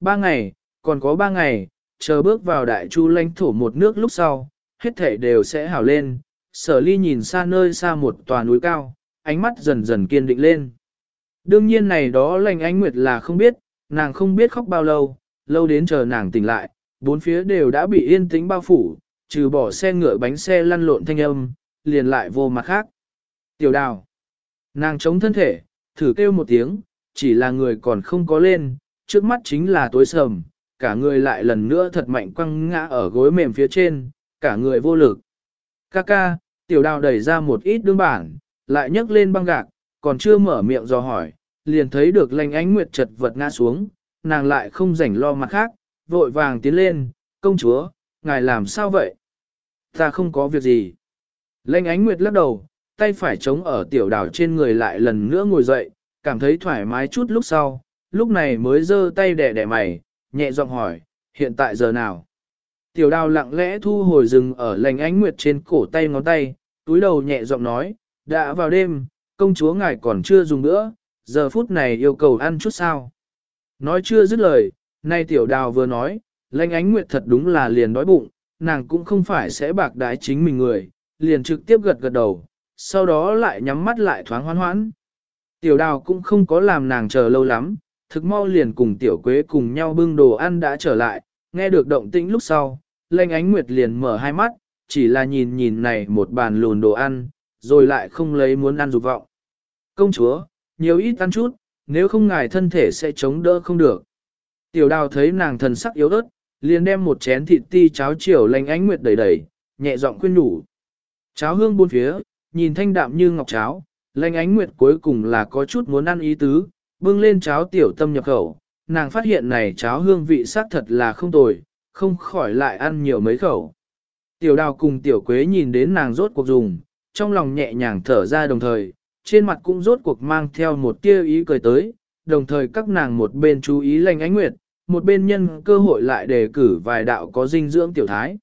ba ngày, còn có ba ngày, chờ bước vào đại chu lãnh thổ một nước lúc sau, hết thể đều sẽ hảo lên. Sở ly nhìn xa nơi xa một tòa núi cao, ánh mắt dần dần kiên định lên. Đương nhiên này đó lành ánh nguyệt là không biết, nàng không biết khóc bao lâu, lâu đến chờ nàng tỉnh lại, bốn phía đều đã bị yên tĩnh bao phủ, trừ bỏ xe ngựa bánh xe lăn lộn thanh âm, liền lại vô mặt khác. Tiểu đào, nàng chống thân thể, thử kêu một tiếng, chỉ là người còn không có lên, trước mắt chính là tối sầm, cả người lại lần nữa thật mạnh quăng ngã ở gối mềm phía trên, cả người vô lực. Ca ca, tiểu đào đẩy ra một ít đương bản, lại nhấc lên băng gạc, còn chưa mở miệng do hỏi, liền thấy được lành ánh nguyệt chật vật ngã xuống, nàng lại không rảnh lo mặt khác, vội vàng tiến lên, công chúa, ngài làm sao vậy? Ta không có việc gì. Lanh ánh nguyệt lắc đầu, tay phải chống ở tiểu đảo trên người lại lần nữa ngồi dậy, cảm thấy thoải mái chút lúc sau, lúc này mới giơ tay đẻ đẻ mày, nhẹ giọng hỏi, hiện tại giờ nào? Tiểu đào lặng lẽ thu hồi rừng ở lành ánh nguyệt trên cổ tay ngón tay, túi đầu nhẹ giọng nói, đã vào đêm, công chúa ngài còn chưa dùng nữa, giờ phút này yêu cầu ăn chút sao. Nói chưa dứt lời, nay tiểu đào vừa nói, lành ánh nguyệt thật đúng là liền đói bụng, nàng cũng không phải sẽ bạc đái chính mình người, liền trực tiếp gật gật đầu, sau đó lại nhắm mắt lại thoáng hoan hoãn. Tiểu đào cũng không có làm nàng chờ lâu lắm, thực mau liền cùng tiểu quế cùng nhau bưng đồ ăn đã trở lại, nghe được động tĩnh lúc sau, lanh ánh nguyệt liền mở hai mắt, chỉ là nhìn nhìn này một bàn lùn đồ ăn, rồi lại không lấy muốn ăn dục vọng. Công chúa, nhiều ít ăn chút, nếu không ngài thân thể sẽ chống đỡ không được. Tiểu đào thấy nàng thần sắc yếu ớt, liền đem một chén thịt ti cháo chiều lanh ánh nguyệt đầy đầy, nhẹ giọng khuyên nhủ. Cháo hương buôn phía, nhìn thanh đạm như ngọc cháo, lanh ánh nguyệt cuối cùng là có chút muốn ăn ý tứ, bưng lên cháo tiểu tâm nhập khẩu, nàng phát hiện này cháo hương vị sắc thật là không tồi, không khỏi lại ăn nhiều mấy khẩu. Tiểu đào cùng tiểu quế nhìn đến nàng rốt cuộc dùng, trong lòng nhẹ nhàng thở ra đồng thời, trên mặt cũng rốt cuộc mang theo một tia ý cười tới, đồng thời các nàng một bên chú ý lành ánh nguyệt, một bên nhân cơ hội lại đề cử vài đạo có dinh dưỡng tiểu thái.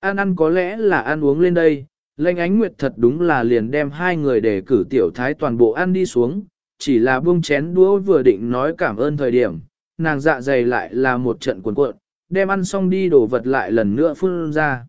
Ăn ăn có lẽ là ăn uống lên đây, lành ánh nguyệt thật đúng là liền đem hai người đề cử tiểu thái toàn bộ ăn đi xuống, chỉ là buông chén đũa vừa định nói cảm ơn thời điểm, nàng dạ dày lại là một trận cuộn cuộn, đem ăn xong đi đổ vật lại lần nữa phun ra.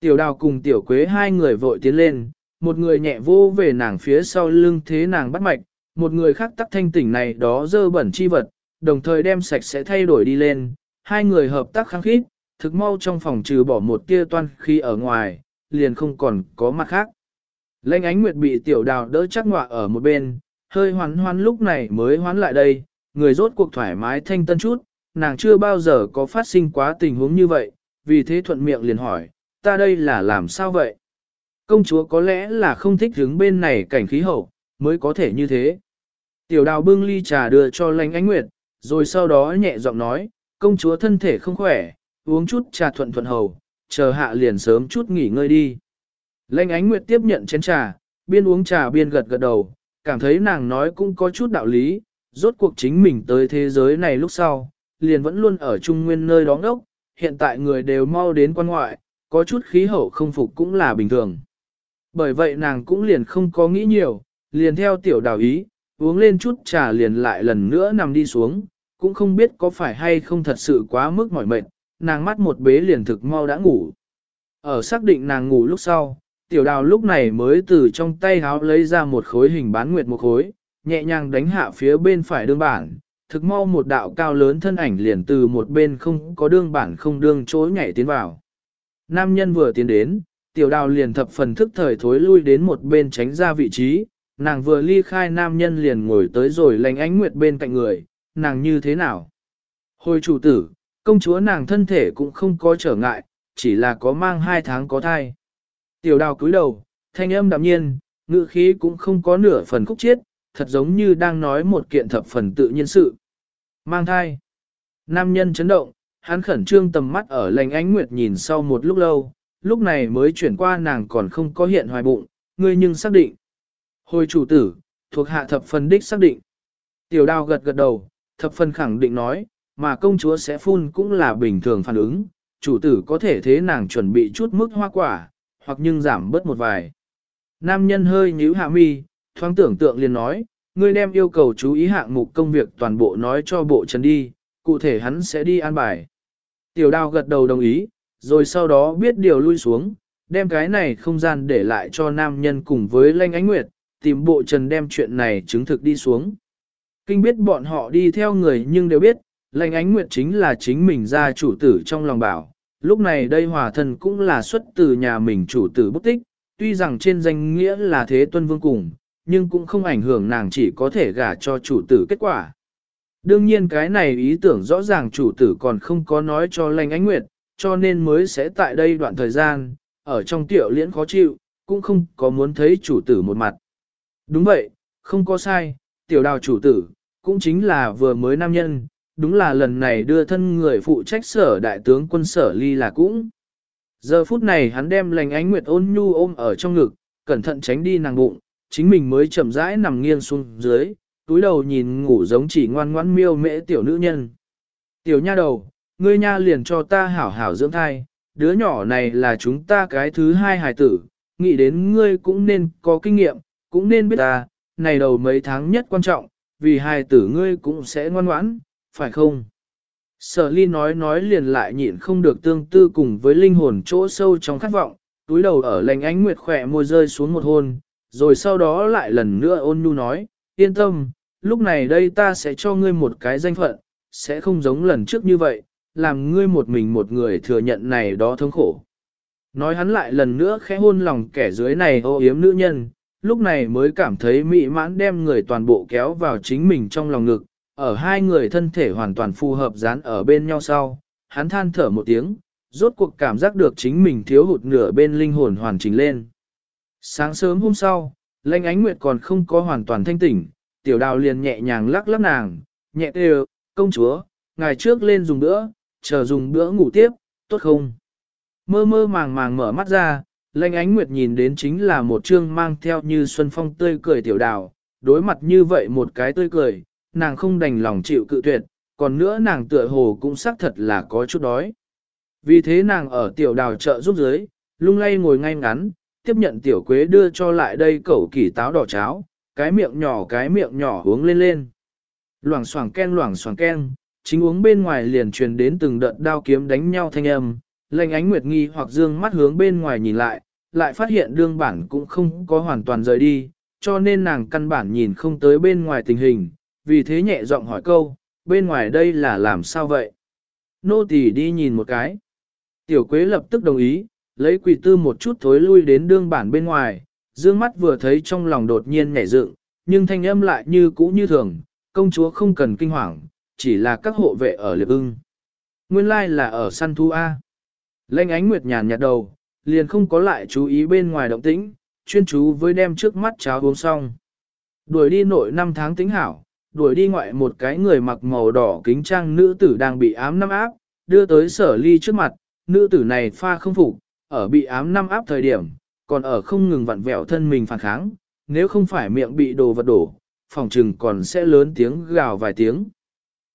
Tiểu đào cùng tiểu quế hai người vội tiến lên, một người nhẹ vô về nàng phía sau lưng thế nàng bắt mạch, một người khác tắc thanh tỉnh này đó dơ bẩn chi vật, đồng thời đem sạch sẽ thay đổi đi lên, hai người hợp tác kháng khít, thực mau trong phòng trừ bỏ một tia toan khi ở ngoài, liền không còn có mặt khác. Lênh ánh nguyệt bị tiểu đào đỡ chắc ngọa ở một bên, hơi hoán hoán lúc này mới hoán lại đây, người rốt cuộc thoải mái thanh tân chút, nàng chưa bao giờ có phát sinh quá tình huống như vậy, vì thế thuận miệng liền hỏi, ta đây là làm sao vậy? Công chúa có lẽ là không thích hướng bên này cảnh khí hậu, mới có thể như thế. Tiểu đào bưng ly trà đưa cho lành ánh nguyệt, rồi sau đó nhẹ giọng nói, công chúa thân thể không khỏe, uống chút trà thuận thuận hầu, chờ hạ liền sớm chút nghỉ ngơi đi. Lanh ánh nguyệt tiếp nhận chén trà, biên uống trà biên gật gật đầu, cảm thấy nàng nói cũng có chút đạo lý, rốt cuộc chính mình tới thế giới này lúc sau, liền vẫn luôn ở trung nguyên nơi đó ngốc, hiện tại người đều mau đến quan ngoại, có chút khí hậu không phục cũng là bình thường. Bởi vậy nàng cũng liền không có nghĩ nhiều, liền theo tiểu đào ý, uống lên chút trà liền lại lần nữa nằm đi xuống, cũng không biết có phải hay không thật sự quá mức mỏi mệt, nàng mắt một bế liền thực mau đã ngủ. Ở xác định nàng ngủ lúc sau, tiểu đào lúc này mới từ trong tay háo lấy ra một khối hình bán nguyệt một khối, nhẹ nhàng đánh hạ phía bên phải đương bản, thực mau một đạo cao lớn thân ảnh liền từ một bên không có đương bản không đương chối nhảy tiến vào. Nam nhân vừa tiến đến, tiểu đào liền thập phần thức thời thối lui đến một bên tránh ra vị trí, nàng vừa ly khai nam nhân liền ngồi tới rồi lành ánh nguyệt bên cạnh người, nàng như thế nào? Hồi chủ tử, công chúa nàng thân thể cũng không có trở ngại, chỉ là có mang hai tháng có thai. Tiểu đào cúi đầu, thanh âm đạm nhiên, ngữ khí cũng không có nửa phần khúc chiết, thật giống như đang nói một kiện thập phần tự nhiên sự. Mang thai. Nam nhân chấn động, hắn khẩn trương tầm mắt ở lành ánh nguyệt nhìn sau một lúc lâu, lúc này mới chuyển qua nàng còn không có hiện hoài bụng, ngươi nhưng xác định. Hồi chủ tử, thuộc hạ thập phần đích xác định. Tiểu đào gật gật đầu, thập phần khẳng định nói, mà công chúa sẽ phun cũng là bình thường phản ứng, chủ tử có thể thế nàng chuẩn bị chút mức hoa quả, hoặc nhưng giảm bớt một vài. Nam nhân hơi nhíu hạ mi, thoáng tưởng tượng liền nói, ngươi đem yêu cầu chú ý hạng mục công việc toàn bộ nói cho bộ trần đi, cụ thể hắn sẽ đi an bài. Tiểu đào gật đầu đồng ý, rồi sau đó biết điều lui xuống, đem cái này không gian để lại cho nam nhân cùng với Lanh Ánh Nguyệt, tìm bộ trần đem chuyện này chứng thực đi xuống. Kinh biết bọn họ đi theo người nhưng đều biết, Lanh Ánh Nguyệt chính là chính mình ra chủ tử trong lòng bảo. Lúc này đây hòa thần cũng là xuất từ nhà mình chủ tử bút tích, tuy rằng trên danh nghĩa là thế tuân vương cùng, nhưng cũng không ảnh hưởng nàng chỉ có thể gả cho chủ tử kết quả. Đương nhiên cái này ý tưởng rõ ràng chủ tử còn không có nói cho Lanh Ánh Nguyệt, cho nên mới sẽ tại đây đoạn thời gian, ở trong tiểu liễn khó chịu, cũng không có muốn thấy chủ tử một mặt. Đúng vậy, không có sai, tiểu đào chủ tử, cũng chính là vừa mới nam nhân, đúng là lần này đưa thân người phụ trách sở đại tướng quân sở ly là cũng. Giờ phút này hắn đem lành ánh nguyệt ôn nhu ôm ở trong ngực, cẩn thận tránh đi nàng bụng, chính mình mới chậm rãi nằm nghiêng xuống dưới, túi đầu nhìn ngủ giống chỉ ngoan ngoãn miêu mễ tiểu nữ nhân. Tiểu nha đầu, ngươi nha liền cho ta hảo hảo dưỡng thai, đứa nhỏ này là chúng ta cái thứ hai hài tử, nghĩ đến ngươi cũng nên có kinh nghiệm, cũng nên biết ta, này đầu mấy tháng nhất quan trọng, vì hài tử ngươi cũng sẽ ngoan ngoãn, phải không? Sở ly nói nói liền lại nhịn không được tương tư cùng với linh hồn chỗ sâu trong khát vọng, túi đầu ở lành ánh nguyệt khỏe môi rơi xuống một hôn, rồi sau đó lại lần nữa ôn nhu nói, yên tâm, lúc này đây ta sẽ cho ngươi một cái danh phận, sẽ không giống lần trước như vậy, làm ngươi một mình một người thừa nhận này đó thống khổ. Nói hắn lại lần nữa khẽ hôn lòng kẻ dưới này ô yếm nữ nhân, lúc này mới cảm thấy mỹ mãn đem người toàn bộ kéo vào chính mình trong lòng ngực, ở hai người thân thể hoàn toàn phù hợp dán ở bên nhau sau, hắn than thở một tiếng, rốt cuộc cảm giác được chính mình thiếu hụt nửa bên linh hồn hoàn chỉnh lên. Sáng sớm hôm sau, lãnh Ánh Nguyệt còn không có hoàn toàn thanh tỉnh, tiểu đào liền nhẹ nhàng lắc lắc nàng, nhẹ tê công chúa, ngày trước lên dùng bữa, chờ dùng bữa ngủ tiếp, tốt không? Mơ mơ màng màng mở mắt ra, lãnh Ánh Nguyệt nhìn đến chính là một trương mang theo như xuân phong tươi cười tiểu đào, đối mặt như vậy một cái tươi cười, nàng không đành lòng chịu cự tuyệt, còn nữa nàng tựa hồ cũng xác thật là có chút đói. Vì thế nàng ở tiểu đào chợ giúp dưới, lung lay ngồi ngay ngắn, tiếp nhận tiểu quế đưa cho lại đây cẩu kỳ táo đỏ cháo, cái miệng nhỏ cái miệng nhỏ uống lên lên. Loảng xoảng ken loảng xoảng ken, chính uống bên ngoài liền truyền đến từng đợt đao kiếm đánh nhau thanh âm, lệnh ánh nguyệt nghi hoặc dương mắt hướng bên ngoài nhìn lại, lại phát hiện đương bản cũng không có hoàn toàn rời đi, cho nên nàng căn bản nhìn không tới bên ngoài tình hình, vì thế nhẹ giọng hỏi câu, bên ngoài đây là làm sao vậy? Nô tỳ đi nhìn một cái. Tiểu quế lập tức đồng ý, lấy quỷ tư một chút thối lui đến đương bản bên ngoài, dương mắt vừa thấy trong lòng đột nhiên nhảy dựng, nhưng thanh âm lại như cũ như thường, công chúa không cần kinh hoàng, chỉ là các hộ vệ ở liệp ưng. Nguyên lai là ở săn thu A. Lênh ánh nguyệt nhàn nhạt đầu, liền không có lại chú ý bên ngoài động tĩnh, chuyên chú với đem trước mắt cháo uống xong. Đuổi đi nội năm tháng tính hảo, đuổi đi ngoại một cái người mặc màu đỏ kính trang nữ tử đang bị ám năm áp, đưa tới sở ly trước mặt, nữ tử này pha không phục, ở bị ám năm áp thời điểm, còn ở không ngừng vặn vẹo thân mình phản kháng, nếu không phải miệng bị đồ vật đổ, phòng trừng còn sẽ lớn tiếng gào vài tiếng.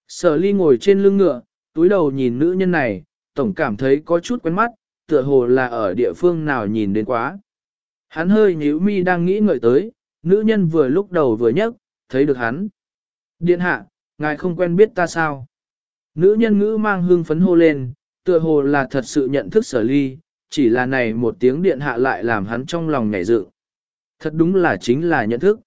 Sở ly ngồi trên lưng ngựa, túi đầu nhìn nữ nhân này, tổng cảm thấy có chút quen mắt, tựa hồ là ở địa phương nào nhìn đến quá. Hắn hơi nhíu mi đang nghĩ ngợi tới, nữ nhân vừa lúc đầu vừa nhấc, thấy được hắn. Điện hạ, ngài không quen biết ta sao? Nữ nhân ngữ mang hương phấn hô lên, tựa hồ là thật sự nhận thức sở ly, chỉ là này một tiếng điện hạ lại làm hắn trong lòng nhảy dự. Thật đúng là chính là nhận thức.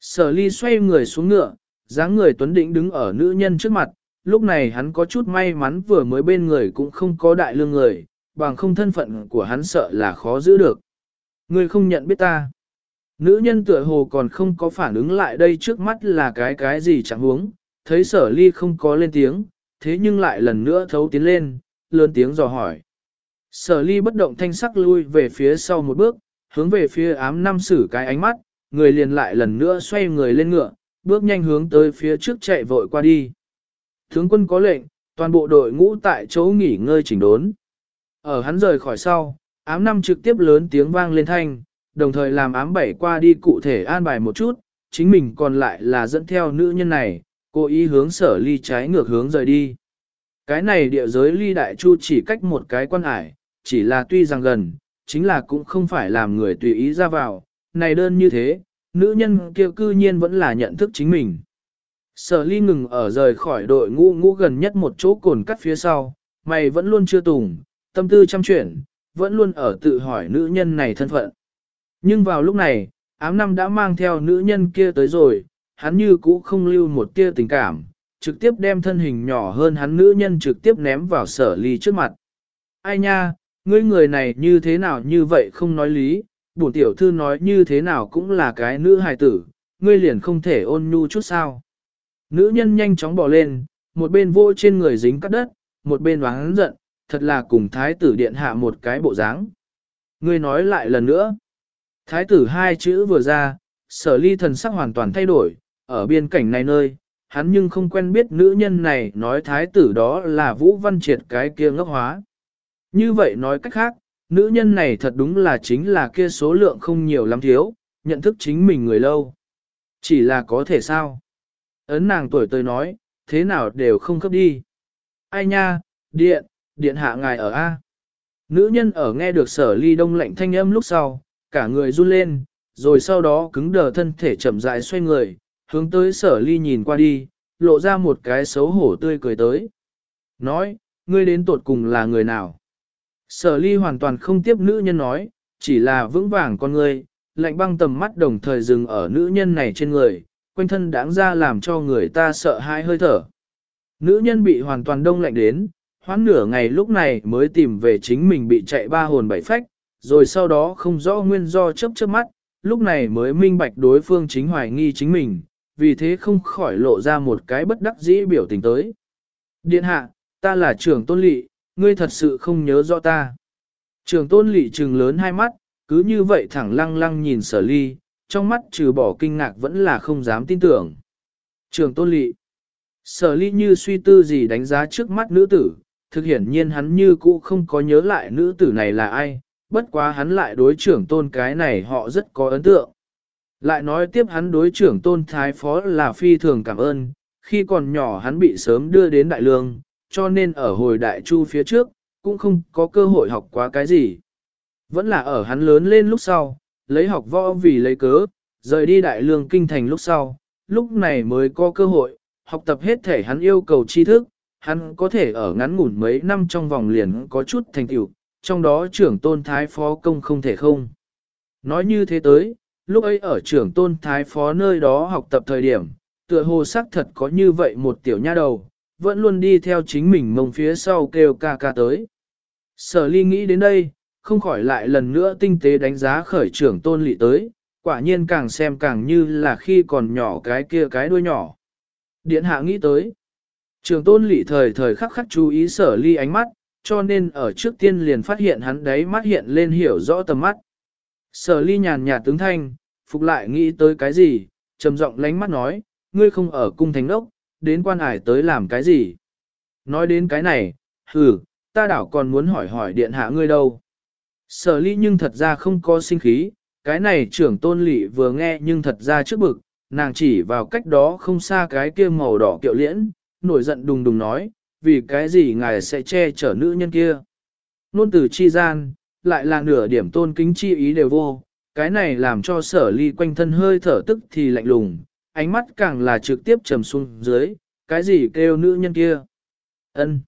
Sở ly xoay người xuống ngựa, dáng người tuấn định đứng ở nữ nhân trước mặt, lúc này hắn có chút may mắn vừa mới bên người cũng không có đại lương người, bằng không thân phận của hắn sợ là khó giữ được. Người không nhận biết ta. Nữ nhân tựa hồ còn không có phản ứng lại đây trước mắt là cái cái gì chẳng huống, thấy sở ly không có lên tiếng, thế nhưng lại lần nữa thấu tiến lên, lớn tiếng dò hỏi. Sở ly bất động thanh sắc lui về phía sau một bước, hướng về phía ám năm sử cái ánh mắt, người liền lại lần nữa xoay người lên ngựa, bước nhanh hướng tới phía trước chạy vội qua đi. Tướng quân có lệnh, toàn bộ đội ngũ tại chỗ nghỉ ngơi chỉnh đốn. Ở hắn rời khỏi sau, ám năm trực tiếp lớn tiếng vang lên thanh, đồng thời làm ám bảy qua đi cụ thể an bài một chút, chính mình còn lại là dẫn theo nữ nhân này, cố ý hướng sở ly trái ngược hướng rời đi. Cái này địa giới ly đại chu chỉ cách một cái quan hải, chỉ là tuy rằng gần, chính là cũng không phải làm người tùy ý ra vào, này đơn như thế, nữ nhân kia cư nhiên vẫn là nhận thức chính mình. Sở ly ngừng ở rời khỏi đội ngũ ngũ gần nhất một chỗ cồn cắt phía sau, mày vẫn luôn chưa tùng, tâm tư chăm chuyển, vẫn luôn ở tự hỏi nữ nhân này thân phận. Nhưng vào lúc này, ám năm đã mang theo nữ nhân kia tới rồi, hắn như cũ không lưu một tia tình cảm, trực tiếp đem thân hình nhỏ hơn hắn nữ nhân trực tiếp ném vào sở ly trước mặt. Ai nha, ngươi người này như thế nào như vậy không nói lý, bổn tiểu thư nói như thế nào cũng là cái nữ hài tử, ngươi liền không thể ôn nhu chút sao. Nữ nhân nhanh chóng bỏ lên, một bên vô trên người dính cắt đất, một bên oán giận, thật là cùng thái tử điện hạ một cái bộ dáng. Ngươi nói lại lần nữa. Thái tử hai chữ vừa ra, sở ly thần sắc hoàn toàn thay đổi, ở biên cảnh này nơi, hắn nhưng không quen biết nữ nhân này nói thái tử đó là Vũ Văn Triệt cái kia ngốc hóa. Như vậy nói cách khác, nữ nhân này thật đúng là chính là kia số lượng không nhiều lắm thiếu, nhận thức chính mình người lâu. Chỉ là có thể sao? Ấn nàng tuổi tôi nói, thế nào đều không cấp đi. Ai nha, điện, điện hạ ngài ở A. Nữ nhân ở nghe được sở ly đông lạnh thanh âm lúc sau, cả người run lên, rồi sau đó cứng đờ thân thể chậm rãi xoay người, hướng tới sở ly nhìn qua đi, lộ ra một cái xấu hổ tươi cười tới. Nói, ngươi đến tột cùng là người nào? Sở ly hoàn toàn không tiếp nữ nhân nói, chỉ là vững vàng con ngươi, lạnh băng tầm mắt đồng thời dừng ở nữ nhân này trên người, quanh thân đáng ra làm cho người ta sợ hãi hơi thở. Nữ nhân bị hoàn toàn đông lạnh đến, hoãn nửa ngày lúc này mới tìm về chính mình bị chạy ba hồn bảy phách, rồi sau đó không rõ nguyên do chớp chớp mắt, lúc này mới minh bạch đối phương chính hoài nghi chính mình, vì thế không khỏi lộ ra một cái bất đắc dĩ biểu tình tới. Điện hạ, ta là trưởng tôn lỵ, ngươi thật sự không nhớ rõ ta. Trưởng tôn lỵ trừng lớn hai mắt, cứ như vậy thẳng lăng lăng nhìn sở ly, trong mắt trừ bỏ kinh ngạc vẫn là không dám tin tưởng. Trưởng tôn lỵ, sở ly như suy tư gì đánh giá trước mắt nữ tử, thực hiển nhiên hắn như cũ không có nhớ lại nữ tử này là ai, bất quá hắn lại đối trưởng tôn cái này họ rất có ấn tượng. Lại nói tiếp hắn đối trưởng tôn thái phó là phi thường cảm ơn, khi còn nhỏ hắn bị sớm đưa đến đại lương, cho nên ở hồi đại chu phía trước, cũng không có cơ hội học quá cái gì. Vẫn là ở hắn lớn lên lúc sau, lấy học võ vì lấy cớ, rời đi đại lương kinh thành lúc sau, lúc này mới có cơ hội, học tập hết thể hắn yêu cầu tri thức, hắn có thể ở ngắn ngủn mấy năm trong vòng liền có chút thành tựu, trong đó trưởng tôn thái phó công không thể không. Nói như thế tới, lúc ấy ở trưởng tôn thái phó nơi đó học tập thời điểm, tựa hồ sắc thật có như vậy một tiểu nha đầu, vẫn luôn đi theo chính mình mông phía sau kêu ca ca tới. Sở ly nghĩ đến đây, không khỏi lại lần nữa tinh tế đánh giá khởi trưởng tôn lị tới, quả nhiên càng xem càng như là khi còn nhỏ cái kia cái đuôi nhỏ. Điện hạ nghĩ tới, trưởng tôn lị thời thời khắc khắc chú ý sở ly ánh mắt, cho nên ở trước tiên liền phát hiện hắn đấy mắt hiện lên hiểu rõ tầm mắt. Sở ly nhàn nhạt tướng thanh, phục lại nghĩ tới cái gì, trầm giọng lánh mắt nói, ngươi không ở cung thánh đốc, đến quan hải tới làm cái gì. Nói đến cái này, hừ, ta đảo còn muốn hỏi hỏi điện hạ ngươi đâu. Sở ly nhưng thật ra không có sinh khí, cái này trưởng tôn lỵ vừa nghe nhưng thật ra trước bực, nàng chỉ vào cách đó không xa cái kia màu đỏ kiệu liễn, nổi giận đùng đùng nói, vì cái gì ngài sẽ che chở nữ nhân kia. Nôn từ chi gian, lại là nửa điểm tôn kính chi ý đều vô, cái này làm cho sở ly quanh thân hơi thở tức thì lạnh lùng, ánh mắt càng là trực tiếp trầm xuống dưới, cái gì kêu nữ nhân kia. ân.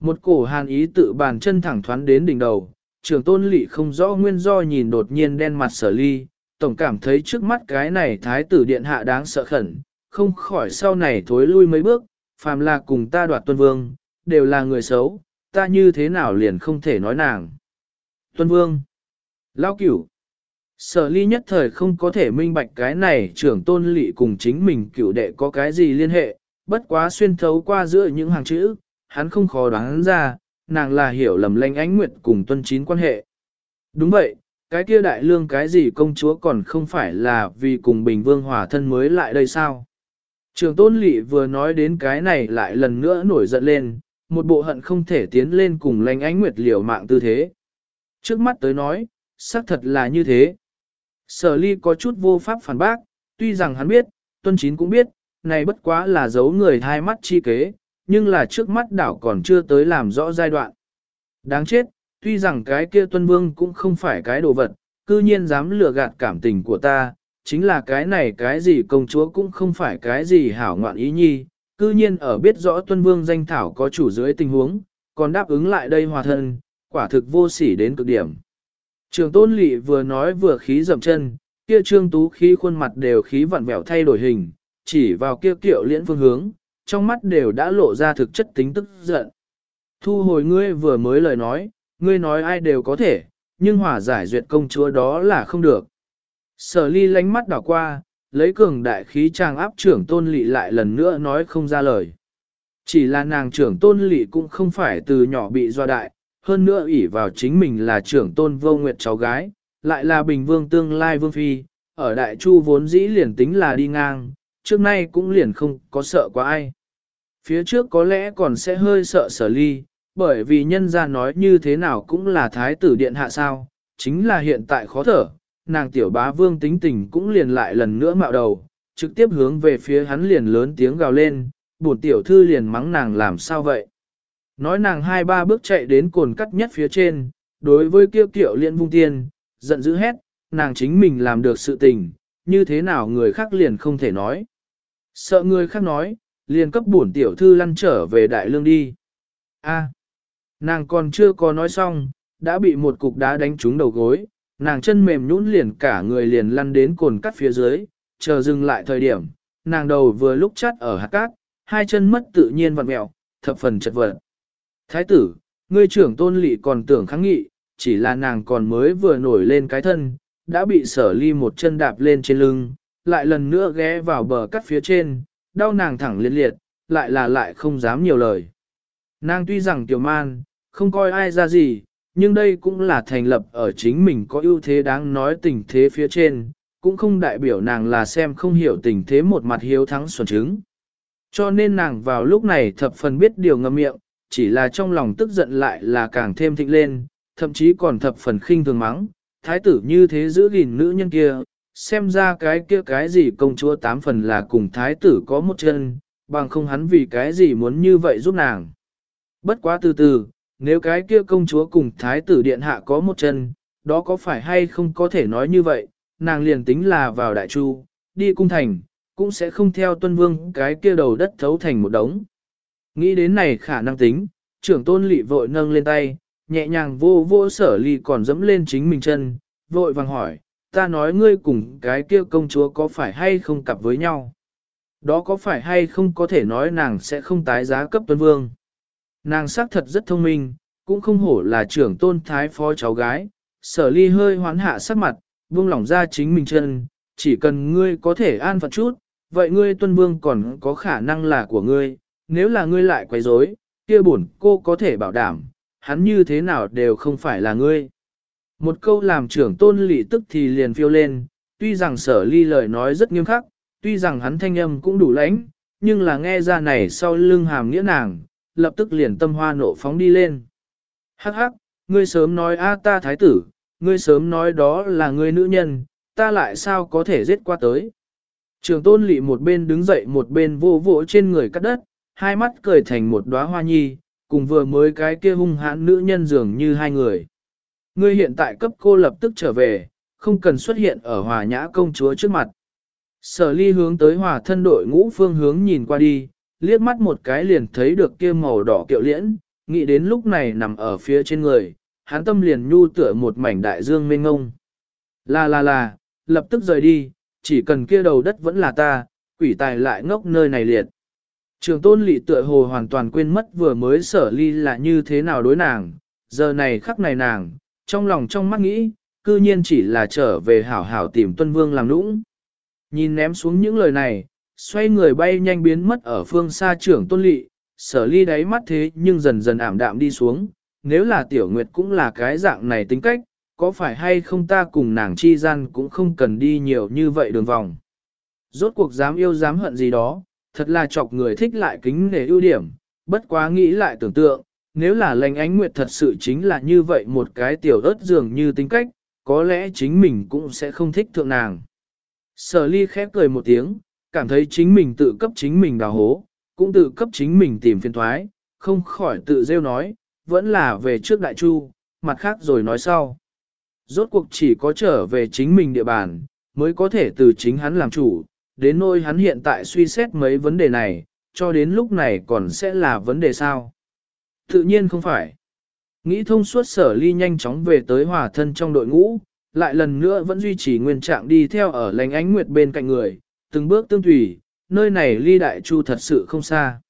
Một cổ hàn ý tự bàn chân thẳng thoán đến đỉnh đầu, trưởng tôn lỵ không rõ nguyên do nhìn đột nhiên đen mặt sở ly, tổng cảm thấy trước mắt cái này thái tử điện hạ đáng sợ khẩn, không khỏi sau này thối lui mấy bước, phàm là cùng ta đoạt tuân vương, đều là người xấu, ta như thế nào liền không thể nói nàng. Tuân vương, lao cửu, sở ly nhất thời không có thể minh bạch cái này trưởng tôn lỵ cùng chính mình cửu đệ có cái gì liên hệ, bất quá xuyên thấu qua giữa những hàng chữ, hắn không khó đoán ra, nàng là hiểu lầm lanh ánh nguyệt cùng tuân chín quan hệ. Đúng vậy, cái kia đại lương cái gì công chúa còn không phải là vì cùng bình vương hòa thân mới lại đây sao? Trường tôn lỵ vừa nói đến cái này lại lần nữa nổi giận lên, một bộ hận không thể tiến lên cùng lanh ánh nguyệt liều mạng tư thế. Trước mắt tới nói, xác thật là như thế. Sở ly có chút vô pháp phản bác, tuy rằng hắn biết, tuân chín cũng biết, này bất quá là giấu người hai mắt chi kế, nhưng là trước mắt đảo còn chưa tới làm rõ giai đoạn. Đáng chết, tuy rằng cái kia tuân vương cũng không phải cái đồ vật, cư nhiên dám lừa gạt cảm tình của ta, chính là cái này cái gì công chúa cũng không phải cái gì hảo ngoạn ý nhi, cư nhiên ở biết rõ tuân vương danh thảo có chủ dưới tình huống, còn đáp ứng lại đây hòa thân, quả thực vô sỉ đến cực điểm. Trường tôn lỵ vừa nói vừa khí dậm chân, kia trương tú khí khuôn mặt đều khí vặn vẹo thay đổi hình, chỉ vào kia kiệu liễn phương hướng, trong mắt đều đã lộ ra thực chất tính tức giận. Thu hồi ngươi vừa mới lời nói, ngươi nói ai đều có thể, nhưng hòa giải duyệt công chúa đó là không được. Sở ly lánh mắt đảo qua, lấy cường đại khí trang áp trưởng tôn lỵ lại lần nữa nói không ra lời. Chỉ là nàng trưởng tôn lỵ cũng không phải từ nhỏ bị doa đại, hơn nữa ỷ vào chính mình là trưởng tôn vô nguyệt cháu gái, lại là bình vương tương lai vương phi, ở đại chu vốn dĩ liền tính là đi ngang, trước nay cũng liền không có sợ quá ai. Phía trước có lẽ còn sẽ hơi sợ sở ly, bởi vì nhân ra nói như thế nào cũng là thái tử điện hạ sao, chính là hiện tại khó thở, nàng tiểu bá vương tính tình cũng liền lại lần nữa mạo đầu, trực tiếp hướng về phía hắn liền lớn tiếng gào lên, bổn tiểu thư liền mắng nàng làm sao vậy. Nói nàng hai ba bước chạy đến cồn cắt nhất phía trên, đối với kiêu kiệu liên vung tiên, giận dữ hét, nàng chính mình làm được sự tình, như thế nào người khác liền không thể nói. Sợ người khác nói, liền cấp bổn tiểu thư lăn trở về đại lương đi. A, nàng còn chưa có nói xong, đã bị một cục đá đánh trúng đầu gối, nàng chân mềm nhũn liền cả người liền lăn đến cồn cắt phía dưới, chờ dừng lại thời điểm, nàng đầu vừa lúc chắt ở hạt cát, hai chân mất tự nhiên vặn mẹo, thập phần chật vật. Thái tử, ngươi trưởng tôn lỵ còn tưởng kháng nghị, chỉ là nàng còn mới vừa nổi lên cái thân, đã bị sở ly một chân đạp lên trên lưng, lại lần nữa ghé vào bờ cắt phía trên, đau nàng thẳng liên liệt, lại là lại không dám nhiều lời. Nàng tuy rằng tiểu man, không coi ai ra gì, nhưng đây cũng là thành lập ở chính mình có ưu thế đáng nói tình thế phía trên, cũng không đại biểu nàng là xem không hiểu tình thế một mặt hiếu thắng xuẩn chứng. Cho nên nàng vào lúc này thập phần biết điều ngầm miệng, chỉ là trong lòng tức giận lại là càng thêm thịnh lên, thậm chí còn thập phần khinh thường mắng, thái tử như thế giữ gìn nữ nhân kia, xem ra cái kia cái gì công chúa tám phần là cùng thái tử có một chân, bằng không hắn vì cái gì muốn như vậy giúp nàng. Bất quá từ từ, nếu cái kia công chúa cùng thái tử điện hạ có một chân, đó có phải hay không có thể nói như vậy, nàng liền tính là vào đại chu, đi cung thành, cũng sẽ không theo tuân vương cái kia đầu đất thấu thành một đống. Nghĩ đến này khả năng tính, trưởng tôn lị vội nâng lên tay, nhẹ nhàng vô vô sở ly còn dẫm lên chính mình chân, vội vàng hỏi, ta nói ngươi cùng cái kia công chúa có phải hay không cặp với nhau? Đó có phải hay không có thể nói nàng sẽ không tái giá cấp tuân vương? Nàng xác thật rất thông minh, cũng không hổ là trưởng tôn thái phó cháu gái, sở ly hơi hoán hạ sắc mặt, buông lỏng ra chính mình chân, chỉ cần ngươi có thể an phận chút, vậy ngươi tuân vương còn có khả năng là của ngươi, nếu là ngươi lại quấy rối, kia bổn cô có thể bảo đảm, hắn như thế nào đều không phải là ngươi. Một câu làm trưởng tôn lị tức thì liền phiêu lên, tuy rằng sở ly lời nói rất nghiêm khắc, tuy rằng hắn thanh âm cũng đủ lãnh, nhưng là nghe ra này sau lưng hàm nghĩa nàng, lập tức liền tâm hoa nộ phóng đi lên. Hắc hắc, ngươi sớm nói a ta thái tử, ngươi sớm nói đó là ngươi nữ nhân, ta lại sao có thể giết qua tới. Trường tôn lị một bên đứng dậy một bên vô vỗ trên người cắt đất, hai mắt cười thành một đóa hoa nhi, cùng vừa mới cái kia hung hãn nữ nhân dường như hai người. Ngươi hiện tại cấp cô lập tức trở về, không cần xuất hiện ở hòa nhã công chúa trước mặt. Sở ly hướng tới hòa thân đội ngũ phương hướng nhìn qua đi, liếc mắt một cái liền thấy được kia màu đỏ kiệu liễn, nghĩ đến lúc này nằm ở phía trên người, hắn tâm liền nhu tựa một mảnh đại dương mênh ngông. Là là là, lập tức rời đi, chỉ cần kia đầu đất vẫn là ta, quỷ tài lại ngốc nơi này liệt. Trường tôn lị tựa hồ hoàn toàn quên mất vừa mới sở ly là như thế nào đối nàng, giờ này khắc này nàng, trong lòng trong mắt nghĩ, cư nhiên chỉ là trở về hảo hảo tìm tuân vương làm nũng. Nhìn ném xuống những lời này, xoay người bay nhanh biến mất ở phương xa trưởng tôn lị, sở ly đáy mắt thế nhưng dần dần ảm đạm đi xuống, nếu là tiểu nguyệt cũng là cái dạng này tính cách, có phải hay không ta cùng nàng chi gian cũng không cần đi nhiều như vậy đường vòng. Rốt cuộc dám yêu dám hận gì đó, thật là chọc người thích lại kính để ưu điểm, bất quá nghĩ lại tưởng tượng, nếu là lành ánh nguyệt thật sự chính là như vậy một cái tiểu ớt dường như tính cách, có lẽ chính mình cũng sẽ không thích thượng nàng. Sở ly khép cười một tiếng, cảm thấy chính mình tự cấp chính mình đào hố, cũng tự cấp chính mình tìm phiền thoái, không khỏi tự rêu nói, vẫn là về trước đại chu, mặt khác rồi nói sau. Rốt cuộc chỉ có trở về chính mình địa bàn, mới có thể từ chính hắn làm chủ, đến nỗi hắn hiện tại suy xét mấy vấn đề này, cho đến lúc này còn sẽ là vấn đề sao? Tự nhiên không phải. Nghĩ thông suốt sở ly nhanh chóng về tới hòa thân trong đội ngũ, lại lần nữa vẫn duy trì nguyên trạng đi theo ở lành ánh nguyệt bên cạnh người, từng bước tương thủy, nơi này ly đại chu thật sự không xa.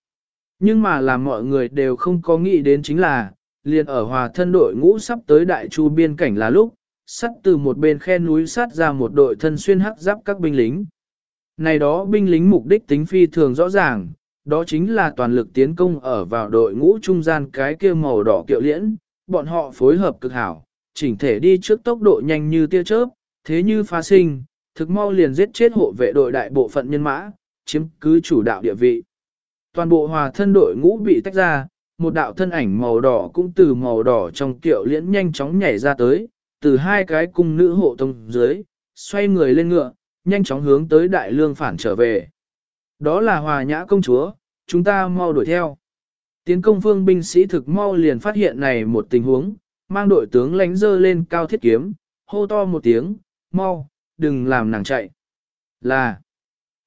Nhưng mà làm mọi người đều không có nghĩ đến chính là, liền ở hòa thân đội ngũ sắp tới đại chu biên cảnh là lúc, sắt từ một bên khe núi sát ra một đội thân xuyên hắc giáp các binh lính. Này đó binh lính mục đích tính phi thường rõ ràng, đó chính là toàn lực tiến công ở vào đội ngũ trung gian cái kia màu đỏ kiệu liễn, bọn họ phối hợp cực hảo, chỉnh thể đi trước tốc độ nhanh như tia chớp, thế như phá sinh, thực mau liền giết chết hộ vệ đội đại bộ phận nhân mã, chiếm cứ chủ đạo địa vị. Toàn bộ hòa thân đội ngũ bị tách ra, một đạo thân ảnh màu đỏ cũng từ màu đỏ trong kiệu liễn nhanh chóng nhảy ra tới, từ hai cái cung nữ hộ tông dưới, xoay người lên ngựa, nhanh chóng hướng tới đại lương phản trở về. Đó là hòa nhã công chúa, chúng ta mau đuổi theo. Tiến công phương binh sĩ thực mau liền phát hiện này một tình huống, mang đội tướng lánh dơ lên cao thiết kiếm, hô to một tiếng, mau, đừng làm nàng chạy. Là,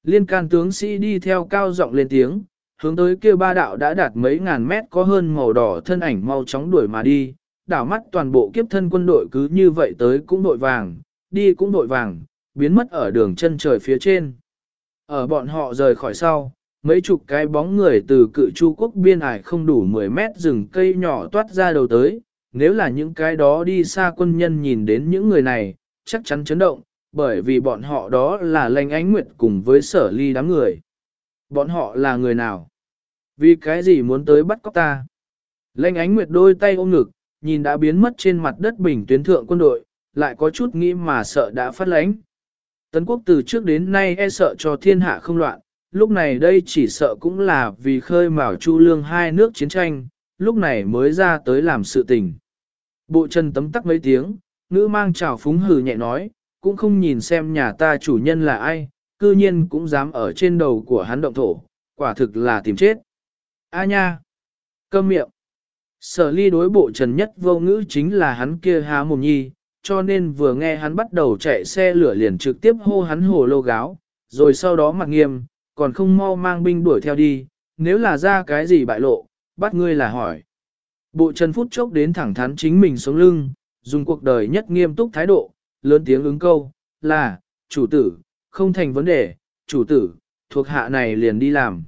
liên can tướng sĩ đi theo cao giọng lên tiếng, hướng tới kia ba đạo đã đạt mấy ngàn mét có hơn màu đỏ thân ảnh mau chóng đuổi mà đi, đảo mắt toàn bộ kiếp thân quân đội cứ như vậy tới cũng đội vàng, đi cũng đội vàng, biến mất ở đường chân trời phía trên. Ở bọn họ rời khỏi sau, mấy chục cái bóng người từ cự chu quốc biên ải không đủ 10 mét rừng cây nhỏ toát ra đầu tới, nếu là những cái đó đi xa quân nhân nhìn đến những người này, chắc chắn chấn động, bởi vì bọn họ đó là lành ánh nguyệt cùng với sở ly đám người. Bọn họ là người nào? Vì cái gì muốn tới bắt cóc ta? Lệnh ánh nguyệt đôi tay ôm ngực, nhìn đã biến mất trên mặt đất bình tuyến thượng quân đội, lại có chút nghĩ mà sợ đã phát lánh. Tấn quốc từ trước đến nay e sợ cho thiên hạ không loạn, lúc này đây chỉ sợ cũng là vì khơi mào chu lương hai nước chiến tranh, lúc này mới ra tới làm sự tình. Bộ chân tấm tắc mấy tiếng, ngữ mang trào phúng hừ nhẹ nói, cũng không nhìn xem nhà ta chủ nhân là ai, cư nhiên cũng dám ở trên đầu của hắn động thổ, quả thực là tìm chết. A nha! Câm miệng! Sở ly đối bộ trần nhất vô ngữ chính là hắn kia há mồm nhi, cho nên vừa nghe hắn bắt đầu chạy xe lửa liền trực tiếp hô hắn hồ lô gáo, rồi sau đó mặt nghiêm, còn không mau mang binh đuổi theo đi, nếu là ra cái gì bại lộ, bắt ngươi là hỏi. Bộ trần phút chốc đến thẳng thắn chính mình sống lưng, dùng cuộc đời nhất nghiêm túc thái độ, lớn tiếng ứng câu, là, chủ tử, không thành vấn đề, chủ tử, thuộc hạ này liền đi làm.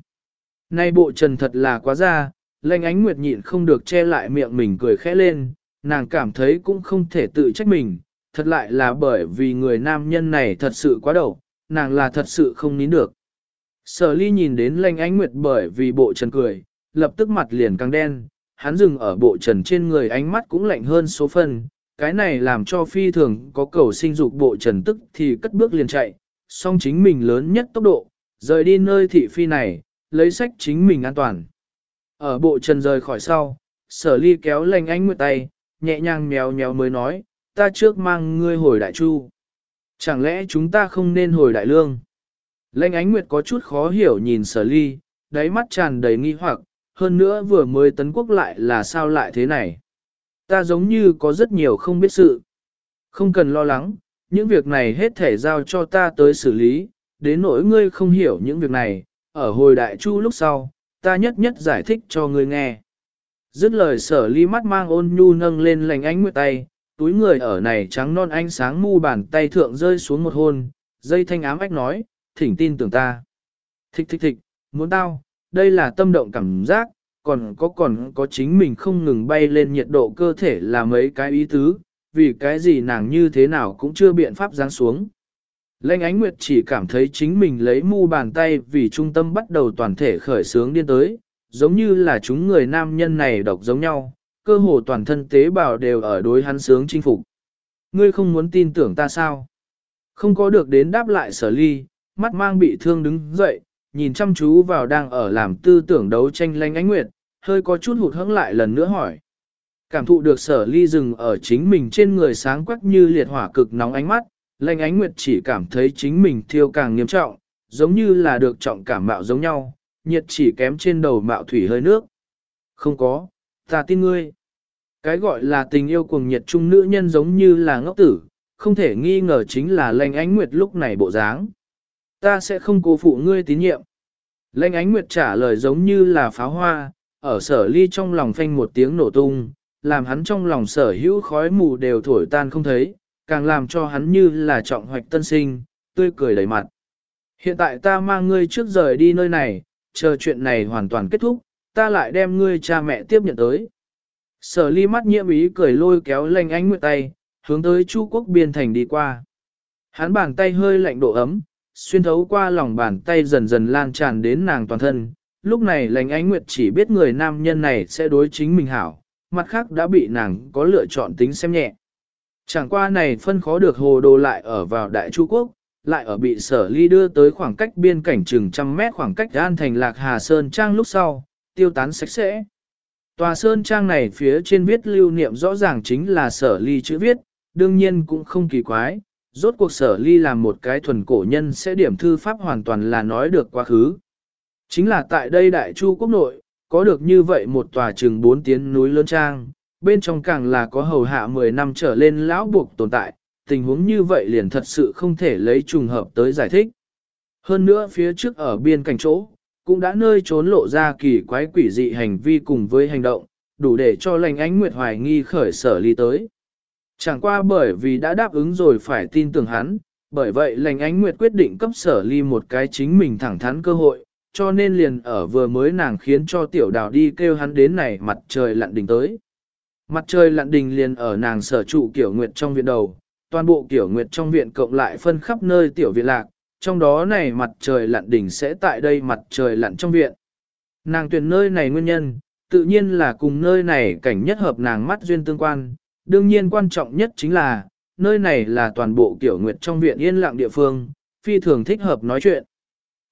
Nay bộ trần thật là quá ra, lệnh ánh nguyệt nhịn không được che lại miệng mình cười khẽ lên, nàng cảm thấy cũng không thể tự trách mình, thật lại là bởi vì người nam nhân này thật sự quá đầu, nàng là thật sự không nín được. Sở ly nhìn đến lệnh ánh nguyệt bởi vì bộ trần cười, lập tức mặt liền căng đen, hắn dừng ở bộ trần trên người ánh mắt cũng lạnh hơn số phần cái này làm cho phi thường có cầu sinh dục bộ trần tức thì cất bước liền chạy, song chính mình lớn nhất tốc độ, rời đi nơi thị phi này, lấy sách chính mình an toàn. Ở bộ trần rời khỏi sau, sở ly kéo lành ánh nguyệt tay, nhẹ nhàng mèo mèo mới nói, ta trước mang ngươi hồi đại chu. Chẳng lẽ chúng ta không nên hồi đại lương? Lệnh ánh nguyệt có chút khó hiểu nhìn sở ly, đáy mắt tràn đầy nghi hoặc, hơn nữa vừa mới tấn quốc lại là sao lại thế này. Ta giống như có rất nhiều không biết sự. Không cần lo lắng, những việc này hết thể giao cho ta tới xử lý, đến nỗi ngươi không hiểu những việc này, ở hồi đại chu lúc sau, ta nhất nhất giải thích cho ngươi nghe. Dứt lời sở ly mắt mang ôn nhu nâng lên lành ánh nguyệt tay, túi người ở này trắng non ánh sáng mu bàn tay thượng rơi xuống một hôn, dây thanh ám ách nói, thỉnh tin tưởng ta. Thích thích thích, muốn tao, đây là tâm động cảm giác, còn có còn có chính mình không ngừng bay lên nhiệt độ cơ thể là mấy cái ý tứ, vì cái gì nàng như thế nào cũng chưa biện pháp giáng xuống. lênh ánh nguyệt chỉ cảm thấy chính mình lấy mu bàn tay vì trung tâm bắt đầu toàn thể khởi sướng điên tới, giống như là chúng người nam nhân này độc giống nhau, cơ hồ toàn thân tế bào đều ở đối hắn sướng chinh phục. Ngươi không muốn tin tưởng ta sao? Không có được đến đáp lại sở ly, mắt mang bị thương đứng dậy, nhìn chăm chú vào đang ở làm tư tưởng đấu tranh lanh ánh nguyệt, hơi có chút hụt hẫng lại lần nữa hỏi. Cảm thụ được sở ly rừng ở chính mình trên người sáng quắc như liệt hỏa cực nóng ánh mắt, lanh ánh nguyệt chỉ cảm thấy chính mình thiêu càng nghiêm trọng, giống như là được trọng cảm mạo giống nhau, nhiệt chỉ kém trên đầu mạo thủy hơi nước. Không có, ta tin ngươi. Cái gọi là tình yêu cuồng nhiệt trung nữ nhân giống như là ngốc tử, không thể nghi ngờ chính là lành ánh nguyệt lúc này bộ dáng. Ta sẽ không cố phụ ngươi tín nhiệm. Lệnh ánh nguyệt trả lời giống như là pháo hoa, ở sở ly trong lòng phanh một tiếng nổ tung, làm hắn trong lòng sở hữu khói mù đều thổi tan không thấy, càng làm cho hắn như là trọng hoạch tân sinh, tươi cười đầy mặt. Hiện tại ta mang ngươi trước rời đi nơi này, chờ chuyện này hoàn toàn kết thúc, ta lại đem ngươi cha mẹ tiếp nhận tới. Sở ly mắt nhiễm ý cười lôi kéo lanh ánh nguyệt tay, hướng tới Chu quốc biên thành đi qua. Hắn bàn tay hơi lạnh độ ấm, xuyên thấu qua lòng bàn tay dần dần lan tràn đến nàng toàn thân. Lúc này lành ánh nguyệt chỉ biết người nam nhân này sẽ đối chính mình hảo, mặt khác đã bị nàng có lựa chọn tính xem nhẹ. Chẳng qua này phân khó được hồ đồ lại ở vào Đại Chu Quốc, lại ở bị sở ly đưa tới khoảng cách biên cảnh chừng trăm mét khoảng cách an thành lạc Hà Sơn Trang lúc sau, tiêu tán sạch sẽ. Tòa Sơn Trang này phía trên viết lưu niệm rõ ràng chính là sở ly chữ viết, đương nhiên cũng không kỳ quái, rốt cuộc sở ly làm một cái thuần cổ nhân sẽ điểm thư pháp hoàn toàn là nói được quá khứ. Chính là tại đây đại chu quốc nội, có được như vậy một tòa trường bốn tiến núi lớn trang, bên trong càng là có hầu hạ 10 năm trở lên lão buộc tồn tại, tình huống như vậy liền thật sự không thể lấy trùng hợp tới giải thích. Hơn nữa phía trước ở biên cảnh chỗ, cũng đã nơi trốn lộ ra kỳ quái quỷ dị hành vi cùng với hành động, đủ để cho lành ánh nguyệt hoài nghi khởi sở ly tới. Chẳng qua bởi vì đã đáp ứng rồi phải tin tưởng hắn, bởi vậy lành ánh nguyệt quyết định cấp sở ly một cái chính mình thẳng thắn cơ hội, cho nên liền ở vừa mới nàng khiến cho tiểu đào đi kêu hắn đến này mặt trời lặn đỉnh tới. Mặt trời lặn đỉnh liền ở nàng sở trụ kiểu nguyệt trong viện đầu, toàn bộ kiểu nguyệt trong viện cộng lại phân khắp nơi tiểu viện lạc, trong đó này mặt trời lặn đỉnh sẽ tại đây mặt trời lặn trong viện. Nàng tuyển nơi này nguyên nhân, tự nhiên là cùng nơi này cảnh nhất hợp nàng mắt duyên tương quan, đương nhiên quan trọng nhất chính là, nơi này là toàn bộ kiểu nguyệt trong viện yên lặng địa phương, phi thường thích hợp nói chuyện.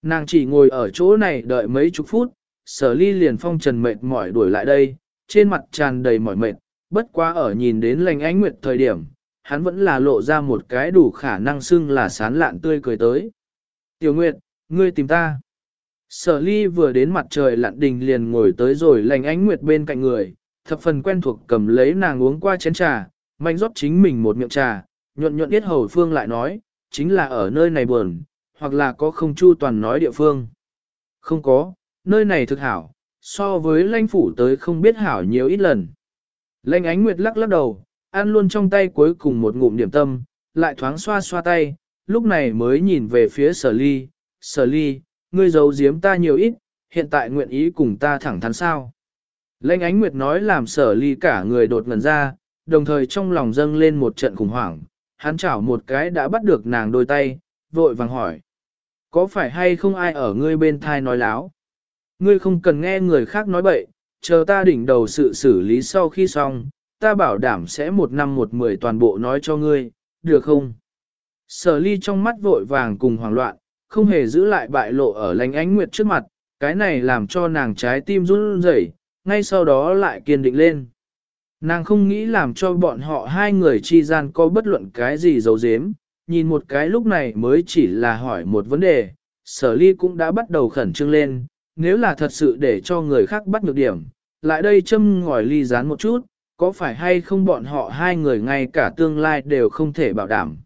Nàng chỉ ngồi ở chỗ này đợi mấy chục phút, sở ly liền phong trần mệt mỏi đuổi lại đây, trên mặt tràn đầy mỏi mệt, bất quá ở nhìn đến lành ánh nguyệt thời điểm, hắn vẫn là lộ ra một cái đủ khả năng xưng là sán lạn tươi cười tới. Tiểu Nguyệt, ngươi tìm ta. Sở ly vừa đến mặt trời lặn đình liền ngồi tới rồi lành ánh nguyệt bên cạnh người, thập phần quen thuộc cầm lấy nàng uống qua chén trà, mạnh rót chính mình một miệng trà, nhuận nhuận biết hầu phương lại nói, chính là ở nơi này buồn, hoặc là có không chu toàn nói địa phương. Không có, nơi này thực hảo, so với lãnh phủ tới không biết hảo nhiều ít lần. Lãnh ánh nguyệt lắc lắc đầu, ăn luôn trong tay cuối cùng một ngụm điểm tâm, lại thoáng xoa xoa tay, lúc này mới nhìn về phía sở ly, sở ly, ngươi giấu giếm ta nhiều ít, hiện tại nguyện ý cùng ta thẳng thắn sao. Lệnh ánh nguyệt nói làm sở ly cả người đột ngần ra, đồng thời trong lòng dâng lên một trận khủng hoảng, hắn chảo một cái đã bắt được nàng đôi tay, vội vàng hỏi. Có phải hay không ai ở ngươi bên thai nói láo? Ngươi không cần nghe người khác nói bậy, chờ ta đỉnh đầu sự xử lý sau khi xong, ta bảo đảm sẽ một năm một mười toàn bộ nói cho ngươi, được không? Sở ly trong mắt vội vàng cùng hoảng loạn, không hề giữ lại bại lộ ở lánh ánh nguyệt trước mặt, cái này làm cho nàng trái tim run rẩy, ngay sau đó lại kiên định lên. Nàng không nghĩ làm cho bọn họ hai người chi gian có bất luận cái gì giấu giếm, nhìn một cái lúc này mới chỉ là hỏi một vấn đề, sở ly cũng đã bắt đầu khẩn trương lên, nếu là thật sự để cho người khác bắt nhược điểm, lại đây châm ngòi ly rán một chút, có phải hay không bọn họ hai người ngay cả tương lai đều không thể bảo đảm.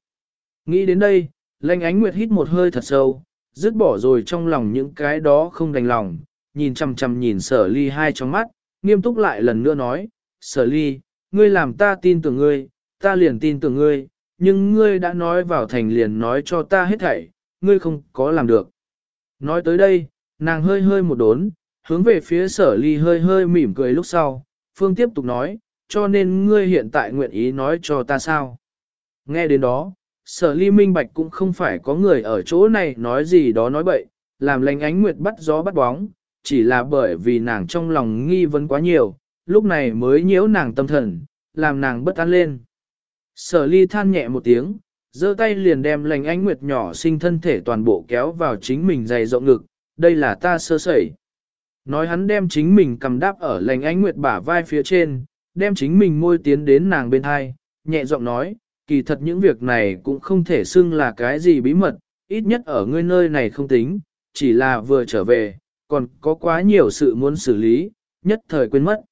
Nghĩ đến đây, lanh ánh nguyệt hít một hơi thật sâu, dứt bỏ rồi trong lòng những cái đó không đành lòng, nhìn chăm chăm nhìn sở ly hai trong mắt, nghiêm túc lại lần nữa nói, sở ly, ngươi làm ta tin tưởng ngươi, ta liền tin tưởng ngươi, nhưng ngươi đã nói vào thành liền nói cho ta hết thảy, ngươi không có làm được. Nói tới đây, nàng hơi hơi một đốn, hướng về phía sở ly hơi hơi mỉm cười lúc sau, phương tiếp tục nói, cho nên ngươi hiện tại nguyện ý nói cho ta sao. Nghe đến đó, sở ly minh bạch cũng không phải có người ở chỗ này nói gì đó nói bậy, làm lành ánh nguyệt bắt gió bắt bóng, chỉ là bởi vì nàng trong lòng nghi vấn quá nhiều, lúc này mới nhiễu nàng tâm thần, làm nàng bất an lên. Sở ly than nhẹ một tiếng, giơ tay liền đem lành ánh nguyệt nhỏ sinh thân thể toàn bộ kéo vào chính mình dày rộng ngực, đây là ta sơ sẩy. Nói hắn đem chính mình cầm đáp ở lành ánh nguyệt bả vai phía trên, đem chính mình môi tiến đến nàng bên hai, nhẹ giọng nói, kỳ thật những việc này cũng không thể xưng là cái gì bí mật, ít nhất ở ngươi nơi này không tính, chỉ là vừa trở về, còn có quá nhiều sự muốn xử lý, nhất thời quên mất.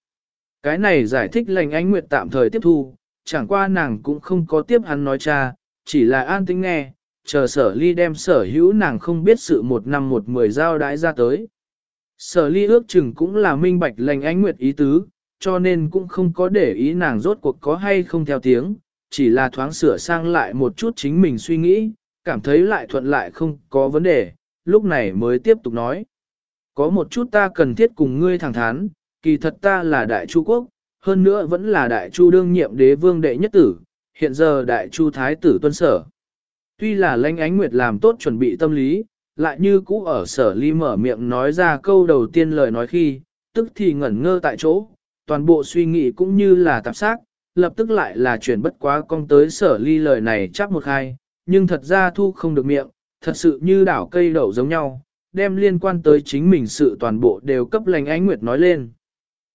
Cái này giải thích lành ánh nguyệt tạm thời tiếp thu, chẳng qua nàng cũng không có tiếp hắn nói cha, chỉ là an tĩnh nghe, chờ sở ly đem sở hữu nàng không biết sự một năm một mười giao đãi ra tới. Sở ly ước chừng cũng là minh bạch lành ánh nguyệt ý tứ, cho nên cũng không có để ý nàng rốt cuộc có hay không theo tiếng, chỉ là thoáng sửa sang lại một chút chính mình suy nghĩ, cảm thấy lại thuận lại không có vấn đề, lúc này mới tiếp tục nói. Có một chút ta cần thiết cùng ngươi thẳng thắn, kỳ thật ta là đại chu quốc, hơn nữa vẫn là đại chu đương nhiệm đế vương đệ nhất tử, hiện giờ đại chu thái tử tuân sở. Tuy là lãnh ánh nguyệt làm tốt chuẩn bị tâm lý, lại như cũ ở sở ly mở miệng nói ra câu đầu tiên lời nói khi, tức thì ngẩn ngơ tại chỗ, toàn bộ suy nghĩ cũng như là tạp xác, lập tức lại là chuyển bất quá cong tới sở ly lời này chắc một hai, nhưng thật ra thu không được miệng, thật sự như đảo cây đậu giống nhau, đem liên quan tới chính mình sự toàn bộ đều cấp lành ánh nguyệt nói lên.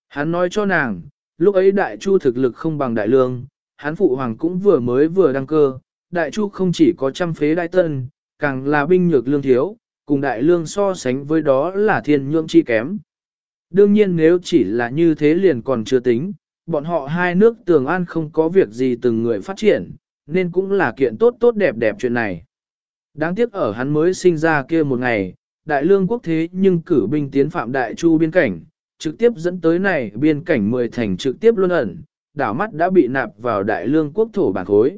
Hắn nói cho nàng, lúc ấy đại chu thực lực không bằng đại lương, hắn phụ hoàng cũng vừa mới vừa đăng cơ, đại chu không chỉ có trăm phế đại tân, càng là binh nhược lương thiếu, cùng đại lương so sánh với đó là thiên nhượng chi kém. Đương nhiên nếu chỉ là như thế liền còn chưa tính, bọn họ hai nước tường an không có việc gì từng người phát triển, nên cũng là kiện tốt tốt đẹp đẹp chuyện này. Đáng tiếc ở hắn mới sinh ra kia một ngày, đại lương quốc thế nhưng cử binh tiến phạm đại chu biên cảnh, trực tiếp dẫn tới này biên cảnh mười thành trực tiếp luân ẩn, đảo mắt đã bị nạp vào đại lương quốc thổ bản khối.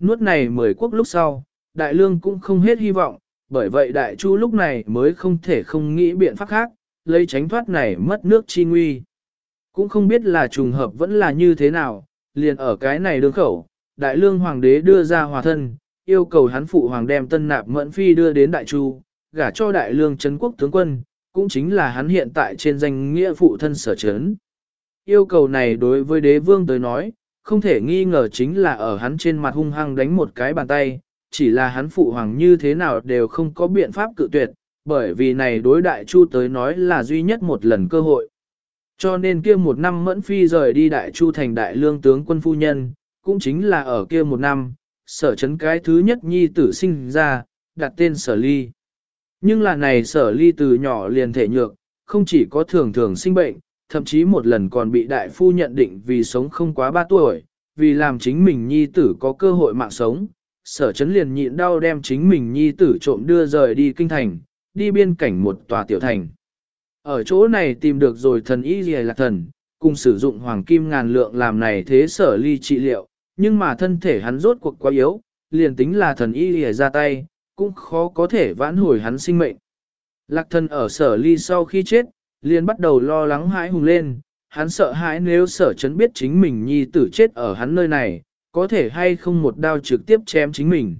Nuốt này mười quốc lúc sau, đại lương cũng không hết hy vọng, bởi vậy đại chu lúc này mới không thể không nghĩ biện pháp khác, lấy tránh thoát này mất nước chi nguy. Cũng không biết là trùng hợp vẫn là như thế nào, liền ở cái này đường khẩu, đại lương hoàng đế đưa ra hòa thân, yêu cầu hắn phụ hoàng đem tân nạp mẫn phi đưa đến đại chu, gả cho đại lương Trấn quốc tướng quân, cũng chính là hắn hiện tại trên danh nghĩa phụ thân sở chấn. Yêu cầu này đối với đế vương tới nói, không thể nghi ngờ chính là ở hắn trên mặt hung hăng đánh một cái bàn tay, chỉ là hắn phụ hoàng như thế nào đều không có biện pháp cự tuyệt, bởi vì này đối đại chu tới nói là duy nhất một lần cơ hội. Cho nên kia một năm mẫn phi rời đi đại chu thành đại lương tướng quân phu nhân, cũng chính là ở kia một năm, sở chấn cái thứ nhất nhi tử sinh ra, đặt tên sở ly. Nhưng là này sở ly từ nhỏ liền thể nhược, không chỉ có thường thường sinh bệnh, thậm chí một lần còn bị đại phu nhận định vì sống không quá 3 tuổi, vì làm chính mình nhi tử có cơ hội mạng sống. Sở chấn liền nhịn đau đem chính mình nhi tử trộm đưa rời đi kinh thành, đi biên cảnh một tòa tiểu thành. Ở chỗ này tìm được rồi thần y gì là thần, cùng sử dụng hoàng kim ngàn lượng làm này thế sở ly trị liệu, nhưng mà thân thể hắn rốt cuộc quá yếu, liền tính là thần y lìa ra tay, cũng khó có thể vãn hồi hắn sinh mệnh. Lạc thần ở sở ly sau khi chết, liền bắt đầu lo lắng hãi hùng lên, hắn sợ hãi nếu sở chấn biết chính mình nhi tử chết ở hắn nơi này, có thể hay không một đao trực tiếp chém chính mình.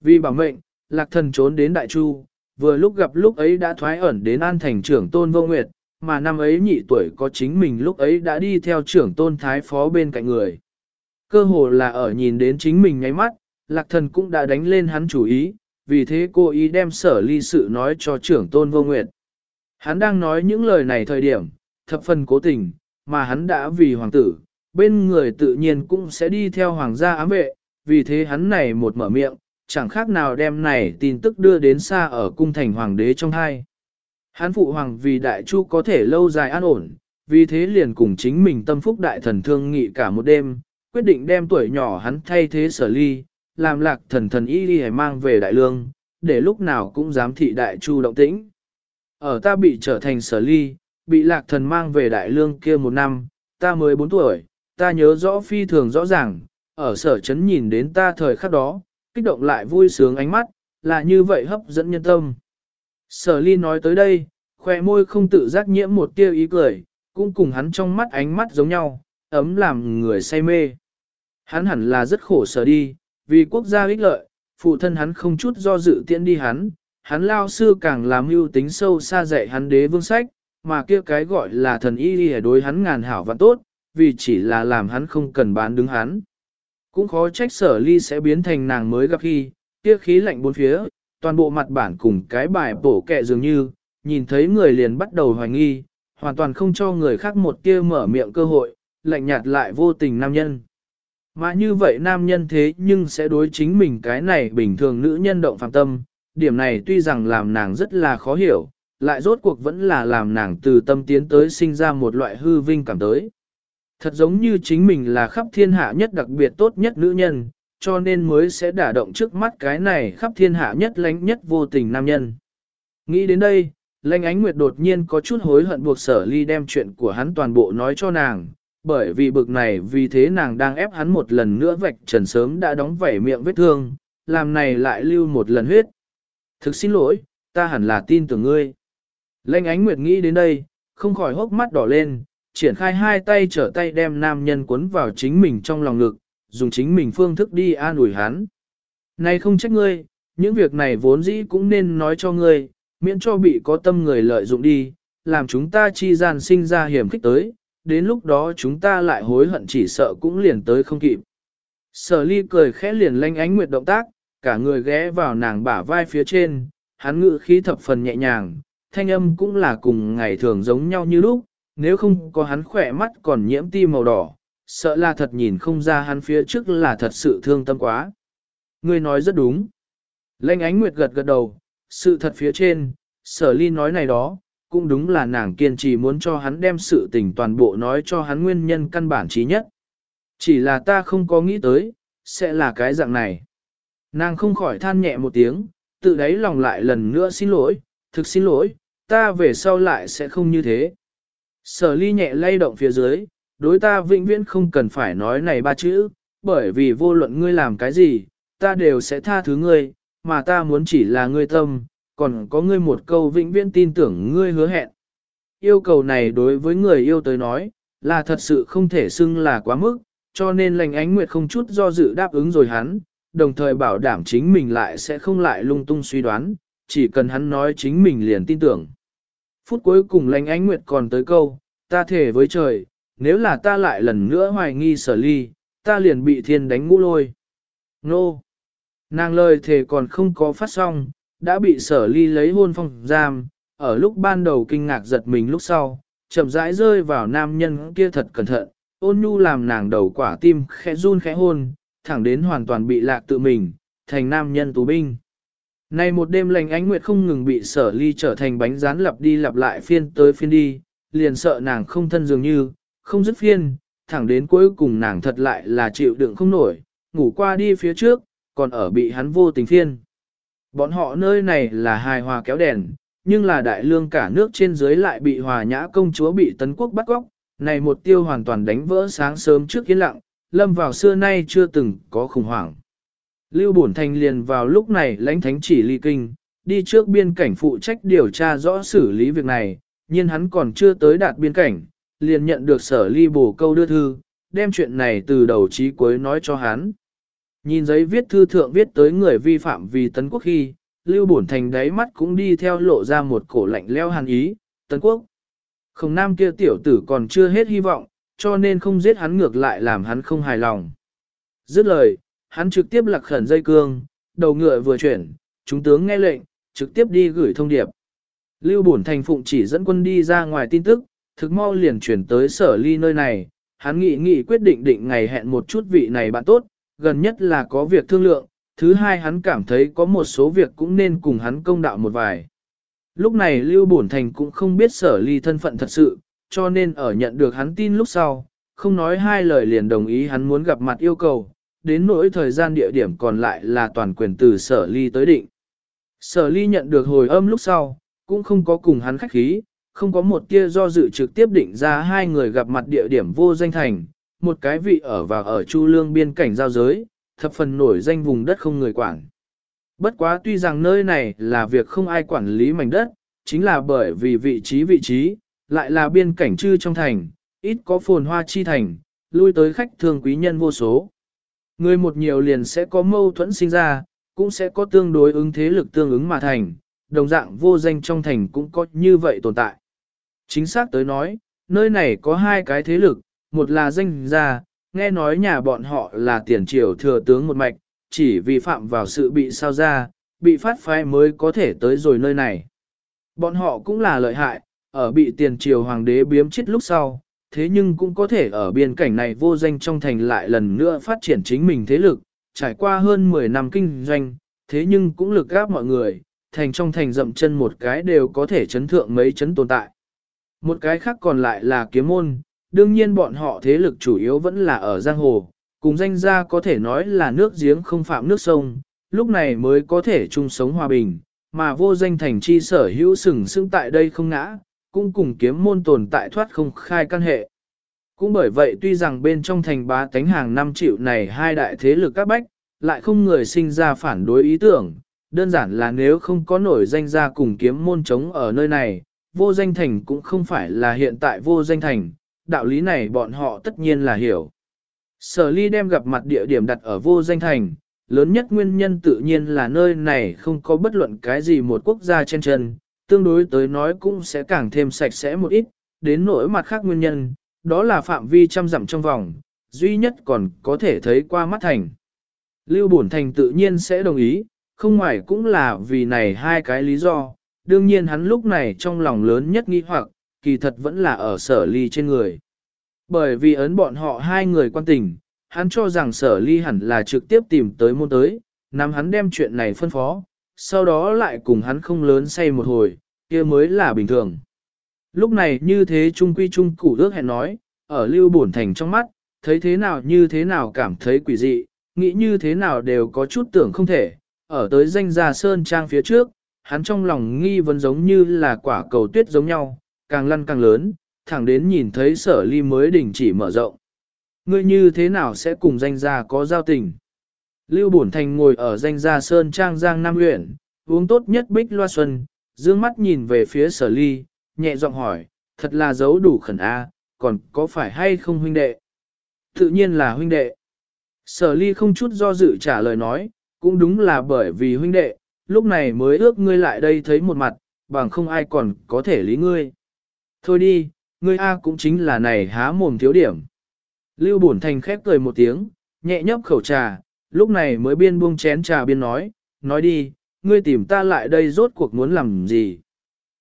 Vì bảo mệnh, lạc thần trốn đến đại chu, vừa lúc gặp lúc ấy đã thoái ẩn đến an thành trưởng tôn vô nguyệt, mà năm ấy nhị tuổi có chính mình lúc ấy đã đi theo trưởng tôn thái phó bên cạnh người. Cơ hồ là ở nhìn đến chính mình nháy mắt, lạc thần cũng đã đánh lên hắn chủ ý, vì thế cô ý đem sở ly sự nói cho trưởng tôn vô nguyệt. Hắn đang nói những lời này thời điểm, thập phần cố tình, mà hắn đã vì hoàng tử, bên người tự nhiên cũng sẽ đi theo hoàng gia ám vệ, vì thế hắn này một mở miệng, chẳng khác nào đem này tin tức đưa đến xa ở cung thành hoàng đế trong hai. Hắn phụ hoàng vì đại chu có thể lâu dài an ổn, vì thế liền cùng chính mình tâm phúc đại thần thương nghị cả một đêm, quyết định đem tuổi nhỏ hắn thay thế sở ly, làm lạc thần thần y đi mang về đại lương, để lúc nào cũng dám thị đại chu động tĩnh. Ở ta bị trở thành sở ly, bị lạc thần mang về đại lương kia một năm, ta mới 4 tuổi, ta nhớ rõ phi thường rõ ràng, ở sở chấn nhìn đến ta thời khắc đó, kích động lại vui sướng ánh mắt, là như vậy hấp dẫn nhân tâm. Sở ly nói tới đây, khoe môi không tự giác nhiễm một tia ý cười, cũng cùng hắn trong mắt ánh mắt giống nhau, ấm làm người say mê. Hắn hẳn là rất khổ sở đi, vì quốc gia ích lợi, phụ thân hắn không chút do dự tiện đi hắn, hắn lao sư càng làm mưu tính sâu xa dạy hắn đế vương sách, mà kia cái gọi là thần y đi đối hắn ngàn hảo và tốt, vì chỉ là làm hắn không cần bán đứng hắn. Cũng khó trách sở ly sẽ biến thành nàng mới gặp khi, kia khí lạnh bốn phía, toàn bộ mặt bản cùng cái bài bổ kẹ dường như, nhìn thấy người liền bắt đầu hoài nghi, hoàn toàn không cho người khác một tia mở miệng cơ hội, lạnh nhạt lại vô tình nam nhân. Mà như vậy nam nhân thế nhưng sẽ đối chính mình cái này bình thường nữ nhân động phạm tâm, điểm này tuy rằng làm nàng rất là khó hiểu, lại rốt cuộc vẫn là làm nàng từ tâm tiến tới sinh ra một loại hư vinh cảm tới. Thật giống như chính mình là khắp thiên hạ nhất đặc biệt tốt nhất nữ nhân, cho nên mới sẽ đả động trước mắt cái này khắp thiên hạ nhất lánh nhất vô tình nam nhân. Nghĩ đến đây, Lanh Ánh Nguyệt đột nhiên có chút hối hận buộc sở ly đem chuyện của hắn toàn bộ nói cho nàng, bởi vì bực này vì thế nàng đang ép hắn một lần nữa vạch trần sớm đã đóng vảy miệng vết thương, làm này lại lưu một lần huyết. Thực xin lỗi, ta hẳn là tin tưởng ngươi. Lanh Ánh Nguyệt nghĩ đến đây, không khỏi hốc mắt đỏ lên, triển khai hai tay trở tay đem nam nhân cuốn vào chính mình trong lòng ngực, dùng chính mình phương thức đi an ủi hắn. Này không trách ngươi, những việc này vốn dĩ cũng nên nói cho ngươi, miễn cho bị có tâm người lợi dụng đi, làm chúng ta chi gian sinh ra hiểm khích tới, đến lúc đó chúng ta lại hối hận chỉ sợ cũng liền tới không kịp. Sở ly cười khẽ liền lanh ánh nguyệt động tác, cả người ghé vào nàng bả vai phía trên, hắn ngự khí thập phần nhẹ nhàng, thanh âm cũng là cùng ngày thường giống nhau như lúc, nếu không có hắn khỏe mắt còn nhiễm ti màu đỏ, sợ là thật nhìn không ra hắn phía trước là thật sự thương tâm quá. Ngươi nói rất đúng. Lanh ánh nguyệt gật gật đầu, sự thật phía trên, sở ly nói này đó, cũng đúng là nàng kiên trì muốn cho hắn đem sự tình toàn bộ nói cho hắn nguyên nhân căn bản trí nhất. Chỉ là ta không có nghĩ tới, sẽ là cái dạng này. Nàng không khỏi than nhẹ một tiếng, tự đáy lòng lại lần nữa xin lỗi, thực xin lỗi, ta về sau lại sẽ không như thế. Sở ly nhẹ lay động phía dưới, đối ta vĩnh viễn không cần phải nói này ba chữ, bởi vì vô luận ngươi làm cái gì, ta đều sẽ tha thứ ngươi, mà ta muốn chỉ là ngươi tâm, còn có ngươi một câu vĩnh viễn tin tưởng ngươi hứa hẹn. Yêu cầu này đối với người yêu tới nói, là thật sự không thể xưng là quá mức, cho nên lành ánh nguyệt không chút do dự đáp ứng rồi hắn, đồng thời bảo đảm chính mình lại sẽ không lại lung tung suy đoán, chỉ cần hắn nói chính mình liền tin tưởng. Phút cuối cùng lành ánh nguyệt còn tới câu, ta thể với trời, nếu là ta lại lần nữa hoài nghi sở ly, ta liền bị thiên đánh ngũ lôi. Nô! Nàng lời thề còn không có phát xong, đã bị sở ly lấy hôn phong giam, ở lúc ban đầu kinh ngạc giật mình lúc sau, chậm rãi rơi vào nam nhân kia thật cẩn thận, ôn nhu làm nàng đầu quả tim khẽ run khẽ hôn, thẳng đến hoàn toàn bị lạc tự mình, thành nam nhân tù binh. Này một đêm lành ánh nguyệt không ngừng bị sở ly trở thành bánh rán lặp đi lặp lại phiên tới phiên đi, liền sợ nàng không thân dường như, không dứt phiên, thẳng đến cuối cùng nàng thật lại là chịu đựng không nổi, ngủ qua đi phía trước, còn ở bị hắn vô tình phiên. Bọn họ nơi này là hài hòa kéo đèn, nhưng là đại lương cả nước trên dưới lại bị hòa nhã công chúa bị tấn quốc bắt góc, này một tiêu hoàn toàn đánh vỡ sáng sớm trước yên lặng, lâm vào xưa nay chưa từng có khủng hoảng. Lưu Bổn Thành liền vào lúc này lãnh thánh chỉ ly kinh, đi trước biên cảnh phụ trách điều tra rõ xử lý việc này, nhưng hắn còn chưa tới đạt biên cảnh, liền nhận được sở ly bổ câu đưa thư, đem chuyện này từ đầu chí cuối nói cho hắn. Nhìn giấy viết thư thượng viết tới người vi phạm vì tấn quốc khi, Lưu Bổn Thành đáy mắt cũng đi theo lộ ra một cổ lạnh leo hàn ý, tấn quốc. Không nam kia tiểu tử còn chưa hết hy vọng, cho nên không giết hắn ngược lại làm hắn không hài lòng. Dứt lời, hắn trực tiếp lạc khẩn dây cương, đầu ngựa vừa chuyển, chúng tướng nghe lệnh, trực tiếp đi gửi thông điệp. Lưu Bổn Thành Phụng chỉ dẫn quân đi ra ngoài tin tức, thực mau liền chuyển tới sở ly nơi này, hắn nghị nghị quyết định định ngày hẹn một chút vị này bạn tốt, gần nhất là có việc thương lượng, thứ hai hắn cảm thấy có một số việc cũng nên cùng hắn công đạo một vài. Lúc này Lưu Bổn Thành cũng không biết sở ly thân phận thật sự, cho nên ở nhận được hắn tin lúc sau, không nói hai lời liền đồng ý hắn muốn gặp mặt yêu cầu, đến nỗi thời gian địa điểm còn lại là toàn quyền từ sở ly tới định. Sở ly nhận được hồi âm lúc sau, cũng không có cùng hắn khách khí, không có một tia do dự trực tiếp định ra hai người gặp mặt địa điểm vô danh thành, một cái vị ở và ở Chu Lương biên cảnh giao giới, thập phần nổi danh vùng đất không người quản. Bất quá tuy rằng nơi này là việc không ai quản lý mảnh đất, chính là bởi vì vị trí vị trí, lại là biên cảnh chư trong thành, ít có phồn hoa chi thành, lui tới khách thường quý nhân vô số. Người một nhiều liền sẽ có mâu thuẫn sinh ra, cũng sẽ có tương đối ứng thế lực tương ứng mà thành, đồng dạng vô danh trong thành cũng có như vậy tồn tại. Chính xác tới nói, nơi này có hai cái thế lực, một là danh gia, nghe nói nhà bọn họ là tiền triều thừa tướng một mạch, chỉ vì phạm vào sự bị sao ra, bị phát phái mới có thể tới rồi nơi này. Bọn họ cũng là lợi hại, ở bị tiền triều hoàng đế biếm chết lúc sau, thế nhưng cũng có thể ở biên cảnh này vô danh trong thành lại lần nữa phát triển chính mình thế lực, trải qua hơn 10 năm kinh doanh, thế nhưng cũng lực gáp mọi người, thành trong thành dậm chân một cái đều có thể chấn thượng mấy chấn tồn tại. Một cái khác còn lại là kiếm môn, đương nhiên bọn họ thế lực chủ yếu vẫn là ở giang hồ, cùng danh gia có thể nói là nước giếng không phạm nước sông, lúc này mới có thể chung sống hòa bình, mà vô danh thành chi sở hữu sừng sững tại đây không ngã, cũng cùng kiếm môn tồn tại thoát không khai căn hệ. Cũng bởi vậy tuy rằng bên trong thành bá tánh hàng năm triệu này hai đại thế lực các bách, lại không người sinh ra phản đối ý tưởng, đơn giản là nếu không có nổi danh ra cùng kiếm môn chống ở nơi này, vô danh thành cũng không phải là hiện tại vô danh thành, đạo lý này bọn họ tất nhiên là hiểu. Sở ly đem gặp mặt địa điểm đặt ở vô danh thành, lớn nhất nguyên nhân tự nhiên là nơi này không có bất luận cái gì một quốc gia trên chân, tương đối tới nói cũng sẽ càng thêm sạch sẽ một ít, đến nỗi mặt khác nguyên nhân, đó là phạm vi trăm dặm trong vòng, duy nhất còn có thể thấy qua mắt thành. Lưu Bổn Thành tự nhiên sẽ đồng ý, không ngoài cũng là vì này hai cái lý do, đương nhiên hắn lúc này trong lòng lớn nhất nghi hoặc, kỳ thật vẫn là ở sở ly trên người. Bởi vì ấn bọn họ hai người quan tình, hắn cho rằng sở ly hẳn là trực tiếp tìm tới môn tới, nắm hắn đem chuyện này phân phó, sau đó lại cùng hắn không lớn say một hồi, kia mới là bình thường. Lúc này như thế trung quy trung củ ước hẹn nói, ở lưu bổn thành trong mắt, thấy thế nào như thế nào cảm thấy quỷ dị, nghĩ như thế nào đều có chút tưởng không thể, ở tới danh gia sơn trang phía trước, hắn trong lòng nghi vấn giống như là quả cầu tuyết giống nhau, càng lăn càng lớn, thẳng đến nhìn thấy sở ly mới đình chỉ mở rộng. Ngươi như thế nào sẽ cùng danh gia có giao tình? Lưu Bổn Thành ngồi ở danh gia Sơn Trang Giang Nam huyện, uống tốt nhất bích loa xuân, dương mắt nhìn về phía sở ly, nhẹ giọng hỏi, thật là giấu đủ khẩn A, còn có phải hay không huynh đệ? Tự nhiên là huynh đệ. Sở ly không chút do dự trả lời nói, cũng đúng là bởi vì huynh đệ, lúc này mới ước ngươi lại đây thấy một mặt, bằng không ai còn có thể lý ngươi. Thôi đi, ngươi A cũng chính là này há mồm thiếu điểm. Lưu Bổn Thành khép cười một tiếng, nhẹ nhấp khẩu trà, lúc này mới biên buông chén trà biên nói, nói đi, ngươi tìm ta lại đây rốt cuộc muốn làm gì.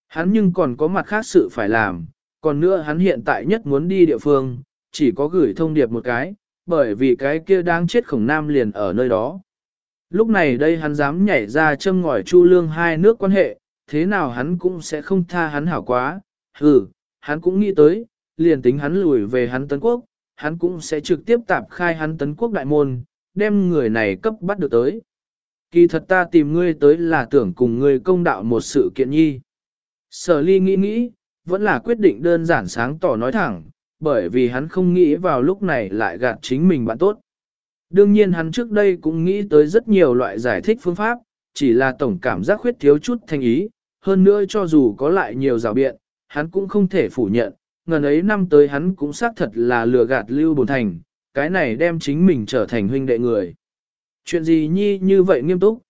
Hắn nhưng còn có mặt khác sự phải làm, còn nữa hắn hiện tại nhất muốn đi địa phương, chỉ có gửi thông điệp một cái, bởi vì cái kia đang chết khổng nam liền ở nơi đó. Lúc này đây hắn dám nhảy ra châm ngòi chu lương hai nước quan hệ, thế nào hắn cũng sẽ không tha hắn hảo quá, hừ, hắn cũng nghĩ tới, liền tính hắn lùi về hắn tấn quốc, hắn cũng sẽ trực tiếp tạp khai hắn tấn quốc đại môn, đem người này cấp bắt được tới. Kỳ thật ta tìm ngươi tới là tưởng cùng ngươi công đạo một sự kiện nhi. Sở ly nghĩ nghĩ, vẫn là quyết định đơn giản sáng tỏ nói thẳng, bởi vì hắn không nghĩ vào lúc này lại gạt chính mình bạn tốt. Đương nhiên hắn trước đây cũng nghĩ tới rất nhiều loại giải thích phương pháp, chỉ là tổng cảm giác khuyết thiếu chút thanh ý, hơn nữa cho dù có lại nhiều rào biện, hắn cũng không thể phủ nhận, ngần ấy năm tới hắn cũng xác thật là lừa gạt Lưu Bồn Thành, cái này đem chính mình trở thành huynh đệ người. Chuyện gì nhi như vậy nghiêm túc?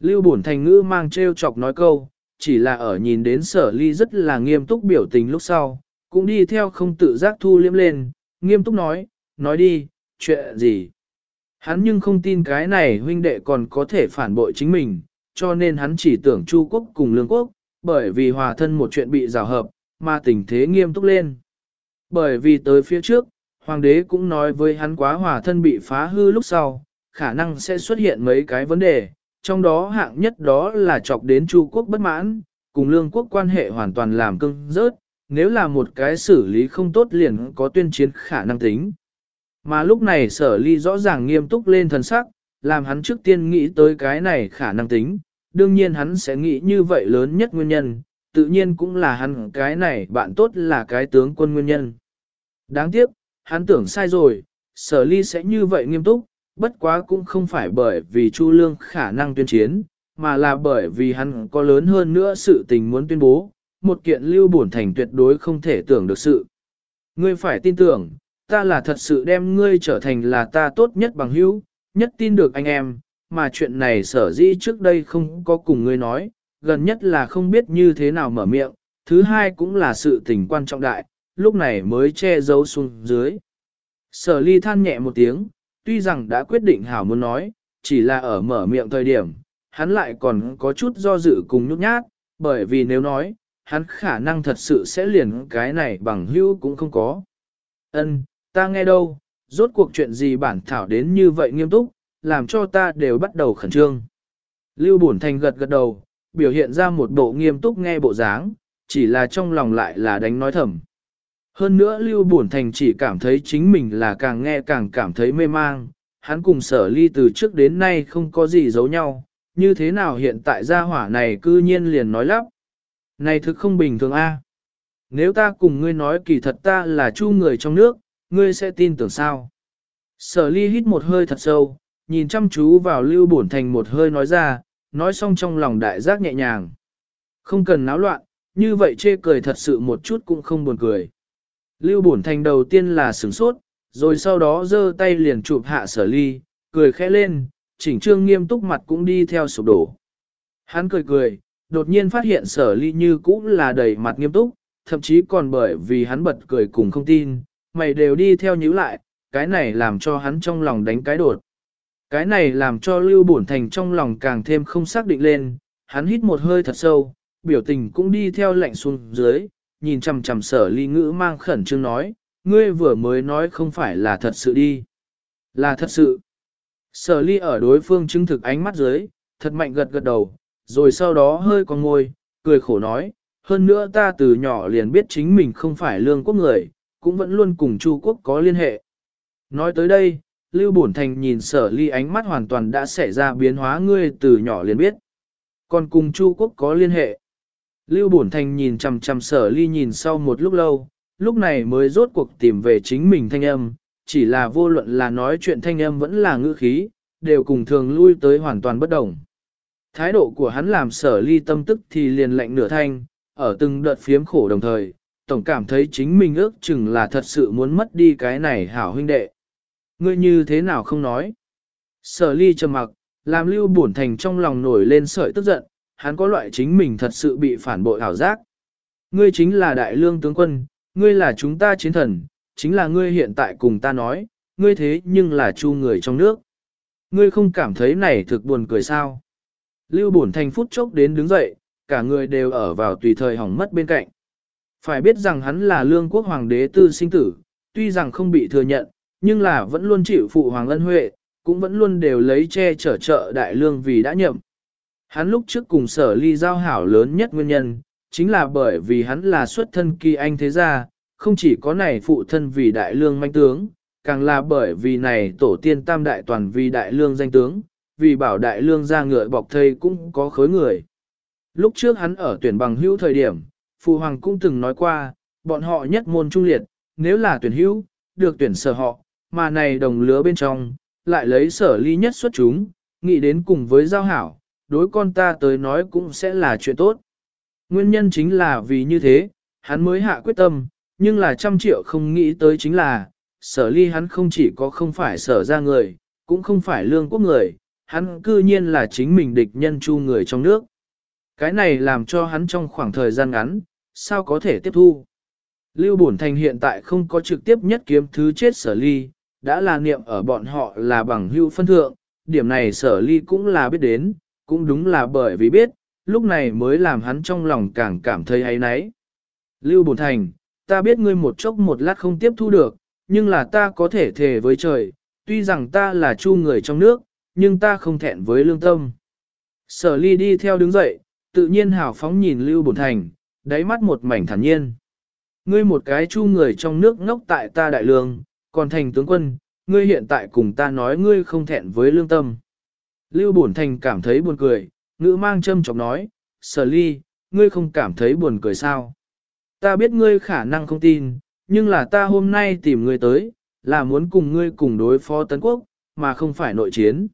Lưu Bổn Thành ngữ mang treo chọc nói câu, chỉ là ở nhìn đến sở ly rất là nghiêm túc biểu tình lúc sau, cũng đi theo không tự giác thu liếm lên, nghiêm túc nói, nói đi, chuyện gì? Hắn nhưng không tin cái này huynh đệ còn có thể phản bội chính mình, cho nên hắn chỉ tưởng Chu quốc cùng Lương quốc, bởi vì hòa thân một chuyện bị rào hợp, mà tình thế nghiêm túc lên. Bởi vì tới phía trước, hoàng đế cũng nói với hắn quá hòa thân bị phá hư lúc sau, khả năng sẽ xuất hiện mấy cái vấn đề, trong đó hạng nhất đó là chọc đến Chu quốc bất mãn, cùng lương quốc quan hệ hoàn toàn làm cưng rớt, nếu là một cái xử lý không tốt liền có tuyên chiến khả năng tính. Mà lúc này sở ly rõ ràng nghiêm túc lên thần sắc, làm hắn trước tiên nghĩ tới cái này khả năng tính, đương nhiên hắn sẽ nghĩ như vậy lớn nhất nguyên nhân, tự nhiên cũng là hắn cái này bạn tốt là cái tướng quân nguyên nhân. Đáng tiếc, hắn tưởng sai rồi, sở ly sẽ như vậy nghiêm túc, bất quá cũng không phải bởi vì Chu Lương khả năng tuyên chiến, mà là bởi vì hắn có lớn hơn nữa sự tình muốn tuyên bố, một kiện lưu bổn thành tuyệt đối không thể tưởng được sự. Ngươi phải tin tưởng, ta là thật sự đem ngươi trở thành là ta tốt nhất bằng hữu, nhất tin được anh em, mà chuyện này sở dĩ trước đây không có cùng ngươi nói, gần nhất là không biết như thế nào mở miệng, thứ hai cũng là sự tình quan trọng đại, lúc này mới che giấu xuống dưới. Sở ly than nhẹ một tiếng, tuy rằng đã quyết định hảo muốn nói, chỉ là ở mở miệng thời điểm, hắn lại còn có chút do dự cùng nhút nhát, bởi vì nếu nói, hắn khả năng thật sự sẽ liền cái này bằng hữu cũng không có. Ân, ta nghe đâu, rốt cuộc chuyện gì bản thảo đến như vậy nghiêm túc, làm cho ta đều bắt đầu khẩn trương. Lưu Bổn Thành gật gật đầu, biểu hiện ra một bộ nghiêm túc nghe bộ dáng, chỉ là trong lòng lại là đánh nói thầm. Hơn nữa Lưu Bổn Thành chỉ cảm thấy chính mình là càng nghe càng cảm thấy mê mang, hắn cùng sở ly từ trước đến nay không có gì giấu nhau, như thế nào hiện tại gia hỏa này cư nhiên liền nói lắp. Này thực không bình thường a. Nếu ta cùng ngươi nói kỳ thật ta là chu người trong nước, ngươi sẽ tin tưởng sao? Sở ly hít một hơi thật sâu, nhìn chăm chú vào lưu bổn thành một hơi nói ra, nói xong trong lòng đại giác nhẹ nhàng. Không cần náo loạn, như vậy chê cười thật sự một chút cũng không buồn cười. Lưu bổn thành đầu tiên là sửng sốt, rồi sau đó giơ tay liền chụp hạ sở ly, cười khẽ lên, chỉnh trương nghiêm túc mặt cũng đi theo sụp đổ. Hắn cười cười, đột nhiên phát hiện sở ly như cũng là đầy mặt nghiêm túc, thậm chí còn bởi vì hắn bật cười cùng không tin, mày đều đi theo nhíu lại, cái này làm cho hắn trong lòng đánh cái đột. Cái này làm cho Lưu Bổn Thành trong lòng càng thêm không xác định lên, hắn hít một hơi thật sâu, biểu tình cũng đi theo lạnh xuống dưới, nhìn chằm chằm sở ly ngữ mang khẩn trương nói, ngươi vừa mới nói không phải là thật sự đi. Là thật sự. Sở ly ở đối phương chứng thực ánh mắt dưới, thật mạnh gật gật đầu, rồi sau đó hơi con ngôi, cười khổ nói, hơn nữa ta từ nhỏ liền biết chính mình không phải lương quốc người, cũng vẫn luôn cùng Chu quốc có liên hệ. Nói tới đây, Lưu Bổn Thành nhìn sở ly ánh mắt hoàn toàn đã xảy ra biến hóa ngươi từ nhỏ liền biết. Còn cùng Chu quốc có liên hệ. Lưu Bổn Thành nhìn chằm chằm sở ly nhìn sau một lúc lâu, lúc này mới rốt cuộc tìm về chính mình thanh âm, chỉ là vô luận là nói chuyện thanh âm vẫn là ngữ khí, đều cùng thường lui tới hoàn toàn bất đồng. Thái độ của hắn làm sở ly tâm tức thì liền lạnh nửa thanh, ở từng đợt phiếm khổ đồng thời, tổng cảm thấy chính mình ước chừng là thật sự muốn mất đi cái này hảo huynh đệ. Ngươi như thế nào không nói? Sở ly trầm mặc, làm lưu bổn thành trong lòng nổi lên sợi tức giận, hắn có loại chính mình thật sự bị phản bội ảo giác. Ngươi chính là đại lương tướng quân, ngươi là chúng ta chiến thần, chính là ngươi hiện tại cùng ta nói, ngươi thế nhưng là chu người trong nước. Ngươi không cảm thấy này thực buồn cười sao? Lưu bổn thành phút chốc đến đứng dậy, cả người đều ở vào tùy thời hỏng mất bên cạnh. Phải biết rằng hắn là lương quốc hoàng đế tư sinh tử, tuy rằng không bị thừa nhận, nhưng là vẫn luôn chịu phụ hoàng ân huệ, cũng vẫn luôn đều lấy che chở trợ đại lương vì đã nhậm. Hắn lúc trước cùng sở ly giao hảo lớn nhất nguyên nhân, chính là bởi vì hắn là xuất thân kỳ anh thế gia, không chỉ có này phụ thân vì đại lương manh tướng, càng là bởi vì này tổ tiên tam đại toàn vì đại lương danh tướng, vì bảo đại lương ra ngựa bọc thây cũng có khối người. Lúc trước hắn ở tuyển bằng hữu thời điểm, Phụ Hoàng cũng từng nói qua, bọn họ nhất môn trung liệt, nếu là tuyển hữu, được tuyển sở họ, mà này đồng lứa bên trong, lại lấy sở ly nhất xuất chúng, nghĩ đến cùng với giao hảo, đối con ta tới nói cũng sẽ là chuyện tốt. Nguyên nhân chính là vì như thế, hắn mới hạ quyết tâm, nhưng là trăm triệu không nghĩ tới chính là, sở ly hắn không chỉ có không phải sở ra người, cũng không phải lương quốc người, hắn cư nhiên là chính mình địch nhân chu người trong nước. Cái này làm cho hắn trong khoảng thời gian ngắn, sao có thể tiếp thu. Lưu Bổn Thành hiện tại không có trực tiếp nhất kiếm thứ chết sở ly, đã là niệm ở bọn họ là bằng hưu phân thượng, điểm này sở ly cũng là biết đến, cũng đúng là bởi vì biết, lúc này mới làm hắn trong lòng càng cảm thấy ấy náy. Lưu bồn Thành, ta biết ngươi một chốc một lát không tiếp thu được, nhưng là ta có thể thề với trời, tuy rằng ta là chu người trong nước, nhưng ta không thẹn với lương tâm. Sở ly đi theo đứng dậy, tự nhiên hào phóng nhìn Lưu bồn Thành, đáy mắt một mảnh thản nhiên. Ngươi một cái chu người trong nước ngốc tại ta đại lương, còn thành tướng quân, ngươi hiện tại cùng ta nói ngươi không thẹn với lương tâm. Lưu Bổn Thành cảm thấy buồn cười, ngữ mang châm chọc nói, sở ly, ngươi không cảm thấy buồn cười sao? Ta biết ngươi khả năng không tin, nhưng là ta hôm nay tìm ngươi tới, là muốn cùng ngươi cùng đối phó tấn quốc, mà không phải nội chiến.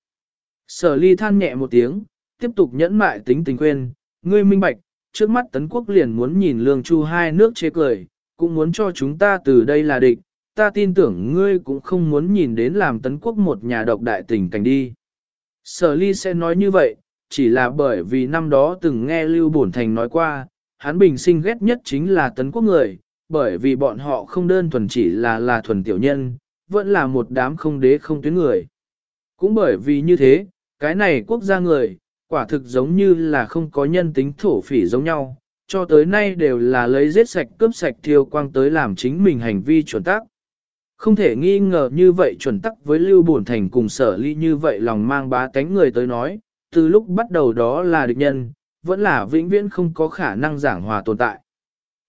Sở ly than nhẹ một tiếng, tiếp tục nhẫn mại tính tình quên, ngươi minh bạch, trước mắt tấn quốc liền muốn nhìn lương chu hai nước chế cười, cũng muốn cho chúng ta từ đây là địch, ta tin tưởng ngươi cũng không muốn nhìn đến làm tấn quốc một nhà độc đại tình cảnh đi. Sở ly sẽ nói như vậy, chỉ là bởi vì năm đó từng nghe Lưu Bổn Thành nói qua, hắn bình sinh ghét nhất chính là tấn quốc người, bởi vì bọn họ không đơn thuần chỉ là là thuần tiểu nhân, vẫn là một đám không đế không tuyến người. Cũng bởi vì như thế, cái này quốc gia người, quả thực giống như là không có nhân tính thổ phỉ giống nhau, cho tới nay đều là lấy giết sạch cướp sạch thiêu quang tới làm chính mình hành vi chuẩn tắc. Không thể nghi ngờ như vậy chuẩn tắc với Lưu Bổn Thành cùng sở ly như vậy lòng mang bá tánh người tới nói, từ lúc bắt đầu đó là địch nhân, vẫn là vĩnh viễn không có khả năng giảng hòa tồn tại.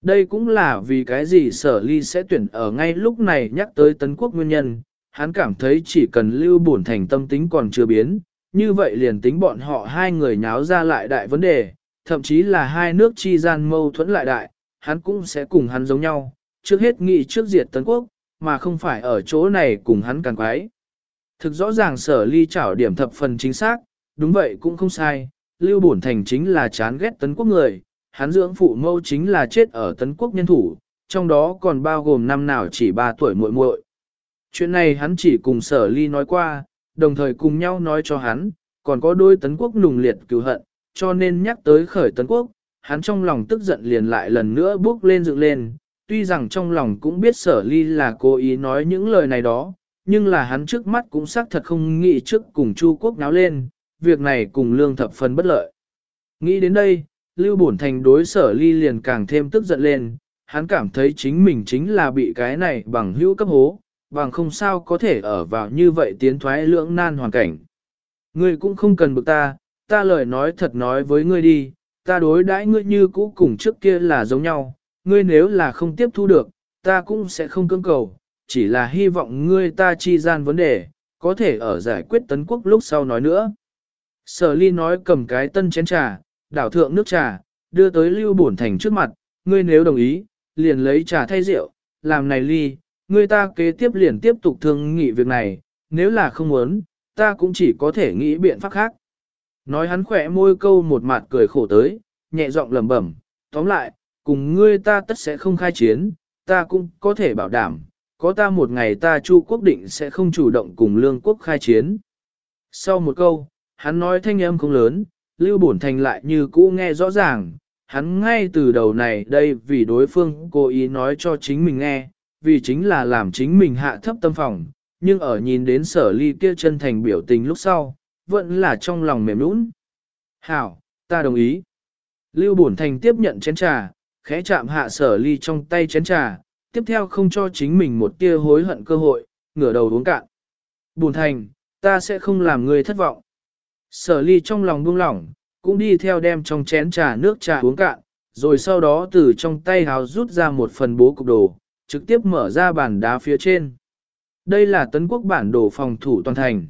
Đây cũng là vì cái gì sở ly sẽ tuyển ở ngay lúc này nhắc tới tấn quốc nguyên nhân, hắn cảm thấy chỉ cần lưu bổn thành tâm tính còn chưa biến, như vậy liền tính bọn họ hai người nháo ra lại đại vấn đề, thậm chí là hai nước chi gian mâu thuẫn lại đại, hắn cũng sẽ cùng hắn giống nhau, trước hết nghị trước diệt tấn quốc, mà không phải ở chỗ này cùng hắn càng quái. Thực rõ ràng sở ly trảo điểm thập phần chính xác, đúng vậy cũng không sai, lưu bổn thành chính là chán ghét tấn quốc người, hắn dưỡng phụ mâu chính là chết ở tấn quốc nhân thủ, trong đó còn bao gồm năm nào chỉ 3 tuổi muội muội. Chuyện này hắn chỉ cùng sở ly nói qua, đồng thời cùng nhau nói cho hắn, còn có đôi tấn quốc nùng liệt cứu hận, cho nên nhắc tới khởi tấn quốc, hắn trong lòng tức giận liền lại lần nữa bước lên dựng lên, tuy rằng trong lòng cũng biết sở ly là cố ý nói những lời này đó, nhưng là hắn trước mắt cũng xác thật không nghĩ trước cùng Chu quốc náo lên, việc này cùng lương thập phần bất lợi. Nghĩ đến đây, Lưu Bổn Thành đối sở ly liền càng thêm tức giận lên, hắn cảm thấy chính mình chính là bị cái này bằng hữu cấp hố, bằng không sao có thể ở vào như vậy tiến thoái lưỡng nan hoàn cảnh. Ngươi cũng không cần bực ta, ta lời nói thật nói với ngươi đi, ta đối đãi ngươi như cũ cùng trước kia là giống nhau, ngươi nếu là không tiếp thu được, ta cũng sẽ không cưỡng cầu, chỉ là hy vọng ngươi ta chi gian vấn đề, có thể ở giải quyết tấn quốc lúc sau nói nữa. Sở ly nói cầm cái tân chén trà, đảo thượng nước trà, đưa tới lưu bổn thành trước mặt, ngươi nếu đồng ý, liền lấy trà thay rượu, làm này ly, ngươi ta kế tiếp liền tiếp tục thương nghị việc này, nếu là không muốn, ta cũng chỉ có thể nghĩ biện pháp khác. Nói hắn khỏe môi câu một mặt cười khổ tới, nhẹ giọng lẩm bẩm, tóm lại, cùng ngươi ta tất sẽ không khai chiến, ta cũng có thể bảo đảm, có ta một ngày ta chu quốc định sẽ không chủ động cùng lương quốc khai chiến. Sau một câu, hắn nói thanh âm không lớn, Lưu Bổn Thành lại như cũ nghe rõ ràng, hắn ngay từ đầu này đây vì đối phương cố ý nói cho chính mình nghe, vì chính là làm chính mình hạ thấp tâm phòng, nhưng ở nhìn đến sở ly kia chân thành biểu tình lúc sau, vẫn là trong lòng mềm nũng. Hảo, ta đồng ý. Lưu Bổn Thành tiếp nhận chén trà, khẽ chạm hạ sở ly trong tay chén trà, tiếp theo không cho chính mình một tia hối hận cơ hội, ngửa đầu uống cạn. Bùn Thành, ta sẽ không làm người thất vọng. Sở ly trong lòng buông lỏng, cũng đi theo đem trong chén trà nước trà uống cạn, rồi sau đó từ trong tay hào rút ra một phần bố cục đồ, trực tiếp mở ra bàn đá phía trên. Đây là tấn quốc bản đồ phòng thủ toàn thành.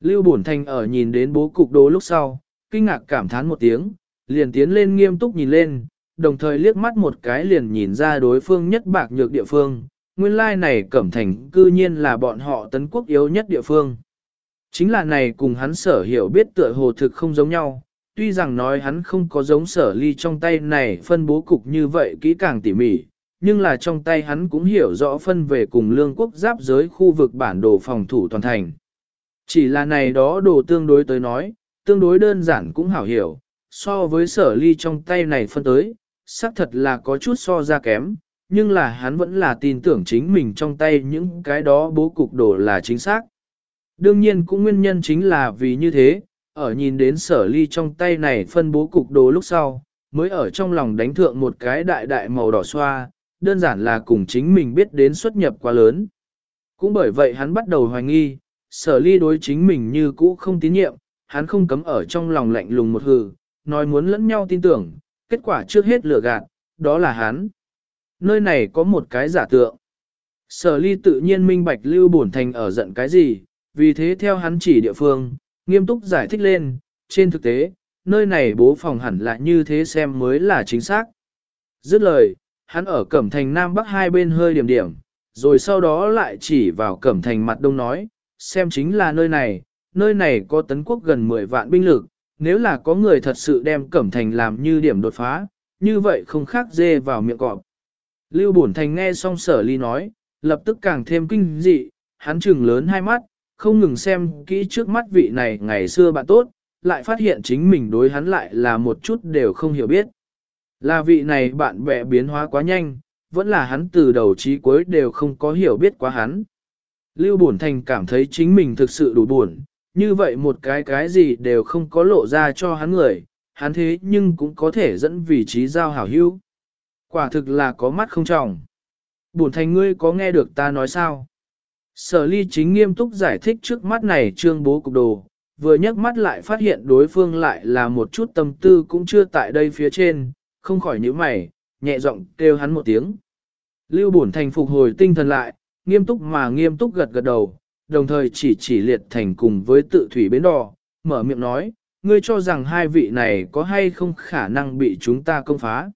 Lưu Bổn Thành ở nhìn đến bố cục đồ lúc sau, kinh ngạc cảm thán một tiếng, liền tiến lên nghiêm túc nhìn lên, đồng thời liếc mắt một cái liền nhìn ra đối phương nhất bạc nhược địa phương. Nguyên lai này cẩm thành cư nhiên là bọn họ tấn quốc yếu nhất địa phương. Chính là này cùng hắn sở hiểu biết tựa hồ thực không giống nhau, tuy rằng nói hắn không có giống sở ly trong tay này phân bố cục như vậy kỹ càng tỉ mỉ, nhưng là trong tay hắn cũng hiểu rõ phân về cùng lương quốc giáp giới khu vực bản đồ phòng thủ toàn thành. Chỉ là này đó đồ tương đối tới nói, tương đối đơn giản cũng hảo hiểu, so với sở ly trong tay này phân tới, xác thật là có chút so ra kém, nhưng là hắn vẫn là tin tưởng chính mình trong tay những cái đó bố cục đồ là chính xác. Đương nhiên cũng nguyên nhân chính là vì như thế, ở nhìn đến sở ly trong tay này phân bố cục đồ lúc sau, mới ở trong lòng đánh thượng một cái đại đại màu đỏ xoa, đơn giản là cùng chính mình biết đến xuất nhập quá lớn. Cũng bởi vậy hắn bắt đầu hoài nghi, sở ly đối chính mình như cũ không tín nhiệm, hắn không cấm ở trong lòng lạnh lùng một hừ, nói muốn lẫn nhau tin tưởng, kết quả trước hết lừa gạt, đó là hắn. Nơi này có một cái giả tượng. Sở ly tự nhiên minh bạch lưu bổn thành ở giận cái gì, vì thế theo hắn chỉ địa phương, nghiêm túc giải thích lên, trên thực tế, nơi này bố phòng hẳn là như thế xem mới là chính xác. Dứt lời, hắn ở cẩm thành Nam Bắc hai bên hơi điểm điểm, rồi sau đó lại chỉ vào cẩm thành mặt đông nói, xem chính là nơi này, nơi này có tấn quốc gần 10 vạn binh lực, nếu là có người thật sự đem cẩm thành làm như điểm đột phá, như vậy không khác dê vào miệng cọp. Lưu Bổn Thành nghe xong sở ly nói, lập tức càng thêm kinh dị, hắn trừng lớn hai mắt, không ngừng xem kỹ trước mắt vị này ngày xưa bạn tốt, lại phát hiện chính mình đối hắn lại là một chút đều không hiểu biết. Là vị này bạn bè biến hóa quá nhanh, vẫn là hắn từ đầu chí cuối đều không có hiểu biết quá hắn. Lưu Bổn Thành cảm thấy chính mình thực sự đủ buồn, như vậy một cái cái gì đều không có lộ ra cho hắn người, hắn thế nhưng cũng có thể dẫn vị trí giao hảo hữu. Quả thực là có mắt không trọng. Bổn Thành ngươi có nghe được ta nói sao? Sở ly chính nghiêm túc giải thích trước mắt này trương bố cục đồ, vừa nhấc mắt lại phát hiện đối phương lại là một chút tâm tư cũng chưa tại đây phía trên, không khỏi nhíu mày, nhẹ giọng kêu hắn một tiếng. Lưu Bổn Thành phục hồi tinh thần lại, nghiêm túc mà nghiêm túc gật gật đầu, đồng thời chỉ chỉ liệt thành cùng với tự thủy bến đỏ, mở miệng nói, ngươi cho rằng hai vị này có hay không khả năng bị chúng ta công phá.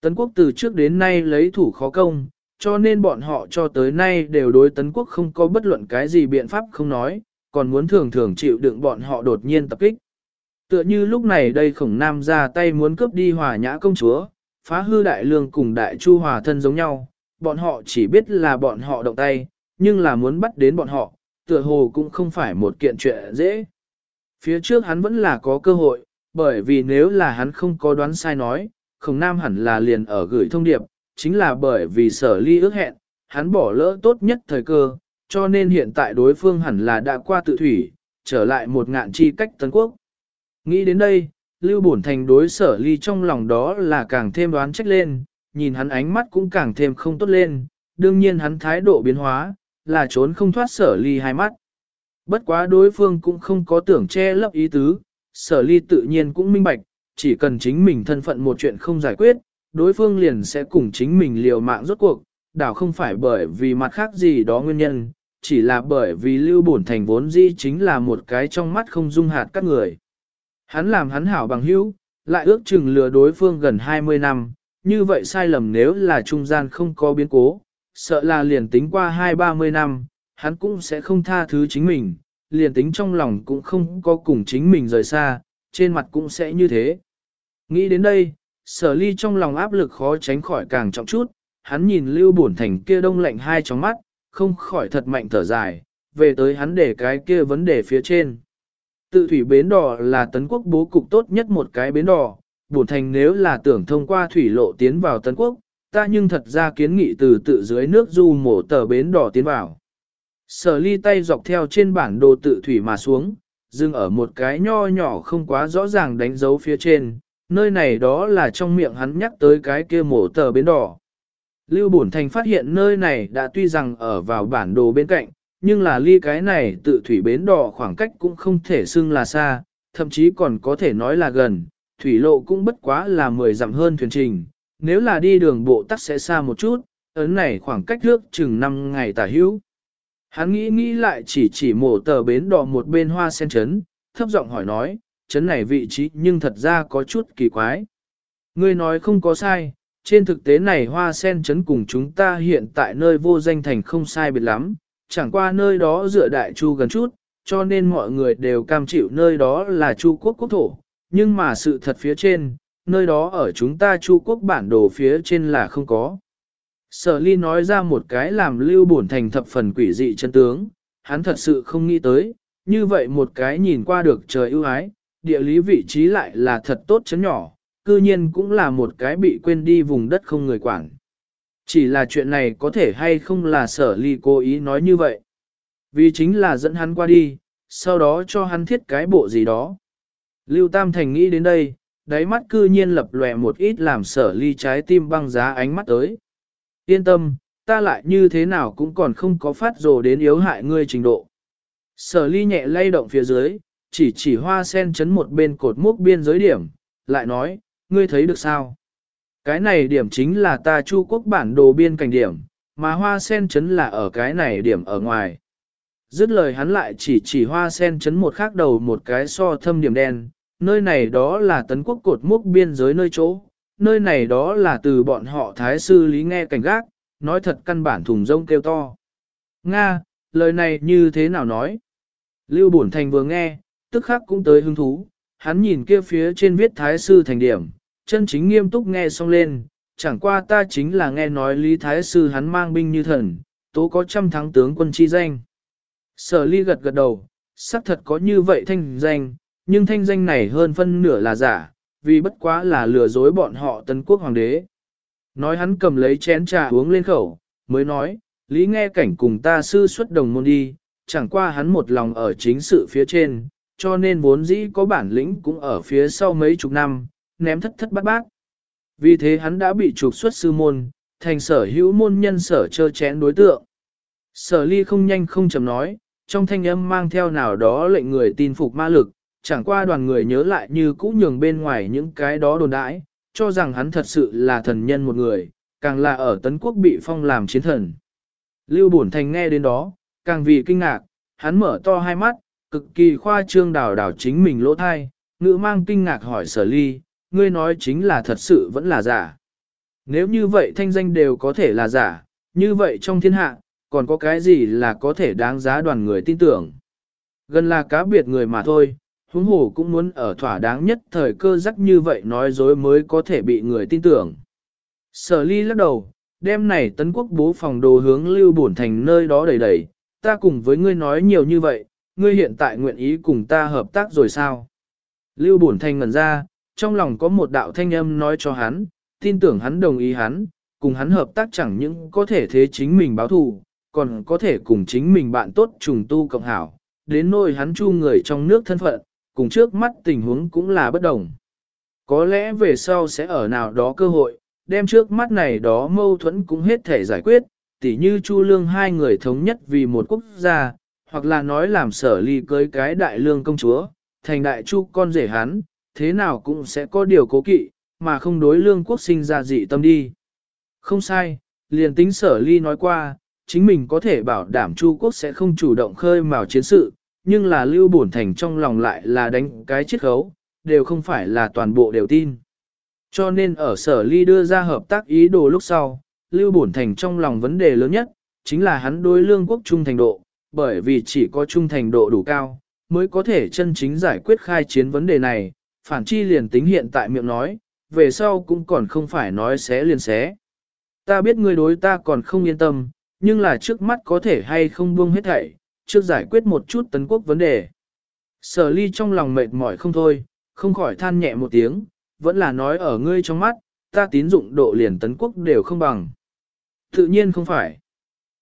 Tấn quốc từ trước đến nay lấy thủ khó công, cho nên bọn họ cho tới nay đều đối tấn quốc không có bất luận cái gì biện pháp không nói, còn muốn thường thường chịu đựng bọn họ đột nhiên tập kích. Tựa như lúc này đây khổng nam ra tay muốn cướp đi hòa nhã công chúa, phá hư đại lương cùng đại chu hòa thân giống nhau, bọn họ chỉ biết là bọn họ động tay, nhưng là muốn bắt đến bọn họ, tựa hồ cũng không phải một kiện chuyện dễ. Phía trước hắn vẫn là có cơ hội, bởi vì nếu là hắn không có đoán sai nói, khổng nam hẳn là liền ở gửi thông điệp, chính là bởi vì sở ly ước hẹn, hắn bỏ lỡ tốt nhất thời cơ, cho nên hiện tại đối phương hẳn là đã qua tự thủy, trở lại một ngạn chi cách Tân Quốc. Nghĩ đến đây, Lưu Bổn Thành đối sở ly trong lòng đó là càng thêm đoán trách lên, nhìn hắn ánh mắt cũng càng thêm không tốt lên, đương nhiên hắn thái độ biến hóa, là trốn không thoát sở ly hai mắt. Bất quá đối phương cũng không có tưởng che lấp ý tứ, sở ly tự nhiên cũng minh bạch, chỉ cần chính mình thân phận một chuyện không giải quyết, đối phương liền sẽ cùng chính mình liều mạng rốt cuộc, đảo không phải bởi vì mặt khác gì đó nguyên nhân, chỉ là bởi vì lưu bổn thành vốn dĩ chính là một cái trong mắt không dung hạt các người. Hắn làm hắn hảo bằng hữu, lại ước chừng lừa đối phương gần 20 năm, như vậy sai lầm nếu là trung gian không có biến cố, sợ là liền tính qua 2-30 năm, hắn cũng sẽ không tha thứ chính mình, liền tính trong lòng cũng không có cùng chính mình rời xa, trên mặt cũng sẽ như thế. Nghĩ đến đây, sở ly trong lòng áp lực khó tránh khỏi càng trọng chút, hắn nhìn lưu bổn thành kia đông lạnh hai trong mắt, không khỏi thật mạnh thở dài, về tới hắn để cái kia vấn đề phía trên. Tự thủy bến đỏ là tấn quốc bố cục tốt nhất một cái bến đỏ, bổn thành nếu là tưởng thông qua thủy lộ tiến vào tấn quốc, ta nhưng thật ra kiến nghị từ tự dưới nước du mổ tờ bến đỏ tiến vào. Sở ly tay dọc theo trên bản đồ tự thủy mà xuống, dừng ở một cái nho nhỏ không quá rõ ràng đánh dấu phía trên, nơi này đó là trong miệng hắn nhắc tới cái kia mổ tờ bến đỏ. Lưu Bổn Thành phát hiện nơi này đã tuy rằng ở vào bản đồ bên cạnh, nhưng là ly cái này tự thủy bến đỏ khoảng cách cũng không thể xưng là xa, thậm chí còn có thể nói là gần, thủy lộ cũng bất quá là 10 dặm hơn thuyền trình, nếu là đi đường bộ tắc sẽ xa một chút, ấn này khoảng cách nước chừng 5 ngày tả hữu. Hắn nghĩ nghĩ lại chỉ chỉ mổ tờ bến đỏ một bên hoa sen trấn thấp giọng hỏi nói, trấn này vị trí nhưng thật ra có chút kỳ quái. Ngươi nói không có sai, trên thực tế này hoa sen trấn cùng chúng ta hiện tại nơi vô danh thành không sai biệt lắm, chẳng qua nơi đó dựa đại chu gần chút, cho nên mọi người đều cam chịu nơi đó là chu quốc quốc thổ, nhưng mà sự thật phía trên, nơi đó ở chúng ta chu quốc bản đồ phía trên là không có. Sở ly nói ra một cái làm lưu bổn thành thập phần quỷ dị chân tướng, hắn thật sự không nghĩ tới, như vậy một cái nhìn qua được trời ưu ái, địa lý vị trí lại là thật tốt chấn nhỏ, cư nhiên cũng là một cái bị quên đi vùng đất không người quản. Chỉ là chuyện này có thể hay không là sở ly cố ý nói như vậy. Vì chính là dẫn hắn qua đi, sau đó cho hắn thiết cái bộ gì đó. Lưu Tam Thành nghĩ đến đây, đáy mắt cư nhiên lập lòe một ít làm sở ly trái tim băng giá ánh mắt tới. Yên tâm, ta lại như thế nào cũng còn không có phát rồ đến yếu hại ngươi trình độ. Sở ly nhẹ lay động phía dưới, chỉ chỉ hoa sen chấn một bên cột mốc biên giới điểm, lại nói, ngươi thấy được sao? Cái này điểm chính là ta chu quốc bản đồ biên cảnh điểm, mà hoa sen chấn là ở cái này điểm ở ngoài. Dứt lời hắn lại chỉ chỉ hoa sen chấn một khác đầu một cái so thâm điểm đen, nơi này đó là tấn quốc cột mốc biên giới nơi chỗ, nơi này đó là từ bọn họ thái sư lý nghe cảnh gác, nói thật căn bản thùng rông kêu to. Nga, lời này như thế nào nói? Lưu Bổn Thành vừa nghe, tức khắc cũng tới hứng thú, hắn nhìn kia phía trên viết thái sư thành điểm, chân chính nghiêm túc nghe xong lên, chẳng qua ta chính là nghe nói Lý Thái Sư hắn mang binh như thần, tố có trăm thắng tướng quân chi danh. Sở ly gật gật đầu, xác thật có như vậy thanh danh, nhưng thanh danh này hơn phân nửa là giả, vì bất quá là lừa dối bọn họ tân quốc hoàng đế. Nói hắn cầm lấy chén trà uống lên khẩu, mới nói, Lý nghe cảnh cùng ta sư xuất đồng môn đi, chẳng qua hắn một lòng ở chính sự phía trên, cho nên vốn dĩ có bản lĩnh cũng ở phía sau mấy chục năm, ném thất thất bát bát. Vì thế hắn đã bị trục xuất sư môn, thành sở hữu môn nhân sở chơ chén đối tượng. Sở ly không nhanh không chậm nói, trong thanh âm mang theo nào đó lệnh người tin phục ma lực, chẳng qua đoàn người nhớ lại như cũ nhường bên ngoài những cái đó đồn đãi, cho rằng hắn thật sự là thần nhân một người, càng là ở tấn quốc bị phong làm chiến thần. Lưu Bổn Thành nghe đến đó, càng vì kinh ngạc, hắn mở to hai mắt, cực kỳ khoa trương đảo đảo chính mình lỗ thai, ngữ mang kinh ngạc hỏi sở ly, ngươi nói chính là thật sự vẫn là giả. Nếu như vậy thanh danh đều có thể là giả, như vậy trong thiên hạ, còn có cái gì là có thể đáng giá đoàn người tin tưởng. Gần là cá biệt người mà thôi, huống hồ cũng muốn ở thỏa đáng nhất thời cơ rắc như vậy nói dối mới có thể bị người tin tưởng. Sở ly lắc đầu, đêm này tấn quốc bố phòng đồ hướng lưu bổn thành nơi đó đầy đầy, ta cùng với ngươi nói nhiều như vậy, ngươi hiện tại nguyện ý cùng ta hợp tác rồi sao? Lưu bổn thành ngẩn ra, trong lòng có một đạo thanh âm nói cho hắn, tin tưởng hắn đồng ý hắn, cùng hắn hợp tác chẳng những có thể thế chính mình báo thù, còn có thể cùng chính mình bạn tốt trùng tu cộng hảo, đến nỗi hắn chu người trong nước thân phận, cùng trước mắt tình huống cũng là bất đồng. Có lẽ về sau sẽ ở nào đó cơ hội, đem trước mắt này đó mâu thuẫn cũng hết thể giải quyết, tỉ như chu lương hai người thống nhất vì một quốc gia, hoặc là nói làm sở ly cưới cái đại lương công chúa, thành đại chu con rể hắn, thế nào cũng sẽ có điều cố kỵ, mà không đối lương quốc sinh ra dị tâm đi. Không sai, liền tính sở ly nói qua, chính mình có thể bảo đảm Chu quốc sẽ không chủ động khơi mào chiến sự, nhưng là lưu bổn thành trong lòng lại là đánh cái chiết khấu, đều không phải là toàn bộ đều tin. Cho nên ở sở ly đưa ra hợp tác ý đồ lúc sau, lưu bổn thành trong lòng vấn đề lớn nhất, chính là hắn đối lương quốc trung thành độ, bởi vì chỉ có trung thành độ đủ cao, mới có thể chân chính giải quyết khai chiến vấn đề này, phản chi liền tính hiện tại miệng nói, về sau cũng còn không phải nói xé liền xé. Ta biết ngươi đối ta còn không yên tâm, nhưng là trước mắt có thể hay không buông hết thảy, trước giải quyết một chút tấn quốc vấn đề. Sở ly trong lòng mệt mỏi không thôi, không khỏi than nhẹ một tiếng, vẫn là nói ở ngươi trong mắt, ta tín dụng độ liền tấn quốc đều không bằng. Tự nhiên không phải.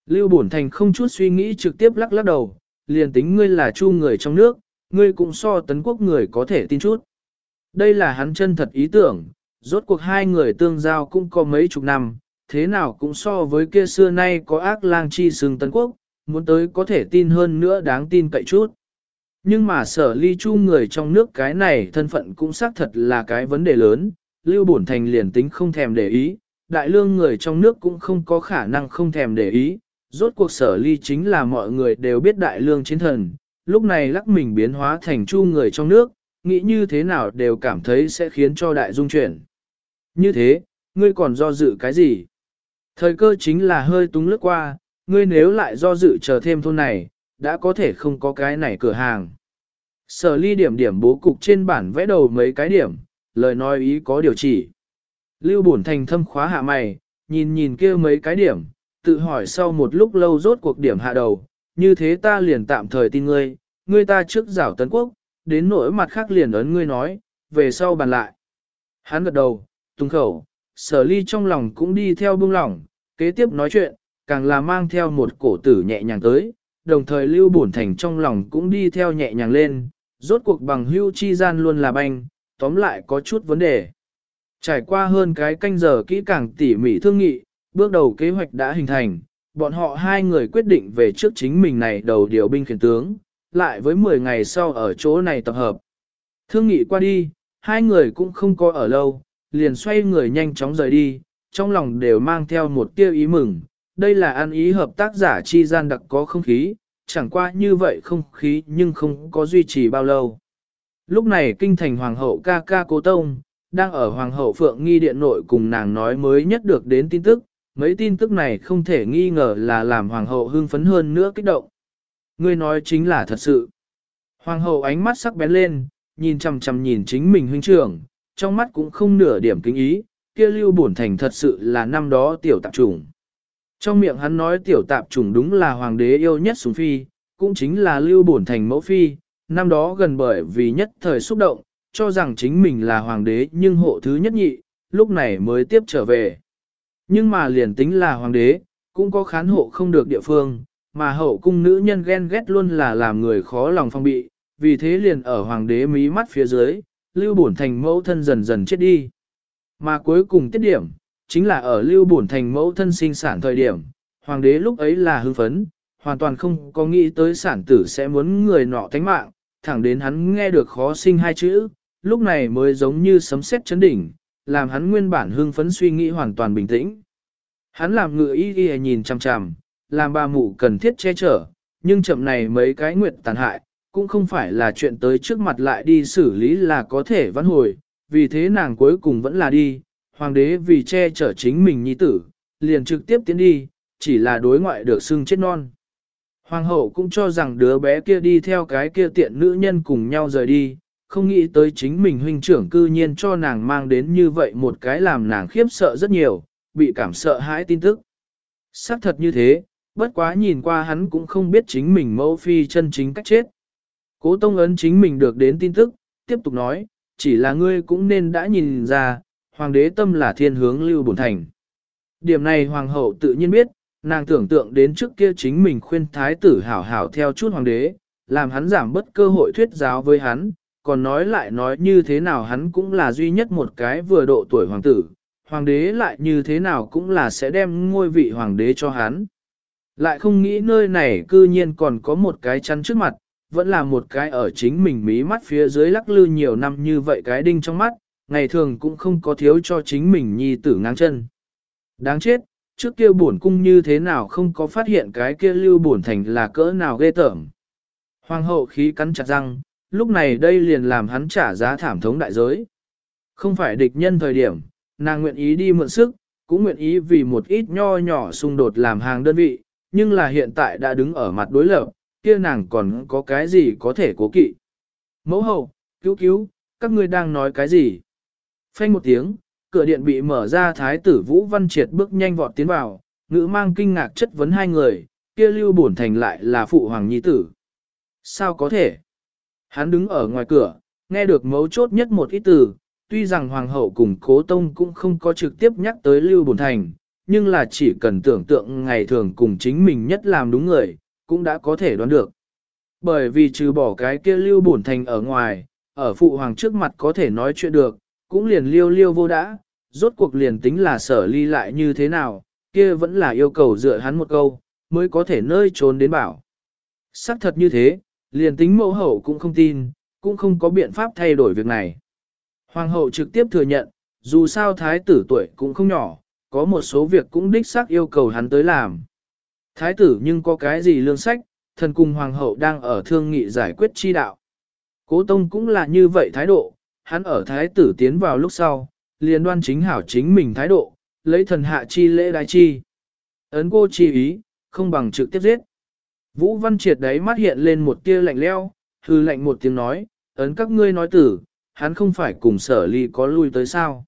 Lưu Bổn Thành không chút suy nghĩ trực tiếp lắc lắc đầu, liền tính ngươi là chu người trong nước, ngươi cũng so tấn quốc người có thể tin chút. Đây là hắn chân thật ý tưởng, rốt cuộc hai người tương giao cũng có mấy chục năm, thế nào cũng so với kia xưa nay có ác lang chi sừng tấn quốc, muốn tới có thể tin hơn nữa đáng tin cậy chút. Nhưng mà sở ly chu người trong nước cái này thân phận cũng xác thật là cái vấn đề lớn, Lưu Bổn Thành liền tính không thèm để ý, đại lương người trong nước cũng không có khả năng không thèm để ý, rốt cuộc sở ly chính là mọi người đều biết đại lương chiến thần, lúc này lắc mình biến hóa thành chu người trong nước, nghĩ như thế nào đều cảm thấy sẽ khiến cho đại dung chuyển. Như thế, ngươi còn do dự cái gì? Thời cơ chính là hơi túng lướt qua, ngươi nếu lại do dự chờ thêm thôn này, đã có thể không có cái này cửa hàng. Sở ly điểm điểm bố cục trên bản vẽ đầu mấy cái điểm, lời nói ý có điều chỉ. Lưu bổn thành thâm khóa hạ mày, nhìn nhìn kia mấy cái điểm, tự hỏi sau một lúc lâu rốt cuộc điểm hạ đầu, như thế ta liền tạm thời tin ngươi, ngươi ta trước rảo tấn quốc, đến nỗi mặt khác liền ấn ngươi nói, về sau bàn lại. Hắn gật đầu, tung khẩu, sở ly trong lòng cũng đi theo bưng lỏng, kế tiếp nói chuyện, càng là mang theo một cổ tử nhẹ nhàng tới, đồng thời lưu bổn thành trong lòng cũng đi theo nhẹ nhàng lên, rốt cuộc bằng hưu chi gian luôn là banh, tóm lại có chút vấn đề. Trải qua hơn cái canh giờ kỹ càng tỉ mỉ thương nghị, bước đầu kế hoạch đã hình thành, bọn họ hai người quyết định về trước chính mình này đầu điều binh khiển tướng, lại với 10 ngày sau ở chỗ này tập hợp. Thương nghị qua đi, hai người cũng không có ở lâu, liền xoay người nhanh chóng rời đi, trong lòng đều mang theo một tia ý mừng, đây là ăn ý hợp tác giả chi gian đặc có không khí, chẳng qua như vậy không khí nhưng không có duy trì bao lâu. Lúc này kinh thành hoàng hậu ca ca cố tông, đang ở hoàng hậu phượng nghi điện nội cùng nàng nói mới nhất được đến tin tức, mấy tin tức này không thể nghi ngờ là làm hoàng hậu hưng phấn hơn nữa kích động. Ngươi nói chính là thật sự. Hoàng hậu ánh mắt sắc bén lên, nhìn chằm chằm nhìn chính mình huynh trưởng, trong mắt cũng không nửa điểm kính ý, kia lưu bổn thành thật sự là năm đó tiểu tạp trùng. Trong miệng hắn nói tiểu tạp trùng đúng là hoàng đế yêu nhất sủng phi, cũng chính là lưu bổn thành mẫu phi, năm đó gần bởi vì nhất thời xúc động, cho rằng chính mình là hoàng đế nhưng hộ thứ nhất nhị, lúc này mới tiếp trở về. Nhưng mà liền tính là hoàng đế, cũng có khán hộ không được địa phương, mà hậu cung nữ nhân ghen ghét luôn là làm người khó lòng phong bị, vì thế liền ở hoàng đế mí mắt phía dưới, lưu bổn thành mẫu thân dần dần chết đi. Mà cuối cùng tiết điểm, chính là ở lưu bổn thành mẫu thân sinh sản thời điểm, hoàng đế lúc ấy là hưng phấn, hoàn toàn không có nghĩ tới sản tử sẽ muốn người nọ thánh mạng, thẳng đến hắn nghe được khó sinh hai chữ, lúc này mới giống như sấm sét chấn đỉnh, làm hắn nguyên bản hưng phấn suy nghĩ hoàn toàn bình tĩnh. Hắn làm ngựa y y nhìn chằm chằm, làm bà mụ cần thiết che chở, nhưng chậm này mấy cái nguyệt tàn hại, cũng không phải là chuyện tới trước mặt lại đi xử lý là có thể vãn hồi, vì thế nàng cuối cùng vẫn là đi, hoàng đế vì che chở chính mình nhi tử, liền trực tiếp tiến đi, chỉ là đối ngoại được xưng chết non. Hoàng hậu cũng cho rằng đứa bé kia đi theo cái kia tiện nữ nhân cùng nhau rời đi, không nghĩ tới chính mình huynh trưởng cư nhiên cho nàng mang đến như vậy một cái làm nàng khiếp sợ rất nhiều, bị cảm sợ hãi tin tức. Xác thật như thế, bất quá nhìn qua hắn cũng không biết chính mình mẫu phi chân chính cách chết. Cố Tông ấn chính mình được đến tin tức, tiếp tục nói, chỉ là ngươi cũng nên đã nhìn ra, hoàng đế tâm là thiên hướng lưu bổn thành. Điểm này hoàng hậu tự nhiên biết, nàng tưởng tượng đến trước kia chính mình khuyên thái tử hảo hảo theo chút hoàng đế, làm hắn giảm bất cơ hội thuyết giáo với hắn, còn nói lại nói như thế nào hắn cũng là duy nhất một cái vừa độ tuổi hoàng tử, hoàng đế lại như thế nào cũng là sẽ đem ngôi vị hoàng đế cho hắn. Lại không nghĩ nơi này cư nhiên còn có một cái chắn trước mặt, vẫn là một cái ở chính mình mí mắt phía dưới lắc lư nhiều năm như vậy cái đinh trong mắt, ngày thường cũng không có thiếu cho chính mình nhi tử ngang chân. Đáng chết, trước kia buồn cung như thế nào không có phát hiện cái kia lưu buồn thành là cỡ nào ghê tởm. Hoàng hậu khí cắn chặt răng, lúc này đây liền làm hắn trả giá thảm thống đại giới. Không phải địch nhân thời điểm, nàng nguyện ý đi mượn sức, cũng nguyện ý vì một ít nho nhỏ xung đột làm hàng đơn vị, nhưng là hiện tại đã đứng ở mặt đối lập, kia nàng còn có cái gì có thể cố kỵ. Mẫu hậu, cứu cứu, các ngươi đang nói cái gì? Phanh một tiếng, cửa điện bị mở ra thái tử Vũ Văn Triệt bước nhanh vọt tiến vào, ngữ mang kinh ngạc chất vấn hai người, kia lưu bổn thành lại là phụ hoàng nhi tử. Sao có thể? Hắn đứng ở ngoài cửa, nghe được mấu chốt nhất một ít từ, tuy rằng hoàng hậu cùng cố tông cũng không có trực tiếp nhắc tới lưu bổn thành, nhưng là chỉ cần tưởng tượng ngày thường cùng chính mình nhất làm đúng người, cũng đã có thể đoán được. Bởi vì trừ bỏ cái kia lưu bổn thành ở ngoài, ở phụ hoàng trước mặt có thể nói chuyện được, cũng liền liêu liêu vô đã, rốt cuộc liền tính là sở ly lại như thế nào, kia vẫn là yêu cầu dựa hắn một câu, mới có thể nơi trốn đến bảo. Sắc thật như thế, liền tính mẫu hậu cũng không tin, cũng không có biện pháp thay đổi việc này. Hoàng hậu trực tiếp thừa nhận, dù sao thái tử tuổi cũng không nhỏ, có một số việc cũng đích xác yêu cầu hắn tới làm. Thái tử nhưng có cái gì lương sách, thần cùng hoàng hậu đang ở thương nghị giải quyết chi đạo. Cố tông cũng là như vậy thái độ, hắn ở thái tử tiến vào lúc sau, liền đoan chính hảo chính mình thái độ, lấy thần hạ chi lễ đại chi. Ấn cô chi ý, không bằng trực tiếp giết. Vũ Văn Triệt đấy mắt hiện lên một tia lạnh leo, hư lạnh một tiếng nói, ấn các ngươi nói tử, hắn không phải cùng sở ly có lui tới sao.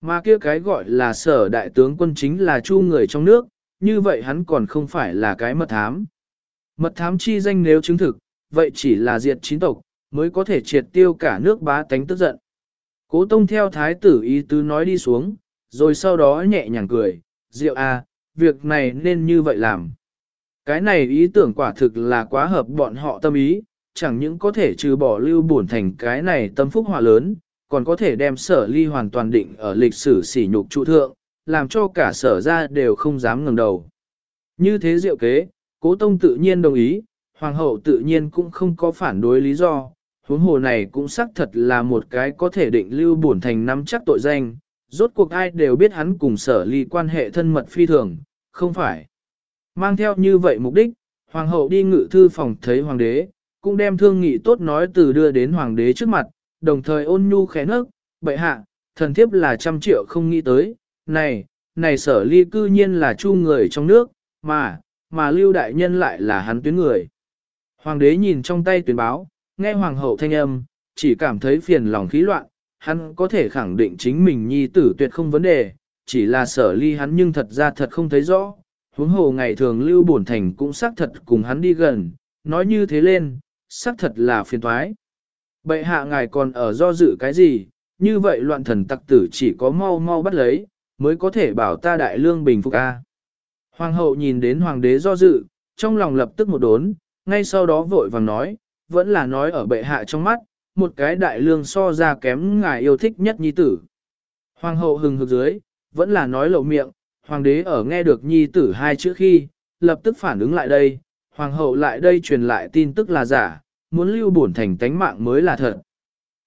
Mà kia cái gọi là sở đại tướng quân chính là chu người trong nước, như vậy hắn còn không phải là cái mật thám. Mật thám chi danh nếu chứng thực, vậy chỉ là diệt chín tộc, mới có thể triệt tiêu cả nước bá tánh tức giận. Cố tông theo thái tử ý tứ nói đi xuống, rồi sau đó nhẹ nhàng cười, diệu a, à, việc này nên như vậy làm. Cái này ý tưởng quả thực là quá hợp bọn họ tâm ý, chẳng những có thể trừ bỏ lưu buồn thành cái này tâm phúc hỏa lớn, còn có thể đem sở ly hoàn toàn định ở lịch sử sỉ nhục trụ thượng, làm cho cả sở ra đều không dám ngẩng đầu. Như thế diệu kế, cố tông tự nhiên đồng ý, hoàng hậu tự nhiên cũng không có phản đối lý do, huống hồ này cũng xác thật là một cái có thể định lưu bổn thành nắm chắc tội danh, rốt cuộc ai đều biết hắn cùng sở ly quan hệ thân mật phi thường, không phải. Mang theo như vậy mục đích, hoàng hậu đi ngự thư phòng thấy hoàng đế, cũng đem thương nghị tốt nói từ đưa đến hoàng đế trước mặt, đồng thời ôn nhu khẽ nấc, bệ hạ, thần thiếp là trăm triệu không nghĩ tới, này, này sở ly cư nhiên là chu người trong nước, mà, mà lưu đại nhân lại là hắn tuyến người. Hoàng đế nhìn trong tay tuyến báo, nghe hoàng hậu thanh âm, chỉ cảm thấy phiền lòng khí loạn, hắn có thể khẳng định chính mình nhi tử tuyệt không vấn đề, chỉ là sở ly hắn nhưng thật ra thật không thấy rõ. Huống hồ ngày thường lưu bổn thành cũng xác thật cùng hắn đi gần, nói như thế lên, xác thật là phiền toái. Bệ hạ ngài còn ở do dự cái gì, như vậy loạn thần tặc tử chỉ có mau mau bắt lấy, mới có thể bảo ta đại lương bình phục a. Hoàng hậu nhìn đến hoàng đế do dự, trong lòng lập tức một đốn, ngay sau đó vội vàng nói, vẫn là nói ở bệ hạ trong mắt, một cái đại lương so ra kém ngài yêu thích nhất nhi tử. Hoàng hậu hừng hực dưới, vẫn là nói lậu miệng, hoàng đế ở nghe được nhi tử hai chữ khi, lập tức phản ứng lại đây, hoàng hậu lại đây truyền lại tin tức là giả, muốn lưu bổn thành tánh mạng mới là thật.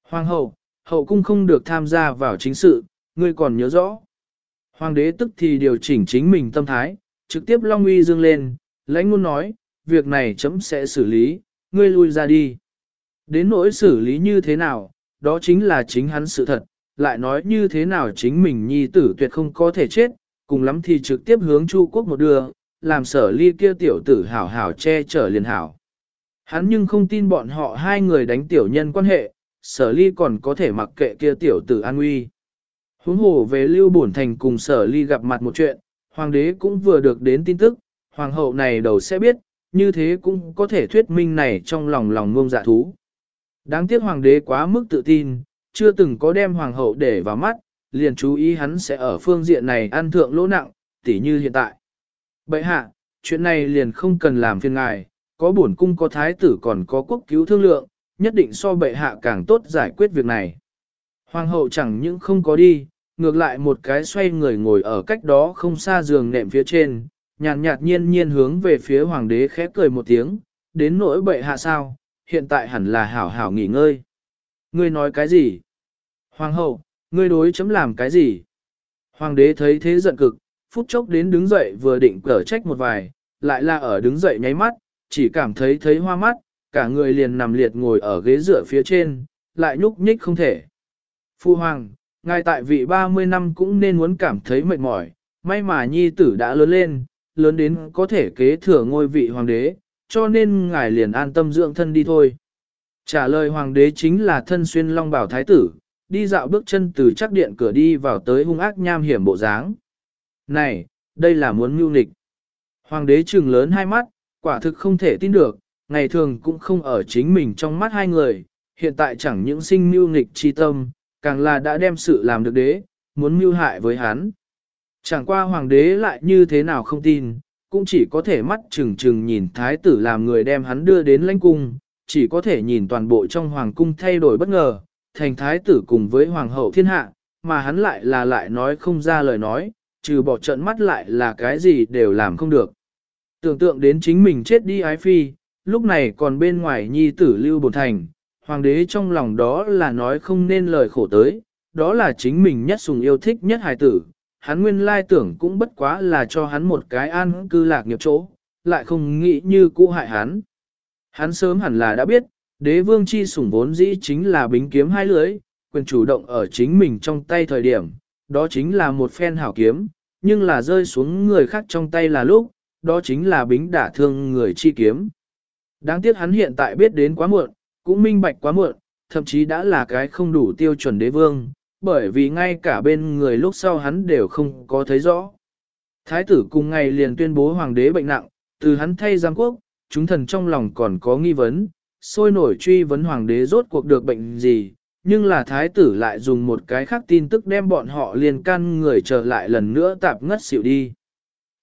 Hoàng hậu, hậu cung không được tham gia vào chính sự, ngươi còn nhớ rõ. Hoàng đế tức thì điều chỉnh chính mình tâm thái, trực tiếp long uy dương lên, lãnh ngôn nói, việc này chấm sẽ xử lý, ngươi lui ra đi. Đến nỗi xử lý như thế nào, đó chính là chính hắn sự thật, lại nói như thế nào chính mình nhi tử tuyệt không có thể chết, cùng lắm thì trực tiếp hướng Chu quốc một đường, làm sở ly kia tiểu tử hảo hảo che chở liền hảo. Hắn nhưng không tin bọn họ hai người đánh tiểu nhân quan hệ, sở ly còn có thể mặc kệ kia tiểu tử an nguy. Huống hồ về lưu bổn thành cùng sở ly gặp mặt một chuyện, hoàng đế cũng vừa được đến tin tức, hoàng hậu này đầu sẽ biết, như thế cũng có thể thuyết minh này trong lòng lòng ngông dạ thú. Đáng tiếc hoàng đế quá mức tự tin, chưa từng có đem hoàng hậu để vào mắt, liền chú ý hắn sẽ ở phương diện này ăn thượng lỗ nặng, tỉ như hiện tại. Bệ hạ, chuyện này liền không cần làm phiền ngài, có bổn cung có thái tử còn có quốc cứu thương lượng, nhất định so bệ hạ càng tốt giải quyết việc này. Hoàng hậu chẳng những không có đi, ngược lại một cái xoay người ngồi ở cách đó không xa giường nệm phía trên, nhàn nhạt nhiên nhiên hướng về phía hoàng đế khẽ cười một tiếng, đến nỗi bệ hạ sao, hiện tại hẳn là hảo hảo nghỉ ngơi. Ngươi nói cái gì? Hoàng hậu, ngươi đối chấm làm cái gì? Hoàng đế thấy thế giận cực, phút chốc đến đứng dậy vừa định cở trách một vài, lại là ở đứng dậy nháy mắt, chỉ cảm thấy thấy hoa mắt, cả người liền nằm liệt ngồi ở ghế dựa phía trên, lại nhúc nhích không thể. Phu Hoàng, ngài tại vị 30 năm cũng nên muốn cảm thấy mệt mỏi, may mà nhi tử đã lớn lên, lớn đến có thể kế thừa ngôi vị hoàng đế, cho nên ngài liền an tâm dưỡng thân đi thôi. Trả lời hoàng đế chính là thân xuyên long bảo thái tử, đi dạo bước chân từ chắc điện cửa đi vào tới hung ác nham hiểm bộ dáng. Này, đây là muốn mưu nịch. Hoàng đế trừng lớn hai mắt, quả thực không thể tin được, ngày thường cũng không ở chính mình trong mắt hai người, hiện tại chẳng những sinh mưu nịch chi tâm, càng là đã đem sự làm được đế, muốn mưu hại với hắn. Chẳng qua hoàng đế lại như thế nào không tin, cũng chỉ có thể mắt chừng chừng nhìn thái tử làm người đem hắn đưa đến lãnh cung, chỉ có thể nhìn toàn bộ trong hoàng cung thay đổi bất ngờ, thành thái tử cùng với hoàng hậu thiên hạ, mà hắn lại là lại nói không ra lời nói, trừ bỏ trận mắt lại là cái gì đều làm không được. Tưởng tượng đến chính mình chết đi ái phi, lúc này còn bên ngoài nhi tử lưu bồn thành, hoàng đế trong lòng đó là nói không nên lời khổ tới, đó là chính mình nhất sùng yêu thích nhất hài tử, hắn nguyên lai tưởng cũng bất quá là cho hắn một cái an cư lạc nghiệp chỗ, lại không nghĩ như cũ hại hắn. Hắn sớm hẳn là đã biết, đế vương chi sủng vốn dĩ chính là bính kiếm hai lưới, quyền chủ động ở chính mình trong tay thời điểm, đó chính là một phen hảo kiếm, nhưng là rơi xuống người khác trong tay là lúc, đó chính là bính đả thương người chi kiếm. Đáng tiếc hắn hiện tại biết đến quá muộn, cũng minh bạch quá muộn, thậm chí đã là cái không đủ tiêu chuẩn đế vương, bởi vì ngay cả bên người lúc sau hắn đều không có thấy rõ. Thái tử cùng ngày liền tuyên bố hoàng đế bệnh nặng, từ hắn thay giang quốc, chúng thần trong lòng còn có nghi vấn, sôi nổi truy vấn hoàng đế rốt cuộc được bệnh gì, nhưng là thái tử lại dùng một cái khác tin tức đem bọn họ liền căn người trở lại lần nữa tạp ngất xỉu đi.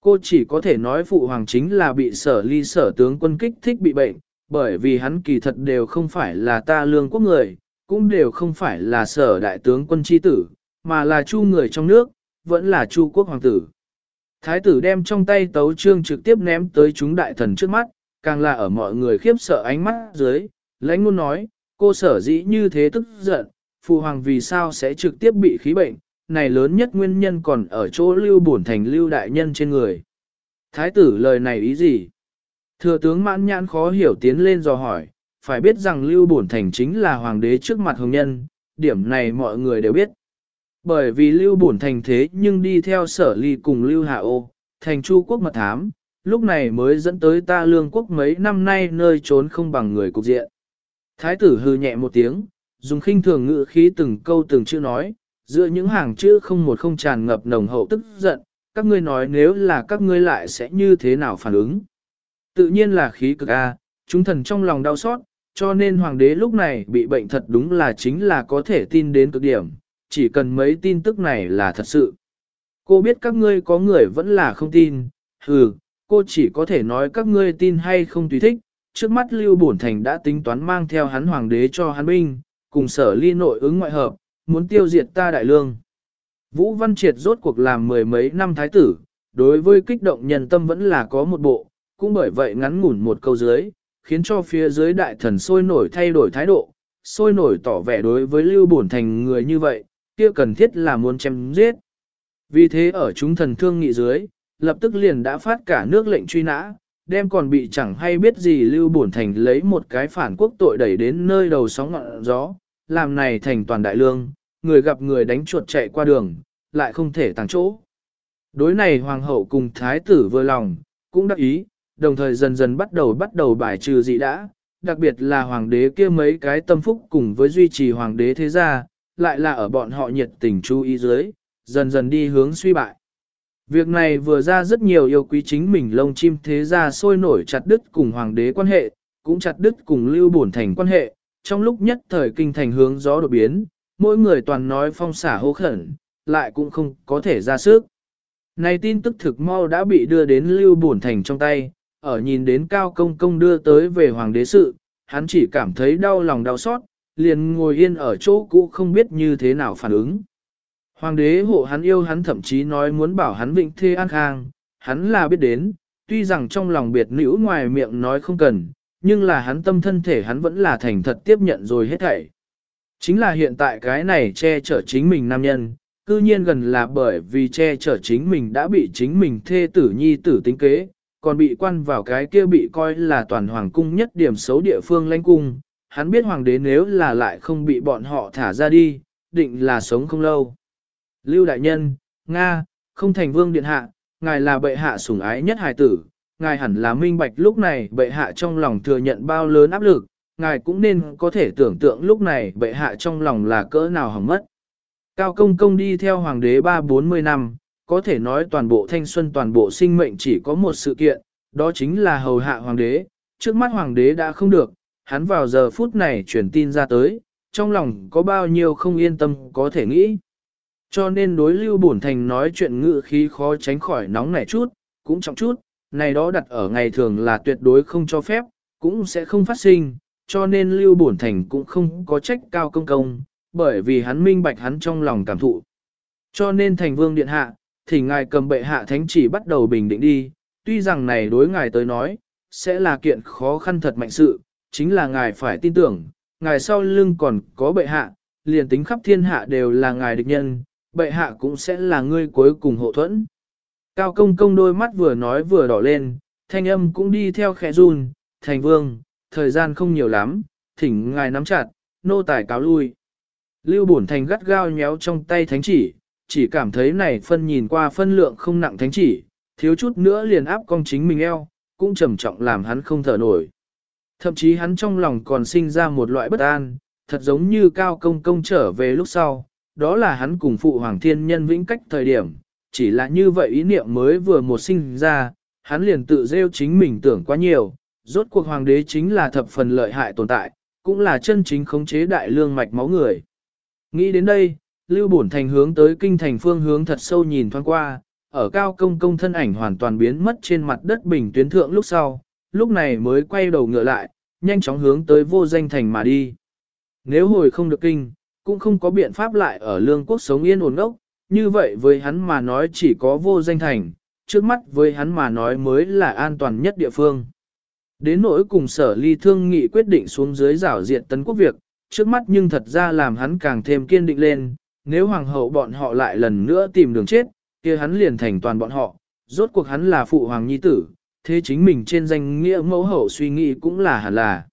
Cô chỉ có thể nói phụ hoàng chính là bị sở ly sở tướng quân kích thích bị bệnh, bởi vì hắn kỳ thật đều không phải là ta lương quốc người, cũng đều không phải là sở đại tướng quân chi tử, mà là chu người trong nước, vẫn là chu quốc hoàng tử. Thái tử đem trong tay tấu trương trực tiếp ném tới chúng đại thần trước mắt, càng là ở mọi người khiếp sợ ánh mắt dưới, lãnh ngôn nói, cô sở dĩ như thế tức giận, phụ hoàng vì sao sẽ trực tiếp bị khí bệnh, này lớn nhất nguyên nhân còn ở chỗ lưu bổn thành lưu đại nhân trên người. Thái tử lời này ý gì? Thừa tướng mãn nhãn khó hiểu tiến lên dò hỏi, phải biết rằng lưu bổn thành chính là hoàng đế trước mặt hồng nhân, điểm này mọi người đều biết. Bởi vì lưu bổn thành thế nhưng đi theo sở ly cùng lưu hạ ô, thành chu quốc mật thám, lúc này mới dẫn tới ta lương quốc mấy năm nay nơi trốn không bằng người cục diện. Thái tử hư nhẹ một tiếng, dùng khinh thường ngữ khí từng câu từng chữ nói, giữa những hàng chữ không một không tràn ngập nồng hậu tức giận, các ngươi nói nếu là các ngươi lại sẽ như thế nào phản ứng. Tự nhiên là khí cực A, chúng thần trong lòng đau xót, cho nên hoàng đế lúc này bị bệnh thật đúng là chính là có thể tin đến cực điểm, chỉ cần mấy tin tức này là thật sự. Cô biết các ngươi có người vẫn là không tin, hừ, cô chỉ có thể nói các ngươi tin hay không tùy thích, trước mắt Lưu Bổn Thành đã tính toán mang theo hắn hoàng đế cho hắn binh, cùng sở ly nội ứng ngoại hợp, muốn tiêu diệt ta đại lương. Vũ Văn Triệt rốt cuộc làm mười mấy năm thái tử, đối với kích động nhân tâm vẫn là có một bộ, cũng bởi vậy ngắn ngủn một câu dưới, khiến cho phía dưới đại thần sôi nổi thay đổi thái độ, sôi nổi tỏ vẻ đối với Lưu Bổn Thành người như vậy, kia cần thiết là muốn chém giết. Vì thế ở chúng thần thương nghị dưới, lập tức liền đã phát cả nước lệnh truy nã, đem còn bị chẳng hay biết gì Lưu Bổn Thành lấy một cái phản quốc tội đẩy đến nơi đầu sóng ngọn gió, làm này thành toàn đại lương, người gặp người đánh chuột chạy qua đường, lại không thể tàng chỗ. Đối này hoàng hậu cùng thái tử vừa lòng, cũng đắc ý, đồng thời dần dần bắt đầu bắt đầu bài trừ dị đã, đặc biệt là hoàng đế kia mấy cái tâm phúc cùng với duy trì hoàng đế thế gia, lại là ở bọn họ nhiệt tình chú ý dưới, dần dần đi hướng suy bại. Việc này vừa ra rất nhiều yêu quý chính mình lông chim thế gia sôi nổi chặt đứt cùng hoàng đế quan hệ, cũng chặt đứt cùng lưu bổn thành quan hệ, trong lúc nhất thời kinh thành hướng gió đột biến, mỗi người toàn nói phong xả hô khẩn, lại cũng không có thể ra sức. Này tin tức thực mau đã bị đưa đến lưu bổn thành trong tay, ở nhìn đến cao công công đưa tới về hoàng đế sự, hắn chỉ cảm thấy đau lòng đau xót, liền ngồi yên ở chỗ cũ không biết như thế nào phản ứng. Hoàng đế hộ hắn yêu hắn thậm chí nói muốn bảo hắn vĩnh thê an khang, hắn là biết đến, tuy rằng trong lòng biệt nữ ngoài miệng nói không cần, nhưng là hắn tâm thân thể hắn vẫn là thành thật tiếp nhận rồi hết thảy. Chính là hiện tại cái này che chở chính mình nam nhân, cư nhiên gần là bởi vì che chở chính mình đã bị chính mình thê tử nhi tử tính kế, còn bị quan vào cái kia bị coi là toàn hoàng cung nhất điểm xấu địa phương lãnh cung. Hắn biết hoàng đế nếu là lại không bị bọn họ thả ra đi, định là sống không lâu. Lưu đại nhân, Nga, không thành vương điện hạ, ngài là bệ hạ sủng ái nhất hài tử, ngài hẳn là minh bạch lúc này bệ hạ trong lòng thừa nhận bao lớn áp lực, ngài cũng nên có thể tưởng tượng lúc này bệ hạ trong lòng là cỡ nào hỏng mất. Cao công công đi theo hoàng đế ba bốn mươi năm, có thể nói toàn bộ thanh xuân toàn bộ sinh mệnh chỉ có một sự kiện, đó chính là hầu hạ hoàng đế, trước mắt hoàng đế đã không được, hắn vào giờ phút này truyền tin ra tới, trong lòng có bao nhiêu không yên tâm có thể nghĩ. Cho nên đối lưu bổn thành nói chuyện ngự khí khó tránh khỏi nóng nảy chút, cũng trọng chút, này đó đặt ở ngày thường là tuyệt đối không cho phép, cũng sẽ không phát sinh, cho nên lưu bổn thành cũng không có trách cao công công, bởi vì hắn minh bạch hắn trong lòng cảm thụ. Cho nên thành vương điện hạ, thì ngài cầm bệ hạ thánh chỉ bắt đầu bình định đi, tuy rằng này đối ngài tới nói, sẽ là kiện khó khăn thật mạnh sự, chính là ngài phải tin tưởng, ngài sau lưng còn có bệ hạ, liền tính khắp thiên hạ đều là ngài địch nhân, bệ hạ cũng sẽ là ngươi cuối cùng hộ thuẫn. Cao công công đôi mắt vừa nói vừa đỏ lên, thanh âm cũng đi theo khẽ run, thành vương, thời gian không nhiều lắm, thỉnh ngài nắm chặt, nô tài cáo lui. Lưu bổn thành gắt gao nhéo trong tay thánh chỉ, chỉ cảm thấy này phân nhìn qua phân lượng không nặng thánh chỉ, thiếu chút nữa liền áp con chính mình eo, cũng trầm trọng làm hắn không thở nổi. Thậm chí hắn trong lòng còn sinh ra một loại bất an, thật giống như cao công công trở về lúc sau, đó là hắn cùng phụ hoàng thiên nhân vĩnh cách thời điểm, chỉ là như vậy ý niệm mới vừa một sinh ra, hắn liền tự rêu chính mình tưởng quá nhiều, rốt cuộc hoàng đế chính là thập phần lợi hại tồn tại, cũng là chân chính khống chế đại lương mạch máu người. Nghĩ đến đây, Lưu Bổn Thành hướng tới kinh thành phương hướng thật sâu nhìn thoáng qua, ở cao công công thân ảnh hoàn toàn biến mất trên mặt đất bình tuyến thượng lúc sau, lúc này mới quay đầu ngựa lại, nhanh chóng hướng tới vô danh thành mà đi. Nếu hồi không được kinh, cũng không có biện pháp lại ở lương quốc sống yên ổn ốc, như vậy với hắn mà nói chỉ có vô danh thành, trước mắt với hắn mà nói mới là an toàn nhất địa phương. Đến nỗi cùng sở ly thương nghị quyết định xuống dưới rảo diện tấn quốc việc, trước mắt nhưng thật ra làm hắn càng thêm kiên định lên, nếu hoàng hậu bọn họ lại lần nữa tìm đường chết, kia hắn liền thành toàn bọn họ, rốt cuộc hắn là phụ hoàng nhi tử, thế chính mình trên danh nghĩa mẫu hậu suy nghĩ cũng là hẳn là.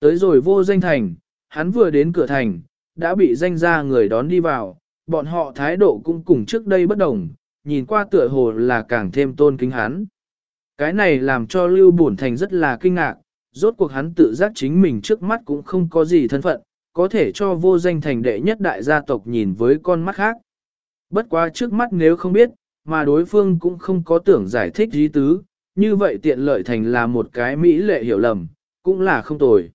Tới rồi vô danh thành, hắn vừa đến cửa thành, đã bị danh ra người đón đi vào, bọn họ thái độ cũng cùng trước đây bất đồng, nhìn qua tựa hồ là càng thêm tôn kính hắn. Cái này làm cho Lưu Bổn Thành rất là kinh ngạc, rốt cuộc hắn tự giác chính mình trước mắt cũng không có gì thân phận, có thể cho vô danh thành đệ nhất đại gia tộc nhìn với con mắt khác. Bất quá trước mắt nếu không biết, mà đối phương cũng không có tưởng giải thích dí tứ, như vậy tiện lợi thành là một cái mỹ lệ hiểu lầm, cũng là không tồi.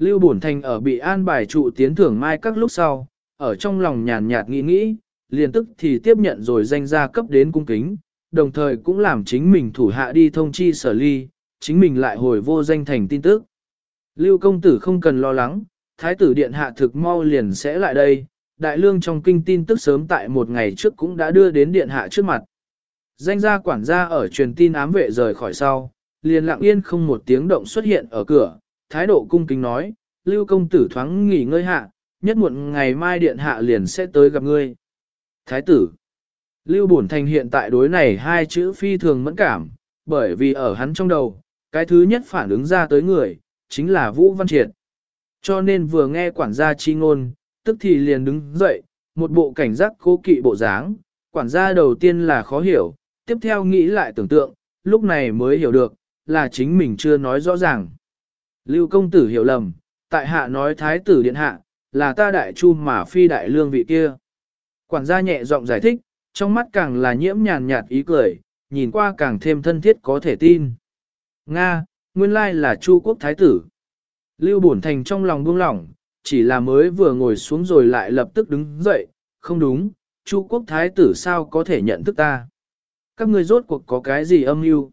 Lưu Bổn Thành ở bị an bài trụ tiến thưởng mai các lúc sau, ở trong lòng nhàn nhạt nghĩ nghĩ, liền tức thì tiếp nhận rồi danh gia cấp đến cung kính, đồng thời cũng làm chính mình thủ hạ đi thông chi sở ly, chính mình lại hồi vô danh thành tin tức. Lưu công tử không cần lo lắng, thái tử điện hạ thực mau liền sẽ lại đây, đại lương trong kinh tin tức sớm tại một ngày trước cũng đã đưa đến điện hạ trước mặt. Danh gia quản gia ở truyền tin ám vệ rời khỏi sau, liền lặng yên không một tiếng động xuất hiện ở cửa, thái độ cung kính nói, lưu công tử thoáng nghỉ ngơi hạ, nhất muộn ngày mai điện hạ liền sẽ tới gặp ngươi. Thái tử Lưu Bổn Thành hiện tại đối này hai chữ phi thường mẫn cảm, bởi vì ở hắn trong đầu, cái thứ nhất phản ứng ra tới người, chính là Vũ Văn Triệt. Cho nên vừa nghe quản gia chi ngôn, tức thì liền đứng dậy, một bộ cảnh giác cố kỵ bộ dáng, quản gia đầu tiên là khó hiểu, tiếp theo nghĩ lại tưởng tượng, lúc này mới hiểu được, là chính mình chưa nói rõ ràng. Lưu công tử hiểu lầm, tại hạ nói thái tử điện hạ, là ta đại chu mà phi đại lương vị kia. Quản gia nhẹ giọng giải thích, trong mắt càng là nhiễm nhàn nhạt ý cười, nhìn qua càng thêm thân thiết có thể tin. Nga, nguyên lai là chu quốc thái tử. Lưu Bổn Thành trong lòng buông lỏng, chỉ là mới vừa ngồi xuống rồi lại lập tức đứng dậy, không đúng, Chu quốc thái tử sao có thể nhận thức ta. Các ngươi rốt cuộc có cái gì âm mưu?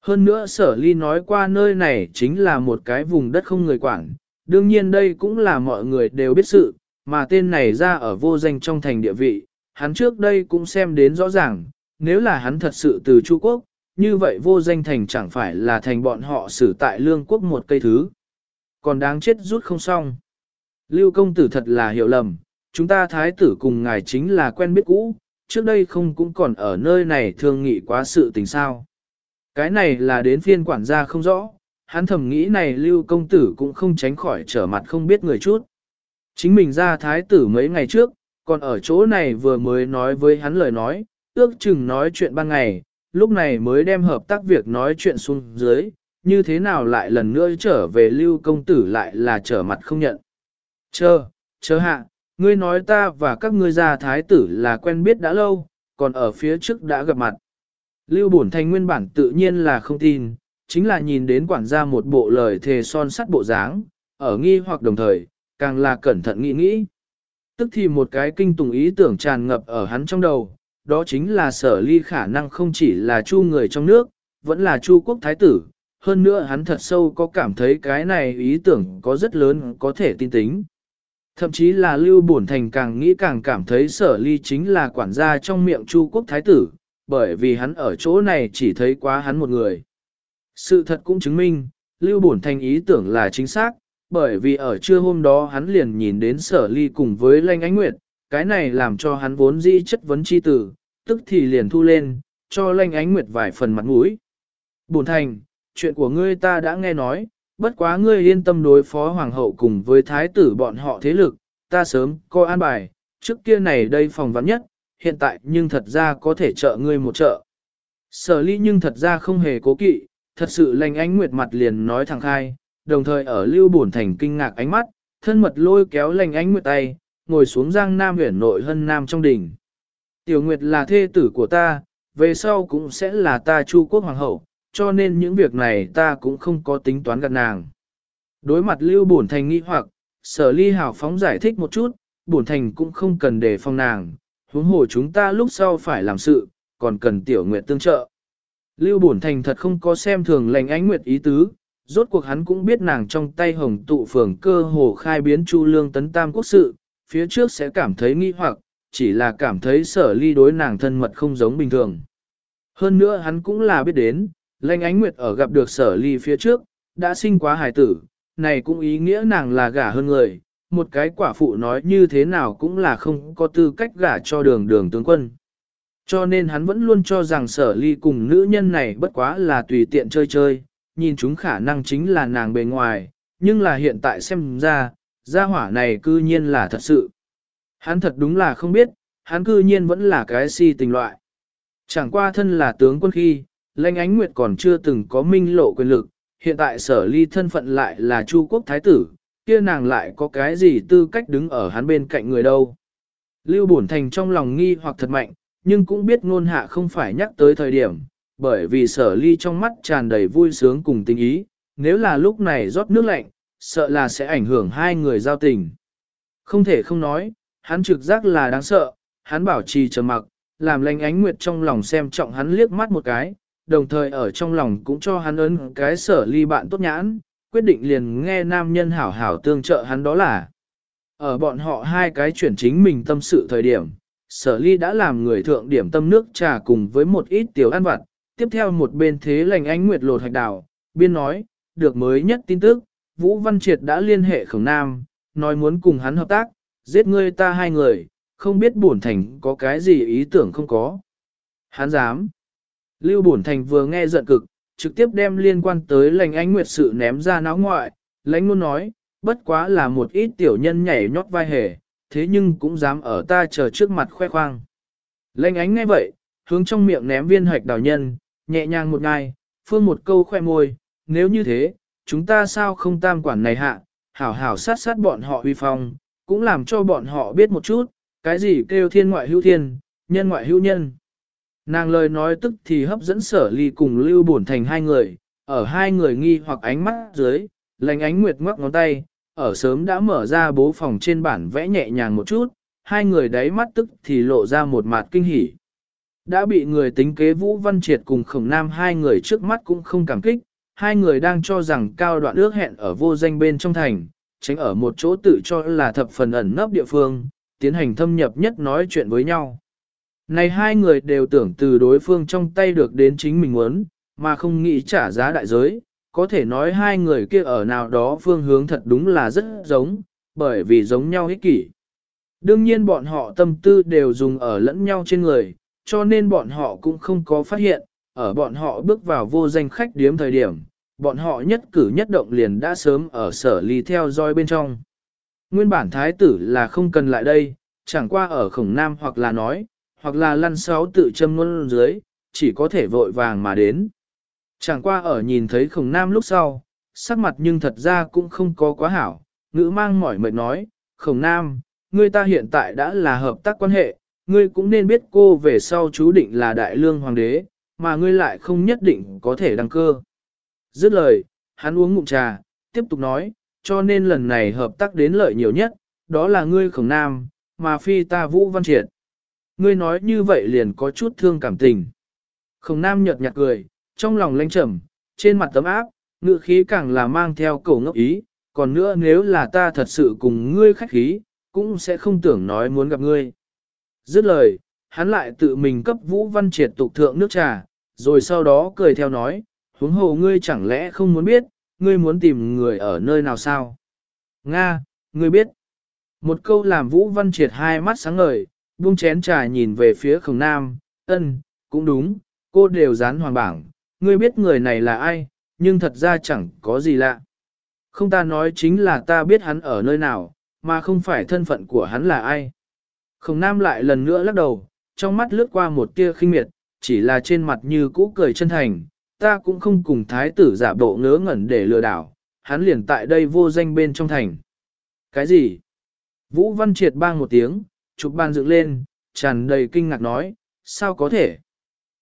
Hơn nữa sở ly nói qua nơi này chính là một cái vùng đất không người quản, đương nhiên đây cũng là mọi người đều biết sự, mà tên này ra ở vô danh trong thành địa vị, hắn trước đây cũng xem đến rõ ràng, nếu là hắn thật sự từ Chu Quốc, như vậy vô danh thành chẳng phải là thành bọn họ xử tại lương quốc một cây thứ. Còn đáng chết rút không xong. Lưu công tử thật là hiểu lầm, chúng ta thái tử cùng ngài chính là quen biết cũ, trước đây không cũng còn ở nơi này thương nghị quá sự tình sao. Cái này là đến phiên quản gia không rõ, hắn thầm nghĩ này lưu công tử cũng không tránh khỏi trở mặt không biết người chút. Chính mình ra thái tử mấy ngày trước, còn ở chỗ này vừa mới nói với hắn lời nói, ước chừng nói chuyện ban ngày, lúc này mới đem hợp tác việc nói chuyện xuống dưới, như thế nào lại lần nữa trở về lưu công tử lại là trở mặt không nhận. Chờ, chờ hạ, ngươi nói ta và các ngươi gia thái tử là quen biết đã lâu, còn ở phía trước đã gặp mặt. Lưu Bổn Thành nguyên bản tự nhiên là không tin, chính là nhìn đến quản gia một bộ lời thề son sắt bộ dáng, ở nghi hoặc đồng thời, càng là cẩn thận nghĩ nghĩ. Tức thì một cái kinh tùng ý tưởng tràn ngập ở hắn trong đầu, đó chính là sở ly khả năng không chỉ là chu người trong nước, vẫn là chu quốc thái tử, hơn nữa hắn thật sâu có cảm thấy cái này ý tưởng có rất lớn có thể tin tính. Thậm chí là Lưu Bổn Thành càng nghĩ càng cảm thấy sở ly chính là quản gia trong miệng Chu quốc thái tử, bởi vì hắn ở chỗ này chỉ thấy quá hắn một người. Sự thật cũng chứng minh, Lưu Bổn Thành ý tưởng là chính xác, bởi vì ở trưa hôm đó hắn liền nhìn đến sở ly cùng với Lanh Ánh Nguyệt, cái này làm cho hắn vốn dĩ chất vấn chi tử, tức thì liền thu lên, cho Lanh Ánh Nguyệt vài phần mặt mũi. Bổn Thành, chuyện của ngươi ta đã nghe nói, bất quá ngươi yên tâm đối phó hoàng hậu cùng với thái tử bọn họ thế lực, ta sớm coi an bài, trước kia này đây phòng vắng nhất, hiện tại nhưng thật ra có thể trợ ngươi một trợ. Sở ly nhưng thật ra không hề cố kỵ, thật sự lành ánh nguyệt mặt liền nói thẳng khai, đồng thời ở lưu bổn thành kinh ngạc ánh mắt, thân mật lôi kéo lành ánh nguyệt tay, ngồi xuống giang nam huyển nội hân nam trong đỉnh. Tiểu nguyệt là thê tử của ta, về sau cũng sẽ là ta chu quốc hoàng hậu, cho nên những việc này ta cũng không có tính toán gạt nàng. Đối mặt lưu bổn thành nghi hoặc, sở ly hào phóng giải thích một chút, bổn thành cũng không cần để phong nàng, huống hồ chúng ta lúc sau phải làm sự, còn cần tiểu nguyệt tương trợ. Lưu bổn thành thật không có xem thường lành ánh nguyệt ý tứ, rốt cuộc hắn cũng biết nàng trong tay hồng tụ phường cơ hồ khai biến chu lương tấn tam quốc sự, phía trước sẽ cảm thấy nghi hoặc, chỉ là cảm thấy sở ly đối nàng thân mật không giống bình thường. Hơn nữa hắn cũng là biết đến, Lệnh ánh nguyệt ở gặp được sở ly phía trước, đã sinh quá hài tử, này cũng ý nghĩa nàng là gả hơn người, một cái quả phụ nói như thế nào cũng là không có tư cách gả cho đường đường tướng quân. Cho nên hắn vẫn luôn cho rằng sở ly cùng nữ nhân này bất quá là tùy tiện chơi chơi, nhìn chúng khả năng chính là nàng bề ngoài, nhưng là hiện tại xem ra, gia hỏa này cư nhiên là thật sự. Hắn thật đúng là không biết, hắn cư nhiên vẫn là cái si tình loại. Chẳng qua thân là tướng quân khi, Lệnh Ánh Nguyệt còn chưa từng có minh lộ quyền lực, hiện tại sở ly thân phận lại là Chu quốc thái tử, kia nàng lại có cái gì tư cách đứng ở hắn bên cạnh người đâu. Lưu Bổn Thành trong lòng nghi hoặc thật mạnh, nhưng cũng biết ngôn hạ không phải nhắc tới thời điểm, bởi vì sở ly trong mắt tràn đầy vui sướng cùng tình ý, nếu là lúc này rót nước lạnh, sợ là sẽ ảnh hưởng hai người giao tình. Không thể không nói, hắn trực giác là đáng sợ, hắn bảo trì trầm mặc, làm lành ánh nguyệt trong lòng xem trọng hắn liếc mắt một cái, đồng thời ở trong lòng cũng cho hắn ấn cái sở ly bạn tốt nhãn, quyết định liền nghe nam nhân hảo hảo tương trợ hắn đó là. Ở bọn họ hai cái chuyển chính mình tâm sự thời điểm, sở ly đã làm người thượng điểm tâm nước trà cùng với một ít tiểu ăn vặt, tiếp theo một bên thế lành ánh nguyệt lột hạch đào, biên nói, được mới nhất tin tức, Vũ Văn Triệt đã liên hệ khổng nam, nói muốn cùng hắn hợp tác, giết ngươi ta hai người, không biết bổn thành có cái gì ý tưởng không có. Hắn dám. Lưu bổn thành vừa nghe giận cực, trực tiếp đem liên quan tới lành ánh nguyệt sự ném ra náo ngoại, lãnh luôn nói, bất quá là một ít tiểu nhân nhảy nhót vai hề, thế nhưng cũng dám ở ta chờ trước mặt khoe khoang. Lãnh ánh ngay vậy, hướng trong miệng ném viên hạch đào nhân, nhẹ nhàng một ngày, phương một câu khoe môi, nếu như thế, chúng ta sao không tam quản này hạ, hảo hảo sát sát bọn họ huy phong, cũng làm cho bọn họ biết một chút, cái gì kêu thiên ngoại hữu thiên, nhân ngoại hữu nhân. Nàng lời nói tức thì hấp dẫn sở ly cùng lưu bổn thành hai người, ở hai người nghi hoặc ánh mắt dưới, lành ánh nguyệt ngoắc ngón tay, ở sớm đã mở ra bố phòng trên bản vẽ nhẹ nhàng một chút, hai người đáy mắt tức thì lộ ra một mặt kinh hỉ. Đã bị người tính kế Vũ Văn Triệt cùng khổng nam hai người trước mắt cũng không cảm kích, hai người đang cho rằng cao đoạn ước hẹn ở vô danh bên trong thành, tránh ở một chỗ tự cho là thập phần ẩn nấp địa phương, tiến hành thâm nhập nhất nói chuyện với nhau. Này hai người đều tưởng từ đối phương trong tay được đến chính mình muốn, mà không nghĩ trả giá đại giới, có thể nói hai người kia ở nào đó phương hướng thật đúng là rất giống, bởi vì giống nhau ích kỷ. Đương nhiên bọn họ tâm tư đều dùng ở lẫn nhau trên người, cho nên bọn họ cũng không có phát hiện, ở bọn họ bước vào vô danh khách điếm thời điểm, bọn họ nhất cử nhất động liền đã sớm ở sở ly theo dõi bên trong. Nguyên bản thái tử là không cần lại đây, chẳng qua ở khổng nam hoặc là nói, hoặc là lăn sáu tự châm luôn dưới, chỉ có thể vội vàng mà đến. Chẳng qua ở nhìn thấy khổng nam lúc sau, sắc mặt nhưng thật ra cũng không có quá hảo, ngữ mang mỏi mệt nói, khổng nam, ngươi ta hiện tại đã là hợp tác quan hệ, ngươi cũng nên biết cô về sau chú định là đại lương hoàng đế, mà ngươi lại không nhất định có thể đăng cơ. Dứt lời, hắn uống ngụm trà, tiếp tục nói, cho nên lần này hợp tác đến lợi nhiều nhất, đó là ngươi khổng nam, mà phi ta vũ văn triệt. Ngươi nói như vậy liền có chút thương cảm tình. Khổng nam nhợt nhạt cười, trong lòng lanh trầm, trên mặt tấm áp, ngựa khí càng là mang theo cổ ngốc ý, còn nữa nếu là ta thật sự cùng ngươi khách khí, cũng sẽ không tưởng nói muốn gặp ngươi. Dứt lời, hắn lại tự mình cấp Vũ Văn Triệt tục thượng nước trà, rồi sau đó cười theo nói, huống hồ ngươi chẳng lẽ không muốn biết, ngươi muốn tìm người ở nơi nào sao? Nga, ngươi biết. Một câu làm Vũ Văn Triệt hai mắt sáng ngời, buông chén trà nhìn về phía khổng nam, ân, cũng đúng, cô đều dán hoàng bảng, ngươi biết người này là ai, nhưng thật ra chẳng có gì lạ. Không ta nói chính là ta biết hắn ở nơi nào, mà không phải thân phận của hắn là ai. Khổng nam lại lần nữa lắc đầu, trong mắt lướt qua một tia khinh miệt, chỉ là trên mặt như cũ cười chân thành, ta cũng không cùng thái tử giả bộ ngớ ngẩn để lừa đảo, hắn liền tại đây vô danh bên trong thành. Cái gì? Vũ Văn Triệt bang một tiếng, chụp bàn dựng lên, tràn đầy kinh ngạc nói, sao có thể?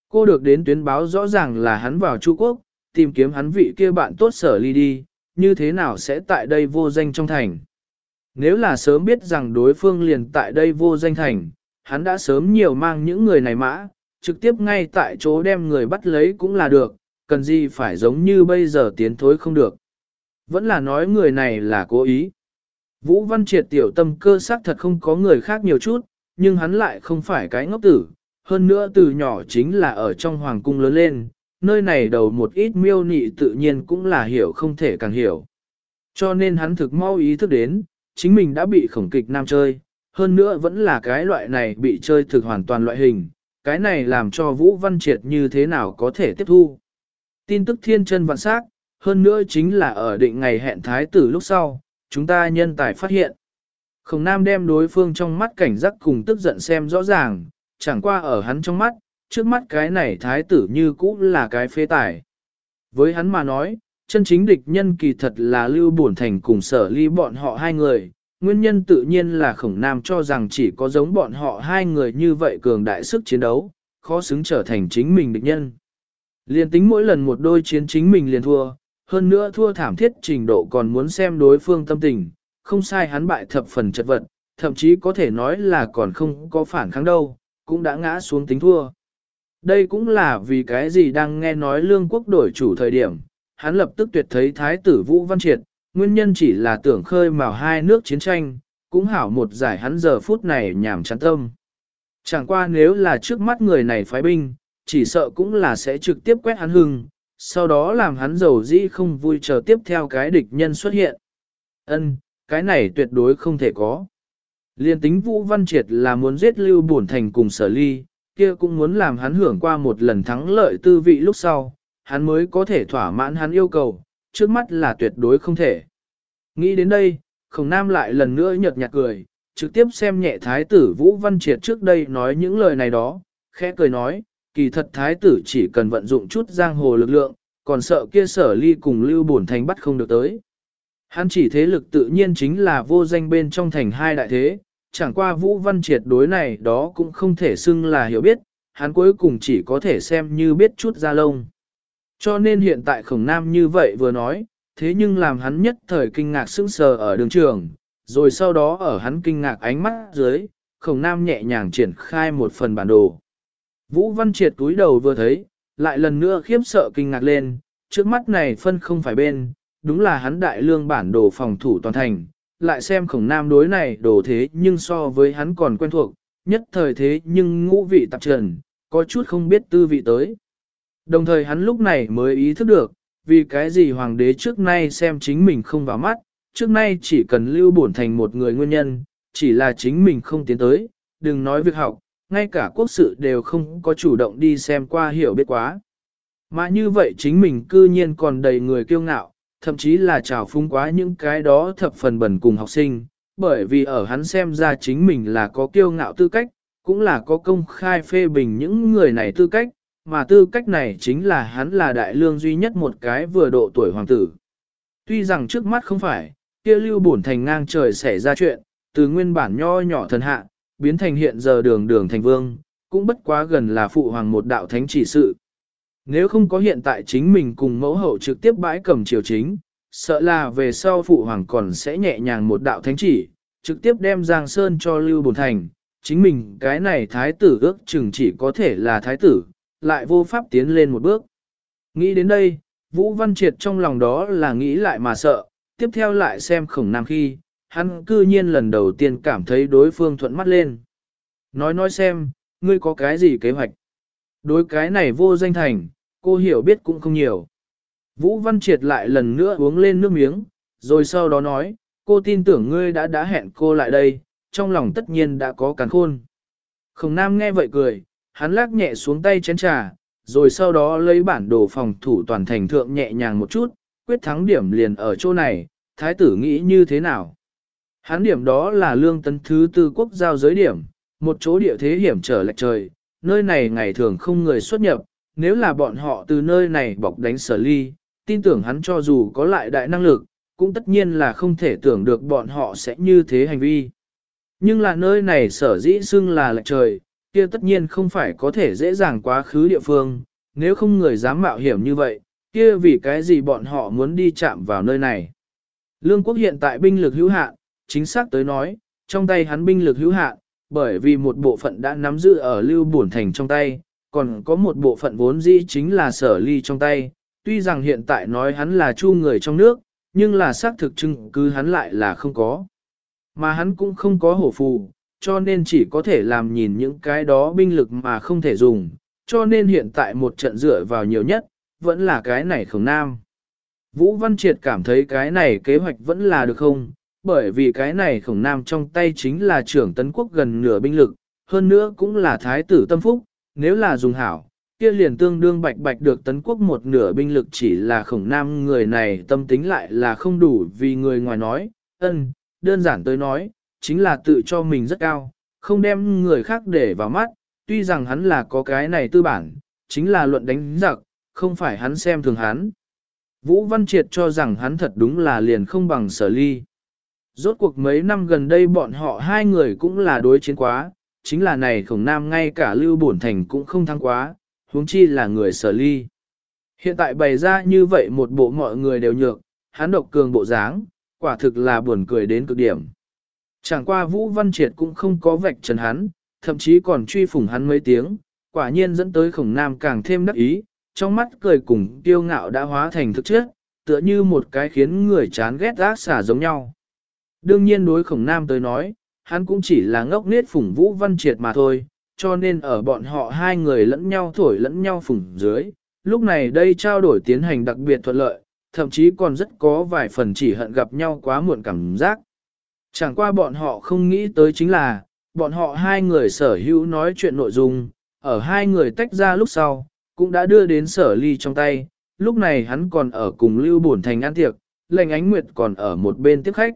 Cô được đến tuyến báo rõ ràng là hắn vào Trung Quốc, tìm kiếm hắn vị kia bạn tốt sở ly đi, như thế nào sẽ tại đây vô danh trong thành? Nếu là sớm biết rằng đối phương liền tại đây vô danh thành, hắn đã sớm nhiều mang những người này mã, trực tiếp ngay tại chỗ đem người bắt lấy cũng là được, cần gì phải giống như bây giờ tiến thối không được. Vẫn là nói người này là cố ý. Vũ Văn Triệt tiểu tâm cơ xác thật không có người khác nhiều chút, nhưng hắn lại không phải cái ngốc tử, hơn nữa từ nhỏ chính là ở trong hoàng cung lớn lên, nơi này đầu một ít miêu nị tự nhiên cũng là hiểu không thể càng hiểu. Cho nên hắn thực mau ý thức đến, chính mình đã bị khổng kịch nam chơi, hơn nữa vẫn là cái loại này bị chơi thực hoàn toàn loại hình, cái này làm cho Vũ Văn Triệt như thế nào có thể tiếp thu. Tin tức thiên chân vạn xác hơn nữa chính là ở định ngày hẹn thái tử lúc sau, chúng ta nhân tài phát hiện. Khổng Nam đem đối phương trong mắt cảnh giác cùng tức giận xem rõ ràng, chẳng qua ở hắn trong mắt, trước mắt cái này thái tử như cũ là cái phế tài. Với hắn mà nói, chân chính địch nhân kỳ thật là Lưu Bổn Thành cùng sở ly bọn họ hai người, nguyên nhân tự nhiên là khổng nam cho rằng chỉ có giống bọn họ hai người như vậy cường đại sức chiến đấu, khó xứng trở thành chính mình địch nhân. Liên tính mỗi lần một đôi chiến chính mình liền thua, hơn nữa thua thảm thiết trình độ còn muốn xem đối phương tâm tình, không sai hắn bại thập phần chật vật, thậm chí có thể nói là còn không có phản kháng đâu, cũng đã ngã xuống tính thua. Đây cũng là vì cái gì đang nghe nói lương quốc đổi chủ thời điểm, hắn lập tức tuyệt thấy thái tử Vũ Văn Triệt, nguyên nhân chỉ là tưởng khơi mào hai nước chiến tranh, cũng hảo một giải hắn giờ phút này nhảm chán tâm. Chẳng qua nếu là trước mắt người này phái binh, chỉ sợ cũng là sẽ trực tiếp quét hắn hưng, sau đó làm hắn giàu dĩ không vui chờ tiếp theo cái địch nhân xuất hiện. Ân, cái này tuyệt đối không thể có. Liên tính Vũ Văn Triệt là muốn giết Lưu Bổn Thành cùng sở ly, kia cũng muốn làm hắn hưởng qua một lần thắng lợi tư vị lúc sau, hắn mới có thể thỏa mãn hắn yêu cầu, trước mắt là tuyệt đối không thể. Nghĩ đến đây, khổng nam lại lần nữa nhợt nhạt cười, trực tiếp xem nhẹ thái tử Vũ Văn Triệt trước đây nói những lời này đó, khẽ cười nói, kỳ thật thái tử chỉ cần vận dụng chút giang hồ lực lượng, còn sợ kia sở ly cùng lưu bổn thành bắt không được tới. Hắn chỉ thế lực tự nhiên chính là vô danh bên trong thành hai đại thế, chẳng qua Vũ Văn Triệt đối này đó cũng không thể xưng là hiểu biết, hắn cuối cùng chỉ có thể xem như biết chút ra lông. Cho nên hiện tại khổng nam như vậy vừa nói, thế nhưng làm hắn nhất thời kinh ngạc sững sờ ở đường trường, rồi sau đó ở hắn kinh ngạc ánh mắt dưới, khổng nam nhẹ nhàng triển khai một phần bản đồ. Vũ Văn Triệt túi đầu vừa thấy, lại lần nữa khiếp sợ kinh ngạc lên, trước mắt này phân không phải bên, đúng là hắn đại lương bản đồ phòng thủ toàn thành, lại xem khổng nam đối này đồ thế nhưng so với hắn còn quen thuộc, nhất thời thế nhưng ngũ vị tạp trần, có chút không biết tư vị tới. Đồng thời hắn lúc này mới ý thức được, vì cái gì hoàng đế trước nay xem chính mình không vào mắt, trước nay chỉ cần lưu bổn thành một người nguyên nhân, chỉ là chính mình không tiến tới, đừng nói việc học, ngay cả quốc sự đều không có chủ động đi xem qua hiểu biết quá. Mà như vậy chính mình cư nhiên còn đầy người kiêu ngạo, thậm chí là trào phúng quá những cái đó thập phần bẩn cùng học sinh, bởi vì ở hắn xem ra chính mình là có kiêu ngạo tư cách, cũng là có công khai phê bình những người này tư cách, mà tư cách này chính là hắn là đại lương duy nhất một cái vừa độ tuổi hoàng tử. Tuy rằng trước mắt không phải, kia lưu bổn thành ngang trời xảy ra chuyện, từ nguyên bản nho nhỏ thần hạ, biến thành hiện giờ đường đường thành vương, cũng bất quá gần là phụ hoàng một đạo thánh chỉ sự. Nếu không có hiện tại chính mình cùng mẫu hậu trực tiếp bãi cầm triều chính, sợ là về sau phụ hoàng còn sẽ nhẹ nhàng một đạo thánh chỉ, trực tiếp đem Giang Sơn cho Lưu Bồn Thành. Chính mình cái này thái tử ước chừng chỉ có thể là thái tử, lại vô pháp tiến lên một bước. Nghĩ đến đây, Vũ Văn Triệt trong lòng đó là nghĩ lại mà sợ, tiếp theo lại xem khổng nam khi, hắn cư nhiên lần đầu tiên cảm thấy đối phương thuận mắt lên. Nói nói xem, ngươi có cái gì kế hoạch? Đối cái này vô danh thành, cô hiểu biết cũng không nhiều. Vũ Văn Triệt lại lần nữa uống lên nước miếng, rồi sau đó nói, cô tin tưởng ngươi đã đã hẹn cô lại đây, trong lòng tất nhiên đã có càn khôn. Khổng Nam nghe vậy cười, hắn lắc nhẹ xuống tay chén trà, rồi sau đó lấy bản đồ phòng thủ toàn thành thượng nhẹ nhàng một chút, quyết thắng điểm liền ở chỗ này, thái tử nghĩ như thế nào? Hán điểm đó là lương tấn thứ tư quốc giao giới điểm, một chỗ địa thế hiểm trở lệch trời, nơi này ngày thường không người xuất nhập, nếu là bọn họ từ nơi này bọc đánh sở ly, tin tưởng hắn cho dù có lại đại năng lực, cũng tất nhiên là không thể tưởng được bọn họ sẽ như thế hành vi. Nhưng là nơi này sở dĩ xưng là lệch trời, kia tất nhiên không phải có thể dễ dàng quá khứ địa phương, nếu không người dám mạo hiểm như vậy, kia vì cái gì bọn họ muốn đi chạm vào nơi này. Lương quốc hiện tại binh lực hữu hạn, chính xác tới nói, trong tay hắn binh lực hữu hạn, bởi vì một bộ phận đã nắm giữ ở lưu bổn thành trong tay, còn có một bộ phận vốn dĩ chính là sở ly trong tay, tuy rằng hiện tại nói hắn là chu người trong nước, nhưng là xác thực chứng cứ hắn lại là không có. Mà hắn cũng không có hổ phù, cho nên chỉ có thể làm nhìn những cái đó binh lực mà không thể dùng, cho nên hiện tại một trận dựa vào nhiều nhất, vẫn là cái này khổng nam. Vũ Văn Triệt cảm thấy cái này kế hoạch vẫn là được không, bởi vì cái này khổng nam trong tay chính là trưởng tấn quốc gần nửa binh lực, hơn nữa cũng là thái tử tâm phúc, nếu là dùng hảo, kia liền tương đương bạch bạch được tấn quốc một nửa binh lực chỉ là khổng nam người này tâm tính lại là không đủ vì người ngoài nói, ân, đơn giản tới nói, chính là tự cho mình rất cao, không đem người khác để vào mắt, tuy rằng hắn là có cái này tư bản, chính là luận đánh giặc, không phải hắn xem thường hắn. Vũ Văn Triệt cho rằng hắn thật đúng là liền không bằng sở ly. Rốt cuộc mấy năm gần đây bọn họ hai người cũng là đối chiến quá, chính là này khổng nam ngay cả lưu bổn thành cũng không thắng quá, huống chi là người sở ly. Hiện tại bày ra như vậy một bộ mọi người đều nhược, hắn độc cường bộ dáng, quả thực là buồn cười đến cực điểm. Chẳng qua Vũ Văn Triệt cũng không có vạch trần hắn, thậm chí còn truy phủng hắn mấy tiếng, quả nhiên dẫn tới khổng nam càng thêm đắc ý, trong mắt cười cùng tiêu ngạo đã hóa thành thực chất, tựa như một cái khiến người chán ghét ác xả giống nhau. Đương nhiên đối khổng nam tới nói, hắn cũng chỉ là ngốc nết phủng Vũ Văn Triệt mà thôi, cho nên ở bọn họ hai người lẫn nhau thổi lẫn nhau phủng dưới, lúc này đây trao đổi tiến hành đặc biệt thuận lợi, thậm chí còn rất có vài phần chỉ hận gặp nhau quá muộn cảm giác, Chẳng qua bọn họ không nghĩ tới chính là, bọn họ hai người sở hữu nói chuyện nội dung, ở hai người tách ra lúc sau, cũng đã đưa đến sở ly trong tay, lúc này hắn còn ở cùng Lưu Bổn Thành ăn tiệc, lệnh ánh nguyệt còn ở một bên tiếp khách.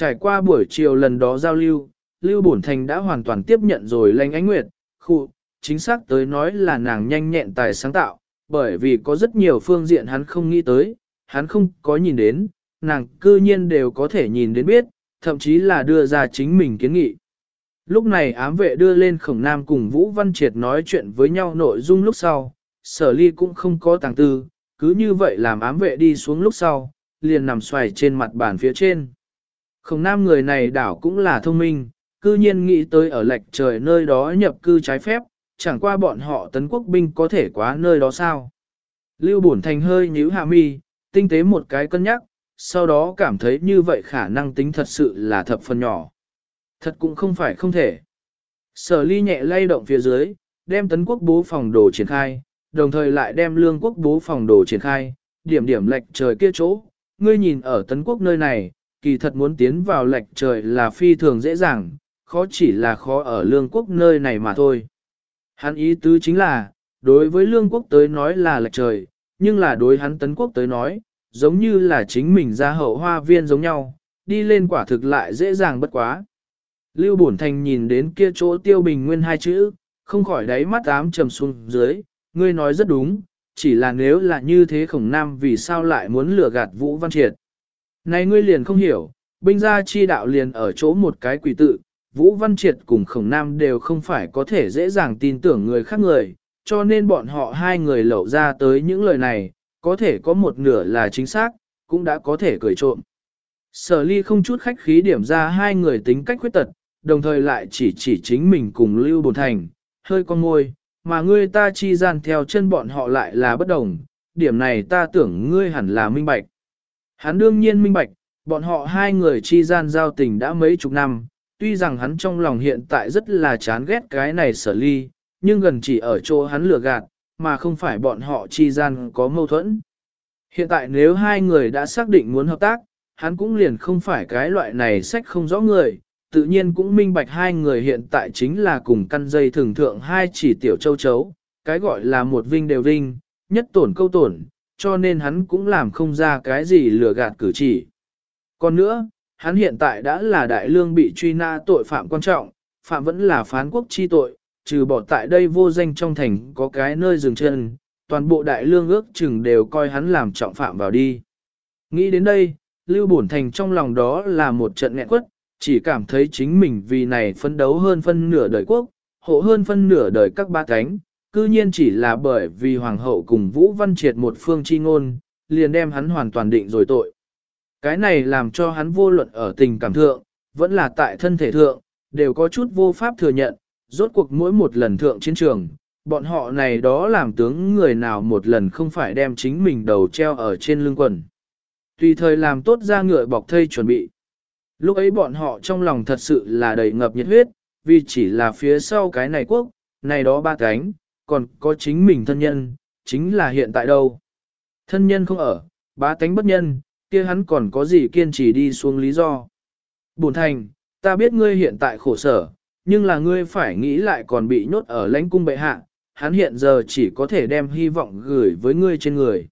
Trải qua buổi chiều lần đó giao lưu, Lưu Bổn Thành đã hoàn toàn tiếp nhận rồi Lanh ánh nguyệt, khu, chính xác tới nói là nàng nhanh nhẹn tài sáng tạo, bởi vì có rất nhiều phương diện hắn không nghĩ tới, hắn không có nhìn đến, nàng cư nhiên đều có thể nhìn đến biết, thậm chí là đưa ra chính mình kiến nghị. Lúc này ám vệ đưa lên khổng nam cùng Vũ Văn Triệt nói chuyện với nhau nội dung lúc sau, sở ly cũng không có tàng tư, cứ như vậy làm ám vệ đi xuống lúc sau, liền nằm xoài trên mặt bàn phía trên. Khổng nam người này đảo cũng là thông minh, cư nhiên nghĩ tới ở lệch trời nơi đó nhập cư trái phép, chẳng qua bọn họ tấn quốc binh có thể quá nơi đó sao. Lưu Bổn Thành hơi nhíu hạ mi, tinh tế một cái cân nhắc, sau đó cảm thấy như vậy khả năng tính thật sự là thập phần nhỏ. Thật cũng không phải không thể. Sở ly nhẹ lay động phía dưới, đem tấn quốc bố phòng đồ triển khai, đồng thời lại đem lương quốc bố phòng đồ triển khai, điểm điểm lệch trời kia chỗ. Ngươi nhìn ở tấn quốc nơi này, kỳ thật muốn tiến vào lệch trời là phi thường dễ dàng, khó chỉ là khó ở lương quốc nơi này mà thôi. Hắn ý tứ chính là, đối với lương quốc tới nói là lệch trời, nhưng là đối hắn tấn quốc tới nói, giống như là chính mình ra hậu hoa viên giống nhau, đi lên quả thực lại dễ dàng bất quá. Lưu Bổn Thành nhìn đến kia chỗ tiêu bình nguyên hai chữ, không khỏi đáy mắt ám trầm xuống dưới, ngươi nói rất đúng, chỉ là nếu là như thế khổng nam vì sao lại muốn lừa gạt Vũ Văn Triệt. Này ngươi liền không hiểu, binh gia chi đạo liền ở chỗ một cái quỷ tự, Vũ Văn Triệt cùng khổng nam đều không phải có thể dễ dàng tin tưởng người khác người, cho nên bọn họ hai người lẩu ra tới những lời này, có thể có một nửa là chính xác, cũng đã có thể cười trộm. Sở ly không chút khách khí điểm ra hai người tính cách khuyết tật, đồng thời lại chỉ chỉ chính mình cùng Lưu Bồn Thành, hơi con ngôi, mà ngươi ta chi gian theo chân bọn họ lại là bất đồng, điểm này ta tưởng ngươi hẳn là minh bạch. Hắn đương nhiên minh bạch, bọn họ hai người chi gian giao tình đã mấy chục năm, tuy rằng hắn trong lòng hiện tại rất là chán ghét cái này sở ly, nhưng gần chỉ ở chỗ hắn lừa gạt, mà không phải bọn họ chi gian có mâu thuẫn. Hiện tại nếu hai người đã xác định muốn hợp tác, hắn cũng liền không phải cái loại này sách không rõ người, tự nhiên cũng minh bạch hai người hiện tại chính là cùng căn dây thường thượng hai chỉ tiểu châu chấu, cái gọi là một vinh đều vinh, nhất tổn câu tổn, cho nên hắn cũng làm không ra cái gì lừa gạt cử chỉ. Còn nữa, hắn hiện tại đã là đại lương bị truy nã tội phạm quan trọng, phạm vẫn là phán quốc chi tội, trừ bỏ tại đây vô danh trong thành có cái nơi dừng chân, toàn bộ đại lương ước chừng đều coi hắn làm trọng phạm vào đi. Nghĩ đến đây, Lưu Bổn Thành trong lòng đó là một trận nghẹn quất, chỉ cảm thấy chính mình vì này phấn đấu hơn phân nửa đời quốc, hộ hơn phân nửa đời các ba cánh, cư nhiên chỉ là bởi vì hoàng hậu cùng Vũ Văn Triệt một phương chi ngôn, liền đem hắn hoàn toàn định rồi tội. Cái này làm cho hắn vô luận ở tình cảm thượng, vẫn là tại thân thể thượng, đều có chút vô pháp thừa nhận, rốt cuộc mỗi một lần thượng chiến trường, bọn họ này đó làm tướng người nào một lần không phải đem chính mình đầu treo ở trên lưng quần. Tùy thời làm tốt ra ngựa bọc thây chuẩn bị. Lúc ấy bọn họ trong lòng thật sự là đầy ngập nhiệt huyết, vì chỉ là phía sau cái này quốc, này đó ba cánh, còn có chính mình thân nhân, chính là hiện tại đâu. Thân nhân không ở, bá tánh bất nhân, kia hắn còn có gì kiên trì đi xuống lý do. Bổn thành, ta biết ngươi hiện tại khổ sở, nhưng là ngươi phải nghĩ lại còn bị nhốt ở lãnh cung bệ hạ, hắn hiện giờ chỉ có thể đem hy vọng gửi với ngươi trên người.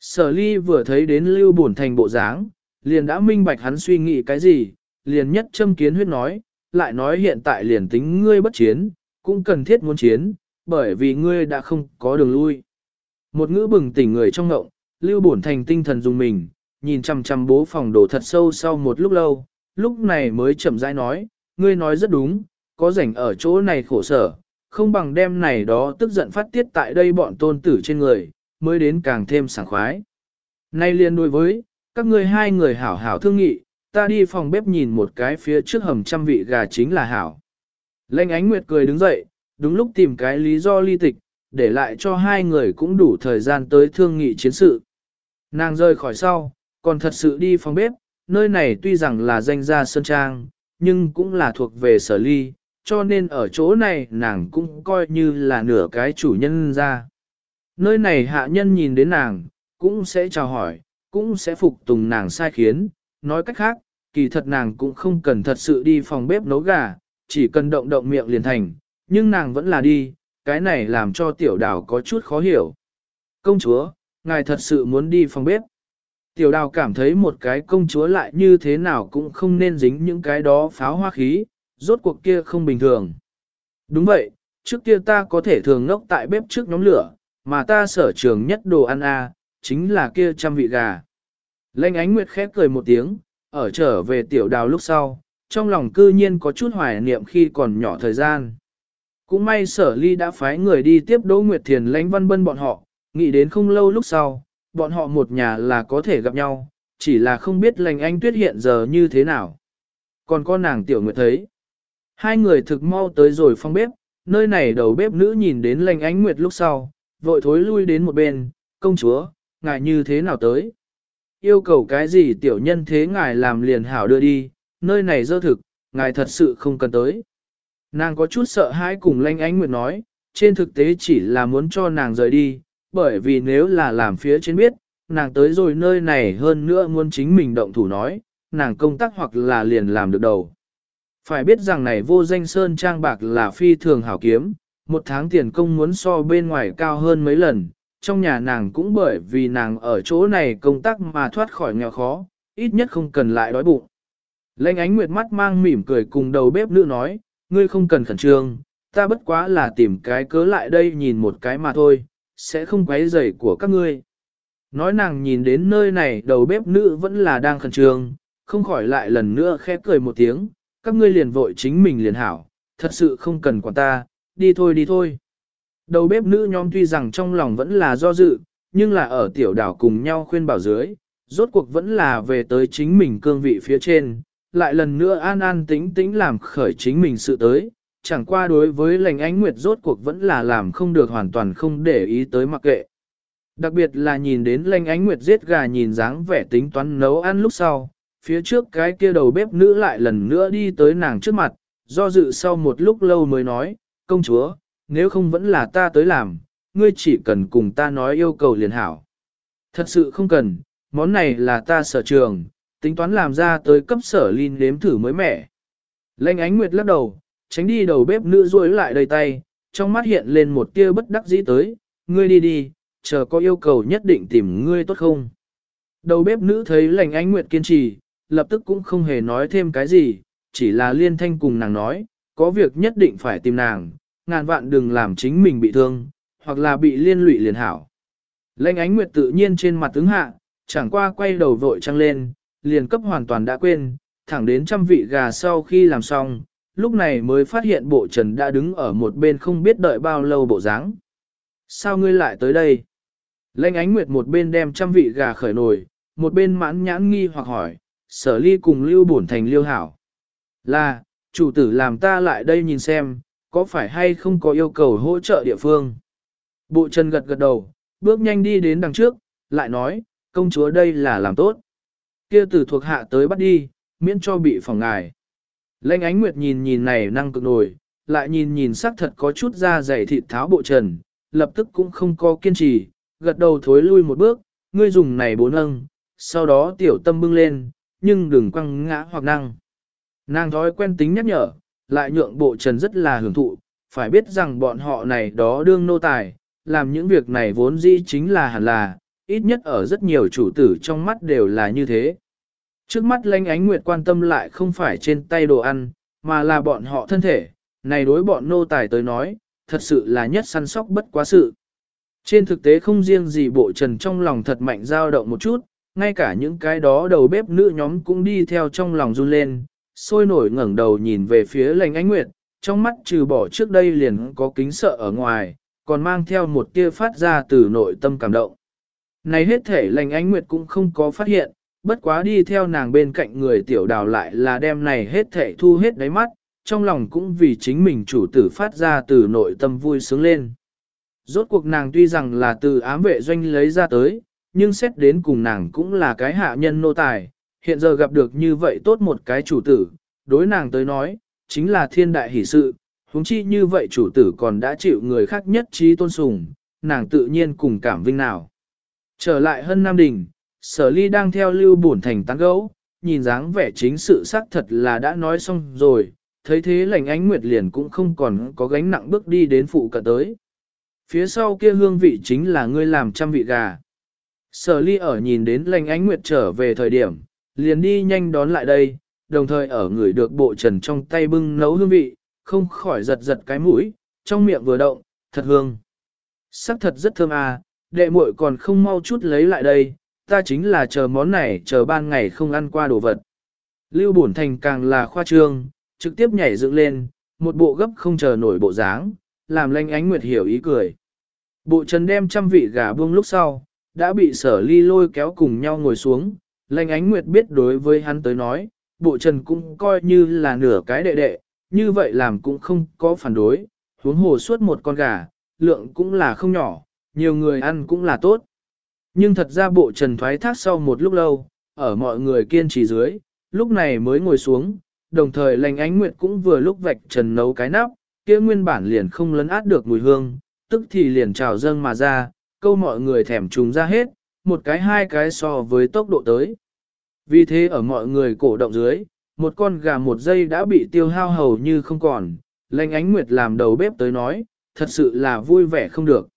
Sở ly vừa thấy đến lưu bổn thành bộ dáng, liền đã minh bạch hắn suy nghĩ cái gì, liền nhất châm kiến huyết nói, lại nói hiện tại liền tính ngươi bất chiến, cũng cần thiết muốn chiến, bởi vì ngươi đã không có đường lui. Một ngữ bừng tỉnh người trong ngộng, lưu bổn thành tinh thần dùng mình, nhìn chăm chăm bố phòng đổ thật sâu sau một lúc lâu, lúc này mới chậm rãi nói, ngươi nói rất đúng, có rảnh ở chỗ này khổ sở, không bằng đem này đó tức giận phát tiết tại đây bọn tôn tử trên người, mới đến càng thêm sảng khoái. Nay liên đối với, các ngươi hai người hảo hảo thương nghị, ta đi phòng bếp nhìn một cái phía trước hầm trăm vị gà chính là hảo. Lệnh ánh nguyệt cười đứng dậy, đúng lúc tìm cái lý do ly tịch, để lại cho hai người cũng đủ thời gian tới thương nghị chiến sự. Nàng rời khỏi sau, còn thật sự đi phòng bếp, nơi này tuy rằng là danh gia sơn trang, nhưng cũng là thuộc về sở ly, cho nên ở chỗ này nàng cũng coi như là nửa cái chủ nhân ra. Nơi này hạ nhân nhìn đến nàng, cũng sẽ chào hỏi, cũng sẽ phục tùng nàng sai khiến, nói cách khác, kỳ thật nàng cũng không cần thật sự đi phòng bếp nấu gà, chỉ cần động động miệng liền thành, nhưng nàng vẫn là đi, cái này làm cho tiểu đào có chút khó hiểu. Công chúa, ngài thật sự muốn đi phòng bếp. Tiểu đào cảm thấy một cái công chúa lại như thế nào cũng không nên dính những cái đó pháo hoa khí, rốt cuộc kia không bình thường. Đúng vậy, trước kia ta có thể thường ngốc tại bếp trước nhóm lửa, mà ta sở trường nhất đồ ăn a chính là kia trăm vị gà. Lênh ánh nguyệt khép cười một tiếng, ở trở về tiểu đào lúc sau, trong lòng cư nhiên có chút hoài niệm khi còn nhỏ thời gian. Cũng may sở ly đã phái người đi tiếp Đỗ Nguyệt Thiền lãnh văn bân bọn họ, nghĩ đến không lâu lúc sau, bọn họ một nhà là có thể gặp nhau, chỉ là không biết lành anh tuyết hiện giờ như thế nào. Còn con nàng tiểu nguyệt thấy. Hai người thực mau tới rồi phong bếp, nơi này đầu bếp nữ nhìn đến lành ánh nguyệt lúc sau, vội thối lui đến một bên, công chúa, ngài như thế nào tới? Yêu cầu cái gì tiểu nhân thế ngài làm liền hảo đưa đi, nơi này dơ thực, ngài thật sự không cần tới. Nàng có chút sợ hãi cùng lanh ánh nguyệt nói, trên thực tế chỉ là muốn cho nàng rời đi, bởi vì nếu là làm phía trên biết, nàng tới rồi nơi này hơn nữa muốn chính mình động thủ nói, nàng công tác hoặc là liền làm được đầu. Phải biết rằng này vô danh sơn trang bạc là phi thường hảo kiếm, một tháng tiền công muốn so bên ngoài cao hơn mấy lần, trong nhà nàng cũng bởi vì nàng ở chỗ này công tác mà thoát khỏi nghèo khó, ít nhất không cần lại đói bụng. Lênh ánh nguyệt mắt mang mỉm cười cùng đầu bếp nữ nói, ngươi không cần khẩn trương, ta bất quá là tìm cái cớ lại đây nhìn một cái mà thôi, sẽ không quấy rầy của các ngươi. Nói nàng nhìn đến nơi này đầu bếp nữ vẫn là đang khẩn trương, không khỏi lại lần nữa khẽ cười một tiếng, các ngươi liền vội chính mình liền hảo, thật sự không cần quản ta, đi thôi đi thôi. Đầu bếp nữ nhóm tuy rằng trong lòng vẫn là do dự, nhưng là ở tiểu đảo cùng nhau khuyên bảo dưới, rốt cuộc vẫn là về tới chính mình cương vị phía trên, lại lần nữa an an tĩnh tĩnh làm khởi chính mình sự tới, chẳng qua đối với lành ánh nguyệt rốt cuộc vẫn là làm không được hoàn toàn không để ý tới mặc kệ. Đặc biệt là nhìn đến lành ánh nguyệt giết gà nhìn dáng vẻ tính toán nấu ăn lúc sau, phía trước cái kia đầu bếp nữ lại lần nữa đi tới nàng trước mặt, do dự sau một lúc lâu mới nói, công chúa, nếu không vẫn là ta tới làm, ngươi chỉ cần cùng ta nói yêu cầu liền hảo. Thật sự không cần, món này là ta sở trường, tính toán làm ra tới cấp sở linh nếm thử mới mẻ. Lệnh ánh nguyệt lắc đầu, tránh đi đầu bếp nữ rối lại đầy tay, trong mắt hiện lên một tia bất đắc dĩ tới, ngươi đi đi, chờ có yêu cầu nhất định tìm ngươi tốt không. Đầu bếp nữ thấy lệnh ánh nguyệt kiên trì, lập tức cũng không hề nói thêm cái gì, chỉ là liên thanh cùng nàng nói, có việc nhất định phải tìm nàng, ngàn vạn đừng làm chính mình bị thương, hoặc là bị liên lụy liền hảo. Lệnh ánh nguyệt tự nhiên trên mặt tướng hạ, chẳng qua quay đầu vội trăng lên, liền cấp hoàn toàn đã quên, thẳng đến trăm vị gà sau khi làm xong, lúc này mới phát hiện bộ trần đã đứng ở một bên không biết đợi bao lâu bộ dáng. Sao ngươi lại tới đây? Lệnh ánh nguyệt một bên đem trăm vị gà khởi nồi, một bên mãn nhãn nghi hoặc hỏi, sở ly cùng lưu bổn thành liêu hảo. Là, chủ tử làm ta lại đây nhìn xem, có phải hay không có yêu cầu hỗ trợ địa phương. Bộ trần gật gật đầu, bước nhanh đi đến đằng trước, lại nói, công chúa đây là làm tốt. Kia tử thuộc hạ tới bắt đi, miễn cho bị phòng ngài. Lênh ánh nguyệt nhìn nhìn này năng cực nổi, lại nhìn nhìn sắc thật có chút da dày thịt tháo bộ trần, lập tức cũng không có kiên trì, gật đầu thối lui một bước, ngươi dùng này bốn âng, sau đó tiểu tâm bưng lên, nhưng đừng quăng ngã hoặc năng. Nàng thói quen tính nhắc nhở, lại nhượng bộ trần rất là hưởng thụ, phải biết rằng bọn họ này đó đương nô tài, làm những việc này vốn dĩ chính là hẳn là, ít nhất ở rất nhiều chủ tử trong mắt đều là như thế. Trước mắt lanh ánh nguyệt quan tâm lại không phải trên tay đồ ăn, mà là bọn họ thân thể, này đối bọn nô tài tới nói, thật sự là nhất săn sóc bất quá sự. Trên thực tế không riêng gì bộ trần trong lòng thật mạnh dao động một chút, ngay cả những cái đó đầu bếp nữ nhóm cũng đi theo trong lòng run lên, sôi nổi ngẩng đầu nhìn về phía lành ánh nguyệt, trong mắt trừ bỏ trước đây liền có kính sợ ở ngoài, còn mang theo một tia phát ra từ nội tâm cảm động. Này hết thể lành ánh nguyệt cũng không có phát hiện, bất quá đi theo nàng bên cạnh người tiểu đào lại là đem này hết thể thu hết đáy mắt, trong lòng cũng vì chính mình chủ tử phát ra từ nội tâm vui sướng lên. Rốt cuộc nàng tuy rằng là từ ám vệ doanh lấy ra tới, nhưng xét đến cùng nàng cũng là cái hạ nhân nô tài, hiện giờ gặp được như vậy tốt một cái chủ tử, đối nàng tới nói, chính là thiên đại hỷ sự, huống chi như vậy chủ tử còn đã chịu người khác nhất trí tôn sùng, nàng tự nhiên cùng cảm vinh nào. Trở lại hân Nam Đình, sở ly đang theo lưu bổn thành tán gấu, nhìn dáng vẻ chính sự xác thật là đã nói xong rồi, thấy thế lành ánh nguyệt liền cũng không còn có gánh nặng bước đi đến phụ cận tới. Phía sau kia hương vị chính là ngươi làm trăm vị gà. Sở ly ở nhìn đến lành ánh nguyệt trở về thời điểm, liền đi nhanh đón lại đây, đồng thời ở người được bộ trần trong tay bưng nấu hương vị, không khỏi giật giật cái mũi, trong miệng vừa động, thật hương. Sắc thật rất thơm à, đệ muội còn không mau chút lấy lại đây, ta chính là chờ món này chờ ban ngày không ăn qua đồ vật. Lưu Bổn Thành càng là khoa trương, trực tiếp nhảy dựng lên, một bộ gấp không chờ nổi bộ dáng, làm lanh ánh nguyệt hiểu ý cười. Bộ trần đem trăm vị gà buông lúc sau, đã bị sở ly lôi kéo cùng nhau ngồi xuống, lanh ánh nguyệt biết đối với hắn tới nói, bộ trần cũng coi như là nửa cái đệ đệ, như vậy làm cũng không có phản đối, huống hồ suốt một con gà, lượng cũng là không nhỏ, nhiều người ăn cũng là tốt. Nhưng thật ra bộ trần thoái thác sau một lúc lâu, ở mọi người kiên trì dưới, lúc này mới ngồi xuống, đồng thời lành ánh nguyệt cũng vừa lúc vạch trần nấu cái nắp, kia nguyên bản liền không lấn át được mùi hương, tức thì liền trào dâng mà ra, câu mọi người thèm trùng ra hết, một cái hai cái so với tốc độ tới. Vì thế ở mọi người cổ động dưới, một con gà một giây đã bị tiêu hao hầu như không còn, lành ánh nguyệt làm đầu bếp tới nói, thật sự là vui vẻ không được.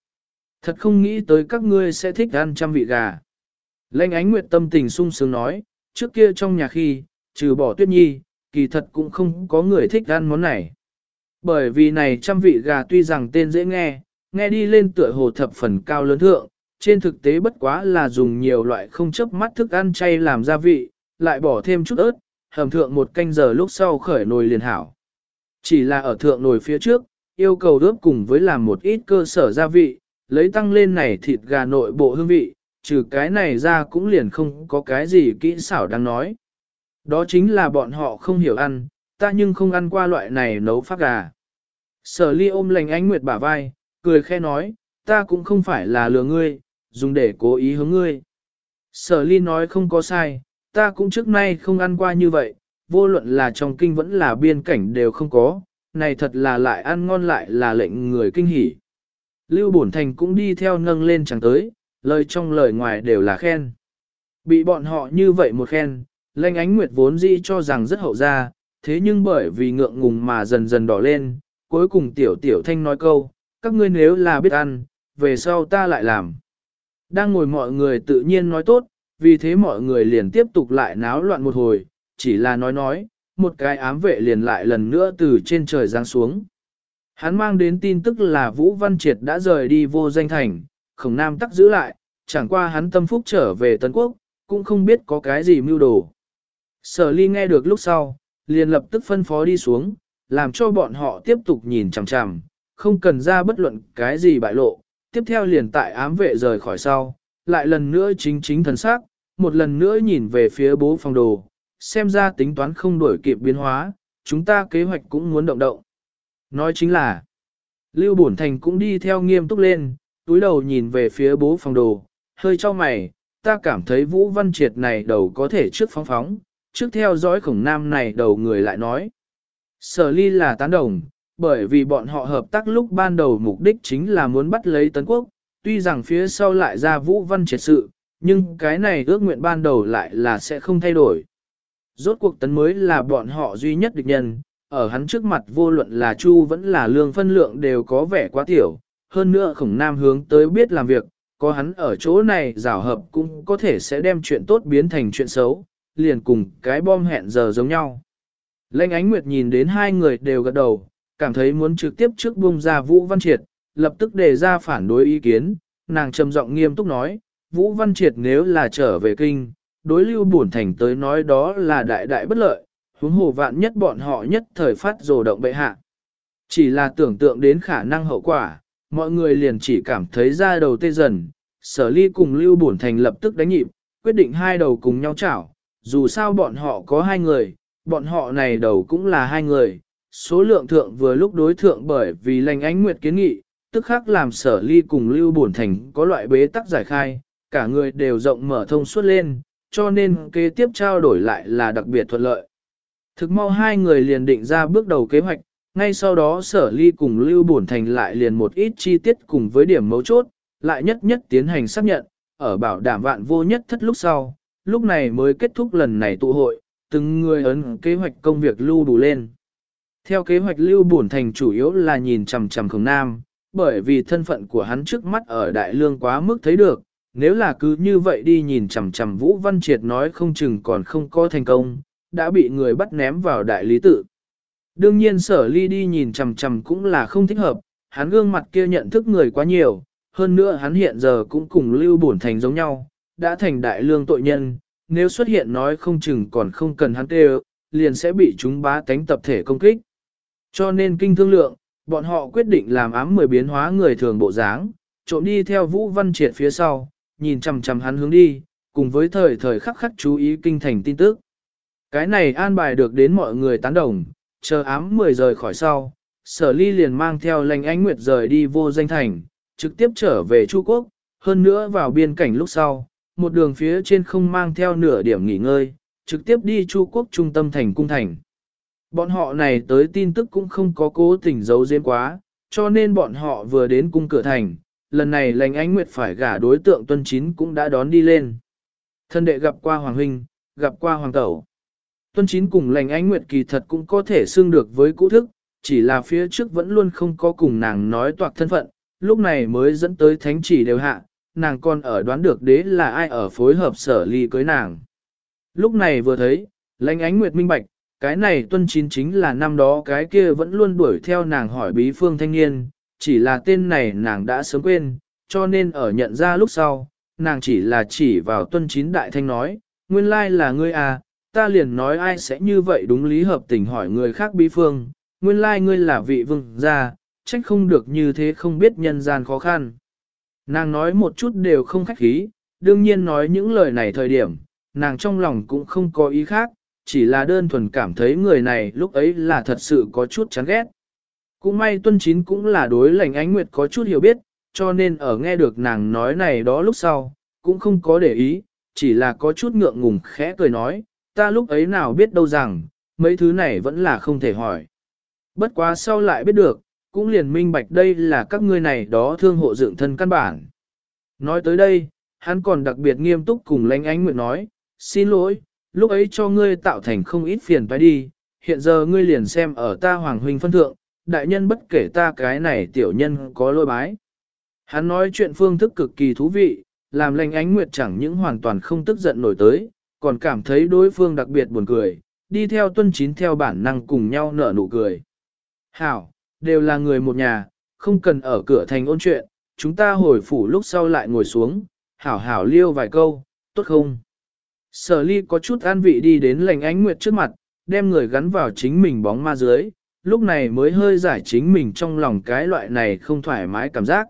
Thật không nghĩ tới các ngươi sẽ thích ăn trăm vị gà. Lanh ánh nguyệt tâm tình sung sướng nói, trước kia trong nhà khi, trừ bỏ tuyết nhi, kỳ thật cũng không có người thích ăn món này. Bởi vì này trăm vị gà tuy rằng tên dễ nghe, nghe đi lên tựa hồ thập phần cao lớn thượng, trên thực tế bất quá là dùng nhiều loại không chấp mắt thức ăn chay làm gia vị, lại bỏ thêm chút ớt, hầm thượng một canh giờ lúc sau khởi nồi liền hảo. Chỉ là ở thượng nồi phía trước, yêu cầu ướp cùng với làm một ít cơ sở gia vị, lấy tăng lên này thịt gà nội bộ hương vị, trừ cái này ra cũng liền không có cái gì kỹ xảo đang nói. Đó chính là bọn họ không hiểu ăn, ta nhưng không ăn qua loại này nấu phát gà. Sở ly ôm lành ánh nguyệt bả vai, cười khe nói, ta cũng không phải là lừa ngươi, dùng để cố ý hướng ngươi. Sở ly nói không có sai, ta cũng trước nay không ăn qua như vậy, vô luận là trong kinh vẫn là biên cảnh đều không có, này thật là lại ăn ngon lại là lệnh người kinh hỉ. Lưu Bổn Thành cũng đi theo nâng lên chẳng tới, lời trong lời ngoài đều là khen. Bị bọn họ như vậy một khen, Lanh Ánh Nguyệt vốn dĩ cho rằng rất hậu ra, thế nhưng bởi vì ngượng ngùng mà dần dần đỏ lên, cuối cùng tiểu tiểu thanh nói câu, các ngươi nếu là biết ăn, về sau ta lại làm. Đang ngồi mọi người tự nhiên nói tốt, vì thế mọi người liền tiếp tục lại náo loạn một hồi, chỉ là nói nói, một cái ám vệ liền lại lần nữa từ trên trời giáng xuống. Hắn mang đến tin tức là Vũ Văn Triệt đã rời đi vô danh thành, khổng nam tắc giữ lại, chẳng qua hắn tâm phúc trở về Tân Quốc, cũng không biết có cái gì mưu đồ. Sở ly nghe được lúc sau, liền lập tức phân phó đi xuống, làm cho bọn họ tiếp tục nhìn chằm chằm, không cần ra bất luận cái gì bại lộ. Tiếp theo liền tại ám vệ rời khỏi sau, lại lần nữa chính chính thần sắc, một lần nữa nhìn về phía bố phòng đồ, xem ra tính toán không đổi kịp biến hóa, chúng ta kế hoạch cũng muốn động động. Nói chính là, Lưu Bổn Thành cũng đi theo nghiêm túc lên, túi đầu nhìn về phía bố phòng đồ, hơi cho mày, ta cảm thấy Vũ Văn Triệt này đầu có thể trước phóng phóng, trước theo dõi khổng nam này đầu người lại nói. Sở ly là tán đồng, bởi vì bọn họ hợp tác lúc ban đầu mục đích chính là muốn bắt lấy Tấn Quốc, tuy rằng phía sau lại ra Vũ Văn Triệt sự, nhưng cái này ước nguyện ban đầu lại là sẽ không thay đổi. Rốt cuộc tấn mới là bọn họ duy nhất địch nhân, ở hắn trước mặt vô luận là Chu vẫn là lương phân lượng đều có vẻ quá tiểu, hơn nữa khổng nam hướng tới biết làm việc, có hắn ở chỗ này rào hợp cũng có thể sẽ đem chuyện tốt biến thành chuyện xấu, liền cùng cái bom hẹn giờ giống nhau. Lênh ánh nguyệt nhìn đến hai người đều gật đầu, cảm thấy muốn trực tiếp trước bung ra Vũ Văn Triệt, lập tức đề ra phản đối ý kiến, nàng trầm giọng nghiêm túc nói, Vũ Văn Triệt nếu là trở về kinh, đối lưu bổn thành tới nói đó là đại đại bất lợi, huống hồ vạn nhất bọn họ nhất thời phát rồ động bệ hạ. Chỉ là tưởng tượng đến khả năng hậu quả, mọi người liền chỉ cảm thấy ra đầu tê dần, sở ly cùng lưu bổn thành lập tức đánh nhịp, quyết định hai đầu cùng nhau chảo, dù sao bọn họ có hai người, bọn họ này đầu cũng là hai người, số lượng thượng vừa lúc đối thượng bởi vì lành ánh nguyệt kiến nghị, tức khắc làm sở ly cùng lưu bổn thành có loại bế tắc giải khai, cả người đều rộng mở thông suốt lên, cho nên kế tiếp trao đổi lại là đặc biệt thuận lợi. Thực mau hai người liền định ra bước đầu kế hoạch, ngay sau đó sở ly cùng Lưu Bổn Thành lại liền một ít chi tiết cùng với điểm mấu chốt, lại nhất nhất tiến hành xác nhận, ở bảo đảm vạn vô nhất thất lúc sau, lúc này mới kết thúc lần này tụ hội, từng người ấn kế hoạch công việc lưu đủ lên. Theo kế hoạch lưu bổn thành chủ yếu là nhìn chằm chằm khổng nam, bởi vì thân phận của hắn trước mắt ở đại lương quá mức thấy được, nếu là cứ như vậy đi nhìn chằm chằm Vũ Văn Triệt nói không chừng còn không có thành công, đã bị người bắt ném vào đại lý tự. Đương nhiên sở ly đi nhìn chằm chằm cũng là không thích hợp, hắn gương mặt kia nhận thức người quá nhiều, hơn nữa hắn hiện giờ cũng cùng lưu bổn thành giống nhau, đã thành đại lương tội nhân, nếu xuất hiện nói không chừng còn không cần hắn kêu, liền sẽ bị chúng bá tánh tập thể công kích. Cho nên kinh thương lượng, bọn họ quyết định làm ám mười biến hóa người thường bộ dáng, trộm đi theo Vũ Văn Triệt phía sau, nhìn chằm chằm hắn hướng đi, cùng với thời thời khắc khắc chú ý kinh thành tin tức. Cái này an bài được đến mọi người tán đồng, chờ ám 10 rời khỏi sau, sở ly liền mang theo lành ánh nguyệt rời đi vô danh thành, trực tiếp trở về Chu Quốc, hơn nữa vào biên cảnh lúc sau, một đường phía trên không mang theo nửa điểm nghỉ ngơi, trực tiếp đi Chu Quốc trung tâm thành cung thành. Bọn họ này tới tin tức cũng không có cố tình giấu giếm quá, cho nên bọn họ vừa đến cung cửa thành, lần này lành ánh nguyệt phải gả đối tượng tuân chín cũng đã đón đi lên. Thân đệ gặp qua Hoàng Huynh, gặp qua Hoàng Tẩu. Tuân chín cùng lành ánh nguyệt kỳ thật cũng có thể xương được với cũ thức, chỉ là phía trước vẫn luôn không có cùng nàng nói toạc thân phận, lúc này mới dẫn tới thánh chỉ đều hạ, nàng còn ở đoán được đế là ai ở phối hợp sở ly cưới nàng. Lúc này vừa thấy, lành ánh nguyệt minh bạch, cái này tuân chín chính là năm đó cái kia vẫn luôn đuổi theo nàng hỏi bí phương thanh niên, chỉ là tên này nàng đã sớm quên, cho nên ở nhận ra lúc sau, nàng chỉ là chỉ vào tuân chín đại thanh nói, nguyên lai là ngươi à, ta liền nói ai sẽ như vậy đúng lý hợp tình hỏi người khác bí phương, nguyên lai ngươi là vị vương gia, trách không được như thế không biết nhân gian khó khăn. Nàng nói một chút đều không khách khí, đương nhiên nói những lời này thời điểm, nàng trong lòng cũng không có ý khác, chỉ là đơn thuần cảm thấy người này lúc ấy là thật sự có chút chán ghét. Cũng may tuân chín cũng là đối lành ánh nguyệt có chút hiểu biết, cho nên ở nghe được nàng nói này đó lúc sau, cũng không có để ý, chỉ là có chút ngượng ngùng khẽ cười nói, ta lúc ấy nào biết đâu rằng, mấy thứ này vẫn là không thể hỏi. Bất quá sau lại biết được, cũng liền minh bạch đây là các ngươi này đó thương hộ dựng thân căn bản. Nói tới đây, hắn còn đặc biệt nghiêm túc cùng lãnh ánh nguyện nói, xin lỗi, lúc ấy cho ngươi tạo thành không ít phiền phải đi, hiện giờ ngươi liền xem ở ta hoàng huynh phân thượng, đại nhân bất kể ta cái này tiểu nhân có lôi bái. Hắn nói chuyện phương thức cực kỳ thú vị, làm lãnh ánh nguyệt chẳng những hoàn toàn không tức giận nổi tới, còn cảm thấy đối phương đặc biệt buồn cười, đi theo tuân chín theo bản năng cùng nhau nở nụ cười. Hảo, đều là người một nhà, không cần ở cửa thành ôn chuyện, chúng ta hồi phủ lúc sau lại ngồi xuống, hảo hảo liêu vài câu, tốt không? Sở ly có chút an vị đi đến lành ánh nguyệt trước mặt, đem người gắn vào chính mình bóng ma dưới, lúc này mới hơi giải chính mình trong lòng cái loại này không thoải mái cảm giác.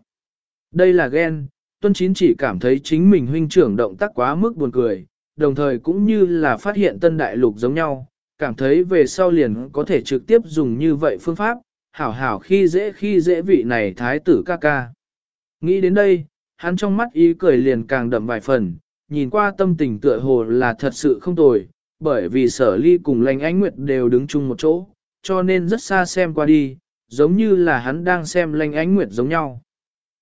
Đây là ghen, tuân chín chỉ cảm thấy chính mình huynh trưởng động tác quá mức buồn cười, đồng thời cũng như là phát hiện tân đại lục giống nhau, cảm thấy về sau liền có thể trực tiếp dùng như vậy phương pháp, hảo hảo khi dễ khi dễ vị này thái tử ca ca. Nghĩ đến đây, hắn trong mắt ý cười liền càng đậm vài phần, nhìn qua tâm tình tựa hồ là thật sự không tồi, bởi vì sở ly cùng lành ánh nguyệt đều đứng chung một chỗ, cho nên rất xa xem qua đi, giống như là hắn đang xem lanh ánh nguyệt giống nhau.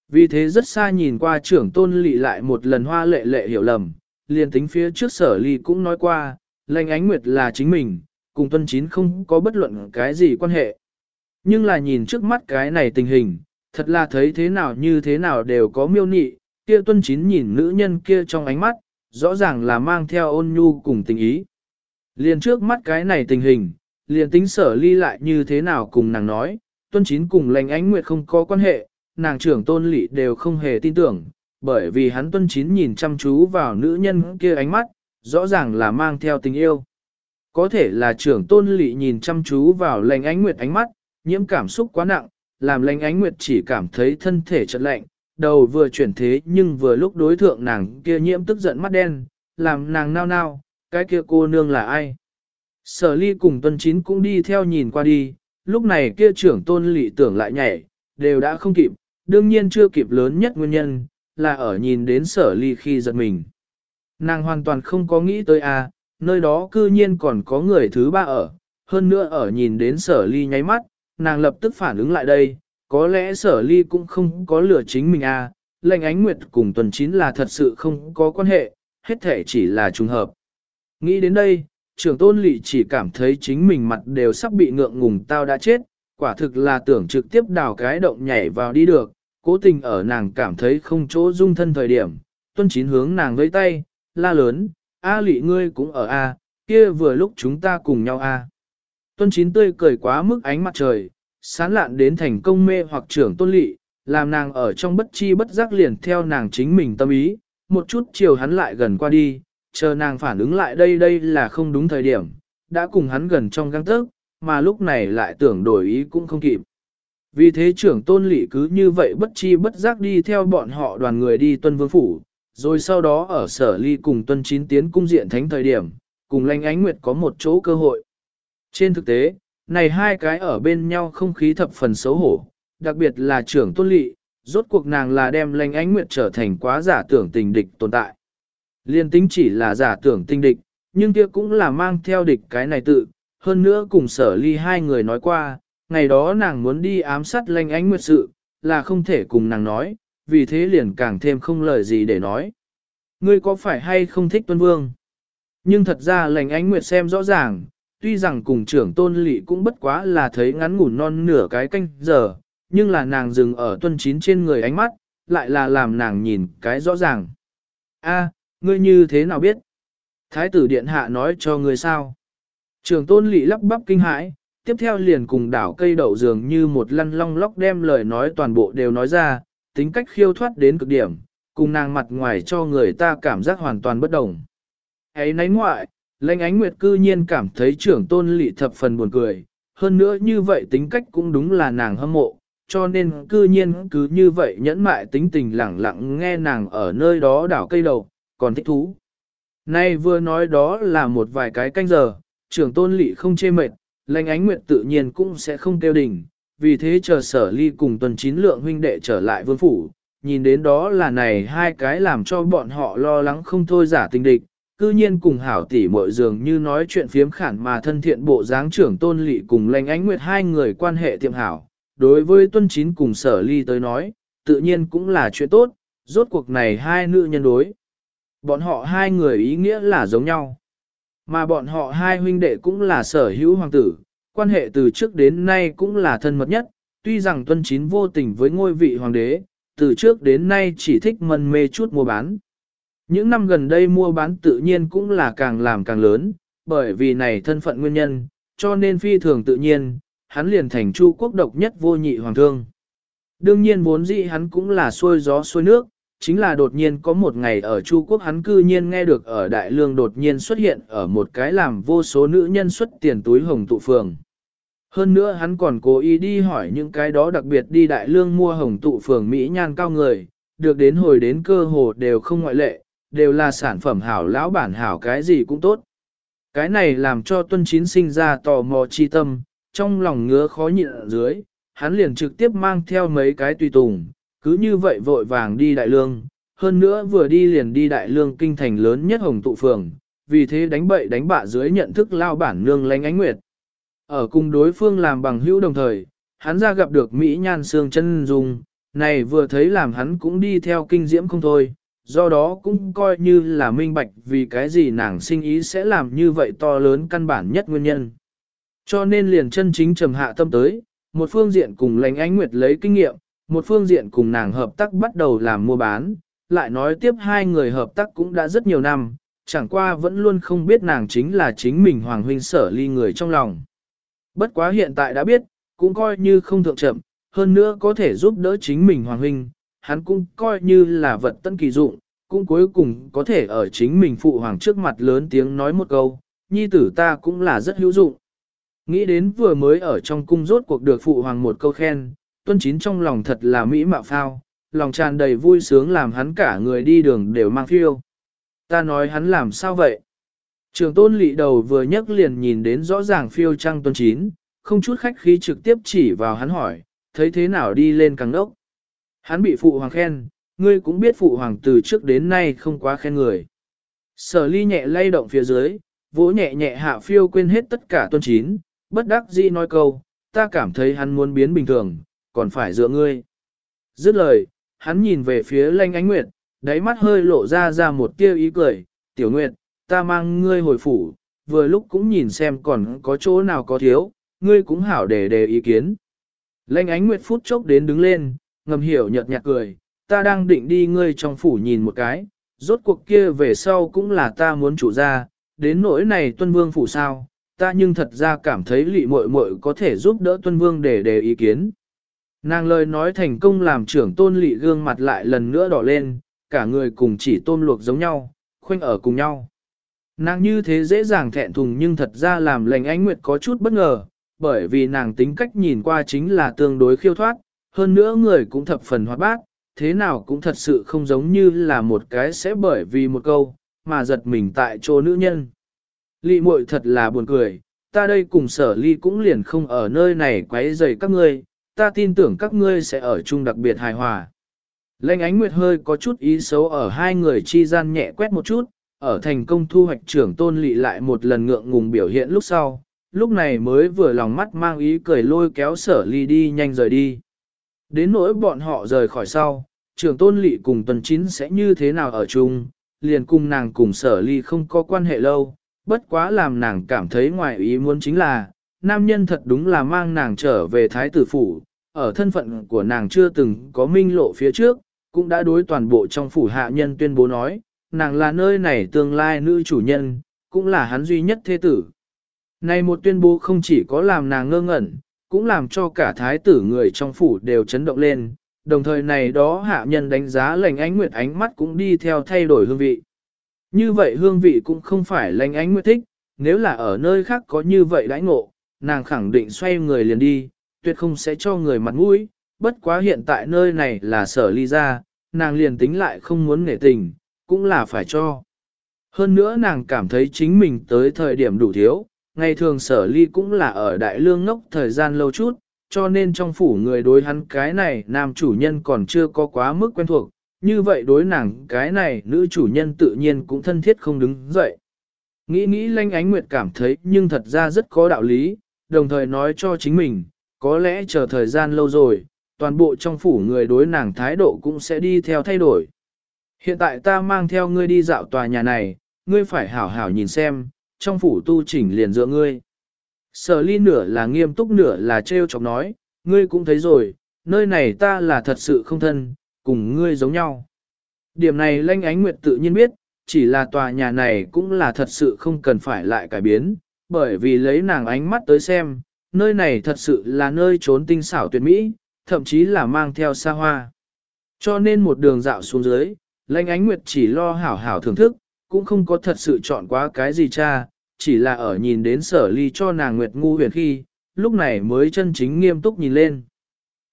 Vì thế rất xa nhìn qua trưởng tôn lị lại một lần hoa lệ lệ hiểu lầm, liền tính phía trước sở ly cũng nói qua, lành ánh nguyệt là chính mình, cùng tuân chín không có bất luận cái gì quan hệ. Nhưng là nhìn trước mắt cái này tình hình, thật là thấy thế nào như thế nào đều có miêu nị, kia tuân chín nhìn nữ nhân kia trong ánh mắt, rõ ràng là mang theo ôn nhu cùng tình ý. Liền trước mắt cái này tình hình, liền tính sở ly lại như thế nào cùng nàng nói, tuân chín cùng lành ánh nguyệt không có quan hệ, nàng trưởng tôn lị đều không hề tin tưởng, bởi vì hắn tuân chín nhìn chăm chú vào nữ nhân kia ánh mắt, rõ ràng là mang theo tình yêu. Có thể là trưởng tôn lị nhìn chăm chú vào lành ánh nguyệt ánh mắt, nhiễm cảm xúc quá nặng, làm lành ánh nguyệt chỉ cảm thấy thân thể chật lạnh, đầu vừa chuyển thế nhưng vừa lúc đối thượng nàng kia nhiễm tức giận mắt đen, làm nàng nao nao, cái kia cô nương là ai? Sở ly cùng tuân chín cũng đi theo nhìn qua đi, lúc này kia trưởng tôn lị tưởng lại nhảy, đều đã không kịp, đương nhiên chưa kịp lớn nhất nguyên nhân, là ở nhìn đến sở ly khi giật mình. Nàng hoàn toàn không có nghĩ tới a, à, nơi đó cư nhiên còn có người thứ ba ở, hơn nữa ở nhìn đến sở ly nháy mắt, nàng lập tức phản ứng lại đây, có lẽ sở ly cũng không có lửa chính mình a, à, lệnh ánh nguyệt cùng tuần chín là thật sự không có quan hệ, hết thể chỉ là trùng hợp. Nghĩ đến đây, trưởng tôn lỵ chỉ cảm thấy chính mình mặt đều sắp bị ngượng ngùng tao đã chết, quả thực là tưởng trực tiếp đào cái động nhảy vào đi được, cố tình ở nàng cảm thấy không chỗ dung thân thời điểm, tuân chín hướng nàng với tay, la lớn, A lị ngươi cũng ở A, kia vừa lúc chúng ta cùng nhau A. Tuân chín tươi cười quá mức ánh mặt trời, sán lạn đến thành công mê hoặc trưởng tôn lị, làm nàng ở trong bất chi bất giác liền theo nàng chính mình tâm ý, một chút chiều hắn lại gần qua đi, chờ nàng phản ứng lại đây đây là không đúng thời điểm, đã cùng hắn gần trong găng tớc, mà lúc này lại tưởng đổi ý cũng không kịp. Vì thế trưởng tôn lỵ cứ như vậy bất chi bất giác đi theo bọn họ đoàn người đi tuân vương phủ, rồi sau đó ở sở ly cùng tuân chín tiến cung diện thánh thời điểm, cùng lanh ánh nguyệt có một chỗ cơ hội. Trên thực tế, này hai cái ở bên nhau không khí thập phần xấu hổ, đặc biệt là trưởng tôn lỵ, rốt cuộc nàng là đem lanh ánh nguyệt trở thành quá giả tưởng tình địch tồn tại. Liên tính chỉ là giả tưởng tình địch, nhưng kia cũng là mang theo địch cái này tự, hơn nữa cùng sở ly hai người nói qua, ngày đó nàng muốn đi ám sát lanh ánh nguyệt sự, là không thể cùng nàng nói, vì thế liền càng thêm không lời gì để nói. Ngươi có phải hay không thích tuân vương? Nhưng thật ra lành ánh nguyệt xem rõ ràng, tuy rằng cùng trưởng tôn lỵ cũng bất quá là thấy ngắn ngủn non nửa cái canh giờ, nhưng là nàng dừng ở tuân chín trên người ánh mắt, lại là làm nàng nhìn cái rõ ràng. A, ngươi như thế nào biết? Thái tử điện hạ nói cho ngươi sao? Trưởng tôn lỵ lắp bắp kinh hãi, tiếp theo liền cùng đảo cây đậu dường như một lăn long lóc đem lời nói toàn bộ đều nói ra, tính cách khiêu thoát đến cực điểm, cùng nàng mặt ngoài cho người ta cảm giác hoàn toàn bất đồng. Ấy nấy ngoại, lãnh ánh nguyệt cư nhiên cảm thấy trưởng tôn lỵ thập phần buồn cười, hơn nữa như vậy tính cách cũng đúng là nàng hâm mộ, cho nên cư nhiên cứ như vậy nhẫn mại tính tình lẳng lặng nghe nàng ở nơi đó đảo cây đầu, còn thích thú. Nay vừa nói đó là một vài cái canh giờ, trưởng tôn lỵ không chê mệt, lãnh ánh nguyệt tự nhiên cũng sẽ không kêu đỉnh, vì thế chờ sở ly cùng tuần chín lượng huynh đệ trở lại vương phủ, nhìn đến đó là này hai cái làm cho bọn họ lo lắng không thôi giả tình địch, cư nhiên cùng hảo tỷ mội dường như nói chuyện phiếm khản mà thân thiện bộ dáng trưởng tôn lỵ cùng lành ánh nguyệt hai người quan hệ tiệm hảo. Đối với tuân chín cùng sở ly tới nói, tự nhiên cũng là chuyện tốt, rốt cuộc này hai nữ nhân đối. Bọn họ hai người ý nghĩa là giống nhau. Mà bọn họ hai huynh đệ cũng là sở hữu hoàng tử, quan hệ từ trước đến nay cũng là thân mật nhất, tuy rằng tuân chín vô tình với ngôi vị hoàng đế, từ trước đến nay chỉ thích mân mê chút mua bán. Những năm gần đây mua bán tự nhiên cũng là càng làm càng lớn, bởi vì này thân phận nguyên nhân, cho nên phi thường tự nhiên, hắn liền thành chu quốc độc nhất vô nhị hoàng thương. Đương nhiên vốn dĩ hắn cũng là xuôi gió xuôi nước, chính là đột nhiên có một ngày ở Chu Quốc hắn cư nhiên nghe được ở Đại Lương đột nhiên xuất hiện ở một cái làm vô số nữ nhân xuất tiền túi hồng tụ phường. Hơn nữa hắn còn cố ý đi hỏi những cái đó đặc biệt đi Đại Lương mua hồng tụ phường Mỹ nhan cao người, được đến hồi đến cơ hồ đều không ngoại lệ, đều là sản phẩm hảo lão bản hảo cái gì cũng tốt. Cái này làm cho tuân chín sinh ra tò mò chi tâm, trong lòng ngứa khó nhịn ở dưới, hắn liền trực tiếp mang theo mấy cái tùy tùng, cứ như vậy vội vàng đi đại lương, hơn nữa vừa đi liền đi đại lương kinh thành lớn nhất hồng tụ phường, vì thế đánh bậy đánh bạ dưới nhận thức lao bản nương lánh ánh nguyệt. Ở cùng đối phương làm bằng hữu đồng thời, hắn ra gặp được Mỹ nhan xương chân dung, này vừa thấy làm hắn cũng đi theo kinh diễm không thôi, do đó cũng coi như là minh bạch vì cái gì nàng sinh ý sẽ làm như vậy to lớn căn bản nhất nguyên nhân. Cho nên liền chân chính trầm hạ tâm tới, một phương diện cùng lành ánh nguyệt lấy kinh nghiệm, một phương diện cùng nàng hợp tác bắt đầu làm mua bán, lại nói tiếp hai người hợp tác cũng đã rất nhiều năm, chẳng qua vẫn luôn không biết nàng chính là chính mình Hoàng Huynh sở ly người trong lòng. Bất quá hiện tại đã biết, cũng coi như không thượng chậm, hơn nữa có thể giúp đỡ chính mình Hoàng Huynh, hắn cũng coi như là vật tân kỳ dụng, cũng cuối cùng có thể ở chính mình phụ hoàng trước mặt lớn tiếng nói một câu, nhi tử ta cũng là rất hữu dụng. Nghĩ đến vừa mới ở trong cung rốt cuộc được phụ hoàng một câu khen, tuân chín trong lòng thật là mỹ mạo phao, lòng tràn đầy vui sướng làm hắn cả người đi đường đều mang phiêu. Ta nói hắn làm sao vậy? Trường tôn lị đầu vừa nhấc liền nhìn đến rõ ràng phiêu trăng tuân chín, không chút khách khí trực tiếp chỉ vào hắn hỏi, thấy thế nào đi lên càng đốc. Hắn bị phụ hoàng khen, ngươi cũng biết phụ hoàng từ trước đến nay không quá khen người. Sở ly nhẹ lay động phía dưới, vỗ nhẹ nhẹ hạ phiêu quên hết tất cả tuân chín, bất đắc dĩ nói câu, ta cảm thấy hắn muốn biến bình thường, còn phải dựa ngươi. Dứt lời, hắn nhìn về phía lanh ánh nguyệt, đáy mắt hơi lộ ra ra một tia ý cười, tiểu nguyệt, ta mang ngươi hồi phủ, vừa lúc cũng nhìn xem còn có chỗ nào có thiếu, ngươi cũng hảo để đề ý kiến. Lanh ánh nguyệt phút chốc đến đứng lên, ngầm hiểu nhợt nhạt cười, ta đang định đi ngươi trong phủ nhìn một cái, rốt cuộc kia về sau cũng là ta muốn chủ ra, đến nỗi này tuân vương phủ sao, ta nhưng thật ra cảm thấy lị muội muội có thể giúp đỡ tuân vương để đề ý kiến. Nàng lời nói thành công làm trưởng tôn lị gương mặt lại lần nữa đỏ lên, cả người cùng chỉ tôm luộc giống nhau, khoanh ở cùng nhau. Nàng như thế dễ dàng thẹn thùng nhưng thật ra làm lệnh ánh nguyệt có chút bất ngờ, bởi vì nàng tính cách nhìn qua chính là tương đối khiêu thoát, hơn nữa người cũng thập phần hoạt bát, thế nào cũng thật sự không giống như là một cái sẽ bởi vì một câu, mà giật mình tại chỗ nữ nhân. Lị muội thật là buồn cười, ta đây cùng sở ly cũng liền không ở nơi này quấy rầy các ngươi, ta tin tưởng các ngươi sẽ ở chung đặc biệt hài hòa. Lệnh ánh nguyệt hơi có chút ý xấu ở hai người chi gian nhẹ quét một chút, ở thành công thu hoạch trưởng tôn lị lại một lần ngượng ngùng biểu hiện lúc sau, lúc này mới vừa lòng mắt mang ý cười lôi kéo sở ly đi nhanh rời đi. Đến nỗi bọn họ rời khỏi sau, trưởng tôn lị cùng tuần chín sẽ như thế nào ở chung, liền cùng nàng cùng sở ly không có quan hệ lâu, bất quá làm nàng cảm thấy ngoài ý muốn chính là, nam nhân thật đúng là mang nàng trở về thái tử phủ, ở thân phận của nàng chưa từng có minh lộ phía trước, cũng đã đối toàn bộ trong phủ hạ nhân tuyên bố nói, nàng là nơi này tương lai nữ chủ nhân, cũng là hắn duy nhất thế tử. Này một tuyên bố không chỉ có làm nàng ngơ ngẩn, cũng làm cho cả thái tử người trong phủ đều chấn động lên, đồng thời này đó hạ nhân đánh giá lành ánh nguyệt ánh mắt cũng đi theo thay đổi hương vị. Như vậy hương vị cũng không phải lành ánh nguyệt thích, nếu là ở nơi khác có như vậy đãi ngộ, nàng khẳng định xoay người liền đi, tuyệt không sẽ cho người mặt mũi, bất quá hiện tại nơi này là sở ly ra, nàng liền tính lại không muốn nể tình, cũng là phải cho. Hơn nữa nàng cảm thấy chính mình tới thời điểm đủ thiếu, ngày thường sở ly cũng là ở đại lương ngốc thời gian lâu chút, cho nên trong phủ người đối hắn cái này nam chủ nhân còn chưa có quá mức quen thuộc, như vậy đối nàng cái này nữ chủ nhân tự nhiên cũng thân thiết không đứng dậy. Nghĩ nghĩ lanh ánh nguyệt cảm thấy nhưng thật ra rất có đạo lý, đồng thời nói cho chính mình, có lẽ chờ thời gian lâu rồi, toàn bộ trong phủ người đối nàng thái độ cũng sẽ đi theo thay đổi. Hiện tại ta mang theo ngươi đi dạo tòa nhà này, ngươi phải hảo hảo nhìn xem, trong phủ tu chỉnh liền dựa ngươi. Sở ly nửa là nghiêm túc nửa là trêu chọc nói, ngươi cũng thấy rồi, nơi này ta là thật sự không thân, cùng ngươi giống nhau. Điểm này lanh ánh nguyệt tự nhiên biết, chỉ là tòa nhà này cũng là thật sự không cần phải lại cải biến, bởi vì lấy nàng ánh mắt tới xem, nơi này thật sự là nơi trốn tinh xảo tuyệt mỹ, thậm chí là mang theo xa hoa. Cho nên một đường dạo xuống dưới, lanh ánh nguyệt chỉ lo hảo hảo thưởng thức, cũng không có thật sự chọn quá cái gì cha, chỉ là ở nhìn đến sở ly cho nàng nguyệt ngu huyền khi, lúc này mới chân chính nghiêm túc nhìn lên.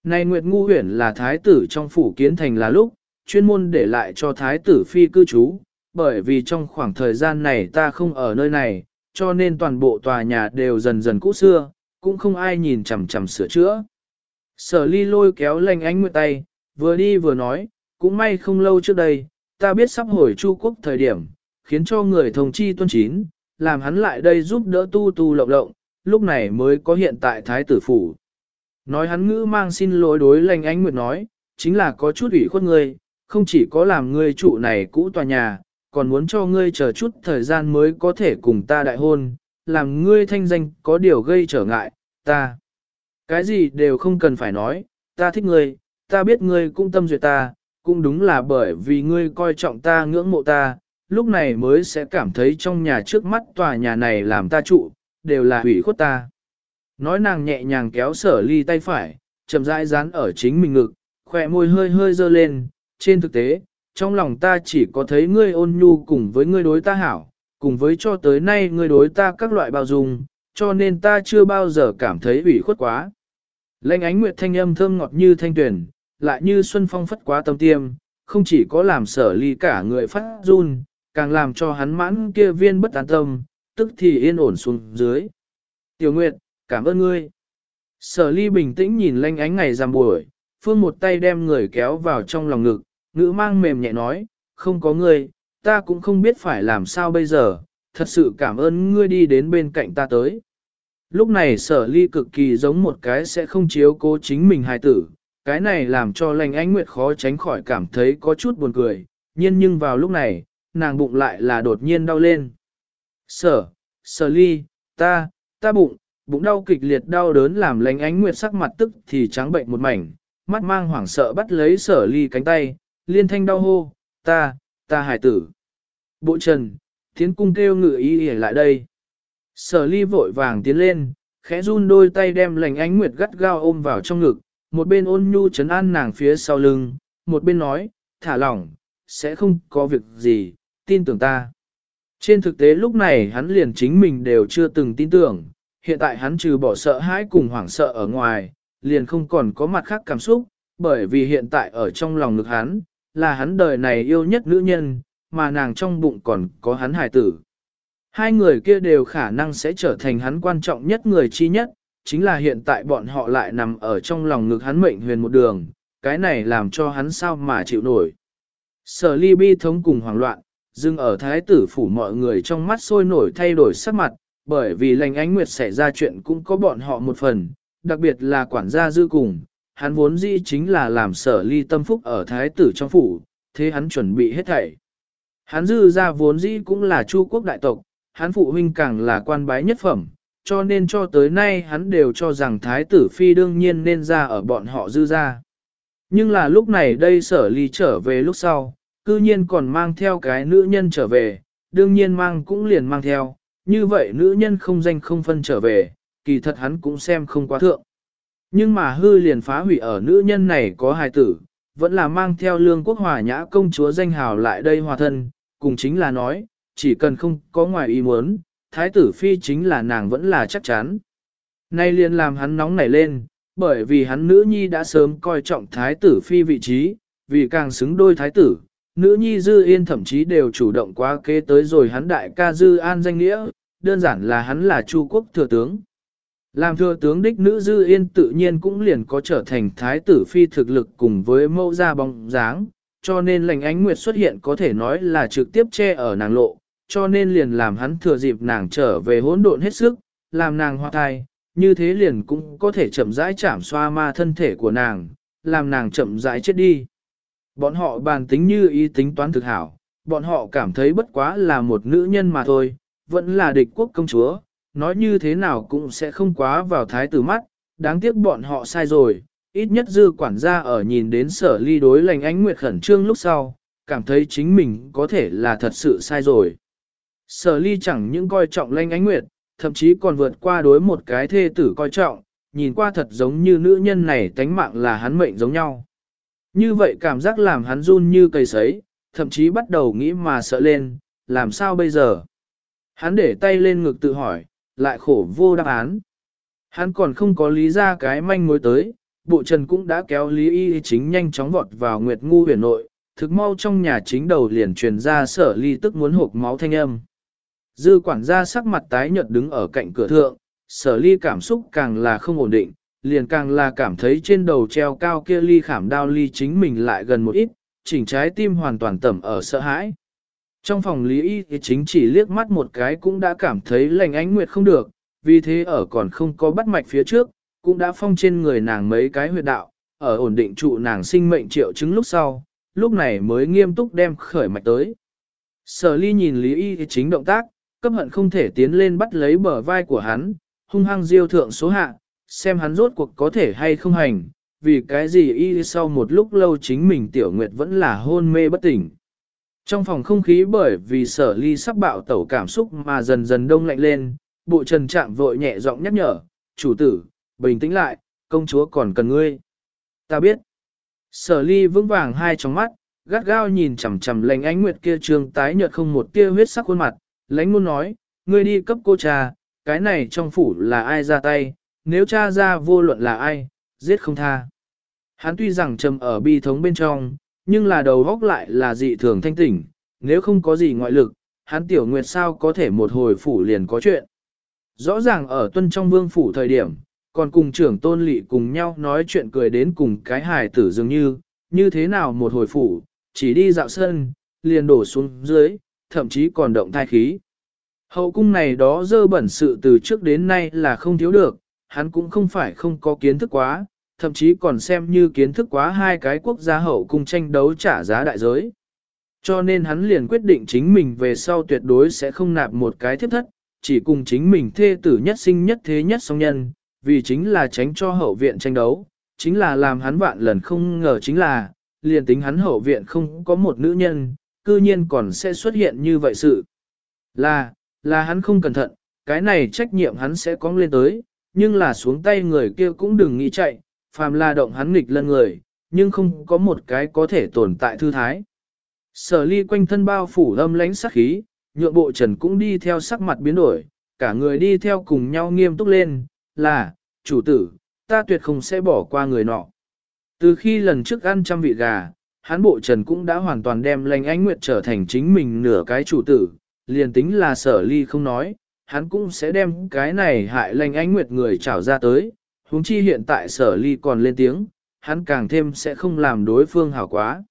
Này Nguyệt Ngu Huyền là thái tử trong phủ kiến thành là lúc, chuyên môn để lại cho thái tử phi cư trú, bởi vì trong khoảng thời gian này ta không ở nơi này, cho nên toàn bộ tòa nhà đều dần dần cũ xưa, cũng không ai nhìn chằm chằm sửa chữa. Sở ly lôi kéo lành ánh nguyệt tay, vừa đi vừa nói, cũng may không lâu trước đây, ta biết sắp hồi Chu quốc thời điểm, khiến cho người thông chi tuân chín, làm hắn lại đây giúp đỡ tu tu lộng lộng, lúc này mới có hiện tại thái tử phủ. Nói hắn ngữ mang xin lỗi đối lành ánh nguyệt nói, chính là có chút ủy khuất ngươi, không chỉ có làm ngươi trụ này cũ tòa nhà, còn muốn cho ngươi chờ chút thời gian mới có thể cùng ta đại hôn, làm ngươi thanh danh có điều gây trở ngại, ta. Cái gì đều không cần phải nói, ta thích ngươi, ta biết ngươi cũng tâm duyệt ta, cũng đúng là bởi vì ngươi coi trọng ta ngưỡng mộ ta, lúc này mới sẽ cảm thấy trong nhà trước mắt tòa nhà này làm ta trụ, đều là hủy khuất ta. Nói nàng nhẹ nhàng kéo sở ly tay phải, chậm rãi dán ở chính mình ngực, khỏe môi hơi hơi dơ lên, trên thực tế, trong lòng ta chỉ có thấy ngươi ôn nhu cùng với ngươi đối ta hảo, cùng với cho tới nay ngươi đối ta các loại bao dung, cho nên ta chưa bao giờ cảm thấy ủy khuất quá. Lệnh ánh nguyệt thanh âm thơm ngọt như thanh tuyển, lại như xuân phong phất quá tâm tiêm, không chỉ có làm sở ly cả người phát run, càng làm cho hắn mãn kia viên bất an tâm, tức thì yên ổn xuống dưới. Tiểu Nguyệt, cảm ơn ngươi. Sở ly bình tĩnh nhìn lanh ánh ngày giảm buổi, phương một tay đem người kéo vào trong lòng ngực, ngữ mang mềm nhẹ nói, không có ngươi, ta cũng không biết phải làm sao bây giờ, thật sự cảm ơn ngươi đi đến bên cạnh ta tới. Lúc này sở ly cực kỳ giống một cái sẽ không chiếu cố chính mình hài tử, cái này làm cho lành ánh nguyệt khó tránh khỏi cảm thấy có chút buồn cười, nhiên nhưng vào lúc này, nàng bụng lại là đột nhiên đau lên. Sở, sở ly, ta, ta bụng, bụng đau kịch liệt đau đớn làm lành ánh nguyệt sắc mặt tức thì trắng bệnh một mảnh, mắt mang hoảng sợ bắt lấy sở ly cánh tay, liên thanh đau hô, ta, ta hải tử. Bộ trần, tiến cung kêu ngự y y lại đây. Sở ly vội vàng tiến lên, khẽ run đôi tay đem lành ánh nguyệt gắt gao ôm vào trong ngực, một bên ôn nhu chấn an nàng phía sau lưng, một bên nói, thả lỏng, sẽ không có việc gì, tin tưởng ta. Trên thực tế lúc này hắn liền chính mình đều chưa từng tin tưởng, hiện tại hắn trừ bỏ sợ hãi cùng hoảng sợ ở ngoài, liền không còn có mặt khác cảm xúc, bởi vì hiện tại ở trong lòng ngực hắn, là hắn đời này yêu nhất nữ nhân, mà nàng trong bụng còn có hắn hài tử. Hai người kia đều khả năng sẽ trở thành hắn quan trọng nhất người chi nhất, chính là hiện tại bọn họ lại nằm ở trong lòng ngực hắn mệnh huyền một đường, cái này làm cho hắn sao mà chịu nổi. Sở ly bi thống cùng hoảng loạn, dưng ở thái tử phủ mọi người trong mắt sôi nổi thay đổi sắc mặt, bởi vì lành ánh nguyệt xảy ra chuyện cũng có bọn họ một phần, đặc biệt là quản gia dư cùng, hắn vốn dĩ chính là làm sở ly tâm phúc ở thái tử trong phủ, thế hắn chuẩn bị hết thảy. Hắn dư ra vốn dĩ cũng là chu quốc đại tộc, hắn phụ huynh càng là quan bái nhất phẩm, cho nên cho tới nay hắn đều cho rằng thái tử phi đương nhiên nên ra ở bọn họ dư ra. Nhưng là lúc này đây sở ly trở về lúc sau, cư nhiên còn mang theo cái nữ nhân trở về, đương nhiên mang cũng liền mang theo, như vậy nữ nhân không danh không phân trở về, kỳ thật hắn cũng xem không quá thượng. Nhưng mà hư liền phá hủy ở nữ nhân này có hài tử, vẫn là mang theo lương quốc hòa nhã công chúa danh hào lại đây hòa thân, cùng chính là nói, chỉ cần không có ngoài ý muốn, thái tử phi chính là nàng vẫn là chắc chắn. Nay liền làm hắn nóng nảy lên, bởi vì hắn nữ nhi đã sớm coi trọng thái tử phi vị trí, vì càng xứng đôi thái tử, nữ nhi dư yên thậm chí đều chủ động quá kế tới rồi hắn đại ca dư an danh nghĩa, đơn giản là hắn là chu quốc thừa tướng. Làm thừa tướng đích nữ dư yên tự nhiên cũng liền có trở thành thái tử phi thực lực cùng với mẫu gia bóng dáng, cho nên lành ánh nguyệt xuất hiện có thể nói là trực tiếp che ở nàng lộ, cho nên liền làm hắn thừa dịp nàng trở về hỗn độn hết sức, làm nàng hoa thai, như thế liền cũng có thể chậm rãi chạm xoa ma thân thể của nàng, làm nàng chậm rãi chết đi. Bọn họ bàn tính như ý tính toán thực hảo, bọn họ cảm thấy bất quá là một nữ nhân mà thôi, vẫn là địch quốc công chúa, nói như thế nào cũng sẽ không quá vào thái tử mắt, đáng tiếc bọn họ sai rồi, ít nhất dư quản gia ở nhìn đến sở ly đối lành ánh nguyệt khẩn trương lúc sau, cảm thấy chính mình có thể là thật sự sai rồi. Sở ly chẳng những coi trọng lanh ánh nguyệt, thậm chí còn vượt qua đối một cái thê tử coi trọng, nhìn qua thật giống như nữ nhân này tánh mạng là hắn mệnh giống nhau. Như vậy cảm giác làm hắn run như cây sấy, thậm chí bắt đầu nghĩ mà sợ lên, làm sao bây giờ? Hắn để tay lên ngực tự hỏi, lại khổ vô đáp án. Hắn còn không có lý ra cái manh mối tới, bộ trần cũng đã kéo lý y chính nhanh chóng vọt vào nguyệt ngu huyền nội, thực mau trong nhà chính đầu liền truyền ra sở ly tức muốn hộp máu thanh âm. Dư quản gia sắc mặt tái nhợt đứng ở cạnh cửa thượng, sở ly cảm xúc càng là không ổn định, liền càng là cảm thấy trên đầu treo cao kia ly khảm đao ly chính mình lại gần một ít, chỉnh trái tim hoàn toàn tẩm ở sợ hãi. Trong phòng lý y thì chính chỉ liếc mắt một cái cũng đã cảm thấy lành ánh nguyệt không được, vì thế ở còn không có bắt mạch phía trước, cũng đã phong trên người nàng mấy cái huyệt đạo, ở ổn định trụ nàng sinh mệnh triệu chứng lúc sau, lúc này mới nghiêm túc đem khởi mạch tới. Sở ly nhìn lý y thì chính động tác, cấp hận không thể tiến lên bắt lấy bờ vai của hắn, hung hăng diêu thượng số hạ, xem hắn rốt cuộc có thể hay không hành, vì cái gì y sau một lúc lâu chính mình tiểu nguyệt vẫn là hôn mê bất tỉnh. Trong phòng không khí bởi vì sở ly sắp bạo tẩu cảm xúc mà dần dần đông lạnh lên, bộ trần chạm vội nhẹ giọng nhắc nhở, chủ tử, bình tĩnh lại, công chúa còn cần ngươi. Ta biết. Sở ly vững vàng hai trong mắt, gắt gao nhìn chằm chằm lệnh ánh nguyệt kia trường tái nhợt không một tia huyết sắc khuôn mặt, lãnh luôn nói, ngươi đi cấp cô cha, cái này trong phủ là ai ra tay, nếu cha ra vô luận là ai, giết không tha. Hắn tuy rằng trầm ở bi thống bên trong, nhưng là đầu góc lại là dị thường thanh tỉnh, nếu không có gì ngoại lực, hắn tiểu nguyệt sao có thể một hồi phủ liền có chuyện. Rõ ràng ở tuân trong vương phủ thời điểm, còn cùng trưởng tôn lị cùng nhau nói chuyện cười đến cùng cái hài tử dường như, như thế nào một hồi phủ, chỉ đi dạo sân, liền đổ xuống dưới, thậm chí còn động thai khí. Hậu cung này đó dơ bẩn sự từ trước đến nay là không thiếu được, hắn cũng không phải không có kiến thức quá, thậm chí còn xem như kiến thức quá hai cái quốc gia hậu cung tranh đấu trả giá đại giới. Cho nên hắn liền quyết định chính mình về sau tuyệt đối sẽ không nạp một cái thiết thất, chỉ cùng chính mình thê tử nhất sinh nhất thế nhất song nhân, vì chính là tránh cho hậu viện tranh đấu, chính là làm hắn vạn lần không ngờ chính là, liền tính hắn hậu viện không có một nữ nhân, cư nhiên còn sẽ xuất hiện như vậy sự. Là, là hắn không cẩn thận, cái này trách nhiệm hắn sẽ có lên tới, nhưng là xuống tay người kia cũng đừng nghĩ chạy, phàm là động hắn nghịch lân người, nhưng không có một cái có thể tồn tại thư thái. Sở ly quanh thân bao phủ âm lánh sắc khí, nhượng bộ trần cũng đi theo sắc mặt biến đổi, cả người đi theo cùng nhau nghiêm túc lên, là, chủ tử, ta tuyệt không sẽ bỏ qua người nọ. Từ khi lần trước ăn trăm vị gà, hắn bộ trần cũng đã hoàn toàn đem lành ánh nguyệt trở thành chính mình nửa cái chủ tử, liền tính là sở ly không nói, hắn cũng sẽ đem cái này hại lành ánh nguyệt người trảo ra tới, huống chi hiện tại sở ly còn lên tiếng, hắn càng thêm sẽ không làm đối phương hảo quá.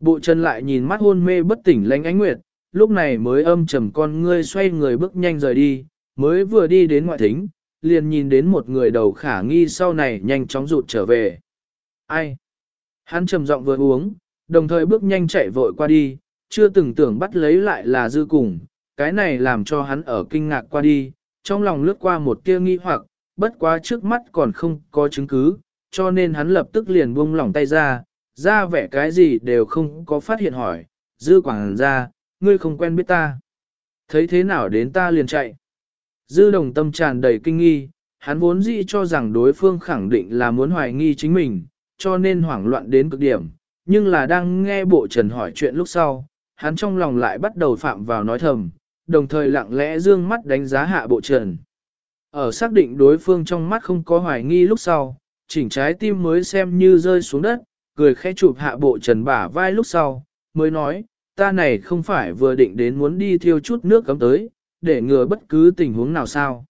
Bộ trần lại nhìn mắt hôn mê bất tỉnh lành ánh nguyệt, lúc này mới âm trầm con ngươi xoay người bước nhanh rời đi, mới vừa đi đến ngoại thính, liền nhìn đến một người đầu khả nghi sau này nhanh chóng rụt trở về. Ai? Hắn trầm giọng vừa uống, đồng thời bước nhanh chạy vội qua đi, chưa từng tưởng bắt lấy lại là dư cùng, cái này làm cho hắn ở kinh ngạc qua đi, trong lòng lướt qua một tia nghi hoặc, bất quá trước mắt còn không có chứng cứ, cho nên hắn lập tức liền buông lỏng tay ra, ra vẻ cái gì đều không có phát hiện hỏi, dư quảng ra, ngươi không quen biết ta. Thấy thế nào đến ta liền chạy. Dư đồng tâm tràn đầy kinh nghi, hắn vốn dĩ cho rằng đối phương khẳng định là muốn hoài nghi chính mình, cho nên hoảng loạn đến cực điểm, nhưng là đang nghe bộ trần hỏi chuyện lúc sau, hắn trong lòng lại bắt đầu phạm vào nói thầm, đồng thời lặng lẽ dương mắt đánh giá hạ bộ trần. Ở xác định đối phương trong mắt không có hoài nghi lúc sau, chỉnh trái tim mới xem như rơi xuống đất, cười khẽ chụp hạ bộ trần bả vai lúc sau, mới nói, ta này không phải vừa định đến muốn đi thiêu chút nước cấm tới, để ngừa bất cứ tình huống nào sao.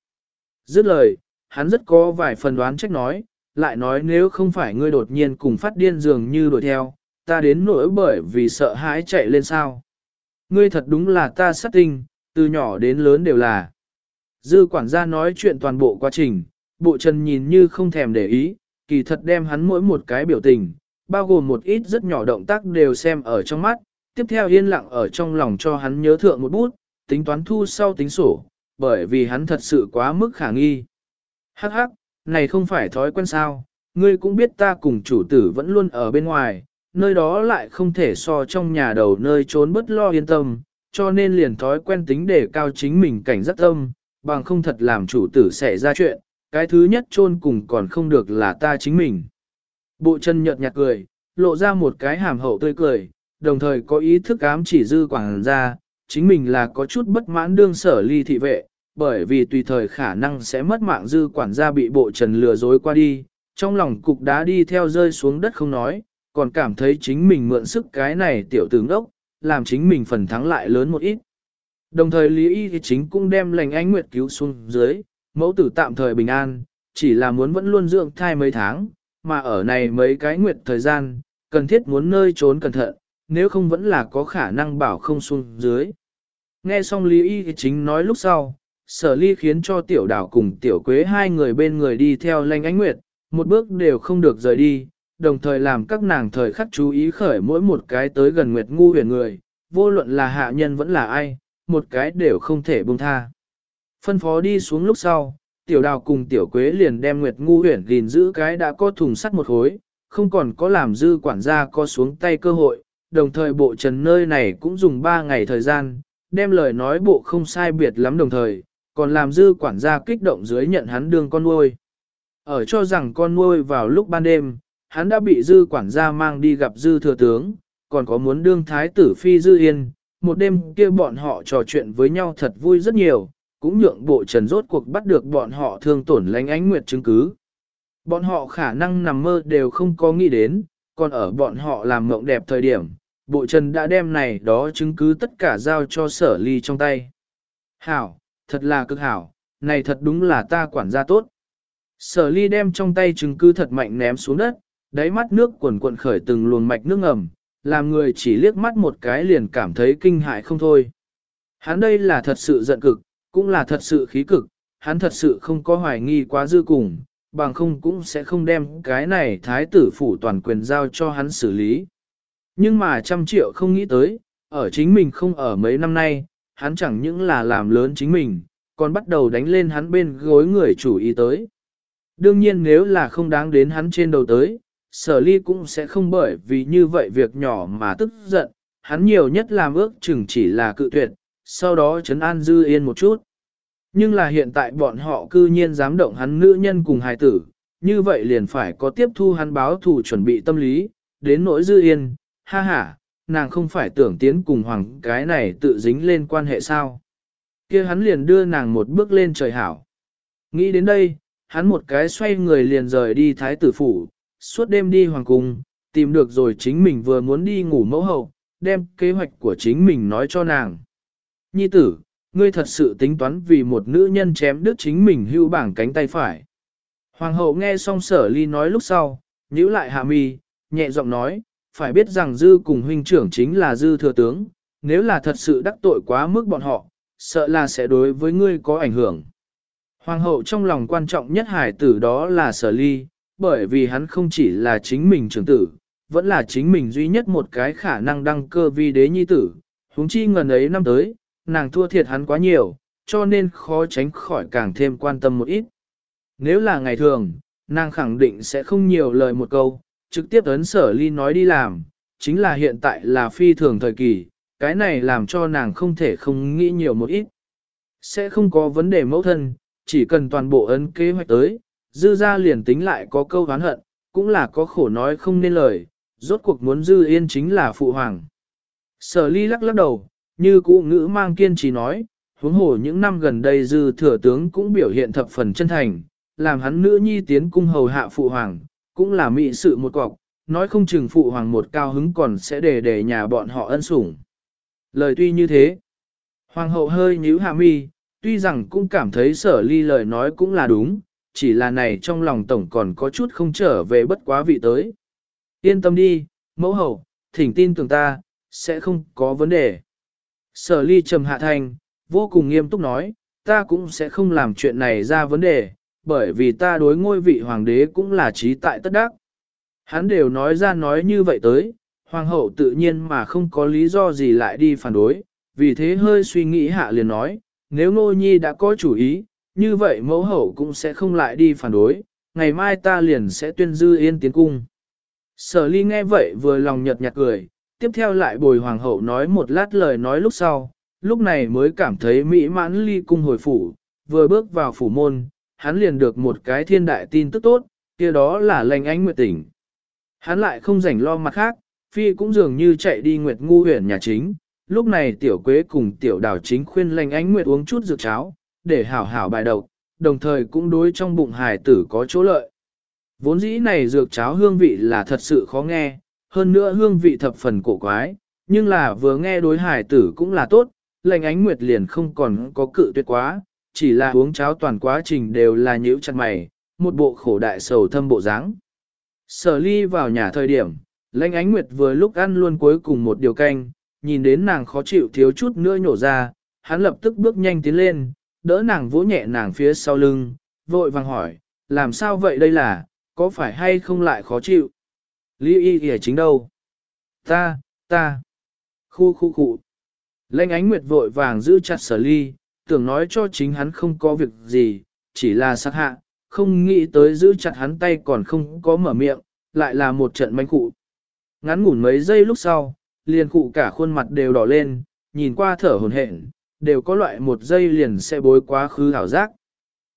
Dứt lời, hắn rất có vài phần đoán trách nói, lại nói nếu không phải ngươi đột nhiên cùng phát điên dường như đuổi theo, ta đến nỗi bởi vì sợ hãi chạy lên sao. Ngươi thật đúng là ta sát tinh, từ nhỏ đến lớn đều là. Dư quản gia nói chuyện toàn bộ quá trình, bộ trần nhìn như không thèm để ý, kỳ thật đem hắn mỗi một cái biểu tình, bao gồm một ít rất nhỏ động tác đều xem ở trong mắt, tiếp theo yên lặng ở trong lòng cho hắn nhớ thượng một bút, tính toán thu sau tính sổ, bởi vì hắn thật sự quá mức khả nghi. Hắc hắc, này không phải thói quen sao, ngươi cũng biết ta cùng chủ tử vẫn luôn ở bên ngoài, nơi đó lại không thể so trong nhà đầu nơi trốn bất lo yên tâm, cho nên liền thói quen tính để cao chính mình cảnh giác tâm, bằng không thật làm chủ tử xảy ra chuyện, cái thứ nhất chôn cùng còn không được là ta chính mình. Bộ chân nhợt nhạt cười, lộ ra một cái hàm hậu tươi cười, đồng thời có ý thức ám chỉ dư quảng ra, chính mình là có chút bất mãn đương sở ly thị vệ, bởi vì tùy thời khả năng sẽ mất mạng dư quản gia bị bộ trần lừa dối qua đi, trong lòng cục đá đi theo rơi xuống đất không nói, còn cảm thấy chính mình mượn sức cái này tiểu tướng đốc, làm chính mình phần thắng lại lớn một ít. Đồng thời Lý Y thì chính cũng đem lành ánh nguyệt cứu xuống dưới, mẫu tử tạm thời bình an, chỉ là muốn vẫn luôn dưỡng thai mấy tháng, mà ở này mấy cái nguyệt thời gian, cần thiết muốn nơi trốn cẩn thận, nếu không vẫn là có khả năng bảo không xuống dưới. Nghe xong Lý Y chính nói lúc sau, sở ly khiến cho tiểu đảo cùng tiểu quế hai người bên người đi theo lanh ánh nguyệt, một bước đều không được rời đi, đồng thời làm các nàng thời khắc chú ý khởi mỗi một cái tới gần nguyệt ngu huyền người, vô luận là hạ nhân vẫn là ai, một cái đều không thể buông tha. Phân phó đi xuống lúc sau, tiểu đào cùng tiểu quế liền đem nguyệt ngu huyền gìn giữ cái đã có thùng sắt một khối, không còn có làm dư quản gia có xuống tay cơ hội, đồng thời bộ trần nơi này cũng dùng 3 ngày thời gian, đem lời nói bộ không sai biệt lắm đồng thời, còn làm dư quản gia kích động dưới nhận hắn đương con nuôi. Ở cho rằng con nuôi vào lúc ban đêm, hắn đã bị dư quản gia mang đi gặp dư thừa tướng, còn có muốn đương thái tử phi dư yên. Một đêm kia bọn họ trò chuyện với nhau thật vui rất nhiều, cũng nhượng bộ trần rốt cuộc bắt được bọn họ thương tổn lánh ánh nguyệt chứng cứ. Bọn họ khả năng nằm mơ đều không có nghĩ đến, còn ở bọn họ làm mộng đẹp thời điểm, bộ trần đã đem này đó chứng cứ tất cả giao cho sở ly trong tay. Hảo, thật là cực hảo, này thật đúng là ta quản gia tốt. Sở ly đem trong tay chứng cứ thật mạnh ném xuống đất, đáy mắt nước quần cuộn khởi từng luồng mạch nước ngầm, làm người chỉ liếc mắt một cái liền cảm thấy kinh hại không thôi. Hắn đây là thật sự giận cực, cũng là thật sự khí cực, hắn thật sự không có hoài nghi quá dư cùng, bằng không cũng sẽ không đem cái này thái tử phủ toàn quyền giao cho hắn xử lý. Nhưng mà trăm triệu không nghĩ tới, Ở chính mình không ở mấy năm nay, hắn chẳng những là làm lớn chính mình, còn bắt đầu đánh lên hắn bên gối người chủ ý tới. Đương nhiên nếu là không đáng đến hắn trên đầu tới, sở ly cũng sẽ không bởi vì như vậy việc nhỏ mà tức giận, hắn nhiều nhất làm ước chừng chỉ là cự tuyệt, sau đó chấn an dư yên một chút. Nhưng là hiện tại bọn họ cư nhiên dám động hắn nữ nhân cùng hài tử, như vậy liền phải có tiếp thu hắn báo thù chuẩn bị tâm lý, đến nỗi dư yên, ha ha, nàng không phải tưởng tiến cùng hoàng cái này tự dính lên quan hệ sao. kia hắn liền đưa nàng một bước lên trời hảo. Nghĩ đến đây, hắn một cái xoay người liền rời đi thái tử phủ, suốt đêm đi hoàng cung, tìm được rồi chính mình vừa muốn đi ngủ mẫu hậu, đem kế hoạch của chính mình nói cho nàng. Nhi tử, ngươi thật sự tính toán vì một nữ nhân chém đứt chính mình hưu bảng cánh tay phải. Hoàng hậu nghe xong sở ly nói lúc sau, nhíu lại hạ mi, nhẹ giọng nói, phải biết rằng dư cùng huynh trưởng chính là dư thừa tướng, nếu là thật sự đắc tội quá mức bọn họ, sợ là sẽ đối với ngươi có ảnh hưởng. Hoàng hậu trong lòng quan trọng nhất hải tử đó là sở ly, bởi vì hắn không chỉ là chính mình trưởng tử, vẫn là chính mình duy nhất một cái khả năng đăng cơ vi đế nhi tử, huống chi ngần ấy năm tới, nàng thua thiệt hắn quá nhiều, cho nên khó tránh khỏi càng thêm quan tâm một ít. Nếu là ngày thường, nàng khẳng định sẽ không nhiều lời một câu, trực tiếp ấn sở ly nói đi làm, chính là hiện tại là phi thường thời kỳ, cái này làm cho nàng không thể không nghĩ nhiều một ít. Sẽ không có vấn đề mẫu thân, chỉ cần toàn bộ ấn kế hoạch tới, dư ra liền tính lại có câu oán hận, cũng là có khổ nói không nên lời, rốt cuộc muốn dư yên chính là phụ hoàng. Sở ly lắc lắc đầu, như cụ ngữ mang kiên trì nói, huống hồ những năm gần đây dư thừa tướng cũng biểu hiện thập phần chân thành, làm hắn nữ nhi tiến cung hầu hạ phụ hoàng, cũng là mỹ sự một cọc, nói không chừng phụ hoàng một cao hứng còn sẽ để để nhà bọn họ ân sủng. Lời tuy như thế, hoàng hậu hơi nhíu hạ mi, tuy rằng cũng cảm thấy sở ly lời nói cũng là đúng, chỉ là này trong lòng tổng còn có chút không trở về bất quá vị tới. Yên tâm đi, mẫu hậu, thỉnh tin tưởng ta, sẽ không có vấn đề. Sở ly trầm hạ thành, vô cùng nghiêm túc nói, ta cũng sẽ không làm chuyện này ra vấn đề, bởi vì ta đối ngôi vị hoàng đế cũng là trí tại tất đắc. Hắn đều nói ra nói như vậy tới, hoàng hậu tự nhiên mà không có lý do gì lại đi phản đối, vì thế hơi suy nghĩ hạ liền nói, nếu ngô nhi đã có chủ ý, như vậy mẫu hậu cũng sẽ không lại đi phản đối, ngày mai ta liền sẽ tuyên dư yên tiến cung. Sở ly nghe vậy vừa lòng nhật nhạt cười, tiếp theo lại bồi hoàng hậu nói một lát lời nói lúc sau, lúc này mới cảm thấy mỹ mãn ly cung hồi phủ, vừa bước vào phủ môn, hắn liền được một cái thiên đại tin tức tốt, kia đó là lành ánh nguyệt tỉnh. Hắn lại không rảnh lo mặt khác, phi cũng dường như chạy đi nguyệt ngu huyện nhà chính, lúc này tiểu quế cùng tiểu đào chính khuyên lành ánh nguyệt uống chút dược cháo, để hảo hảo bài độc, đồng thời cũng đối trong bụng hài tử có chỗ lợi. Vốn dĩ này dược cháo hương vị là thật sự khó nghe, hơn nữa hương vị thập phần cổ quái, nhưng là vừa nghe đối hài tử cũng là tốt, lệnh ánh nguyệt liền không còn có cự tuyệt quá, chỉ là uống cháo toàn quá trình đều là nhíu chặt mày, một bộ khổ đại sầu thâm bộ dáng. Sở ly vào nhà thời điểm, lãnh ánh nguyệt vừa lúc ăn luôn cuối cùng một điều canh, nhìn đến nàng khó chịu thiếu chút nữa nhổ ra, hắn lập tức bước nhanh tiến lên, đỡ nàng vỗ nhẹ nàng phía sau lưng, vội vàng hỏi, làm sao vậy đây là, có phải hay không lại khó chịu? Lý y kìa chính đâu? Ta, ta. Khu khu khu. Lênh ánh nguyệt vội vàng giữ chặt sở ly, tưởng nói cho chính hắn không có việc gì, chỉ là sát hạ, không nghĩ tới giữ chặt hắn tay còn không có mở miệng, lại là một trận manh cụ. Ngắn ngủn mấy giây lúc sau, liền cụ cả khuôn mặt đều đỏ lên, nhìn qua thở hồn hển, đều có loại một giây liền sẽ bối quá khứ hảo giác.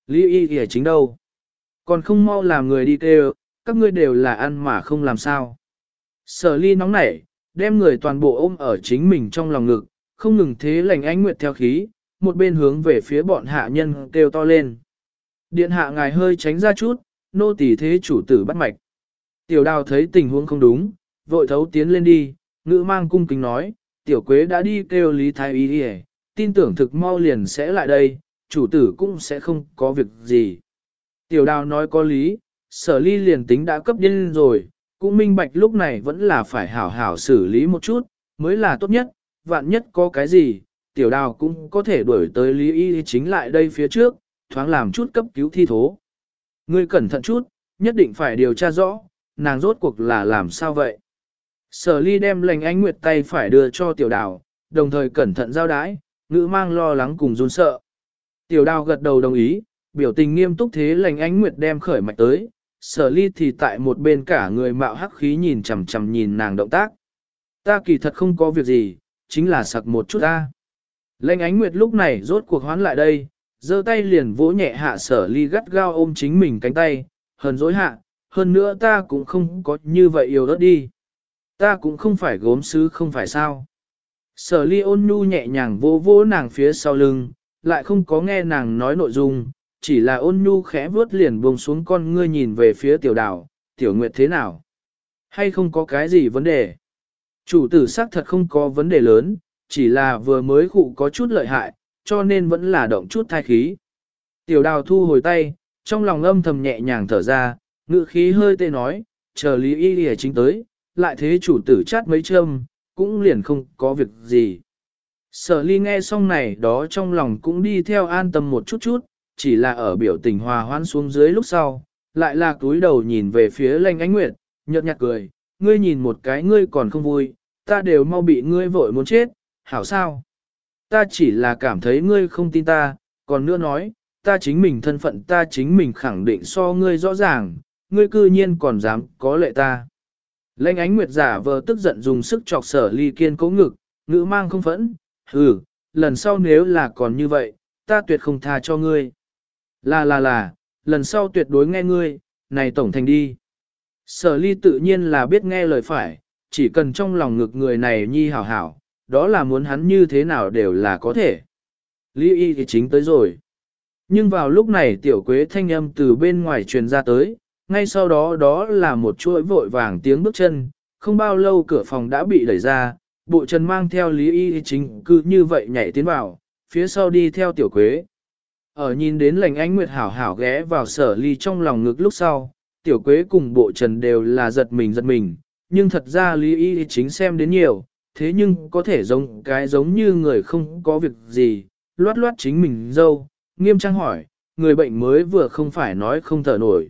Lý y kìa chính đâu? Còn không mau làm người đi kêu, các ngươi đều là ăn mà không làm sao. Sở ly nóng nảy, đem người toàn bộ ôm ở chính mình trong lòng ngực, không ngừng thế lành ánh nguyệt theo khí, một bên hướng về phía bọn hạ nhân kêu to lên. Điện hạ ngài hơi tránh ra chút, nô tỳ thế chủ tử bắt mạch. Tiểu đào thấy tình huống không đúng, vội thấu tiến lên đi, ngữ mang cung kính nói, tiểu quế đã đi kêu lý thái y đi tin tưởng thực mau liền sẽ lại đây, chủ tử cũng sẽ không có việc gì. Tiểu đào nói có lý, sở ly liền tính đã cấp điên rồi, cũng minh bạch lúc này vẫn là phải hảo hảo xử lý một chút, mới là tốt nhất, vạn nhất có cái gì, tiểu đào cũng có thể đuổi tới lý y chính lại đây phía trước, thoáng làm chút cấp cứu thi thố. Ngươi cẩn thận chút, nhất định phải điều tra rõ, nàng rốt cuộc là làm sao vậy. Sở ly đem lành ánh nguyệt tay phải đưa cho tiểu đào, đồng thời cẩn thận giao đái, ngữ mang lo lắng cùng run sợ. Tiểu đào gật đầu đồng ý, biểu tình nghiêm túc thế lành ánh nguyệt đem khởi mạch tới, sở ly thì tại một bên cả người mạo hắc khí nhìn chằm chằm nhìn nàng động tác. Ta kỳ thật không có việc gì, chính là sặc một chút ta. Lệnh ánh nguyệt lúc này rốt cuộc hoán lại đây, giơ tay liền vỗ nhẹ hạ sở ly gắt gao ôm chính mình cánh tay, hờn dối hạ, hơn nữa ta cũng không có như vậy yêu đất đi. Ta cũng không phải gốm sứ không phải sao. Sở ly ôn nhu nhẹ nhàng vỗ vỗ nàng phía sau lưng, lại không có nghe nàng nói nội dung, chỉ là ôn nhu khẽ vuốt liền buông xuống con ngươi nhìn về phía tiểu đảo, tiểu nguyệt thế nào? Hay không có cái gì vấn đề? Chủ tử xác thật không có vấn đề lớn, chỉ là vừa mới khụ có chút lợi hại, cho nên vẫn là động chút thai khí. Tiểu đào thu hồi tay, trong lòng âm thầm nhẹ nhàng thở ra, ngự khí hơi tê nói, chờ lý y lìa chính tới, lại thế chủ tử chát mấy châm, cũng liền không có việc gì. Sở ly nghe xong này đó trong lòng cũng đi theo an tâm một chút chút, chỉ là ở biểu tình hòa hoãn xuống dưới lúc sau, lại là túi đầu nhìn về phía lanh ánh nguyệt, nhợt nhạt cười, ngươi nhìn một cái ngươi còn không vui, ta đều mau bị ngươi vội muốn chết, hảo sao? Ta chỉ là cảm thấy ngươi không tin ta, còn nữa nói, ta chính mình thân phận ta chính mình khẳng định so ngươi rõ ràng, ngươi cư nhiên còn dám có lệ ta. Lênh ánh nguyệt giả vờ tức giận dùng sức chọc sở ly kiên cố ngực, ngữ mang không phẫn, hừ, lần sau nếu là còn như vậy, ta tuyệt không tha cho ngươi. Là là là, lần sau tuyệt đối nghe ngươi, này tổng thành đi. Sở ly tự nhiên là biết nghe lời phải, chỉ cần trong lòng ngực người này nhi hảo hảo, đó là muốn hắn như thế nào đều là có thể. Lý y thì chính tới rồi. Nhưng vào lúc này tiểu quế thanh âm từ bên ngoài truyền ra tới, ngay sau đó đó là một chuỗi vội vàng tiếng bước chân, không bao lâu cửa phòng đã bị đẩy ra, bộ trần mang theo lý y chính cứ như vậy nhảy tiến vào, phía sau đi theo tiểu quế. Ở nhìn đến lành ánh nguyệt hảo hảo ghé vào sở ly trong lòng ngực lúc sau, tiểu quế cùng bộ trần đều là giật mình giật mình, nhưng thật ra lý y chính xem đến nhiều, thế nhưng có thể giống cái giống như người không có việc gì, loát loát chính mình dâu, nghiêm trang hỏi, người bệnh mới vừa không phải nói không thở nổi.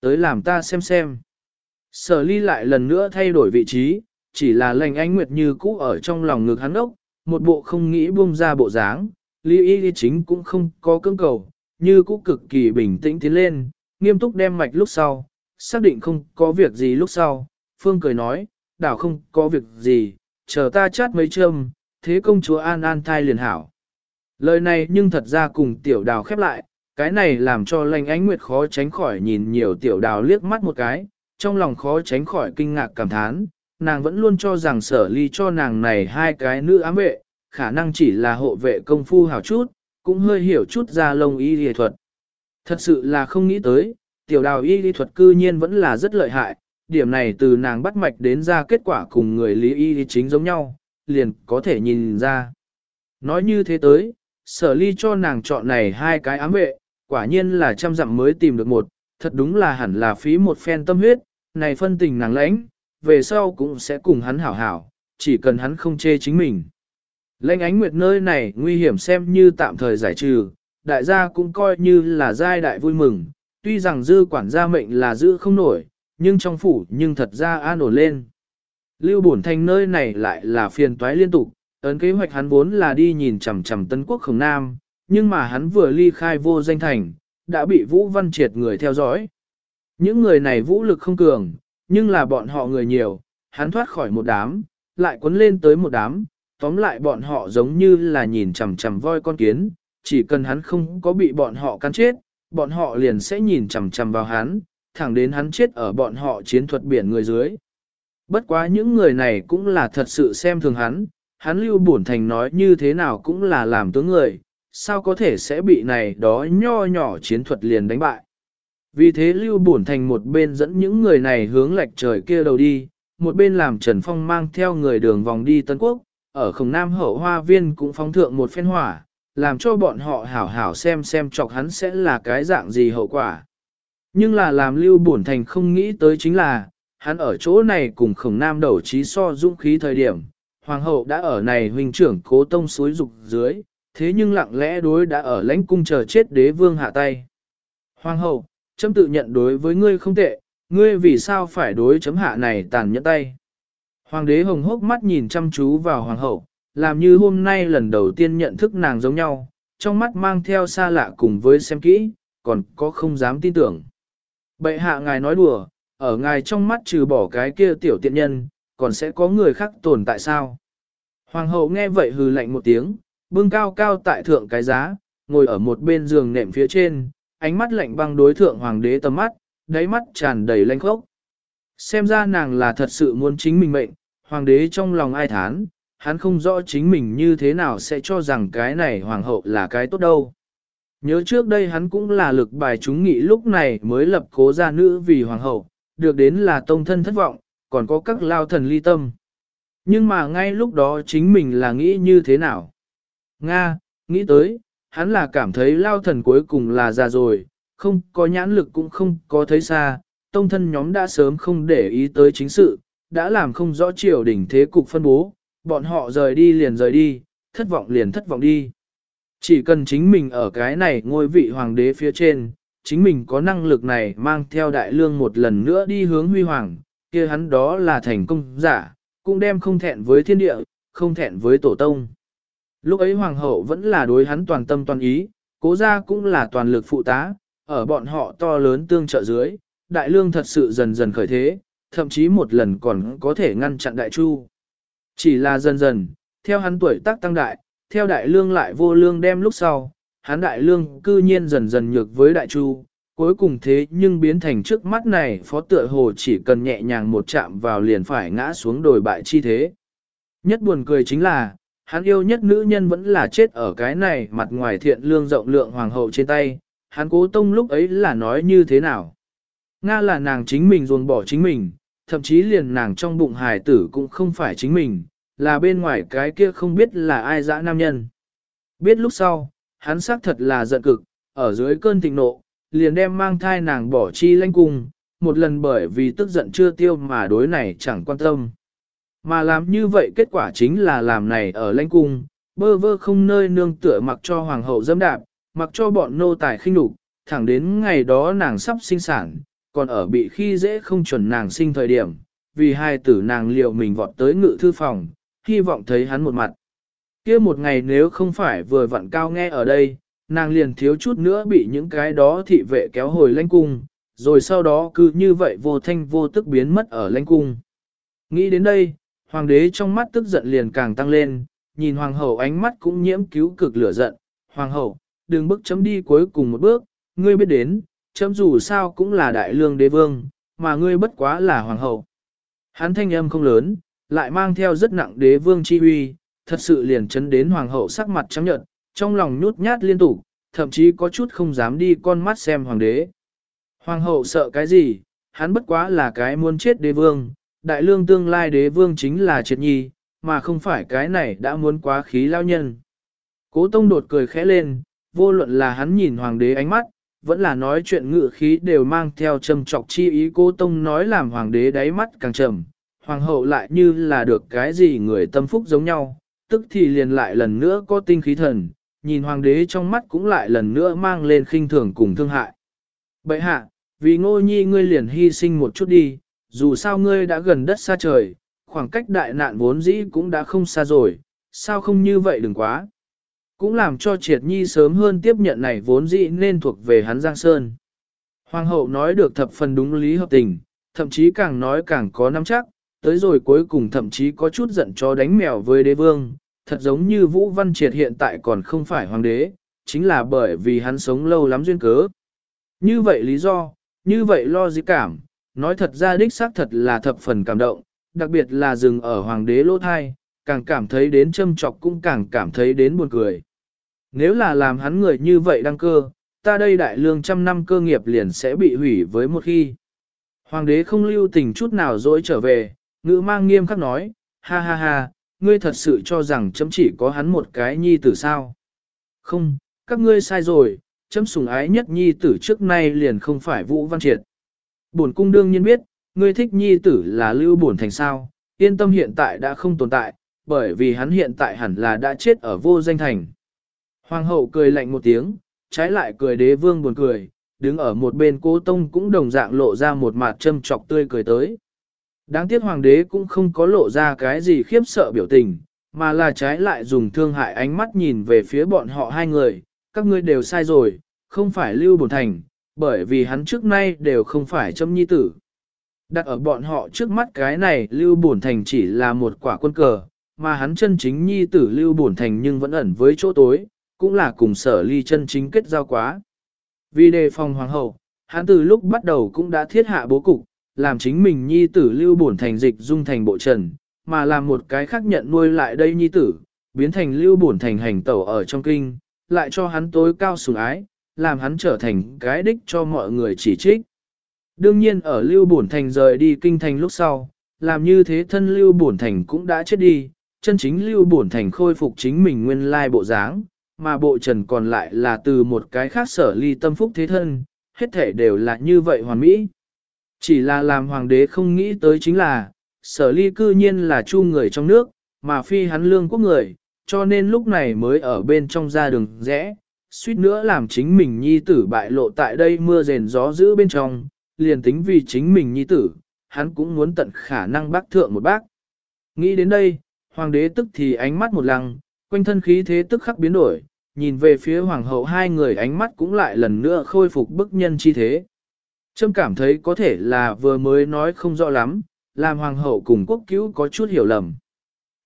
Tới làm ta xem xem. Sở ly lại lần nữa thay đổi vị trí, chỉ là lành ánh nguyệt như cũ ở trong lòng ngực hắn ốc, một bộ không nghĩ buông ra bộ dáng, Lý Y chính cũng không có cưỡng cầu, như cũ cực kỳ bình tĩnh tiến lên, nghiêm túc đem mạch lúc sau, xác định không có việc gì lúc sau, Phương cười nói, đảo không có việc gì, chờ ta chát mấy châm, thế công chúa an an thai liền hảo. Lời này nhưng thật ra cùng tiểu đào khép lại, cái này làm cho lành ánh nguyệt khó tránh khỏi nhìn nhiều tiểu đào liếc mắt một cái, trong lòng khó tránh khỏi kinh ngạc cảm thán, nàng vẫn luôn cho rằng sở ly cho nàng này hai cái nữ ám vệ, khả năng chỉ là hộ vệ công phu hảo chút, cũng hơi hiểu chút ra lông y y thuật. Thật sự là không nghĩ tới, tiểu đào y y thuật cư nhiên vẫn là rất lợi hại, điểm này từ nàng bắt mạch đến ra kết quả cùng người lý y chính giống nhau, liền có thể nhìn ra. Nói như thế tới, sở ly cho nàng chọn này hai cái ám vệ, quả nhiên là trăm dặm mới tìm được một, thật đúng là hẳn là phí một phen tâm huyết, này phân tình nàng lãnh, về sau cũng sẽ cùng hắn hảo hảo, chỉ cần hắn không chê chính mình. Lệnh ánh nguyệt nơi này nguy hiểm xem như tạm thời giải trừ, đại gia cũng coi như là giai đại vui mừng, tuy rằng dư quản gia mệnh là giữ không nổi, nhưng trong phủ nhưng thật ra an ổn lên. Lưu bổn thành nơi này lại là phiền toái liên tục, ấn kế hoạch hắn vốn là đi nhìn chằm chằm Tân Quốc Khổng Nam, nhưng mà hắn vừa ly khai vô danh thành, đã bị Vũ Văn Triệt người theo dõi. Những người này vũ lực không cường, nhưng là bọn họ người nhiều, hắn thoát khỏi một đám, lại quấn lên tới một đám, tóm lại bọn họ giống như là nhìn chằm chằm voi con kiến, chỉ cần hắn không có bị bọn họ cắn chết, bọn họ liền sẽ nhìn chằm chằm vào hắn, thẳng đến hắn chết ở bọn họ chiến thuật biển người dưới. Bất quá những người này cũng là thật sự xem thường hắn, hắn lưu bổn thành nói như thế nào cũng là làm tướng người, sao có thể sẽ bị này đó nho nhỏ chiến thuật liền đánh bại. Vì thế lưu bổn thành một bên dẫn những người này hướng lệch trời kia đầu đi, một bên làm Trần Phong mang theo người đường vòng đi Tân Quốc, ở khổng nam hậu hoa viên cũng phóng thượng một phen hỏa, làm cho bọn họ hảo hảo xem xem chọc hắn sẽ là cái dạng gì hậu quả. Nhưng là làm lưu bổn thành không nghĩ tới chính là, hắn ở chỗ này cùng khổng nam đầu trí so dũng khí thời điểm, hoàng hậu đã ở này huynh trưởng cố tông suối dục dưới, thế nhưng lặng lẽ đối đã ở lãnh cung chờ chết đế vương hạ tay. Hoàng hậu, chấm tự nhận đối với ngươi không tệ, ngươi vì sao phải đối chấm hạ này tàn nhẫn tay. Hoàng đế hồng hốc mắt nhìn chăm chú vào hoàng hậu, làm như hôm nay lần đầu tiên nhận thức nàng giống nhau, trong mắt mang theo xa lạ cùng với xem kỹ, còn có không dám tin tưởng. Bệ hạ ngài nói đùa, ở ngài trong mắt trừ bỏ cái kia tiểu tiện nhân, còn sẽ có người khác tồn tại sao? Hoàng hậu nghe vậy hừ lạnh một tiếng, bưng cao cao tại thượng cái giá, ngồi ở một bên giường nệm phía trên, ánh mắt lạnh băng đối thượng hoàng đế tầm mắt, đáy mắt tràn đầy lanh khốc. Xem ra nàng là thật sự muốn chính mình mệnh, hoàng đế trong lòng ai thán, hắn không rõ chính mình như thế nào sẽ cho rằng cái này hoàng hậu là cái tốt đâu. Nhớ trước đây hắn cũng là lực bài chúng nghị lúc này mới lập cố gia nữ vì hoàng hậu, được đến là tông thân thất vọng, còn có các lao thần ly tâm. Nhưng mà ngay lúc đó chính mình là nghĩ như thế nào? Nga, nghĩ tới, hắn là cảm thấy lao thần cuối cùng là già rồi, không có nhãn lực cũng không có thấy xa, tông thân nhóm đã sớm không để ý tới chính sự, đã làm không rõ triều đỉnh thế cục phân bố, bọn họ rời đi liền rời đi, thất vọng liền thất vọng đi. Chỉ cần chính mình ở cái này ngôi vị hoàng đế phía trên, chính mình có năng lực này mang theo đại lương một lần nữa đi hướng huy hoàng, kia hắn đó là thành công giả, cũng đem không thẹn với thiên địa, không thẹn với tổ tông. Lúc ấy hoàng hậu vẫn là đối hắn toàn tâm toàn ý, cố gia cũng là toàn lực phụ tá, ở bọn họ to lớn tương trợ dưới, đại lương thật sự dần dần khởi thế, thậm chí một lần còn có thể ngăn chặn đại chu. Chỉ là dần dần, theo hắn tuổi tác tăng đại, theo đại lương lại vô lương đem lúc sau, hắn đại lương cư nhiên dần dần nhược với đại chu, cuối cùng thế nhưng biến thành trước mắt này phó tựa hồ chỉ cần nhẹ nhàng một chạm vào liền phải ngã xuống đồi bại chi thế. Nhất buồn cười chính là, hắn yêu nhất nữ nhân vẫn là chết ở cái này mặt ngoài thiện lương rộng lượng hoàng hậu trên tay, hắn cố tông lúc ấy là nói như thế nào. Nga là nàng chính mình ruồng bỏ chính mình, thậm chí liền nàng trong bụng hài tử cũng không phải chính mình, là bên ngoài cái kia không biết là ai dã nam nhân. Biết lúc sau, hắn xác thật là giận cực, ở dưới cơn thịnh nộ, liền đem mang thai nàng bỏ chi lanh cung, một lần bởi vì tức giận chưa tiêu mà đối này chẳng quan tâm. Mà làm như vậy kết quả chính là làm này ở lãnh cung, bơ vơ không nơi nương tựa mặc cho hoàng hậu dâm đạp, mặc cho bọn nô tài khinh đục, thẳng đến ngày đó nàng sắp sinh sản, còn ở bị khi dễ không chuẩn nàng sinh thời điểm, vì hai tử nàng liệu mình vọt tới ngự thư phòng, hy vọng thấy hắn một mặt. kia một ngày nếu không phải vừa vặn cao nghe ở đây, nàng liền thiếu chút nữa bị những cái đó thị vệ kéo hồi lãnh cung, rồi sau đó cứ như vậy vô thanh vô tức biến mất ở lãnh cung. Nghĩ đến đây, hoàng đế trong mắt tức giận liền càng tăng lên, nhìn hoàng hậu ánh mắt cũng nhiễm cứu cực lửa giận. Hoàng hậu, đừng bước chấm đi cuối cùng một bước, ngươi biết đến, chấm dù sao cũng là đại lương đế vương, mà ngươi bất quá là hoàng hậu. Hắn thanh âm không lớn, lại mang theo rất nặng đế vương chi uy, thật sự liền chấn đến hoàng hậu sắc mặt trắng nhợt, trong lòng nhút nhát liên tục, thậm chí có chút không dám đi con mắt xem hoàng đế. Hoàng hậu sợ cái gì, hắn bất quá là cái muốn chết đế vương, đại lương tương lai đế vương chính là triệt nhi, mà không phải cái này đã muốn quá khí lao nhân. Cố tông đột cười khẽ lên, vô luận là hắn nhìn hoàng đế ánh mắt, vẫn là nói chuyện ngự khí đều mang theo trầm trọc chi ý cố tông nói làm hoàng đế đáy mắt càng trầm, hoàng hậu lại như là được cái gì người tâm phúc giống nhau, tức thì liền lại lần nữa có tinh khí thần, nhìn hoàng đế trong mắt cũng lại lần nữa mang lên khinh thường cùng thương hại. Bệ hạ, vì ngô nhi ngươi liền hy sinh một chút đi, dù sao ngươi đã gần đất xa trời, khoảng cách đại nạn vốn dĩ cũng đã không xa rồi, sao không như vậy đừng quá. Cũng làm cho triệt nhi sớm hơn tiếp nhận này vốn dĩ nên thuộc về hắn Giang Sơn. Hoàng hậu nói được thập phần đúng lý hợp tình, thậm chí càng nói càng có nắm chắc, tới rồi cuối cùng thậm chí có chút giận cho đánh mèo với đế vương, thật giống như Vũ Văn Triệt hiện tại còn không phải hoàng đế, chính là bởi vì hắn sống lâu lắm duyên cớ. Như vậy lý do, như vậy lo dĩ cảm, nói thật ra đích xác thật là thập phần cảm động, đặc biệt là dừng ở hoàng đế lỗ thai, càng cảm thấy đến châm trọc cũng càng cảm thấy đến buồn cười. Nếu là làm hắn người như vậy đăng cơ, ta đây đại lương trăm năm cơ nghiệp liền sẽ bị hủy với một khi. Hoàng đế không lưu tình chút nào dỗi trở về, ngữ mang nghiêm khắc nói, ha ha ha, ngươi thật sự cho rằng chấm chỉ có hắn một cái nhi tử sao. Không, các ngươi sai rồi, chấm sủng ái nhất nhi tử trước nay liền không phải Vũ Văn Triệt. Bổn cung đương nhiên biết, ngươi thích nhi tử là lưu bổn thành sao, yên tâm hiện tại đã không tồn tại, bởi vì hắn hiện tại hẳn là đã chết ở vô danh thành. Hoàng hậu cười lạnh một tiếng, trái lại cười đế vương buồn cười, đứng ở một bên cố tông cũng đồng dạng lộ ra một mặt châm trọc tươi cười tới. Đáng tiếc hoàng đế cũng không có lộ ra cái gì khiếp sợ biểu tình, mà là trái lại dùng thương hại ánh mắt nhìn về phía bọn họ hai người, các ngươi đều sai rồi, không phải lưu bổn thành, bởi vì hắn trước nay đều không phải châm nhi tử. Đặt ở bọn họ trước mắt cái này lưu bổn thành chỉ là một quả quân cờ, mà hắn chân chính nhi tử lưu bổn thành nhưng vẫn ẩn với chỗ tối, cũng là cùng sở ly chân chính kết giao quá. Vì đề phòng hoàng hậu, hắn từ lúc bắt đầu cũng đã thiết hạ bố cục, làm chính mình nhi tử lưu bổn thành dịch dung thành bộ trần, mà làm một cái khác nhận nuôi lại đây nhi tử, biến thành lưu bổn thành hành tẩu ở trong kinh, lại cho hắn tối cao sủng ái, làm hắn trở thành cái đích cho mọi người chỉ trích. Đương nhiên ở lưu bổn thành rời đi kinh thành lúc sau, làm như thế thân lưu bổn thành cũng đã chết đi, chân chính lưu bổn thành khôi phục chính mình nguyên lai bộ dáng, mà bộ trần còn lại là từ một cái khác sở ly tâm phúc thế thân, hết thể đều là như vậy hoàn mỹ. Chỉ là làm hoàng đế không nghĩ tới chính là, sở ly cư nhiên là chu người trong nước, mà phi hắn lương quốc người, cho nên lúc này mới ở bên trong ra đường rẽ, suýt nữa làm chính mình nhi tử bại lộ tại đây mưa rền gió giữ bên trong, liền tính vì chính mình nhi tử, hắn cũng muốn tận khả năng bác thượng một bác. Nghĩ đến đây, hoàng đế tức thì ánh mắt một lăng, quanh thân khí thế tức khắc biến đổi, nhìn về phía hoàng hậu hai người ánh mắt cũng lại lần nữa khôi phục bức nhân chi thế. Trâm cảm thấy có thể là vừa mới nói không rõ lắm, làm hoàng hậu cùng quốc cứu có chút hiểu lầm.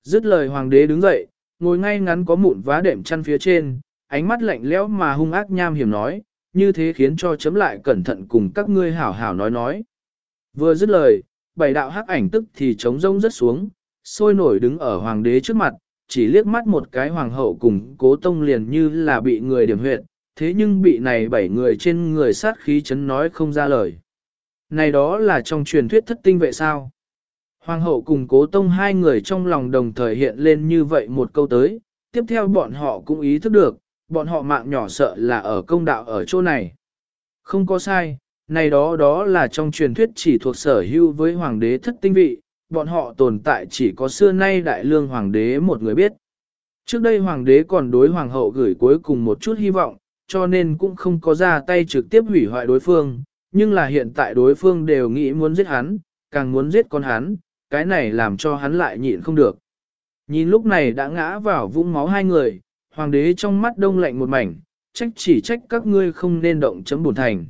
Dứt lời hoàng đế đứng dậy, ngồi ngay ngắn có mụn vá đệm chăn phía trên, ánh mắt lạnh lẽo mà hung ác nham hiểm nói, như thế khiến cho chấm lại cẩn thận cùng các ngươi hảo hảo nói nói. Vừa dứt lời, bảy đạo hắc ảnh tức thì trống rông rất xuống, sôi nổi đứng ở hoàng đế trước mặt, chỉ liếc mắt một cái hoàng hậu cùng cố tông liền như là bị người điểm huyệt, thế nhưng bị này bảy người trên người sát khí chấn nói không ra lời. Này đó là trong truyền thuyết thất tinh vệ sao. Hoàng hậu cùng cố tông hai người trong lòng đồng thời hiện lên như vậy một câu tới, tiếp theo bọn họ cũng ý thức được, bọn họ mạng nhỏ sợ là ở công đạo ở chỗ này. Không có sai, này đó đó là trong truyền thuyết chỉ thuộc sở hữu với hoàng đế thất tinh vị, bọn họ tồn tại chỉ có xưa nay đại lương hoàng đế một người biết. Trước đây hoàng đế còn đối hoàng hậu gửi cuối cùng một chút hy vọng, cho nên cũng không có ra tay trực tiếp hủy hoại đối phương, nhưng là hiện tại đối phương đều nghĩ muốn giết hắn, càng muốn giết con hắn, cái này làm cho hắn lại nhịn không được. Nhìn lúc này đã ngã vào vũng máu hai người, hoàng đế trong mắt đông lạnh một mảnh, trách chỉ trách các ngươi không nên động chấm bổn thành.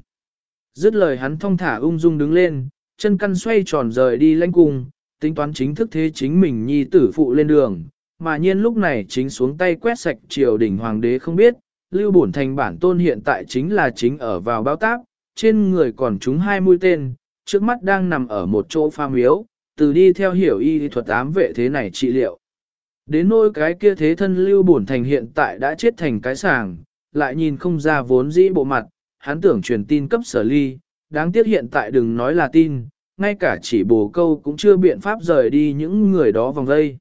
Dứt lời hắn thong thả ung dung đứng lên, chân căn xoay tròn rời đi lãnh cung, tính toán chính thức thế chính mình nhi tử phụ lên đường, mà nhiên lúc này chính xuống tay quét sạch triều đình hoàng đế không biết, lưu bổn thành bản tôn hiện tại chính là chính ở vào bao táp, trên người còn trúng hai mũi tên, trước mắt đang nằm ở một chỗ pha miếu, từ đi theo hiểu y thuật ám vệ thế này trị liệu. Đến nỗi cái kia thế thân lưu bổn thành hiện tại đã chết thành cái sàng, lại nhìn không ra vốn dĩ bộ mặt, hắn tưởng truyền tin cấp sở ly, đáng tiếc hiện tại đừng nói là tin, ngay cả chỉ bồ câu cũng chưa biện pháp rời đi những người đó vòng vây.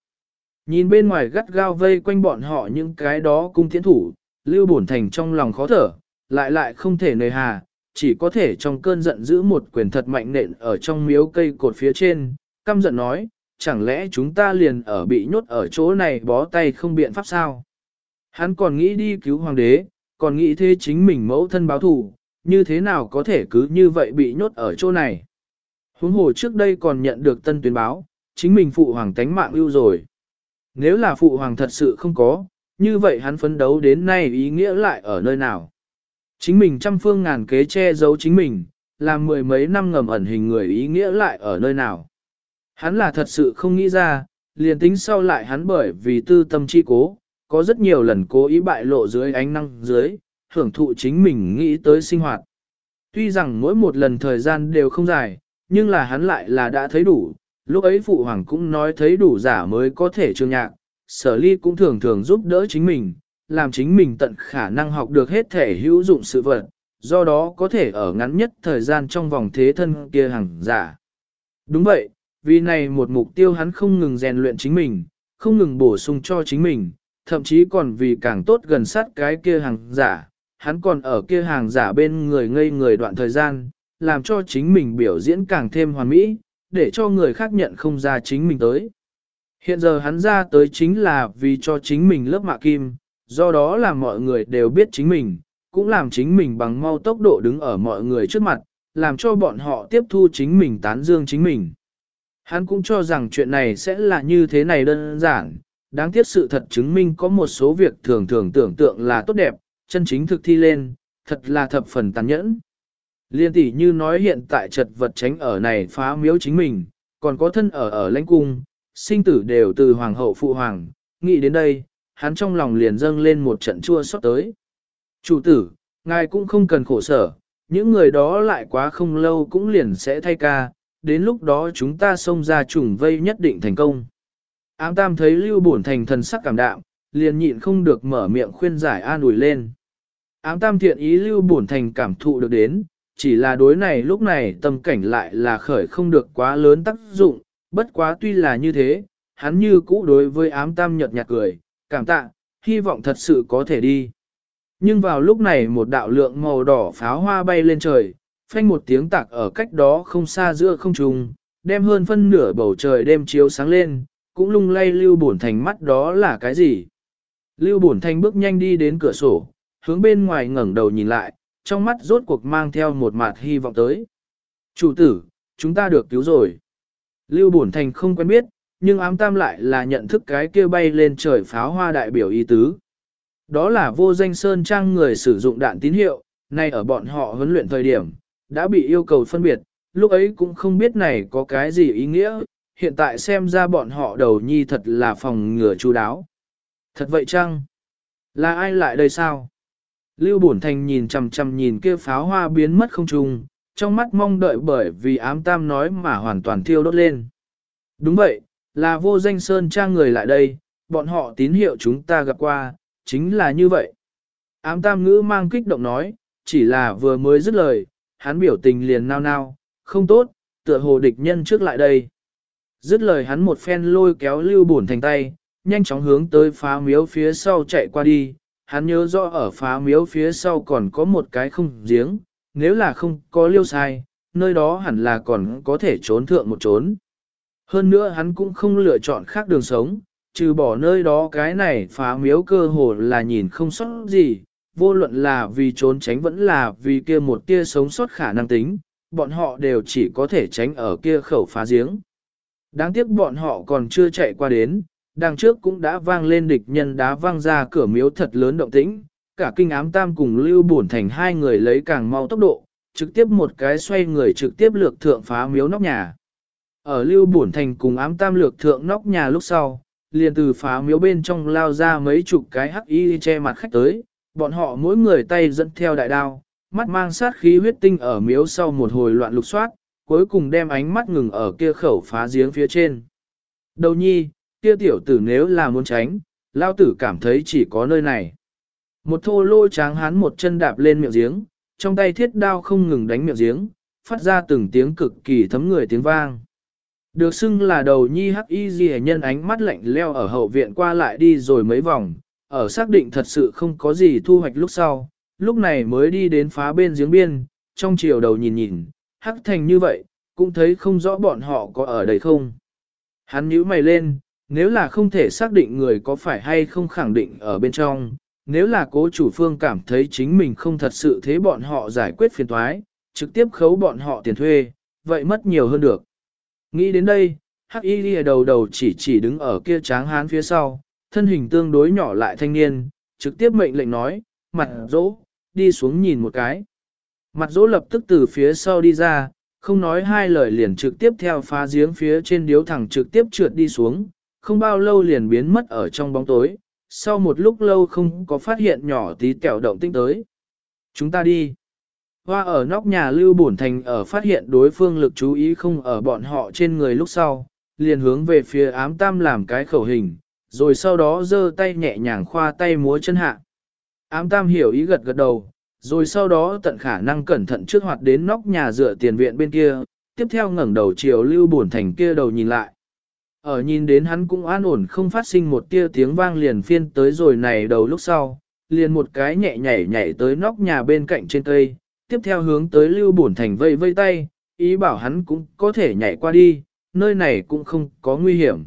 Nhìn bên ngoài gắt gao vây quanh bọn họ những cái đó cung thiên thủ, lưu bổn thành trong lòng khó thở, lại lại không thể nơi hà, chỉ có thể trong cơn giận giữ một quyền thật mạnh nện ở trong miếu cây cột phía trên, căm giận nói, chẳng lẽ chúng ta liền ở bị nhốt ở chỗ này bó tay không biện pháp sao? Hắn còn nghĩ đi cứu hoàng đế, còn nghĩ thế chính mình mẫu thân báo thù, như thế nào có thể cứ như vậy bị nhốt ở chỗ này? Huống hồ trước đây còn nhận được tân tuyên báo, chính mình phụ hoàng tánh mạng ưu rồi. Nếu là phụ hoàng thật sự không có, như vậy hắn phấn đấu đến nay ý nghĩa lại ở nơi nào? Chính mình trăm phương ngàn kế che giấu chính mình, làm mười mấy năm ngầm ẩn hình người ý nghĩa lại ở nơi nào? Hắn là thật sự không nghĩ ra, liền tính sau lại hắn bởi vì tư tâm chi cố, có rất nhiều lần cố ý bại lộ dưới ánh năng dưới, hưởng thụ chính mình nghĩ tới sinh hoạt. Tuy rằng mỗi một lần thời gian đều không dài, nhưng là hắn lại là đã thấy đủ, lúc ấy phụ hoàng cũng nói thấy đủ giả mới có thể trường nhạc, sở ly cũng thường thường giúp đỡ chính mình, làm chính mình tận khả năng học được hết thể hữu dụng sự vật, do đó có thể ở ngắn nhất thời gian trong vòng thế thân kia hàng giả. Đúng vậy, vì này một mục tiêu hắn không ngừng rèn luyện chính mình, không ngừng bổ sung cho chính mình, thậm chí còn vì càng tốt gần sát cái kia hàng giả, hắn còn ở kia hàng giả bên người ngây người đoạn thời gian, làm cho chính mình biểu diễn càng thêm hoàn mỹ, để cho người khác nhận không ra chính mình tới. Hiện giờ hắn ra tới chính là vì cho chính mình lớp mạ kim, do đó là mọi người đều biết chính mình, cũng làm chính mình bằng mau tốc độ đứng ở mọi người trước mặt, làm cho bọn họ tiếp thu chính mình tán dương chính mình. Hắn cũng cho rằng chuyện này sẽ là như thế này đơn giản, đáng tiếc sự thật chứng minh có một số việc thường thường tưởng tượng là tốt đẹp, chân chính thực thi lên, thật là thập phần tàn nhẫn. Liên tỷ như nói hiện tại trật vật tránh ở này phá miếu chính mình, còn có thân ở ở lãnh cung, sinh tử đều từ hoàng hậu phụ hoàng, nghĩ đến đây, hắn trong lòng liền dâng lên một trận chua xót tới. Chủ tử, ngài cũng không cần khổ sở, những người đó lại quá không lâu cũng liền sẽ thay ca, đến lúc đó chúng ta xông ra trùng vây nhất định thành công. Ám tam thấy lưu bổn thành thần sắc cảm đạm, liền nhịn không được mở miệng khuyên giải an ủi lên. Ám tam thiện ý lưu bổn thành cảm thụ được đến, chỉ là đối này lúc này tâm cảnh lại là khởi không được quá lớn tác dụng, bất quá tuy là như thế, hắn như cũ đối với ám tam nhợt nhạt cười, cảm tạ, hy vọng thật sự có thể đi. Nhưng vào lúc này một đạo lượng màu đỏ pháo hoa bay lên trời, phanh một tiếng tạc ở cách đó không xa giữa không trung, đem hơn phân nửa bầu trời đêm chiếu sáng lên, cũng lung lay lưu bổn thành mắt đó là cái gì. Lưu bổn thành bước nhanh đi đến cửa sổ, hướng bên ngoài ngẩng đầu nhìn lại, trong mắt rốt cuộc mang theo một mặt hy vọng tới. Chủ tử, chúng ta được cứu rồi. Lưu bổn thành không quen biết, nhưng ám tam lại là nhận thức cái kia bay lên trời pháo hoa đại biểu ý tứ. Đó là vô danh sơn trang người sử dụng đạn tín hiệu, nay ở bọn họ huấn luyện thời điểm, đã bị yêu cầu phân biệt, lúc ấy cũng không biết này có cái gì ý nghĩa, hiện tại xem ra bọn họ đầu nhi thật là phòng ngừa chú đáo. Thật vậy chăng? Là ai lại đây sao? Lưu Bổn Thành nhìn chằm chằm nhìn kia pháo hoa biến mất không trung, trong mắt mong đợi bởi vì ám tam nói mà hoàn toàn thiêu đốt lên. Đúng vậy, là vô danh sơn trang người lại đây, bọn họ tín hiệu chúng ta gặp qua, chính là như vậy. Ám tam ngữ mang kích động nói, chỉ là vừa mới dứt lời, hắn biểu tình liền nao nao, không tốt, tựa hồ địch nhân trước lại đây. Dứt lời hắn một phen lôi kéo lưu bổn thành tay, nhanh chóng hướng tới phá miếu phía sau chạy qua đi, hắn nhớ rõ ở phá miếu phía sau còn có một cái không giếng, nếu là không có liêu sai, nơi đó hẳn là còn có thể trốn thượng một trốn. Hơn nữa hắn cũng không lựa chọn khác đường sống, trừ bỏ nơi đó cái này phá miếu cơ hồ là nhìn không sót gì, vô luận là vì trốn tránh vẫn là vì kia một tia sống sót khả năng tính, bọn họ đều chỉ có thể tránh ở kia khẩu phá giếng. Đáng tiếc bọn họ còn chưa chạy qua đến, đằng trước cũng đã vang lên địch nhân đá vang ra cửa miếu thật lớn động tĩnh, cả kinh ám tam cùng lưu bổn thành hai người lấy càng mau tốc độ, trực tiếp một cái xoay người trực tiếp lược thượng phá miếu nóc nhà. Ở lưu bổn thành cùng ám tam lược thượng nóc nhà lúc sau, liền từ phá miếu bên trong lao ra mấy chục cái hắc y che mặt khách tới, bọn họ mỗi người tay dẫn theo đại đao, mắt mang sát khí huyết tinh ở miếu sau một hồi loạn lục soát, cuối cùng đem ánh mắt ngừng ở kia khẩu phá giếng phía trên. Đầu nhi, kia tiểu tử nếu là muốn tránh, lao tử cảm thấy chỉ có nơi này. Một thô lô tráng hán một chân đạp lên miệng giếng, trong tay thiết đao không ngừng đánh miệng giếng, phát ra từng tiếng cực kỳ thấm người tiếng vang. Được xưng là đầu nhi hắc y ghi nhân ánh mắt lạnh leo ở hậu viện qua lại đi rồi mấy vòng, ở xác định thật sự không có gì thu hoạch lúc sau, lúc này mới đi đến phá bên giếng biên, trong chiều đầu nhìn nhìn, hắc thành như vậy, cũng thấy không rõ bọn họ có ở đây không. Hắn nhíu mày lên, nếu là không thể xác định người có phải hay không khẳng định ở bên trong, nếu là cố chủ phương cảm thấy chính mình không thật sự thế bọn họ giải quyết phiền toái, trực tiếp khấu bọn họ tiền thuê, vậy mất nhiều hơn được. Nghĩ đến đây, Hắc Y lìa đầu đầu chỉ chỉ đứng ở kia tráng hán phía sau, thân hình tương đối nhỏ lại thanh niên, trực tiếp mệnh lệnh nói, mặt dỗ, đi xuống nhìn một cái. Mặt dỗ lập tức từ phía sau đi ra, không nói hai lời liền trực tiếp theo phá giếng phía trên điếu thẳng trực tiếp trượt đi xuống, không bao lâu liền biến mất ở trong bóng tối, sau một lúc lâu không có phát hiện nhỏ tí kẹo động tinh tới. Chúng ta đi. Hoa ở nóc nhà Lưu Bổn Thành ở phát hiện đối phương lực chú ý không ở bọn họ trên người lúc sau, liền hướng về phía ám tam làm cái khẩu hình, rồi sau đó giơ tay nhẹ nhàng khoa tay múa chân hạ. Ám tam hiểu ý gật gật đầu, rồi sau đó tận khả năng cẩn thận trước hoạt đến nóc nhà dựa tiền viện bên kia, tiếp theo ngẩng đầu chiều Lưu Bổn Thành kia đầu nhìn lại. Ở nhìn đến hắn cũng an ổn không phát sinh một tia tiếng vang liền phiên tới rồi này đầu lúc sau, liền một cái nhẹ nhảy nhảy tới nóc nhà bên cạnh trên cây, tiếp theo hướng tới Lưu Bổn Thành vây vây tay, ý bảo hắn cũng có thể nhảy qua đi, nơi này cũng không có nguy hiểm.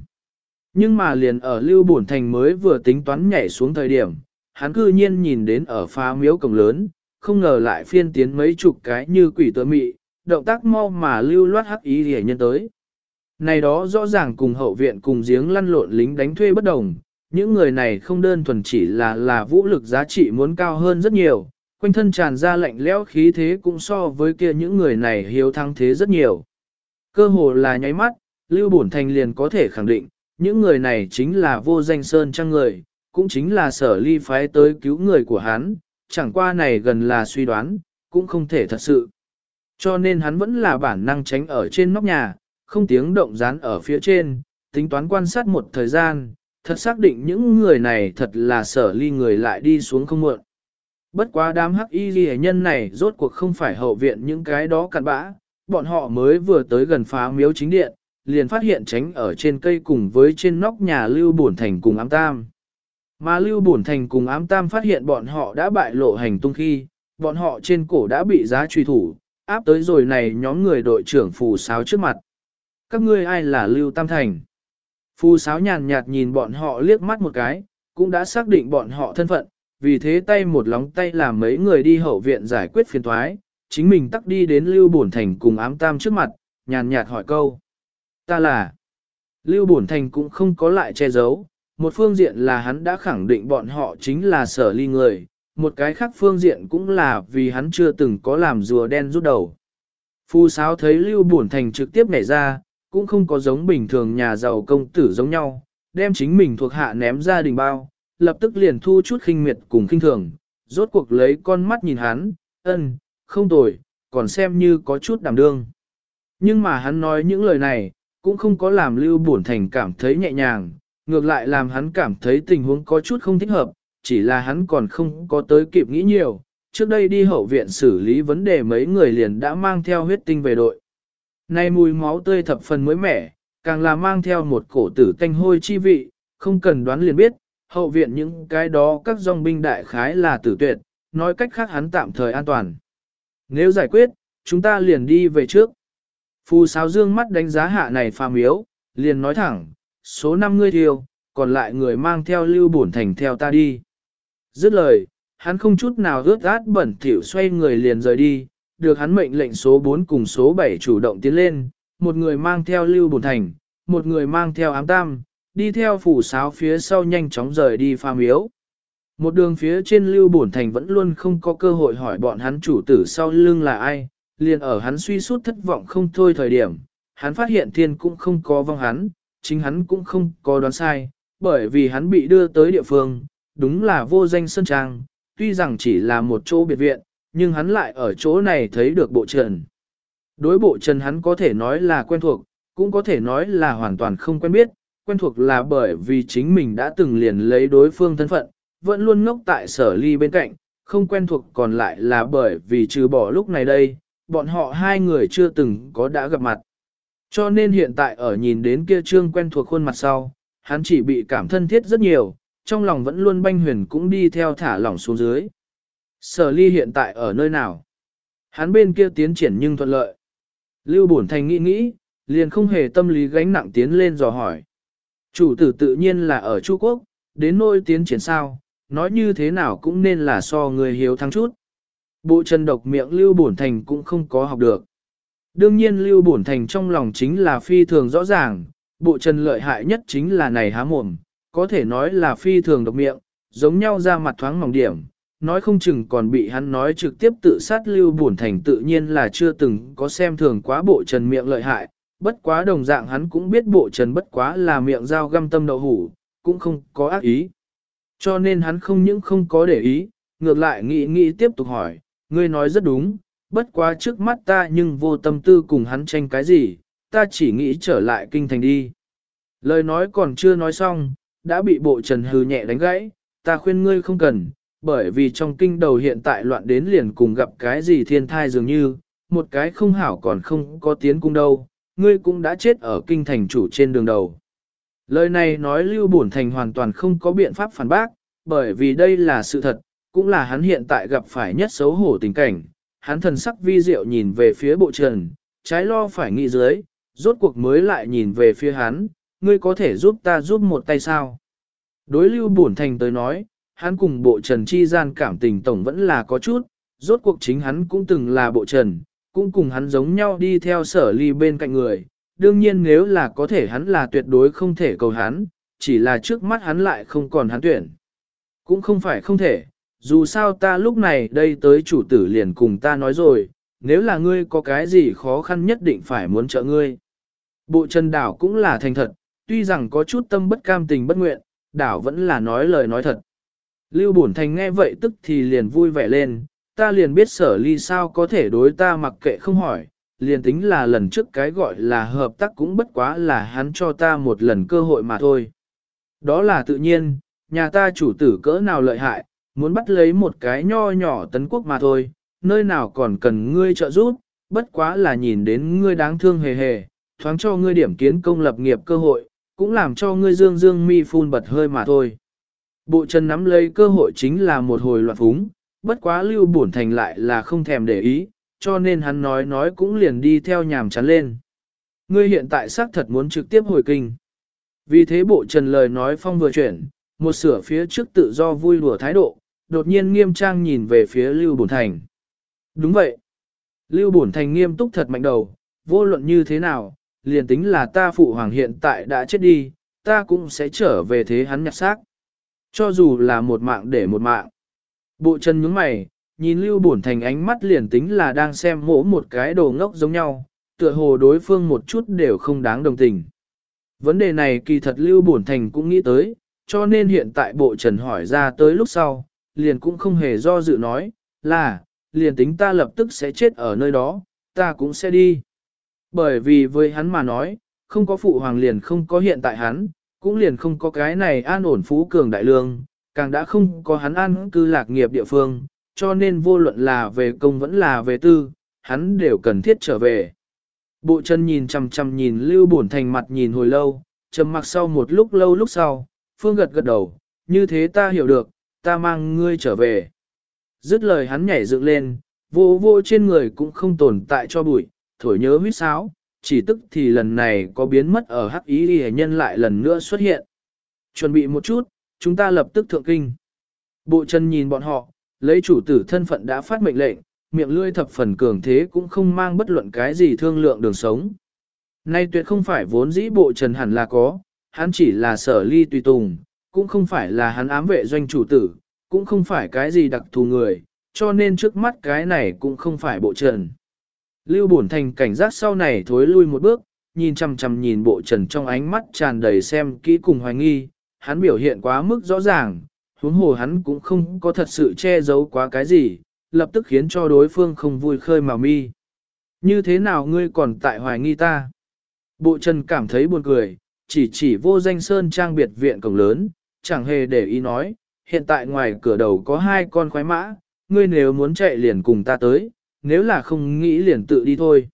Nhưng mà liền ở Lưu Bổn Thành mới vừa tính toán nhảy xuống thời điểm, hắn cư nhiên nhìn đến ở phá miếu cổng lớn, không ngờ lại phiên tiến mấy chục cái như quỷ tựa mị, động tác mau mà lưu loát hắc ý rỉa nhân tới. Này đó rõ ràng cùng hậu viện cùng giếng lăn lộn lính đánh thuê bất đồng, những người này không đơn thuần chỉ là là vũ lực giá trị muốn cao hơn rất nhiều, quanh thân tràn ra lạnh lẽo khí thế cũng so với kia những người này hiếu thắng thế rất nhiều. Cơ hồ là nháy mắt, Lưu Bổn Thành liền có thể khẳng định, những người này chính là vô danh sơn trang người, cũng chính là sở ly phái tới cứu người của hắn, chẳng qua này gần là suy đoán, cũng không thể thật sự. Cho nên hắn vẫn là bản năng tránh ở trên nóc nhà, không tiếng động dán ở phía trên, tính toán quan sát một thời gian, thật xác định những người này thật là sở ly người lại đi xuống không muộn. Bất quá đám hắc y ghi nhân này rốt cuộc không phải hậu viện những cái đó cặn bã, bọn họ mới vừa tới gần phá miếu chính điện, liền phát hiện tránh ở trên cây cùng với trên nóc nhà Lưu Bổn Thành cùng ám tam. Mà Lưu Bổn Thành cùng ám tam phát hiện bọn họ đã bại lộ hành tung khi, bọn họ trên cổ đã bị giá truy thủ, áp tới rồi này nhóm người đội trưởng phù sáo trước mặt. Các ngươi ai là Lưu Tam Thành? Phu sáo nhàn nhạt nhìn bọn họ liếc mắt một cái, cũng đã xác định bọn họ thân phận, vì thế tay một lóng tay làm mấy người đi hậu viện giải quyết phiền thoái, chính mình tắc đi đến Lưu Bổn Thành cùng ám tam trước mặt, nhàn nhạt hỏi câu. Ta là... Lưu Bổn Thành cũng không có lại che giấu, một phương diện là hắn đã khẳng định bọn họ chính là sở ly người, một cái khác phương diện cũng là vì hắn chưa từng có làm rùa đen rút đầu. Phu sáo thấy Lưu Bổn Thành trực tiếp nhảy ra, cũng không có giống bình thường nhà giàu công tử giống nhau, đem chính mình thuộc hạ ném ra đình bao, lập tức liền thu chút khinh miệt cùng khinh thường, rốt cuộc lấy con mắt nhìn hắn, ân, không tồi, còn xem như có chút đảm đương. Nhưng mà hắn nói những lời này, cũng không có làm Lưu Bổn Thành cảm thấy nhẹ nhàng, ngược lại làm hắn cảm thấy tình huống có chút không thích hợp, chỉ là hắn còn không có tới kịp nghĩ nhiều. Trước đây đi hậu viện xử lý vấn đề mấy người liền đã mang theo huyết tinh về đội. Nay mùi máu tươi thập phần mới mẻ, càng là mang theo một cổ tử tanh hôi chi vị, không cần đoán liền biết, hậu viện những cái đó các dòng binh đại khái là tử tuyệt, nói cách khác hắn tạm thời an toàn. Nếu giải quyết, chúng ta liền đi về trước. Phù sáo dương mắt đánh giá hạ này phàm yếu, liền nói thẳng, số 5 người thiêu, còn lại người mang theo lưu bổn thành theo ta đi. Dứt lời, hắn không chút nào ướt át bẩn thỉu xoay người liền rời đi, được hắn mệnh lệnh số 4 cùng số 7 chủ động tiến lên, một người mang theo lưu bổn thành, một người mang theo ám tam, đi theo phủ sáo phía sau nhanh chóng rời đi pha miếu. Một đường phía trên lưu bổn thành vẫn luôn không có cơ hội hỏi bọn hắn chủ tử sau lưng là ai, liền ở hắn suy sút thất vọng không thôi thời điểm, hắn phát hiện thiên cũng không có vong hắn, chính hắn cũng không có đoán sai, bởi vì hắn bị đưa tới địa phương, đúng là vô danh sơn trang, tuy rằng chỉ là một chỗ biệt viện, nhưng hắn lại ở chỗ này thấy được bộ trần. Đối bộ trần hắn có thể nói là quen thuộc, cũng có thể nói là hoàn toàn không quen biết, quen thuộc là bởi vì chính mình đã từng liền lấy đối phương thân phận, vẫn luôn ngốc tại sở ly bên cạnh, không quen thuộc còn lại là bởi vì trừ bỏ lúc này đây, bọn họ hai người chưa từng có đã gặp mặt. Cho nên hiện tại ở nhìn đến kia trương quen thuộc khuôn mặt sau, hắn chỉ bị cảm thân thiết rất nhiều, trong lòng vẫn luôn banh huyền cũng đi theo thả lỏng xuống dưới. Sở ly hiện tại ở nơi nào? Hắn bên kia tiến triển nhưng thuận lợi. Lưu Bổn Thành nghĩ nghĩ, liền không hề tâm lý gánh nặng tiến lên dò hỏi. Chủ tử tự nhiên là ở Trung Quốc, đến nôi tiến triển sao, nói như thế nào cũng nên là so người hiếu thắng chút. Bộ chân độc miệng Lưu Bổn Thành cũng không có học được. Đương nhiên Lưu Bổn Thành trong lòng chính là phi thường rõ ràng, bộ chân lợi hại nhất chính là này há mồm, có thể nói là phi thường độc miệng, giống nhau ra mặt thoáng mỏng điểm, nói không chừng còn bị hắn nói trực tiếp tự sát Lưu Bổn Thành tự nhiên là chưa từng có xem thường quá bộ trần miệng lợi hại, bất quá đồng dạng hắn cũng biết bộ trần bất quá là miệng dao găm tâm đậu hủ, cũng không có ác ý. Cho nên hắn không những không có để ý, ngược lại nghĩ nghĩ tiếp tục hỏi, ngươi nói rất đúng, bất quá trước mắt ta nhưng vô tâm tư cùng hắn tranh cái gì, ta chỉ nghĩ trở lại kinh thành đi. Lời nói còn chưa nói xong, đã bị bộ trần hừ nhẹ đánh gãy, ta khuyên ngươi không cần, bởi vì trong kinh đầu hiện tại loạn đến liền cùng gặp cái gì thiên thai dường như, một cái không hảo còn không có tiến cung đâu, ngươi cũng đã chết ở kinh thành chủ trên đường đầu. Lời này nói Lưu Bổn Thành hoàn toàn không có biện pháp phản bác, bởi vì đây là sự thật, cũng là hắn hiện tại gặp phải nhất xấu hổ tình cảnh. Hắn thần sắc vi diệu nhìn về phía bộ trần, trái lo phải nghĩ dưới, rốt cuộc mới lại nhìn về phía hắn, ngươi có thể giúp ta giúp một tay sao? Đối Lưu Bổn Thành tới nói, hắn cùng bộ trần chi gian cảm tình tổng vẫn là có chút, rốt cuộc chính hắn cũng từng là bộ trần, cũng cùng hắn giống nhau đi theo sở ly bên cạnh người. Đương nhiên nếu là có thể hắn là tuyệt đối không thể cầu hắn, chỉ là trước mắt hắn lại không còn hắn tuyển. Cũng không phải không thể, dù sao ta lúc này đây tới chủ tử liền cùng ta nói rồi, nếu là ngươi có cái gì khó khăn nhất định phải muốn trợ ngươi. Bộ trần đảo cũng là thành thật, tuy rằng có chút tâm bất cam tình bất nguyện, đảo vẫn là nói lời nói thật. Lưu Bổn Thành nghe vậy tức thì liền vui vẻ lên, ta liền biết sở ly sao có thể đối ta mặc kệ không hỏi, liền tính là lần trước cái gọi là hợp tác cũng bất quá là hắn cho ta một lần cơ hội mà thôi. Đó là tự nhiên, nhà ta chủ tử cỡ nào lợi hại, muốn bắt lấy một cái nho nhỏ tấn quốc mà thôi, nơi nào còn cần ngươi trợ giúp, bất quá là nhìn đến ngươi đáng thương hề hề, thoáng cho ngươi điểm kiến công lập nghiệp cơ hội, cũng làm cho ngươi dương dương mi phun bật hơi mà thôi. Bộ chân nắm lấy cơ hội chính là một hồi loạn phúng, bất quá lưu bổn thành lại là không thèm để ý, cho nên hắn nói nói cũng liền đi theo nhàm chán lên. Ngươi hiện tại xác thật muốn trực tiếp hồi kinh. Vì thế bộ trần lời nói phong vừa chuyển, một sửa phía trước tự do vui đùa thái độ, đột nhiên nghiêm trang nhìn về phía Lưu Bổn Thành. Đúng vậy. Lưu Bổn Thành nghiêm túc thật mạnh đầu, vô luận như thế nào, liền tính là ta phụ hoàng hiện tại đã chết đi, ta cũng sẽ trở về thế hắn nhặt xác. Cho dù là một mạng để một mạng. Bộ chân nhướng mày, nhìn Lưu Bổn Thành ánh mắt liền tính là đang xem mỗ một cái đồ ngốc giống nhau, tựa hồ đối phương một chút đều không đáng đồng tình. Vấn đề này kỳ thật Lưu Bổn Thành cũng nghĩ tới, cho nên hiện tại bộ trần hỏi ra tới lúc sau, liền cũng không hề do dự nói, là, liền tính ta lập tức sẽ chết ở nơi đó, ta cũng sẽ đi. Bởi vì với hắn mà nói, không có phụ hoàng liền không có hiện tại hắn, cũng liền không có cái này an ổn phú cường đại lương, càng đã không có hắn an cư lạc nghiệp địa phương, cho nên vô luận là về công vẫn là về tư, hắn đều cần thiết trở về. Bộ chân nhìn chằm chằm nhìn Lưu Bổn Thành mặt nhìn hồi lâu, trầm mặc sau một lúc lâu lúc sau, Phương gật gật đầu, như thế ta hiểu được, ta mang ngươi trở về. Dứt lời hắn nhảy dựng lên, vô vô trên người cũng không tồn tại cho bụi, thổi nhớ huyết sáo, chỉ tức thì lần này có biến mất ở hắc ý đi nhân lại lần nữa xuất hiện. Chuẩn bị một chút, chúng ta lập tức thượng kinh. Bộ chân nhìn bọn họ, lấy chủ tử thân phận đã phát mệnh lệnh, miệng lươi thập phần cường thế cũng không mang bất luận cái gì thương lượng đường sống. Nay tuyệt không phải vốn dĩ bộ trần hẳn là có, hắn chỉ là sở ly tùy tùng, cũng không phải là hắn ám vệ doanh chủ tử, cũng không phải cái gì đặc thù người, cho nên trước mắt cái này cũng không phải bộ trần. Lưu Bổn Thành cảnh giác sau này thối lui một bước, nhìn chằm chằm nhìn bộ trần trong ánh mắt tràn đầy xem kỹ cùng hoài nghi, hắn biểu hiện quá mức rõ ràng, huống hồ hắn cũng không có thật sự che giấu quá cái gì, lập tức khiến cho đối phương không vui khơi mà mi. Như thế nào ngươi còn tại hoài nghi ta? Bộ trần cảm thấy buồn cười, chỉ chỉ vô danh sơn trang biệt viện cổng lớn, chẳng hề để ý nói, hiện tại ngoài cửa đầu có hai con khoái mã, ngươi nếu muốn chạy liền cùng ta tới, nếu là không nghĩ liền tự đi thôi.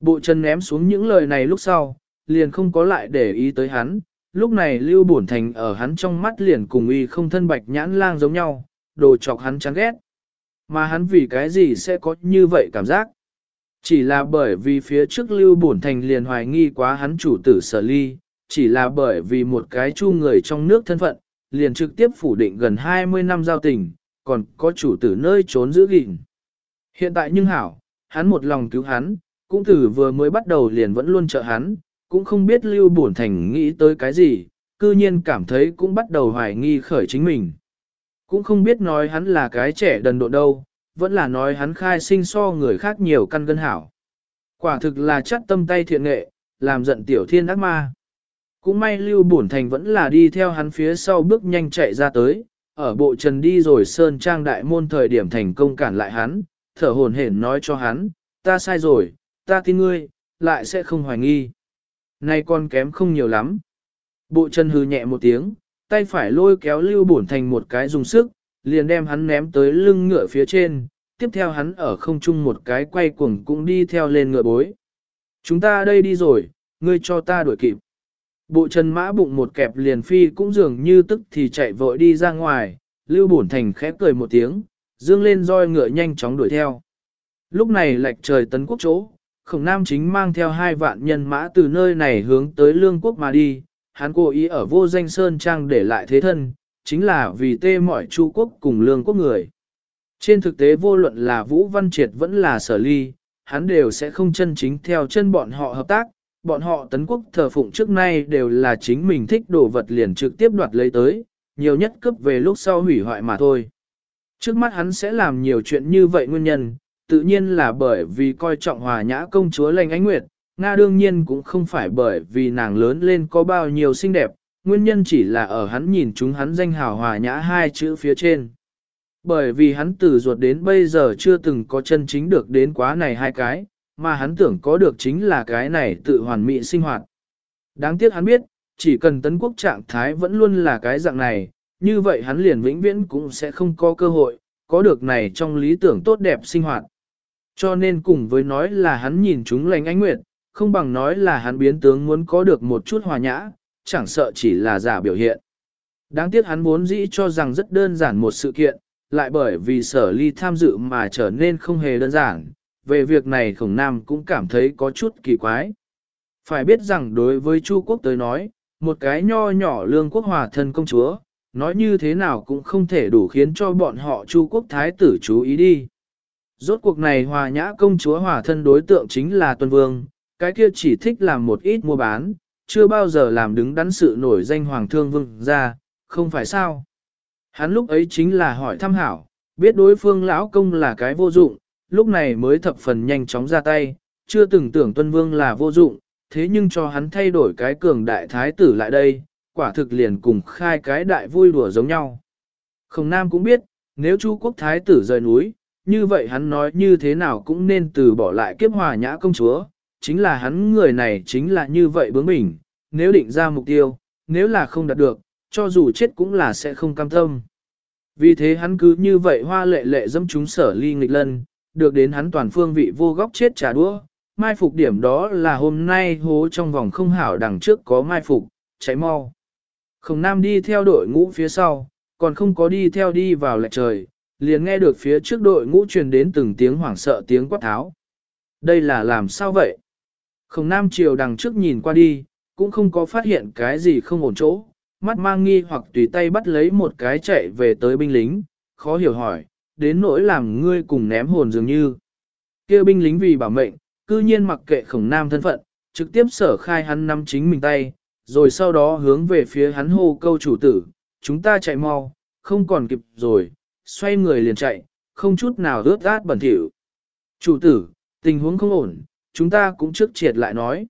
Bộ chân ném xuống những lời này lúc sau, liền không có lại để ý tới hắn, lúc này Lưu Bổn Thành ở hắn trong mắt liền cùng y không thân bạch nhãn lang giống nhau, đồ chọc hắn chán ghét. Mà hắn vì cái gì sẽ có như vậy cảm giác? Chỉ là bởi vì phía trước Lưu Bổn Thành liền hoài nghi quá hắn chủ tử sở ly, chỉ là bởi vì một cái chu người trong nước thân phận, liền trực tiếp phủ định gần 20 năm giao tình, còn có chủ tử nơi trốn giữ gìn. Hiện tại nhưng hảo, hắn một lòng cứu hắn, cũng từ vừa mới bắt đầu liền vẫn luôn trợ hắn, cũng không biết Lưu Bổn Thành nghĩ tới cái gì, cư nhiên cảm thấy cũng bắt đầu hoài nghi khởi chính mình. Cũng không biết nói hắn là cái trẻ đần độ đâu, vẫn là nói hắn khai sinh so người khác nhiều căn gân hảo. Quả thực là chắc tâm tay thiện nghệ, làm giận tiểu thiên ác ma. Cũng may Lưu Bổn Thành vẫn là đi theo hắn phía sau bước nhanh chạy ra tới, ở bộ trần đi rồi Sơn Trang đại môn thời điểm thành công cản lại hắn, thở hồn hển nói cho hắn, ta sai rồi, ta tin ngươi, lại sẽ không hoài nghi. Nay con kém không nhiều lắm. Bộ chân hư nhẹ một tiếng, tay phải lôi kéo Lưu Bổn Thành một cái dùng sức, liền đem hắn ném tới lưng ngựa phía trên, tiếp theo hắn ở không trung một cái quay cuồng cũng đi theo lên ngựa bối. Chúng ta đây đi rồi, ngươi cho ta đuổi kịp. Bộ chân mã bụng một kẹp liền phi cũng dường như tức thì chạy vội đi ra ngoài, Lưu Bổn Thành khẽ cười một tiếng, dương lên roi ngựa nhanh chóng đuổi theo. Lúc này lệch trời tấn quốc chỗ, khổng nam chính mang theo hai vạn nhân mã từ nơi này hướng tới lương quốc mà đi, hắn cố ý ở vô danh sơn trang để lại thế thân, chính là vì tê mọi chu quốc cùng lương quốc người. Trên thực tế vô luận là Vũ Văn Triệt vẫn là sở ly, hắn đều sẽ không chân chính theo chân bọn họ hợp tác, bọn họ tấn quốc thờ phụng trước nay đều là chính mình thích đồ vật liền trực tiếp đoạt lấy tới, nhiều nhất cấp về lúc sau hủy hoại mà thôi. Trước mắt hắn sẽ làm nhiều chuyện như vậy nguyên nhân, tự nhiên là bởi vì coi trọng hòa nhã công chúa lành ánh nguyệt, Nga đương nhiên cũng không phải bởi vì nàng lớn lên có bao nhiêu xinh đẹp, nguyên nhân chỉ là ở hắn nhìn chúng hắn danh hào hòa nhã hai chữ phía trên. Bởi vì hắn từ ruột đến bây giờ chưa từng có chân chính được đến quá này hai cái, mà hắn tưởng có được chính là cái này tự hoàn mỹ sinh hoạt. Đáng tiếc hắn biết, chỉ cần tấn quốc trạng thái vẫn luôn là cái dạng này, như vậy hắn liền vĩnh viễn cũng sẽ không có cơ hội, có được này trong lý tưởng tốt đẹp sinh hoạt. Cho nên cùng với nói là hắn nhìn chúng lành ánh nguyệt, không bằng nói là hắn biến tướng muốn có được một chút hòa nhã, chẳng sợ chỉ là giả biểu hiện. Đáng tiếc hắn vốn dĩ cho rằng rất đơn giản một sự kiện, lại bởi vì sở ly tham dự mà trở nên không hề đơn giản, về việc này khổng nam cũng cảm thấy có chút kỳ quái. Phải biết rằng đối với Chu quốc tới nói, một cái nho nhỏ lương quốc hòa thân công chúa, nói như thế nào cũng không thể đủ khiến cho bọn họ Chu quốc thái tử chú ý đi. Rốt cuộc này hòa nhã công chúa hòa thân đối tượng chính là tuân vương, cái kia chỉ thích làm một ít mua bán, chưa bao giờ làm đứng đắn sự nổi danh hoàng thương vương ra, không phải sao. Hắn lúc ấy chính là hỏi thăm hảo, biết đối phương lão công là cái vô dụng, lúc này mới thập phần nhanh chóng ra tay, chưa từng tưởng tuân vương là vô dụng, thế nhưng cho hắn thay đổi cái cường đại thái tử lại đây, quả thực liền cùng khai cái đại vui đùa giống nhau. Khổng Nam cũng biết, nếu Chu quốc thái tử rời núi, như vậy hắn nói như thế nào cũng nên từ bỏ lại kiếp hòa nhã công chúa, chính là hắn người này chính là như vậy bướng bỉnh, nếu định ra mục tiêu, nếu là không đạt được, cho dù chết cũng là sẽ không cam tâm. Vì thế hắn cứ như vậy hoa lệ lệ dâm chúng sở ly nghịch lân, được đến hắn toàn phương vị vô góc chết trả đũa. Mai phục điểm đó là hôm nay hố trong vòng không hảo đằng trước có mai phục, cháy mau. Khổng Nam đi theo đội ngũ phía sau, còn không có đi theo đi vào lệch trời, liền nghe được phía trước đội ngũ truyền đến từng tiếng hoảng sợ tiếng quát tháo. Đây là làm sao vậy? Khổng Nam chiều đằng trước nhìn qua đi, cũng không có phát hiện cái gì không ổn chỗ, mắt mang nghi hoặc tùy tay bắt lấy một cái chạy về tới binh lính, khó hiểu hỏi, đến nỗi làm ngươi cùng ném hồn dường như. kia binh lính vì bảo mệnh, cư nhiên mặc kệ khổng nam thân phận, trực tiếp sở khai hắn nắm chính mình tay, rồi sau đó hướng về phía hắn hô câu chủ tử, chúng ta chạy mau, không còn kịp rồi, xoay người liền chạy, không chút nào ướt át bẩn thỉu. Chủ tử, tình huống không ổn, chúng ta cũng trước triệt lại nói.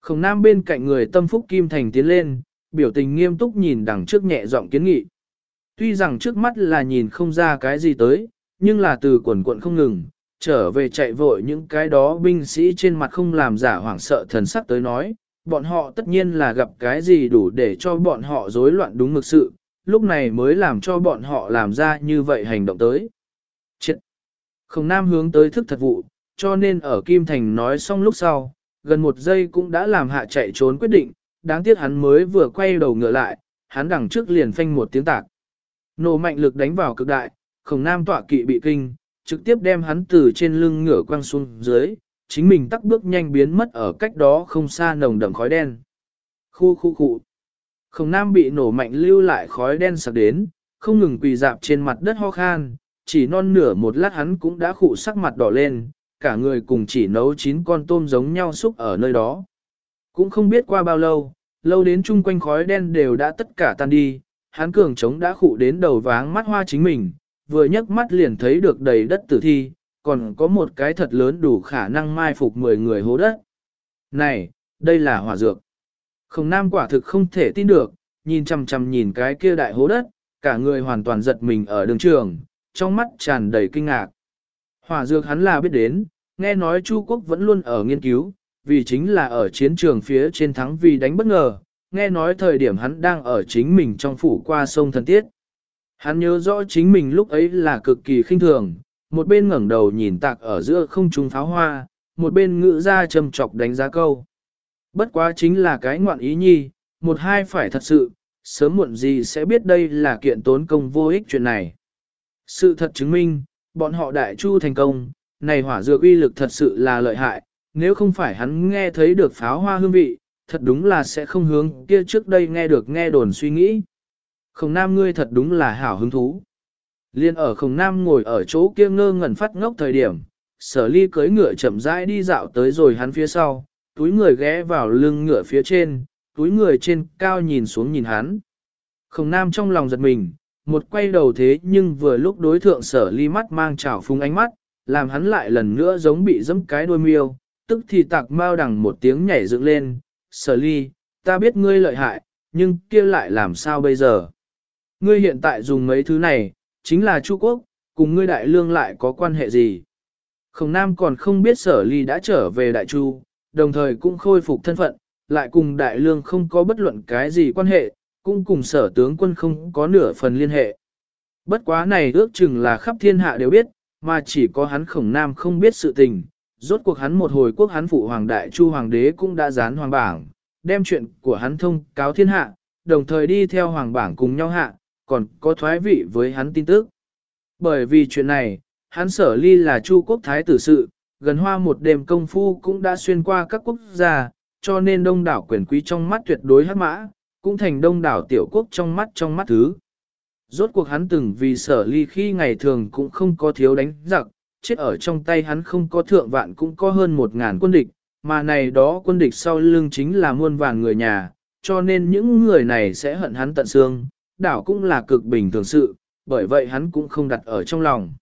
Khổng nam bên cạnh người tâm phúc kim thành tiến lên, biểu tình nghiêm túc nhìn đằng trước nhẹ giọng kiến nghị. Tuy rằng trước mắt là nhìn không ra cái gì tới, nhưng là từ quần quận không ngừng, trở về chạy vội những cái đó binh sĩ trên mặt không làm giả hoảng sợ thần sắc tới nói, bọn họ tất nhiên là gặp cái gì đủ để cho bọn họ rối loạn đúng mực sự, lúc này mới làm cho bọn họ làm ra như vậy hành động tới. Chết! Không nam hướng tới thức thật vụ, cho nên ở Kim Thành nói xong lúc sau, gần một giây cũng đã làm hạ chạy trốn quyết định, đáng tiếc hắn mới vừa quay đầu ngựa lại, hắn đằng trước liền phanh một tiếng tạc. Nổ mạnh lực đánh vào cực đại, khổng nam tọa kỵ bị kinh, trực tiếp đem hắn từ trên lưng ngựa quăng xuống dưới, chính mình tắc bước nhanh biến mất ở cách đó không xa nồng đậm khói đen. Khu khu khu. Khổng nam bị nổ mạnh lưu lại khói đen sạc đến, không ngừng quỳ dạp trên mặt đất ho khan, chỉ non nửa một lát hắn cũng đã khụ sắc mặt đỏ lên, cả người cùng chỉ nấu chín con tôm giống nhau xúc ở nơi đó. Cũng không biết qua bao lâu, lâu đến chung quanh khói đen đều đã tất cả tan đi, hắn cường trống đã khụ đến đầu váng mắt hoa chính mình, vừa nhấc mắt liền thấy được đầy đất tử thi, còn có một cái thật lớn đủ khả năng mai phục 10 người hố đất. Này, đây là hỏa dược. Không nam quả thực không thể tin được, nhìn chằm chằm nhìn cái kia đại hố đất, cả người hoàn toàn giật mình ở đường trường, trong mắt tràn đầy kinh ngạc. Hỏa dược hắn là biết đến, nghe nói Chu quốc vẫn luôn ở nghiên cứu, vì chính là ở chiến trường phía trên thắng vì đánh bất ngờ, nghe nói thời điểm hắn đang ở chính mình trong phủ qua sông thần tiết. Hắn nhớ rõ chính mình lúc ấy là cực kỳ khinh thường, một bên ngẩng đầu nhìn tạc ở giữa không trung pháo hoa, một bên ngữ ra trầm chọc đánh giá câu. Bất quá chính là cái ngoạn ý nhi, một hai phải thật sự, sớm muộn gì sẽ biết đây là kiện tốn công vô ích chuyện này. Sự thật chứng minh, bọn họ đại chu thành công, này hỏa dược uy lực thật sự là lợi hại, nếu không phải hắn nghe thấy được pháo hoa hương vị, thật đúng là sẽ không hướng kia trước đây nghe được nghe đồn suy nghĩ. Khổng nam ngươi thật đúng là hảo hứng thú. Liên ở khổng nam ngồi ở chỗ kia ngơ ngẩn phát ngốc thời điểm, sở ly cưỡi ngựa chậm rãi đi dạo tới rồi hắn phía sau, túi người ghé vào lưng ngựa phía trên, túi người trên cao nhìn xuống nhìn hắn. Khổng nam trong lòng giật mình, một quay đầu thế nhưng vừa lúc đối thượng sở ly mắt mang trào phung ánh mắt, làm hắn lại lần nữa giống bị dẫm cái đôi miêu, tức thì tạc mau đằng một tiếng nhảy dựng lên, sở ly, ta biết ngươi lợi hại, nhưng kia lại làm sao bây giờ? Ngươi hiện tại dùng mấy thứ này, chính là Chu Quốc, cùng ngươi đại lương lại có quan hệ gì? Khổng Nam còn không biết sở ly đã trở về đại chu, đồng thời cũng khôi phục thân phận, lại cùng đại lương không có bất luận cái gì quan hệ, cũng cùng sở tướng quân không có nửa phần liên hệ. Bất quá này ước chừng là khắp thiên hạ đều biết, mà chỉ có hắn khổng nam không biết sự tình. Rốt cuộc hắn một hồi quốc hắn phụ hoàng đại chu hoàng đế cũng đã dán hoàng bảng, đem chuyện của hắn thông cáo thiên hạ, đồng thời đi theo hoàng bảng cùng nhau hạ, còn có thoái vị với hắn tin tức. Bởi vì chuyện này, hắn sở ly là chu quốc thái tử sự, gần hoa một đêm công phu cũng đã xuyên qua các quốc gia, cho nên đông đảo quyền quý trong mắt tuyệt đối hát mã, cũng thành đông đảo tiểu quốc trong mắt trong mắt thứ. Rốt cuộc hắn từng vì sở ly khi ngày thường cũng không có thiếu đánh giặc, chết ở trong tay hắn không có thượng vạn cũng có hơn một ngàn quân địch, mà này đó quân địch sau lưng chính là muôn vàng người nhà, cho nên những người này sẽ hận hắn tận xương, đảo cũng là cực bình thường sự, bởi vậy hắn cũng không đặt ở trong lòng.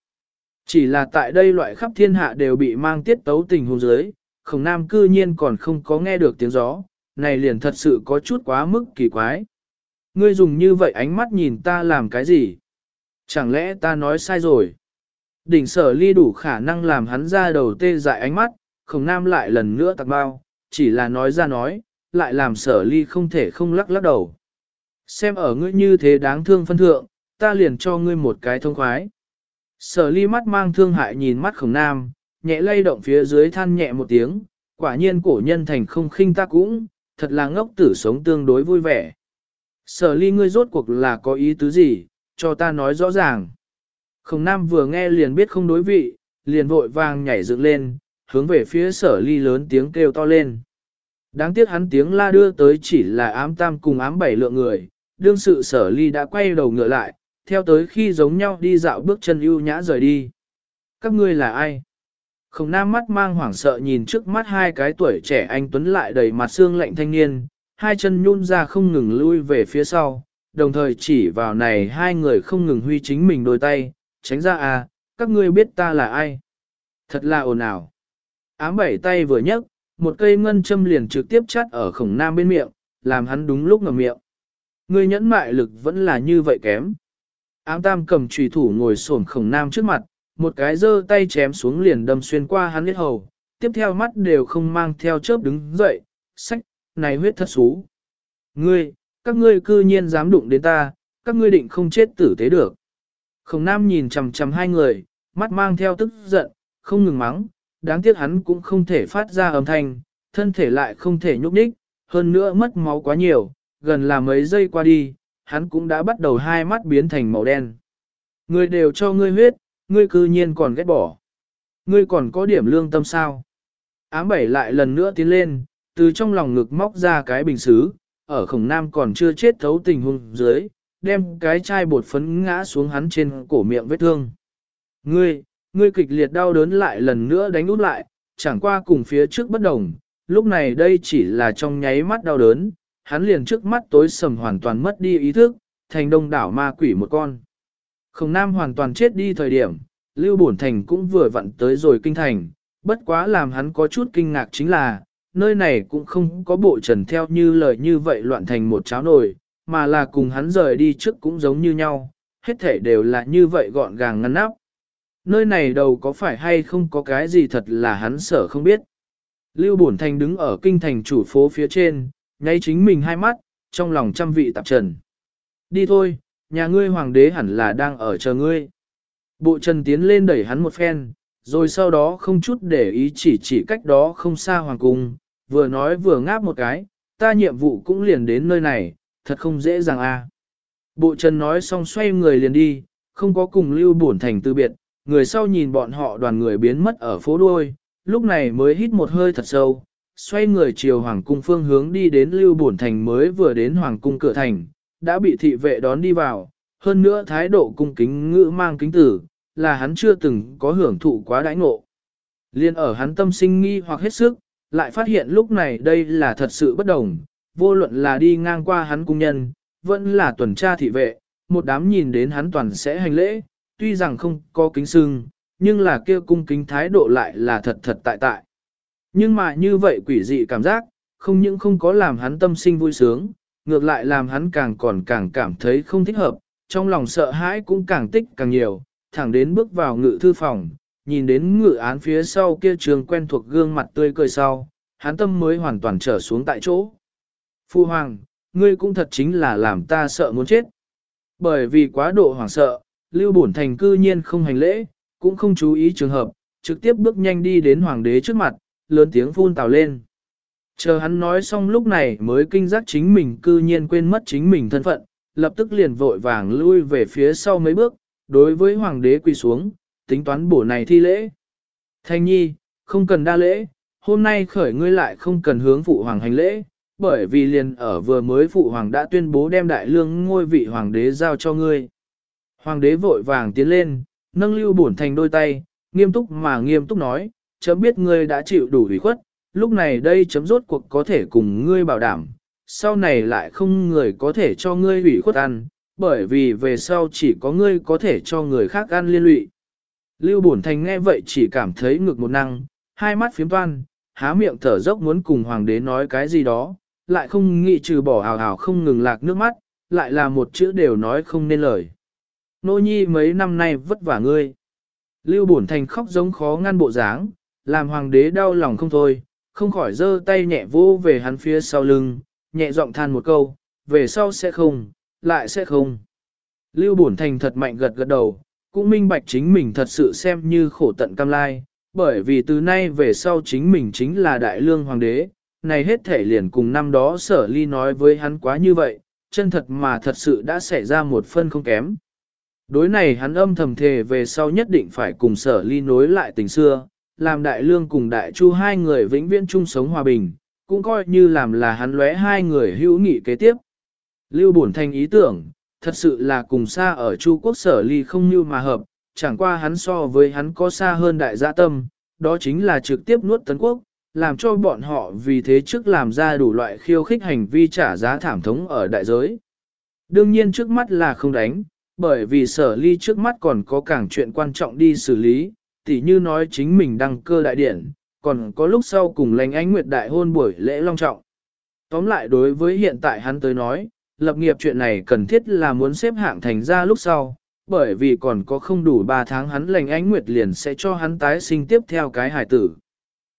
Chỉ là tại đây loại khắp thiên hạ đều bị mang tiết tấu tình hôn giới, khổng nam cư nhiên còn không có nghe được tiếng gió, này liền thật sự có chút quá mức kỳ quái. Ngươi dùng như vậy ánh mắt nhìn ta làm cái gì? Chẳng lẽ ta nói sai rồi? Đỉnh sở ly đủ khả năng làm hắn ra đầu tê dại ánh mắt, khổng nam lại lần nữa tặc bao, chỉ là nói ra nói, lại làm sở ly không thể không lắc lắc đầu. Xem ở ngươi như thế đáng thương phân thượng, ta liền cho ngươi một cái thông khoái. Sở ly mắt mang thương hại nhìn mắt khổng nam, nhẹ lay động phía dưới than nhẹ một tiếng, quả nhiên cổ nhân thành không khinh ta cũng, thật là ngốc tử sống tương đối vui vẻ. Sở ly ngươi rốt cuộc là có ý tứ gì, cho ta nói rõ ràng. Khổng nam vừa nghe liền biết không đối vị, liền vội vàng nhảy dựng lên, hướng về phía sở ly lớn tiếng kêu to lên. Đáng tiếc hắn tiếng la đưa tới chỉ là ám tam cùng ám bảy lượng người, đương sự sở ly đã quay đầu ngựa lại, theo tới khi giống nhau đi dạo bước chân ưu nhã rời đi. Các ngươi là ai? Khổng nam mắt mang hoảng sợ nhìn trước mắt hai cái tuổi trẻ anh Tuấn lại đầy mặt xương lạnh thanh niên, hai chân nhún ra không ngừng lui về phía sau, đồng thời chỉ vào này hai người không ngừng huy chính mình đôi tay, tránh ra à, các ngươi biết ta là ai. Thật là ồn ào. Ám bảy tay vừa nhấc, một cây ngân châm liền trực tiếp chắt ở khổng nam bên miệng, làm hắn đúng lúc ngầm miệng. Ngươi nhẫn mại lực vẫn là như vậy kém. Ám tam cầm trùy thủ ngồi xổm khổng nam trước mặt, một cái giơ tay chém xuống liền đâm xuyên qua hắn huyết hầu, tiếp theo mắt đều không mang theo chớp đứng dậy, sách, này huyết thất xú. Ngươi, các ngươi cư nhiên dám đụng đến ta, các ngươi định không chết tử tế được. Khổng nam nhìn chằm chằm hai người, mắt mang theo tức giận, không ngừng mắng, đáng tiếc hắn cũng không thể phát ra âm thanh, thân thể lại không thể nhúc nhích, hơn nữa mất máu quá nhiều, gần là mấy giây qua đi, hắn cũng đã bắt đầu hai mắt biến thành màu đen. Ngươi đều cho ngươi huyết, ngươi cư nhiên còn ghét bỏ. Ngươi còn có điểm lương tâm sao? Ám bảy lại lần nữa tiến lên, từ trong lòng ngực móc ra cái bình xứ, ở khổng nam còn chưa chết thấu tình hung dưới, đem cái chai bột phấn ngã xuống hắn trên cổ miệng vết thương. Ngươi, ngươi kịch liệt đau đớn lại lần nữa đánh út lại, chẳng qua cùng phía trước bất đồng, lúc này đây chỉ là trong nháy mắt đau đớn, hắn liền trước mắt tối sầm hoàn toàn mất đi ý thức, thành đông đảo ma quỷ một con. Khổng Nam hoàn toàn chết đi thời điểm, Lưu Bổn Thành cũng vừa vặn tới rồi kinh thành, bất quá làm hắn có chút kinh ngạc chính là, nơi này cũng không có bộ trần theo như lời như vậy loạn thành một cháo nồi, mà là cùng hắn rời đi trước cũng giống như nhau, hết thể đều là như vậy gọn gàng ngăn nắp. Nơi này đầu có phải hay không có cái gì thật là hắn sợ không biết. Lưu Bổn Thành đứng ở kinh thành chủ phố phía trên, nháy chính mình hai mắt, trong lòng trăm vị tạp trần. Đi thôi, nhà ngươi hoàng đế hẳn là đang ở chờ ngươi. Bộ trần tiến lên đẩy hắn một phen, rồi sau đó không chút để ý chỉ chỉ cách đó không xa hoàng cung, vừa nói vừa ngáp một cái, ta nhiệm vụ cũng liền đến nơi này, thật không dễ dàng a. Bộ trần nói xong xoay người liền đi, không có cùng lưu bổn thành từ biệt, người sau nhìn bọn họ đoàn người biến mất ở phố đuôi, lúc này mới hít một hơi thật sâu, xoay người chiều hoàng cung phương hướng đi đến lưu bổn thành mới vừa đến hoàng cung cửa thành, đã bị thị vệ đón đi vào, hơn nữa thái độ cung kính ngữ mang kính tử, là hắn chưa từng có hưởng thụ quá đãi ngộ. Liên ở hắn tâm sinh nghi hoặc hết sức, lại phát hiện lúc này đây là thật sự bất đồng, vô luận là đi ngang qua hắn cung nhân, vẫn là tuần tra thị vệ, một đám nhìn đến hắn toàn sẽ hành lễ, tuy rằng không có kính sưng, nhưng là kia cung kính thái độ lại là thật thật tại tại. Nhưng mà như vậy quỷ dị cảm giác, không những không có làm hắn tâm sinh vui sướng, ngược lại làm hắn càng còn càng cảm thấy không thích hợp, trong lòng sợ hãi cũng càng tích càng nhiều, thẳng đến bước vào ngự thư phòng, nhìn đến ngự án phía sau kia trường quen thuộc gương mặt tươi cười sau, hắn tâm mới hoàn toàn trở xuống tại chỗ. Phu Hoàng, ngươi cũng thật chính là làm ta sợ muốn chết. Bởi vì quá độ hoảng sợ, Lưu Bổn Thành cư nhiên không hành lễ, cũng không chú ý trường hợp, trực tiếp bước nhanh đi đến Hoàng đế trước mặt, lớn tiếng phun tào lên. Chờ hắn nói xong lúc này mới kinh giác chính mình cư nhiên quên mất chính mình thân phận, lập tức liền vội vàng lui về phía sau mấy bước, đối với hoàng đế quỳ xuống, tính toán bổ này thi lễ. Thanh nhi, không cần đa lễ, hôm nay khởi ngươi lại không cần hướng phụ hoàng hành lễ, bởi vì liền ở vừa mới phụ hoàng đã tuyên bố đem đại lương ngôi vị hoàng đế giao cho ngươi. Hoàng đế vội vàng tiến lên, nâng lưu bổn thành đôi tay, nghiêm túc mà nghiêm túc nói, chấm biết ngươi đã chịu đủ ủy khuất, lúc này đây chấm rốt cuộc có thể cùng ngươi bảo đảm, sau này lại không người có thể cho ngươi ủy khuất ăn, bởi vì về sau chỉ có ngươi có thể cho người khác ăn liên lụy. Lưu Bổn Thành nghe vậy chỉ cảm thấy ngực một năng, hai mắt phiếm toan, há miệng thở dốc muốn cùng hoàng đế nói cái gì đó, lại không nghĩ trừ bỏ hào hào không ngừng lạc nước mắt, lại là một chữ đều nói không nên lời. Nô nhi mấy năm nay vất vả ngươi. Lưu Bổn Thành khóc giống khó ngăn bộ dáng, làm hoàng đế đau lòng không thôi, không khỏi giơ tay nhẹ vô về hắn phía sau lưng, nhẹ giọng than một câu, về sau sẽ không, lại sẽ không. Lưu Bổn Thành thật mạnh gật gật đầu, cũng minh bạch chính mình thật sự xem như khổ tận cam lai, bởi vì từ nay về sau chính mình chính là đại lương hoàng đế, này hết thể liền cùng năm đó sở ly nói với hắn quá như vậy, chân thật mà thật sự đã xảy ra một phân không kém. Đối này hắn âm thầm thề về sau nhất định phải cùng sở ly nối lại tình xưa, làm đại lương cùng đại chu hai người vĩnh viễn chung sống hòa bình, cũng coi như làm là hắn lóe hai người hữu nghị kế tiếp. Lưu Bổn Thành ý tưởng, thật sự là cùng xa ở Chu Quốc sở ly không như mà hợp, chẳng qua hắn so với hắn có xa hơn đại gia tâm, đó chính là trực tiếp nuốt tấn quốc, làm cho bọn họ vì thế trước làm ra đủ loại khiêu khích hành vi trả giá thảm thống ở đại giới. Đương nhiên trước mắt là không đánh, bởi vì sở ly trước mắt còn có càng chuyện quan trọng đi xử lý, tỉ như nói chính mình đăng cơ đại điển, còn có lúc sau cùng lãnh ánh nguyệt đại hôn buổi lễ long trọng. Tóm lại đối với hiện tại hắn tới nói, lập nghiệp chuyện này cần thiết là muốn xếp hạng thành ra lúc sau, bởi vì còn có không đủ 3 tháng hắn lành ánh nguyệt liền sẽ cho hắn tái sinh tiếp theo cái hải tử.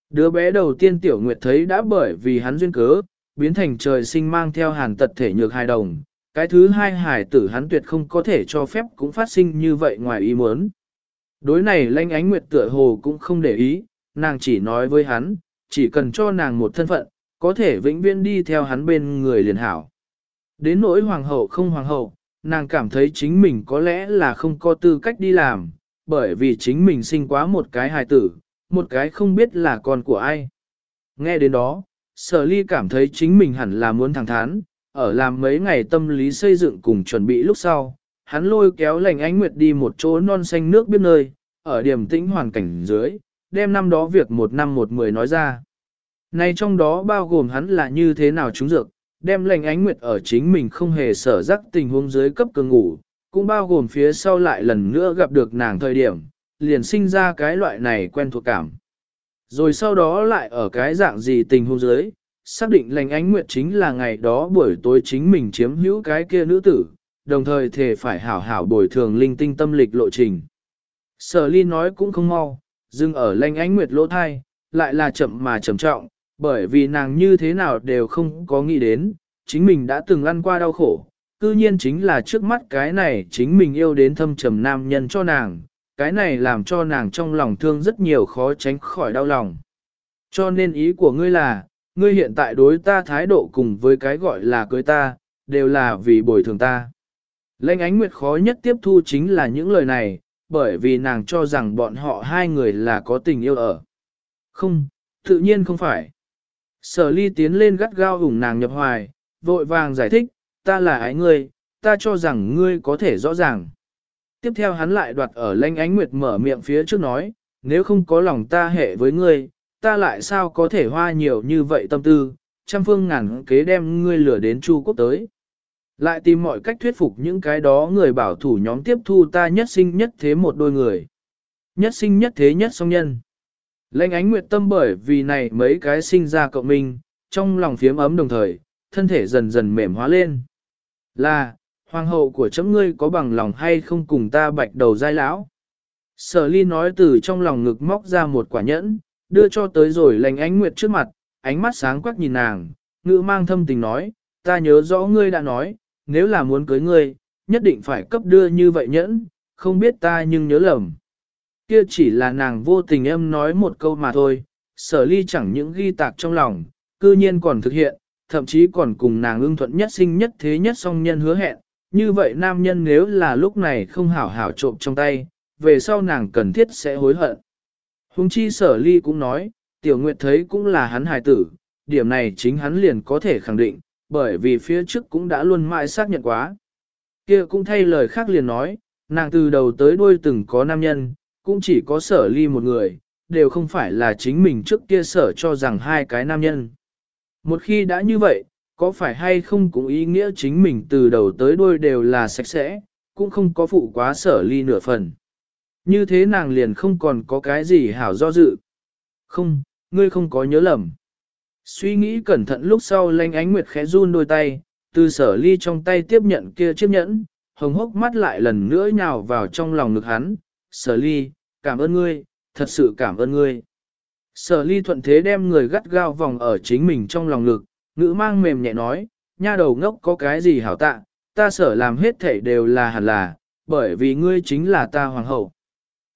Đứa bé đầu tiên tiểu nguyệt thấy đã bởi vì hắn duyên cớ, biến thành trời sinh mang theo hàn tật thể nhược hài đồng. Cái thứ hai hải tử hắn tuyệt không có thể cho phép cũng phát sinh như vậy ngoài ý muốn. Đối này lanh ánh nguyệt tựa hồ cũng không để ý, nàng chỉ nói với hắn, chỉ cần cho nàng một thân phận, có thể vĩnh viễn đi theo hắn bên người liền hảo. Đến nỗi hoàng hậu không hoàng hậu, nàng cảm thấy chính mình có lẽ là không có tư cách đi làm, bởi vì chính mình sinh quá một cái hài tử, một cái không biết là con của ai. Nghe đến đó, sở ly cảm thấy chính mình hẳn là muốn thẳng thắn, ở làm mấy ngày tâm lý xây dựng cùng chuẩn bị lúc sau, hắn lôi kéo lành ánh nguyệt đi một chỗ non xanh nước biết nơi, ở điểm tĩnh hoàn cảnh dưới, đem năm đó việc một năm một mười nói ra. Này trong đó bao gồm hắn là như thế nào trúng dược, đem lành ánh nguyệt ở chính mình không hề sở rắc tình huống dưới cấp cường ngủ, cũng bao gồm phía sau lại lần nữa gặp được nàng thời điểm, liền sinh ra cái loại này quen thuộc cảm. Rồi sau đó lại ở cái dạng gì tình huống dưới, xác định lành ánh nguyệt chính là ngày đó buổi tối chính mình chiếm hữu cái kia nữ tử, đồng thời thề phải hảo hảo bồi thường linh tinh tâm lịch lộ trình. Sở ly nói cũng không mau, dừng ở Lanh ánh nguyệt lỗ thai, lại là chậm mà trầm trọng, bởi vì nàng như thế nào đều không có nghĩ đến, chính mình đã từng ăn qua đau khổ, cư nhiên chính là trước mắt cái này chính mình yêu đến thâm trầm nam nhân cho nàng, cái này làm cho nàng trong lòng thương rất nhiều khó tránh khỏi đau lòng. Cho nên ý của ngươi là, ngươi hiện tại đối ta thái độ cùng với cái gọi là cưới ta, đều là vì bồi thường ta. Lệnh ánh nguyệt khó nhất tiếp thu chính là những lời này, bởi vì nàng cho rằng bọn họ hai người là có tình yêu ở. Không, tự nhiên không phải. Sở ly tiến lên gắt gao ủng nàng nhập hoài, vội vàng giải thích, ta là ái ngươi, ta cho rằng ngươi có thể rõ ràng. Tiếp theo hắn lại đoạt ở lanh ánh nguyệt mở miệng phía trước nói, nếu không có lòng ta hệ với ngươi, ta lại sao có thể hoa nhiều như vậy tâm tư, trăm phương ngàn kế đem ngươi lửa đến Chu quốc tới. Lại tìm mọi cách thuyết phục những cái đó người bảo thủ nhóm tiếp thu ta nhất sinh nhất thế một đôi người. Nhất sinh nhất thế nhất song nhân. Lệnh ánh nguyệt tâm bởi vì này mấy cái sinh ra cộng minh, trong lòng phiếm ấm đồng thời, thân thể dần dần mềm hóa lên. Là, hoàng hậu của chấm ngươi có bằng lòng hay không cùng ta bạch đầu dai lão? Sở ly nói từ trong lòng ngực móc ra một quả nhẫn, đưa cho tới rồi lành ánh nguyệt trước mặt, ánh mắt sáng quắc nhìn nàng, ngữ mang thâm tình nói, ta nhớ rõ ngươi đã nói, nếu là muốn cưới ngươi, nhất định phải cấp đưa như vậy nhẫn, không biết ta nhưng nhớ lầm. Kia chỉ là nàng vô tình em nói một câu mà thôi, sở ly chẳng những ghi tạc trong lòng, cư nhiên còn thực hiện, thậm chí còn cùng nàng ưng thuận nhất sinh nhất thế nhất song nhân hứa hẹn, như vậy nam nhân nếu là lúc này không hảo hảo trộm trong tay, về sau nàng cần thiết sẽ hối hận. Hùng chi sở ly cũng nói, tiểu nguyệt thấy cũng là hắn hài tử, điểm này chính hắn liền có thể khẳng định, bởi vì phía trước cũng đã luôn mãi xác nhận quá. kia cũng thay lời khác liền nói, nàng từ đầu tới đuôi từng có nam nhân, cũng chỉ có sở ly một người, đều không phải là chính mình trước kia sở cho rằng hai cái nam nhân. Một khi đã như vậy, có phải hay không cũng ý nghĩa chính mình từ đầu tới đuôi đều là sạch sẽ, cũng không có phụ quá sở ly nửa phần. Như thế nàng liền không còn có cái gì hảo do dự. Không, ngươi không có nhớ lầm. Suy nghĩ cẩn thận lúc sau lanh ánh nguyệt khẽ run đôi tay, từ sở ly trong tay tiếp nhận kia chiếc nhẫn, hồng hốc mắt lại lần nữa nhào vào trong lòng ngực hắn. Sở ly, cảm ơn ngươi, thật sự cảm ơn ngươi. Sở ly thuận thế đem người gắt gao vòng ở chính mình trong lòng ngực, ngữ mang mềm nhẹ nói, nha đầu ngốc có cái gì hảo tạ, ta sở làm hết thảy đều là hẳn là, bởi vì ngươi chính là ta hoàng hậu.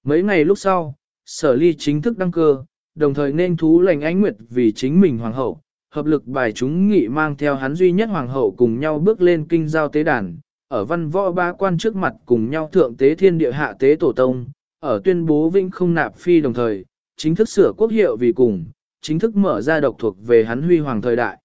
Mấy ngày lúc sau, sở ly chính thức đăng cơ, đồng thời nên thú lành ánh nguyệt vì chính mình hoàng hậu, hợp lực bài chúng nghị mang theo hắn duy nhất hoàng hậu cùng nhau bước lên kinh giao tế đàn, ở văn võ ba quan trước mặt cùng nhau thượng tế thiên địa hạ tế tổ tông, ở tuyên bố vĩnh không nạp phi đồng thời, chính thức sửa quốc hiệu vì cùng, chính thức mở ra độc thuộc về hắn huy hoàng thời đại.